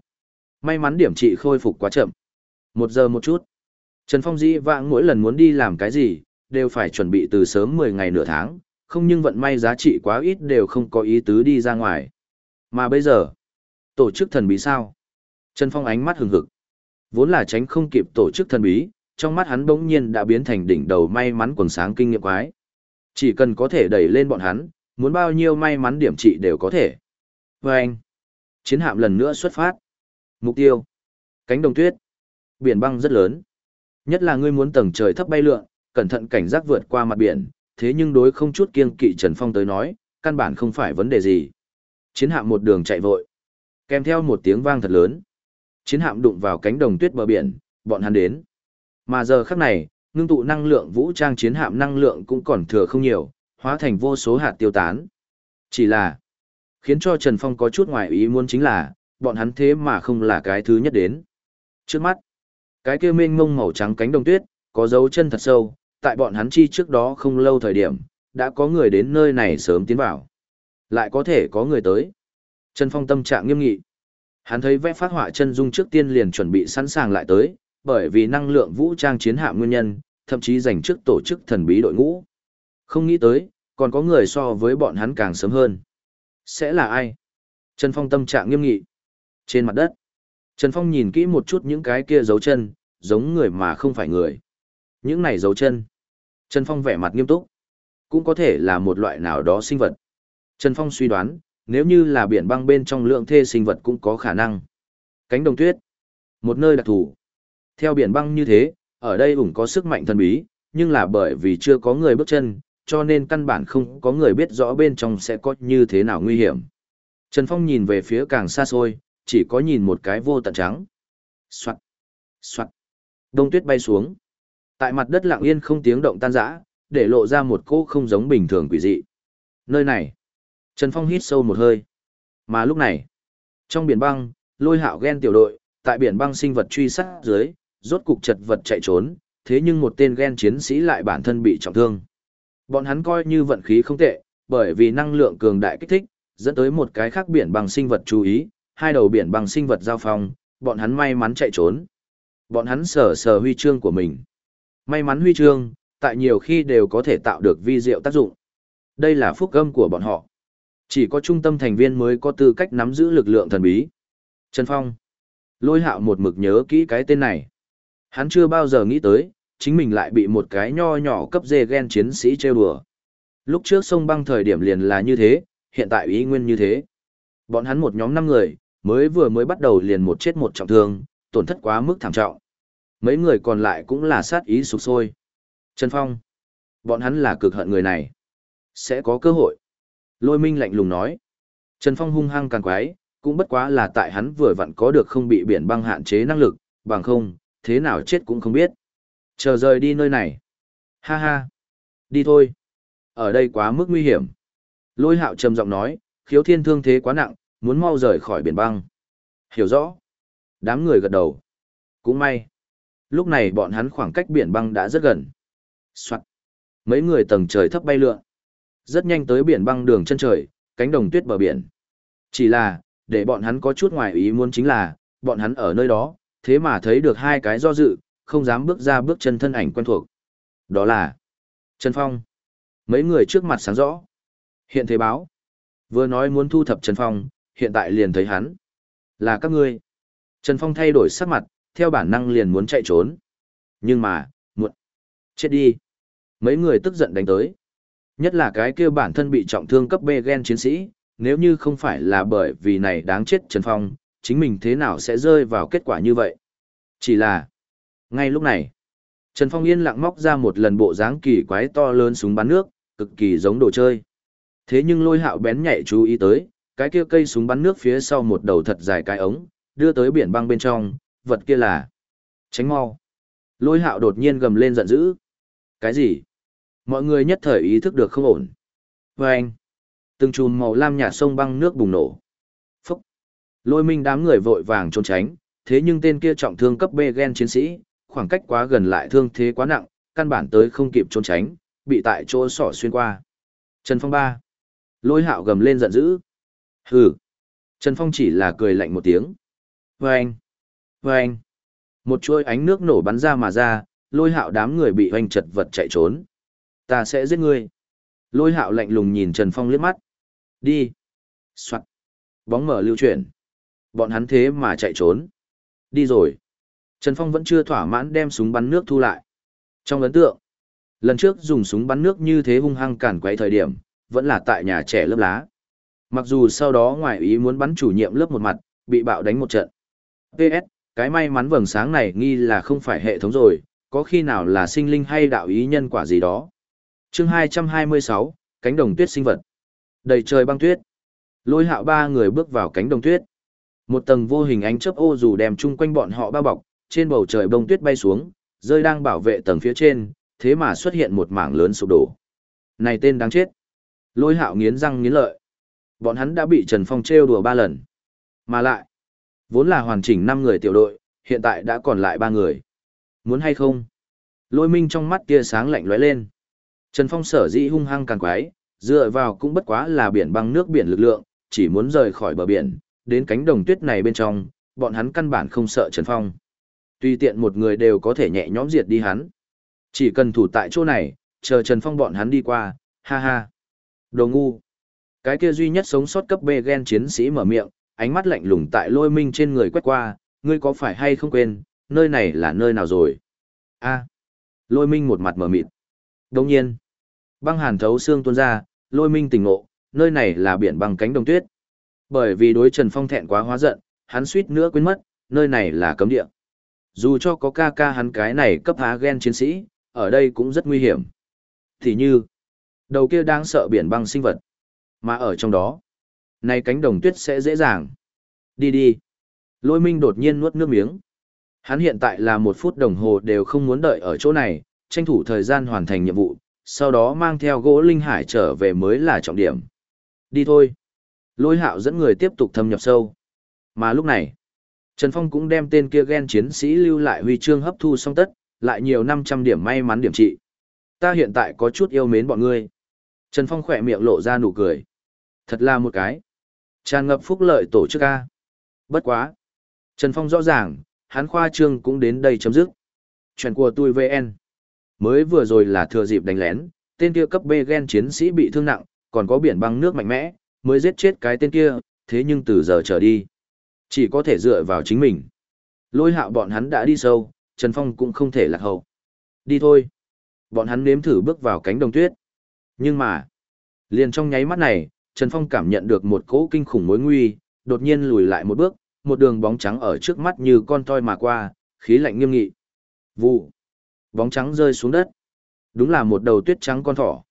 May mắn điểm trị khôi phục quá chậm. Một giờ một chút. Trần Phong dĩ vãng mỗi lần muốn đi làm cái gì, đều phải chuẩn bị từ sớm 10 ngày nửa tháng, không nhưng vận may giá trị quá ít đều không có ý tứ đi ra ngoài. Mà bây giờ, tổ chức thần bí sao? Trần Phong ánh mắt hừng hực. Vốn là tránh không kịp tổ chức thần bí, trong mắt hắn bỗng nhiên đã biến thành đỉnh đầu may mắn quần sáng kinh nghiệm quái. Chỉ cần có thể đẩy lên bọn hắn, muốn bao nhiêu may mắn điểm trị đều có thể. Và anh, chiến hạm lần nữa xuất phát. Mục tiêu, cánh đồng tuyết, biển băng rất lớn. Nhất là ngươi muốn tầng trời thấp bay lượn, cẩn thận cảnh giác vượt qua mặt biển, thế nhưng đối không chút kiêng kỵ Trần Phong tới nói, căn bản không phải vấn đề gì. Chiến hạm một đường chạy vội, kèm theo một tiếng vang thật lớn. Chiến hạm đụng vào cánh đồng tuyết bờ biển, bọn hắn đến. Mà giờ khắc này, ngưng tụ năng lượng vũ trang chiến hạm năng lượng cũng còn thừa không nhiều, hóa thành vô số hạt tiêu tán. Chỉ là, khiến cho Trần Phong có chút ngoài ý muốn chính là, bọn hắn thế mà không là cái thứ nhất đến. Trước mắt, cái kia mênh mông màu trắng cánh đồng tuyết, có dấu chân thật sâu, tại bọn hắn chi trước đó không lâu thời điểm, đã có người đến nơi này sớm tiến vào. Lại có thể có người tới. Trần Phong tâm trạng nghiêm nghị. Hắn thấy vẽ phát họa chân dung trước tiên liền chuẩn bị sẵn sàng lại tới, bởi vì năng lượng vũ trang chiến hạm nguyên nhân, thậm chí dành trước tổ chức thần bí đội ngũ. Không nghĩ tới, còn có người so với bọn hắn càng sớm hơn. Sẽ là ai? Trần Phong tâm trạng nghiêm nghị. Trên mặt đất, Trần Phong nhìn kỹ một chút những cái kia dấu chân, giống người mà không phải người. Những này dấu chân. Trần Phong vẻ mặt nghiêm túc. Cũng có thể là một loại nào đó sinh vật. Trần Phong suy đoán, nếu như là biển băng bên trong lượng thê sinh vật cũng có khả năng. Cánh đồng tuyết. Một nơi đặc thù. Theo biển băng như thế, ở đây ủng có sức mạnh thần bí, nhưng là bởi vì chưa có người bước chân, cho nên căn bản không có người biết rõ bên trong sẽ có như thế nào nguy hiểm. Trần Phong nhìn về phía càng xa xôi, chỉ có nhìn một cái vô tận trắng. Soạn, soạn. Đông tuyết bay xuống. Tại mặt đất lặng yên không tiếng động tan rã, để lộ ra một cô không giống bình thường quỷ dị. Nơi này. Trần Phong hít sâu một hơi. Mà lúc này, trong biển băng, lôi hạo ghen tiểu đội, tại biển băng sinh vật truy sát dưới, rốt cục chật vật chạy trốn, thế nhưng một tên ghen chiến sĩ lại bản thân bị trọng thương. Bọn hắn coi như vận khí không tệ, bởi vì năng lượng cường đại kích thích, dẫn tới một cái khác biển bằng sinh vật chú ý, hai đầu biển bằng sinh vật giao phong, bọn hắn may mắn chạy trốn. Bọn hắn sở sở huy chương của mình. May mắn huy chương, tại nhiều khi đều có thể tạo được vi diệu tác dụng. Đây là phúc âm của bọn họ. Chỉ có trung tâm thành viên mới có tư cách nắm giữ lực lượng thần bí. Trần Phong. Lôi hạo một mực nhớ kỹ cái tên này. Hắn chưa bao giờ nghĩ tới, chính mình lại bị một cái nho nhỏ cấp dê ghen chiến sĩ trêu đùa. Lúc trước sông băng thời điểm liền là như thế, hiện tại ý nguyên như thế. Bọn hắn một nhóm năm người, mới vừa mới bắt đầu liền một chết một trọng thương, tổn thất quá mức thảm trọng. Mấy người còn lại cũng là sát ý sụp sôi. Trần Phong. Bọn hắn là cực hận người này. Sẽ có cơ hội. Lôi minh lạnh lùng nói. Trần Phong hung hăng càng quái, cũng bất quá là tại hắn vừa vặn có được không bị biển băng hạn chế năng lực, bằng không, thế nào chết cũng không biết. Chờ rời đi nơi này. Ha ha. Đi thôi. Ở đây quá mức nguy hiểm. Lôi hạo trầm giọng nói, khiếu thiên thương thế quá nặng, muốn mau rời khỏi biển băng. Hiểu rõ. Đám người gật đầu. Cũng may. Lúc này bọn hắn khoảng cách biển băng đã rất gần. Soạn. Mấy người tầng trời thấp bay lượn. Rất nhanh tới biển băng đường chân trời, cánh đồng tuyết bờ biển. Chỉ là, để bọn hắn có chút ngoài ý muốn chính là, bọn hắn ở nơi đó, thế mà thấy được hai cái do dự, không dám bước ra bước chân thân ảnh quen thuộc. Đó là Trần Phong. Mấy người trước mặt sáng rõ. Hiện thế báo. Vừa nói muốn thu thập Trần Phong, hiện tại liền thấy hắn. Là các ngươi. Trần Phong thay đổi sắc mặt, theo bản năng liền muốn chạy trốn. Nhưng mà, muộn. Chết đi. Mấy người tức giận đánh tới. Nhất là cái kia bản thân bị trọng thương cấp B gen chiến sĩ, nếu như không phải là bởi vì này đáng chết Trần Phong, chính mình thế nào sẽ rơi vào kết quả như vậy. Chỉ là, ngay lúc này, Trần Phong yên lặng móc ra một lần bộ dáng kỳ quái to lớn súng bắn nước, cực kỳ giống đồ chơi. Thế nhưng lôi hạo bén nhạy chú ý tới, cái kia cây súng bắn nước phía sau một đầu thật dài cái ống, đưa tới biển băng bên trong, vật kia là tránh mau. Lôi hạo đột nhiên gầm lên giận dữ. Cái gì? Mọi người nhất thời ý thức được không ổn. Và anh, từng chùm màu lam nhạt sông băng nước bùng nổ. Phúc. Lôi minh đám người vội vàng trốn tránh, thế nhưng tên kia trọng thương cấp B gen chiến sĩ, khoảng cách quá gần lại thương thế quá nặng, căn bản tới không kịp trốn tránh, bị tại chỗ sỏ xuyên qua. Trần Phong ba. Lôi hạo gầm lên giận dữ. Hừ. Trần Phong chỉ là cười lạnh một tiếng. Vâng. Vâng. Một chuôi ánh nước nổ bắn ra mà ra, lôi hạo đám người bị hoanh chật vật chạy trốn. Ta sẽ giết ngươi. Lôi hạo lạnh lùng nhìn Trần Phong liếc mắt. Đi. Soạn. Bóng mở lưu chuyển. Bọn hắn thế mà chạy trốn. Đi rồi. Trần Phong vẫn chưa thỏa mãn đem súng bắn nước thu lại. Trong ấn tượng, lần trước dùng súng bắn nước như thế hung hăng cản quấy thời điểm, vẫn là tại nhà trẻ lớp lá. Mặc dù sau đó ngoài ý muốn bắn chủ nhiệm lớp một mặt, bị bạo đánh một trận. PS, cái may mắn vầng sáng này nghi là không phải hệ thống rồi, có khi nào là sinh linh hay đạo ý nhân quả gì đó. chương 226, cánh đồng tuyết sinh vật. Đầy trời băng tuyết. Lôi hạo ba người bước vào cánh đồng tuyết. Một tầng vô hình ánh chớp ô dù đem chung quanh bọn họ bao bọc, trên bầu trời bông tuyết bay xuống, rơi đang bảo vệ tầng phía trên, thế mà xuất hiện một mảng lớn sụp đổ. Này tên đáng chết. Lôi hạo nghiến răng nghiến lợi. Bọn hắn đã bị Trần Phong trêu đùa ba lần. Mà lại, vốn là hoàn chỉnh 5 người tiểu đội, hiện tại đã còn lại 3 người. Muốn hay không? Lôi minh trong mắt tia sáng lạnh lóe lên. Trần Phong sở dĩ hung hăng càng quái, dựa vào cũng bất quá là biển băng nước biển lực lượng, chỉ muốn rời khỏi bờ biển, đến cánh đồng tuyết này bên trong, bọn hắn căn bản không sợ Trần Phong. Tuy tiện một người đều có thể nhẹ nhõm diệt đi hắn. Chỉ cần thủ tại chỗ này, chờ Trần Phong bọn hắn đi qua, ha ha. Đồ ngu. Cái kia duy nhất sống sót cấp B gen chiến sĩ mở miệng, ánh mắt lạnh lùng tại lôi minh trên người quét qua, ngươi có phải hay không quên, nơi này là nơi nào rồi? a lôi minh một mặt mở mịt. Đồng nhiên, băng hàn thấu xương tuôn ra, lôi minh tỉnh ngộ, nơi này là biển băng cánh đồng tuyết. Bởi vì đối Trần Phong thẹn quá hóa giận, hắn suýt nữa quên mất, nơi này là cấm địa. Dù cho có ca ca hắn cái này cấp há gen chiến sĩ, ở đây cũng rất nguy hiểm. Thì như, đầu kia đang sợ biển băng sinh vật. Mà ở trong đó, nay cánh đồng tuyết sẽ dễ dàng. Đi đi. Lôi minh đột nhiên nuốt nước miếng. Hắn hiện tại là một phút đồng hồ đều không muốn đợi ở chỗ này, tranh thủ thời gian hoàn thành nhiệm vụ, sau đó mang theo gỗ linh hải trở về mới là trọng điểm. Đi thôi. Lôi hạo dẫn người tiếp tục thâm nhập sâu. Mà lúc này, Trần Phong cũng đem tên kia ghen chiến sĩ lưu lại huy chương hấp thu xong tất, lại nhiều 500 điểm may mắn điểm trị. Ta hiện tại có chút yêu mến bọn ngươi. Trần Phong khỏe miệng lộ ra nụ cười. Thật là một cái. Tràn ngập phúc lợi tổ chức A. Bất quá. Trần Phong rõ ràng, hắn khoa trương cũng đến đây chấm dứt. Chuyện của tôi VN. Mới vừa rồi là thừa dịp đánh lén, tên kia cấp B gen chiến sĩ bị thương nặng, còn có biển băng nước mạnh mẽ, mới giết chết cái tên kia, thế nhưng từ giờ trở đi. Chỉ có thể dựa vào chính mình. Lôi hạo bọn hắn đã đi sâu, Trần Phong cũng không thể lạc hậu. Đi thôi. Bọn hắn nếm thử bước vào cánh đồng tuyết. Nhưng mà, liền trong nháy mắt này, Trần Phong cảm nhận được một cỗ kinh khủng mối nguy, đột nhiên lùi lại một bước, một đường bóng trắng ở trước mắt như con toi mà qua, khí lạnh nghiêm nghị. Vụ. Bóng trắng rơi xuống đất. Đúng là một đầu tuyết trắng con thỏ.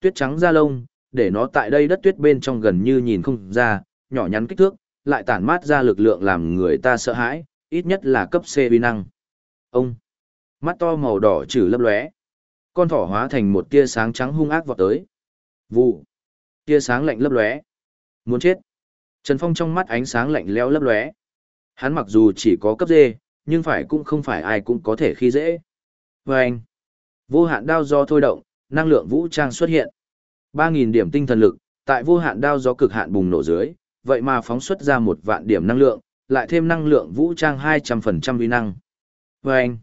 Tuyết trắng da lông, để nó tại đây đất tuyết bên trong gần như nhìn không ra, nhỏ nhắn kích thước, lại tản mát ra lực lượng làm người ta sợ hãi, ít nhất là cấp C vi năng. Ông. Mắt to màu đỏ trừ lấp lóe. con thỏ hóa thành một tia sáng trắng hung ác vọt tới. Vụ. Tia sáng lạnh lấp lóe. Muốn chết. Trần Phong trong mắt ánh sáng lạnh lẽo lấp lóe. Hắn mặc dù chỉ có cấp D, nhưng phải cũng không phải ai cũng có thể khi dễ. Và anh. Vô hạn đao do thôi động, năng lượng vũ trang xuất hiện. 3.000 điểm tinh thần lực, tại vô hạn đao do cực hạn bùng nổ dưới, vậy mà phóng xuất ra một vạn điểm năng lượng, lại thêm năng lượng vũ trang 200% uy năng. Và anh.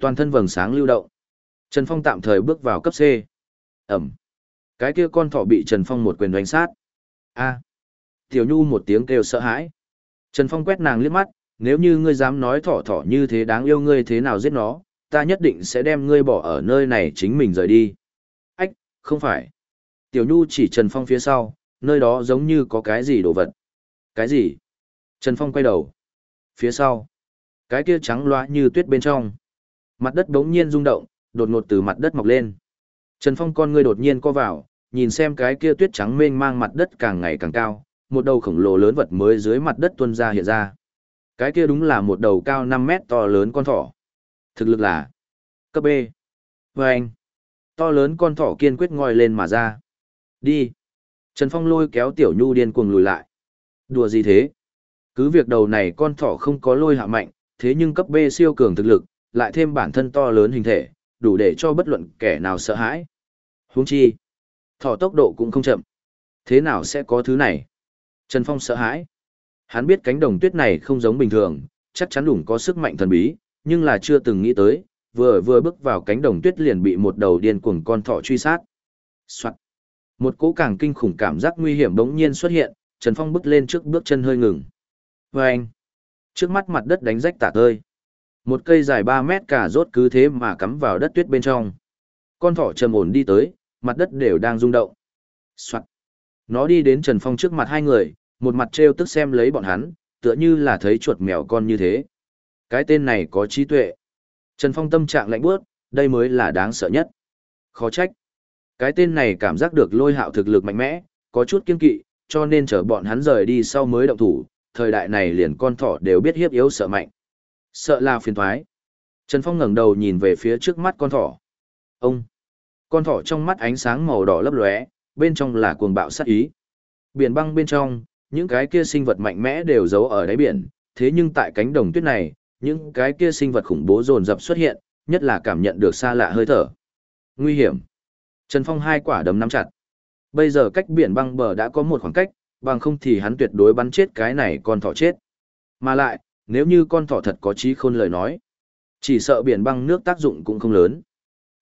Toàn thân vầng sáng lưu động. Trần Phong tạm thời bước vào cấp C. Ẩm. Cái kia con thỏ bị Trần Phong một quyền đánh sát. A. Tiểu Nhu một tiếng kêu sợ hãi. Trần Phong quét nàng liếc mắt, nếu như ngươi dám nói thỏ thỏ như thế đáng yêu ngươi thế nào giết nó, ta nhất định sẽ đem ngươi bỏ ở nơi này chính mình rời đi. Ách, không phải. Tiểu Nhu chỉ Trần Phong phía sau, nơi đó giống như có cái gì đồ vật. Cái gì? Trần Phong quay đầu. Phía sau. Cái kia trắng loa như tuyết bên trong. Mặt đất đống nhiên rung động, đột ngột từ mặt đất mọc lên. Trần Phong con ngươi đột nhiên co vào, nhìn xem cái kia tuyết trắng mênh mang mặt đất càng ngày càng cao, một đầu khổng lồ lớn vật mới dưới mặt đất tuôn ra hiện ra. Cái kia đúng là một đầu cao 5 mét to lớn con thỏ. Thực lực là cấp B. Vâng! anh, to lớn con thỏ kiên quyết ngoi lên mà ra. Đi. Trần Phong lôi kéo Tiểu Nhu điên cuồng lùi lại. Đùa gì thế? Cứ việc đầu này con thỏ không có lôi hạ mạnh, thế nhưng cấp B siêu cường thực lực, lại thêm bản thân to lớn hình thể, đủ để cho bất luận kẻ nào sợ hãi. Huống chi, thỏ tốc độ cũng không chậm. Thế nào sẽ có thứ này? Trần Phong sợ hãi. Hắn biết cánh đồng tuyết này không giống bình thường, chắc chắn đủng có sức mạnh thần bí, nhưng là chưa từng nghĩ tới, vừa vừa bước vào cánh đồng tuyết liền bị một đầu điên cuồng con thỏ truy sát. Soạn. Một cỗ càng kinh khủng cảm giác nguy hiểm bỗng nhiên xuất hiện, Trần Phong bước lên trước bước chân hơi ngừng. Và anh. Trước mắt mặt đất đánh rách tả tơi. Một cây dài 3 mét cả rốt cứ thế mà cắm vào đất tuyết bên trong. Con thỏ trầm ổn đi tới, mặt đất đều đang rung động. Soạn. Nó đi đến Trần Phong trước mặt hai người, một mặt trêu tức xem lấy bọn hắn, tựa như là thấy chuột mèo con như thế. Cái tên này có trí tuệ. Trần Phong tâm trạng lạnh bước, đây mới là đáng sợ nhất. Khó trách. Cái tên này cảm giác được lôi hạo thực lực mạnh mẽ, có chút kiên kỵ, cho nên chở bọn hắn rời đi sau mới động thủ, thời đại này liền con thỏ đều biết hiếp yếu sợ mạnh. Sợ là phiền thoái. Trần Phong ngẩng đầu nhìn về phía trước mắt con thỏ. Ông! Con thỏ trong mắt ánh sáng màu đỏ lấp lóe, bên trong là cuồng bạo sát ý. Biển băng bên trong, những cái kia sinh vật mạnh mẽ đều giấu ở đáy biển, thế nhưng tại cánh đồng tuyết này, những cái kia sinh vật khủng bố dồn dập xuất hiện, nhất là cảm nhận được xa lạ hơi thở. Nguy hiểm. Trần Phong hai quả đấm nắm chặt. Bây giờ cách biển băng bờ đã có một khoảng cách, bằng không thì hắn tuyệt đối bắn chết cái này con thỏ chết. Mà lại, nếu như con thỏ thật có trí khôn lời nói, chỉ sợ biển băng nước tác dụng cũng không lớn.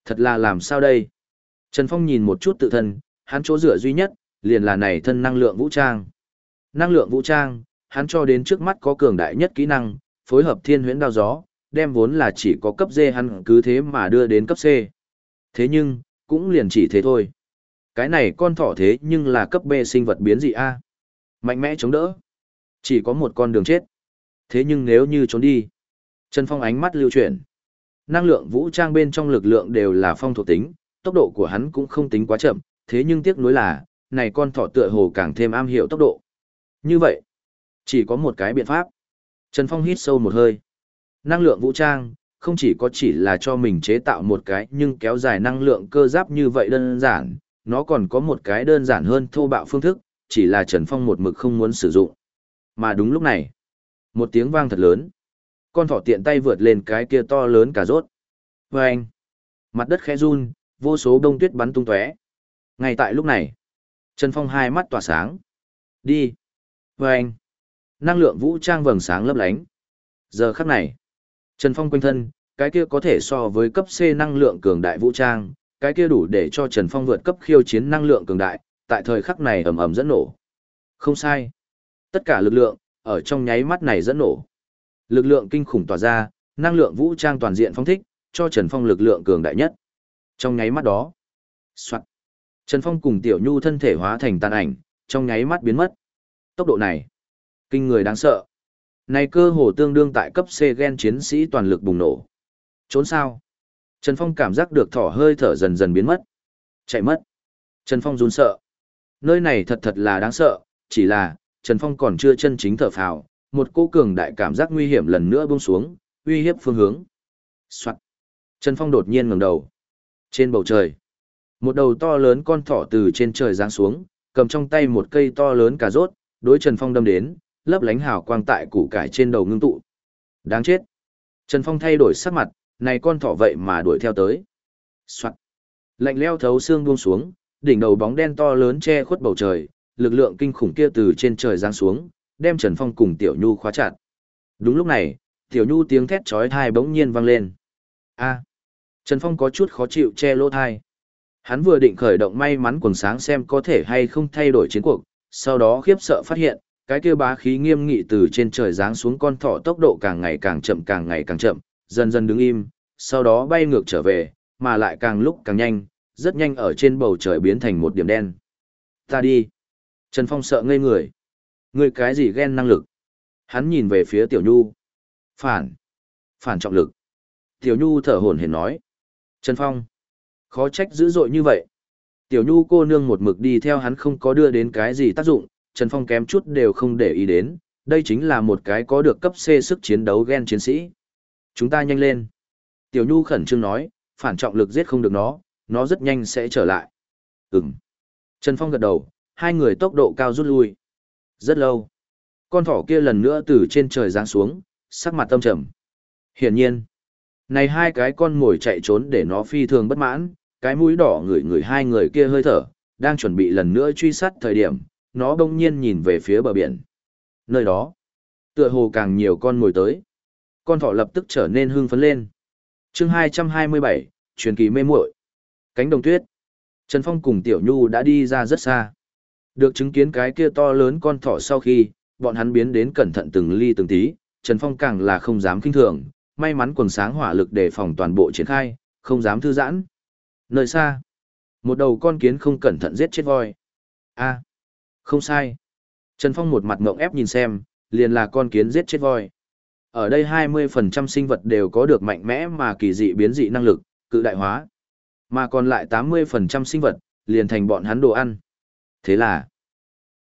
Thật là làm sao đây? Trần Phong nhìn một chút tự thân, hắn chỗ dựa duy nhất, liền là này thân năng lượng vũ trang. Năng lượng vũ trang, hắn cho đến trước mắt có cường đại nhất kỹ năng, phối hợp thiên huyễn đao gió, đem vốn là chỉ có cấp D hắn cứ thế mà đưa đến cấp C. Thế nhưng, cũng liền chỉ thế thôi. Cái này con thỏ thế nhưng là cấp B sinh vật biến dị A. Mạnh mẽ chống đỡ. Chỉ có một con đường chết. Thế nhưng nếu như trốn đi. Trần Phong ánh mắt lưu chuyển. Năng lượng vũ trang bên trong lực lượng đều là phong thuộc tính, tốc độ của hắn cũng không tính quá chậm, thế nhưng tiếc nuối là, này con thỏ tựa hồ càng thêm am hiểu tốc độ. Như vậy, chỉ có một cái biện pháp. Trần Phong hít sâu một hơi. Năng lượng vũ trang, không chỉ có chỉ là cho mình chế tạo một cái nhưng kéo dài năng lượng cơ giáp như vậy đơn giản, nó còn có một cái đơn giản hơn thô bạo phương thức, chỉ là Trần Phong một mực không muốn sử dụng. Mà đúng lúc này, một tiếng vang thật lớn. Con thỏ tiện tay vượt lên cái kia to lớn cả rốt. Vâng! Mặt đất khẽ run, vô số đông tuyết bắn tung tóe. Ngay tại lúc này, Trần Phong hai mắt tỏa sáng. Đi! Vâng! Năng lượng vũ trang vầng sáng lấp lánh. Giờ khắc này, Trần Phong quanh thân, cái kia có thể so với cấp C năng lượng cường đại vũ trang, cái kia đủ để cho Trần Phong vượt cấp khiêu chiến năng lượng cường đại, tại thời khắc này ầm ầm dẫn nổ. Không sai. Tất cả lực lượng, ở trong nháy mắt này dẫn nổ. Lực lượng kinh khủng tỏa ra, năng lượng vũ trang toàn diện phong thích, cho Trần Phong lực lượng cường đại nhất. Trong nháy mắt đó, soạt. Trần Phong cùng Tiểu Nhu thân thể hóa thành tàn ảnh, trong nháy mắt biến mất. Tốc độ này, kinh người đáng sợ. Này cơ hồ tương đương tại cấp C gen chiến sĩ toàn lực bùng nổ. Trốn sao? Trần Phong cảm giác được thỏ hơi thở dần dần biến mất. Chạy mất. Trần Phong run sợ. Nơi này thật thật là đáng sợ, chỉ là, Trần Phong còn chưa chân chính thở phào, một cô cường đại cảm giác nguy hiểm lần nữa buông xuống, uy hiếp phương hướng. Soạn. Trần Phong đột nhiên ngẩng đầu. Trên bầu trời, một đầu to lớn con thỏ từ trên trời giáng xuống, cầm trong tay một cây to lớn cà rốt, đối Trần Phong đâm đến, lấp lánh hào quang tại củ cải trên đầu ngưng tụ. Đáng chết. Trần Phong thay đổi sắc mặt, này con thỏ vậy mà đuổi theo tới. Soạn. Lạnh leo thấu xương buông xuống, đỉnh đầu bóng đen to lớn che khuất bầu trời, lực lượng kinh khủng kia từ trên trời giáng xuống, đem Trần Phong cùng Tiểu Nhu khóa chặt. Đúng lúc này, Tiểu Nhu tiếng thét chói tai bỗng nhiên vang lên. A. Trần Phong có chút khó chịu che lỗ tai. Hắn vừa định khởi động may mắn quần sáng xem có thể hay không thay đổi chiến cuộc, sau đó khiếp sợ phát hiện, cái kia bá khí nghiêm nghị từ trên trời giáng xuống con thỏ tốc độ càng ngày càng chậm càng ngày càng chậm, dần dần đứng im, sau đó bay ngược trở về, mà lại càng lúc càng nhanh, rất nhanh ở trên bầu trời biến thành một điểm đen. Ta đi. Trần Phong sợ ngây người. Người cái gì ghen năng lực? Hắn nhìn về phía Tiểu Nhu. Phản. Phản trọng lực. Tiểu Nhu thở hổn hển nói. Trần Phong. Khó trách dữ dội như vậy. Tiểu Nhu cô nương một mực đi theo hắn không có đưa đến cái gì tác dụng, Trần Phong kém chút đều không để ý đến, đây chính là một cái có được cấp C sức chiến đấu gen chiến sĩ. Chúng ta nhanh lên. Tiểu Nhu khẩn trương nói, phản trọng lực giết không được nó, nó rất nhanh sẽ trở lại. Ừm. Trần Phong gật đầu, hai người tốc độ cao rút lui. Rất lâu. Con thỏ kia lần nữa từ trên trời giáng xuống, sắc mặt tâm trầm. Hiển nhiên, này hai cái con mồi chạy trốn để nó phi thường bất mãn, cái mũi đỏ ngửi ngửi hai người kia hơi thở, đang chuẩn bị lần nữa truy sát thời điểm, nó bỗng nhiên nhìn về phía bờ biển. Nơi đó, tựa hồ càng nhiều con ngồi tới. Con thỏ lập tức trở nên hưng phấn lên. chương 227, truyền kỳ mê muội Cánh đồng tuyết. Trần Phong cùng Tiểu Nhu đã đi ra rất xa. Được chứng kiến cái kia to lớn con thỏ sau khi, bọn hắn biến đến cẩn thận từng ly từng tí, Trần Phong càng là không dám kinh thường, may mắn quần sáng hỏa lực để phòng toàn bộ triển khai, không dám thư giãn. Nơi xa, một đầu con kiến không cẩn thận giết chết voi. a không sai. Trần Phong một mặt ngộng ép nhìn xem, liền là con kiến giết chết voi. Ở đây 20% sinh vật đều có được mạnh mẽ mà kỳ dị biến dị năng lực, cự đại hóa. Mà còn lại 80% sinh vật, liền thành bọn hắn đồ ăn. Thế là,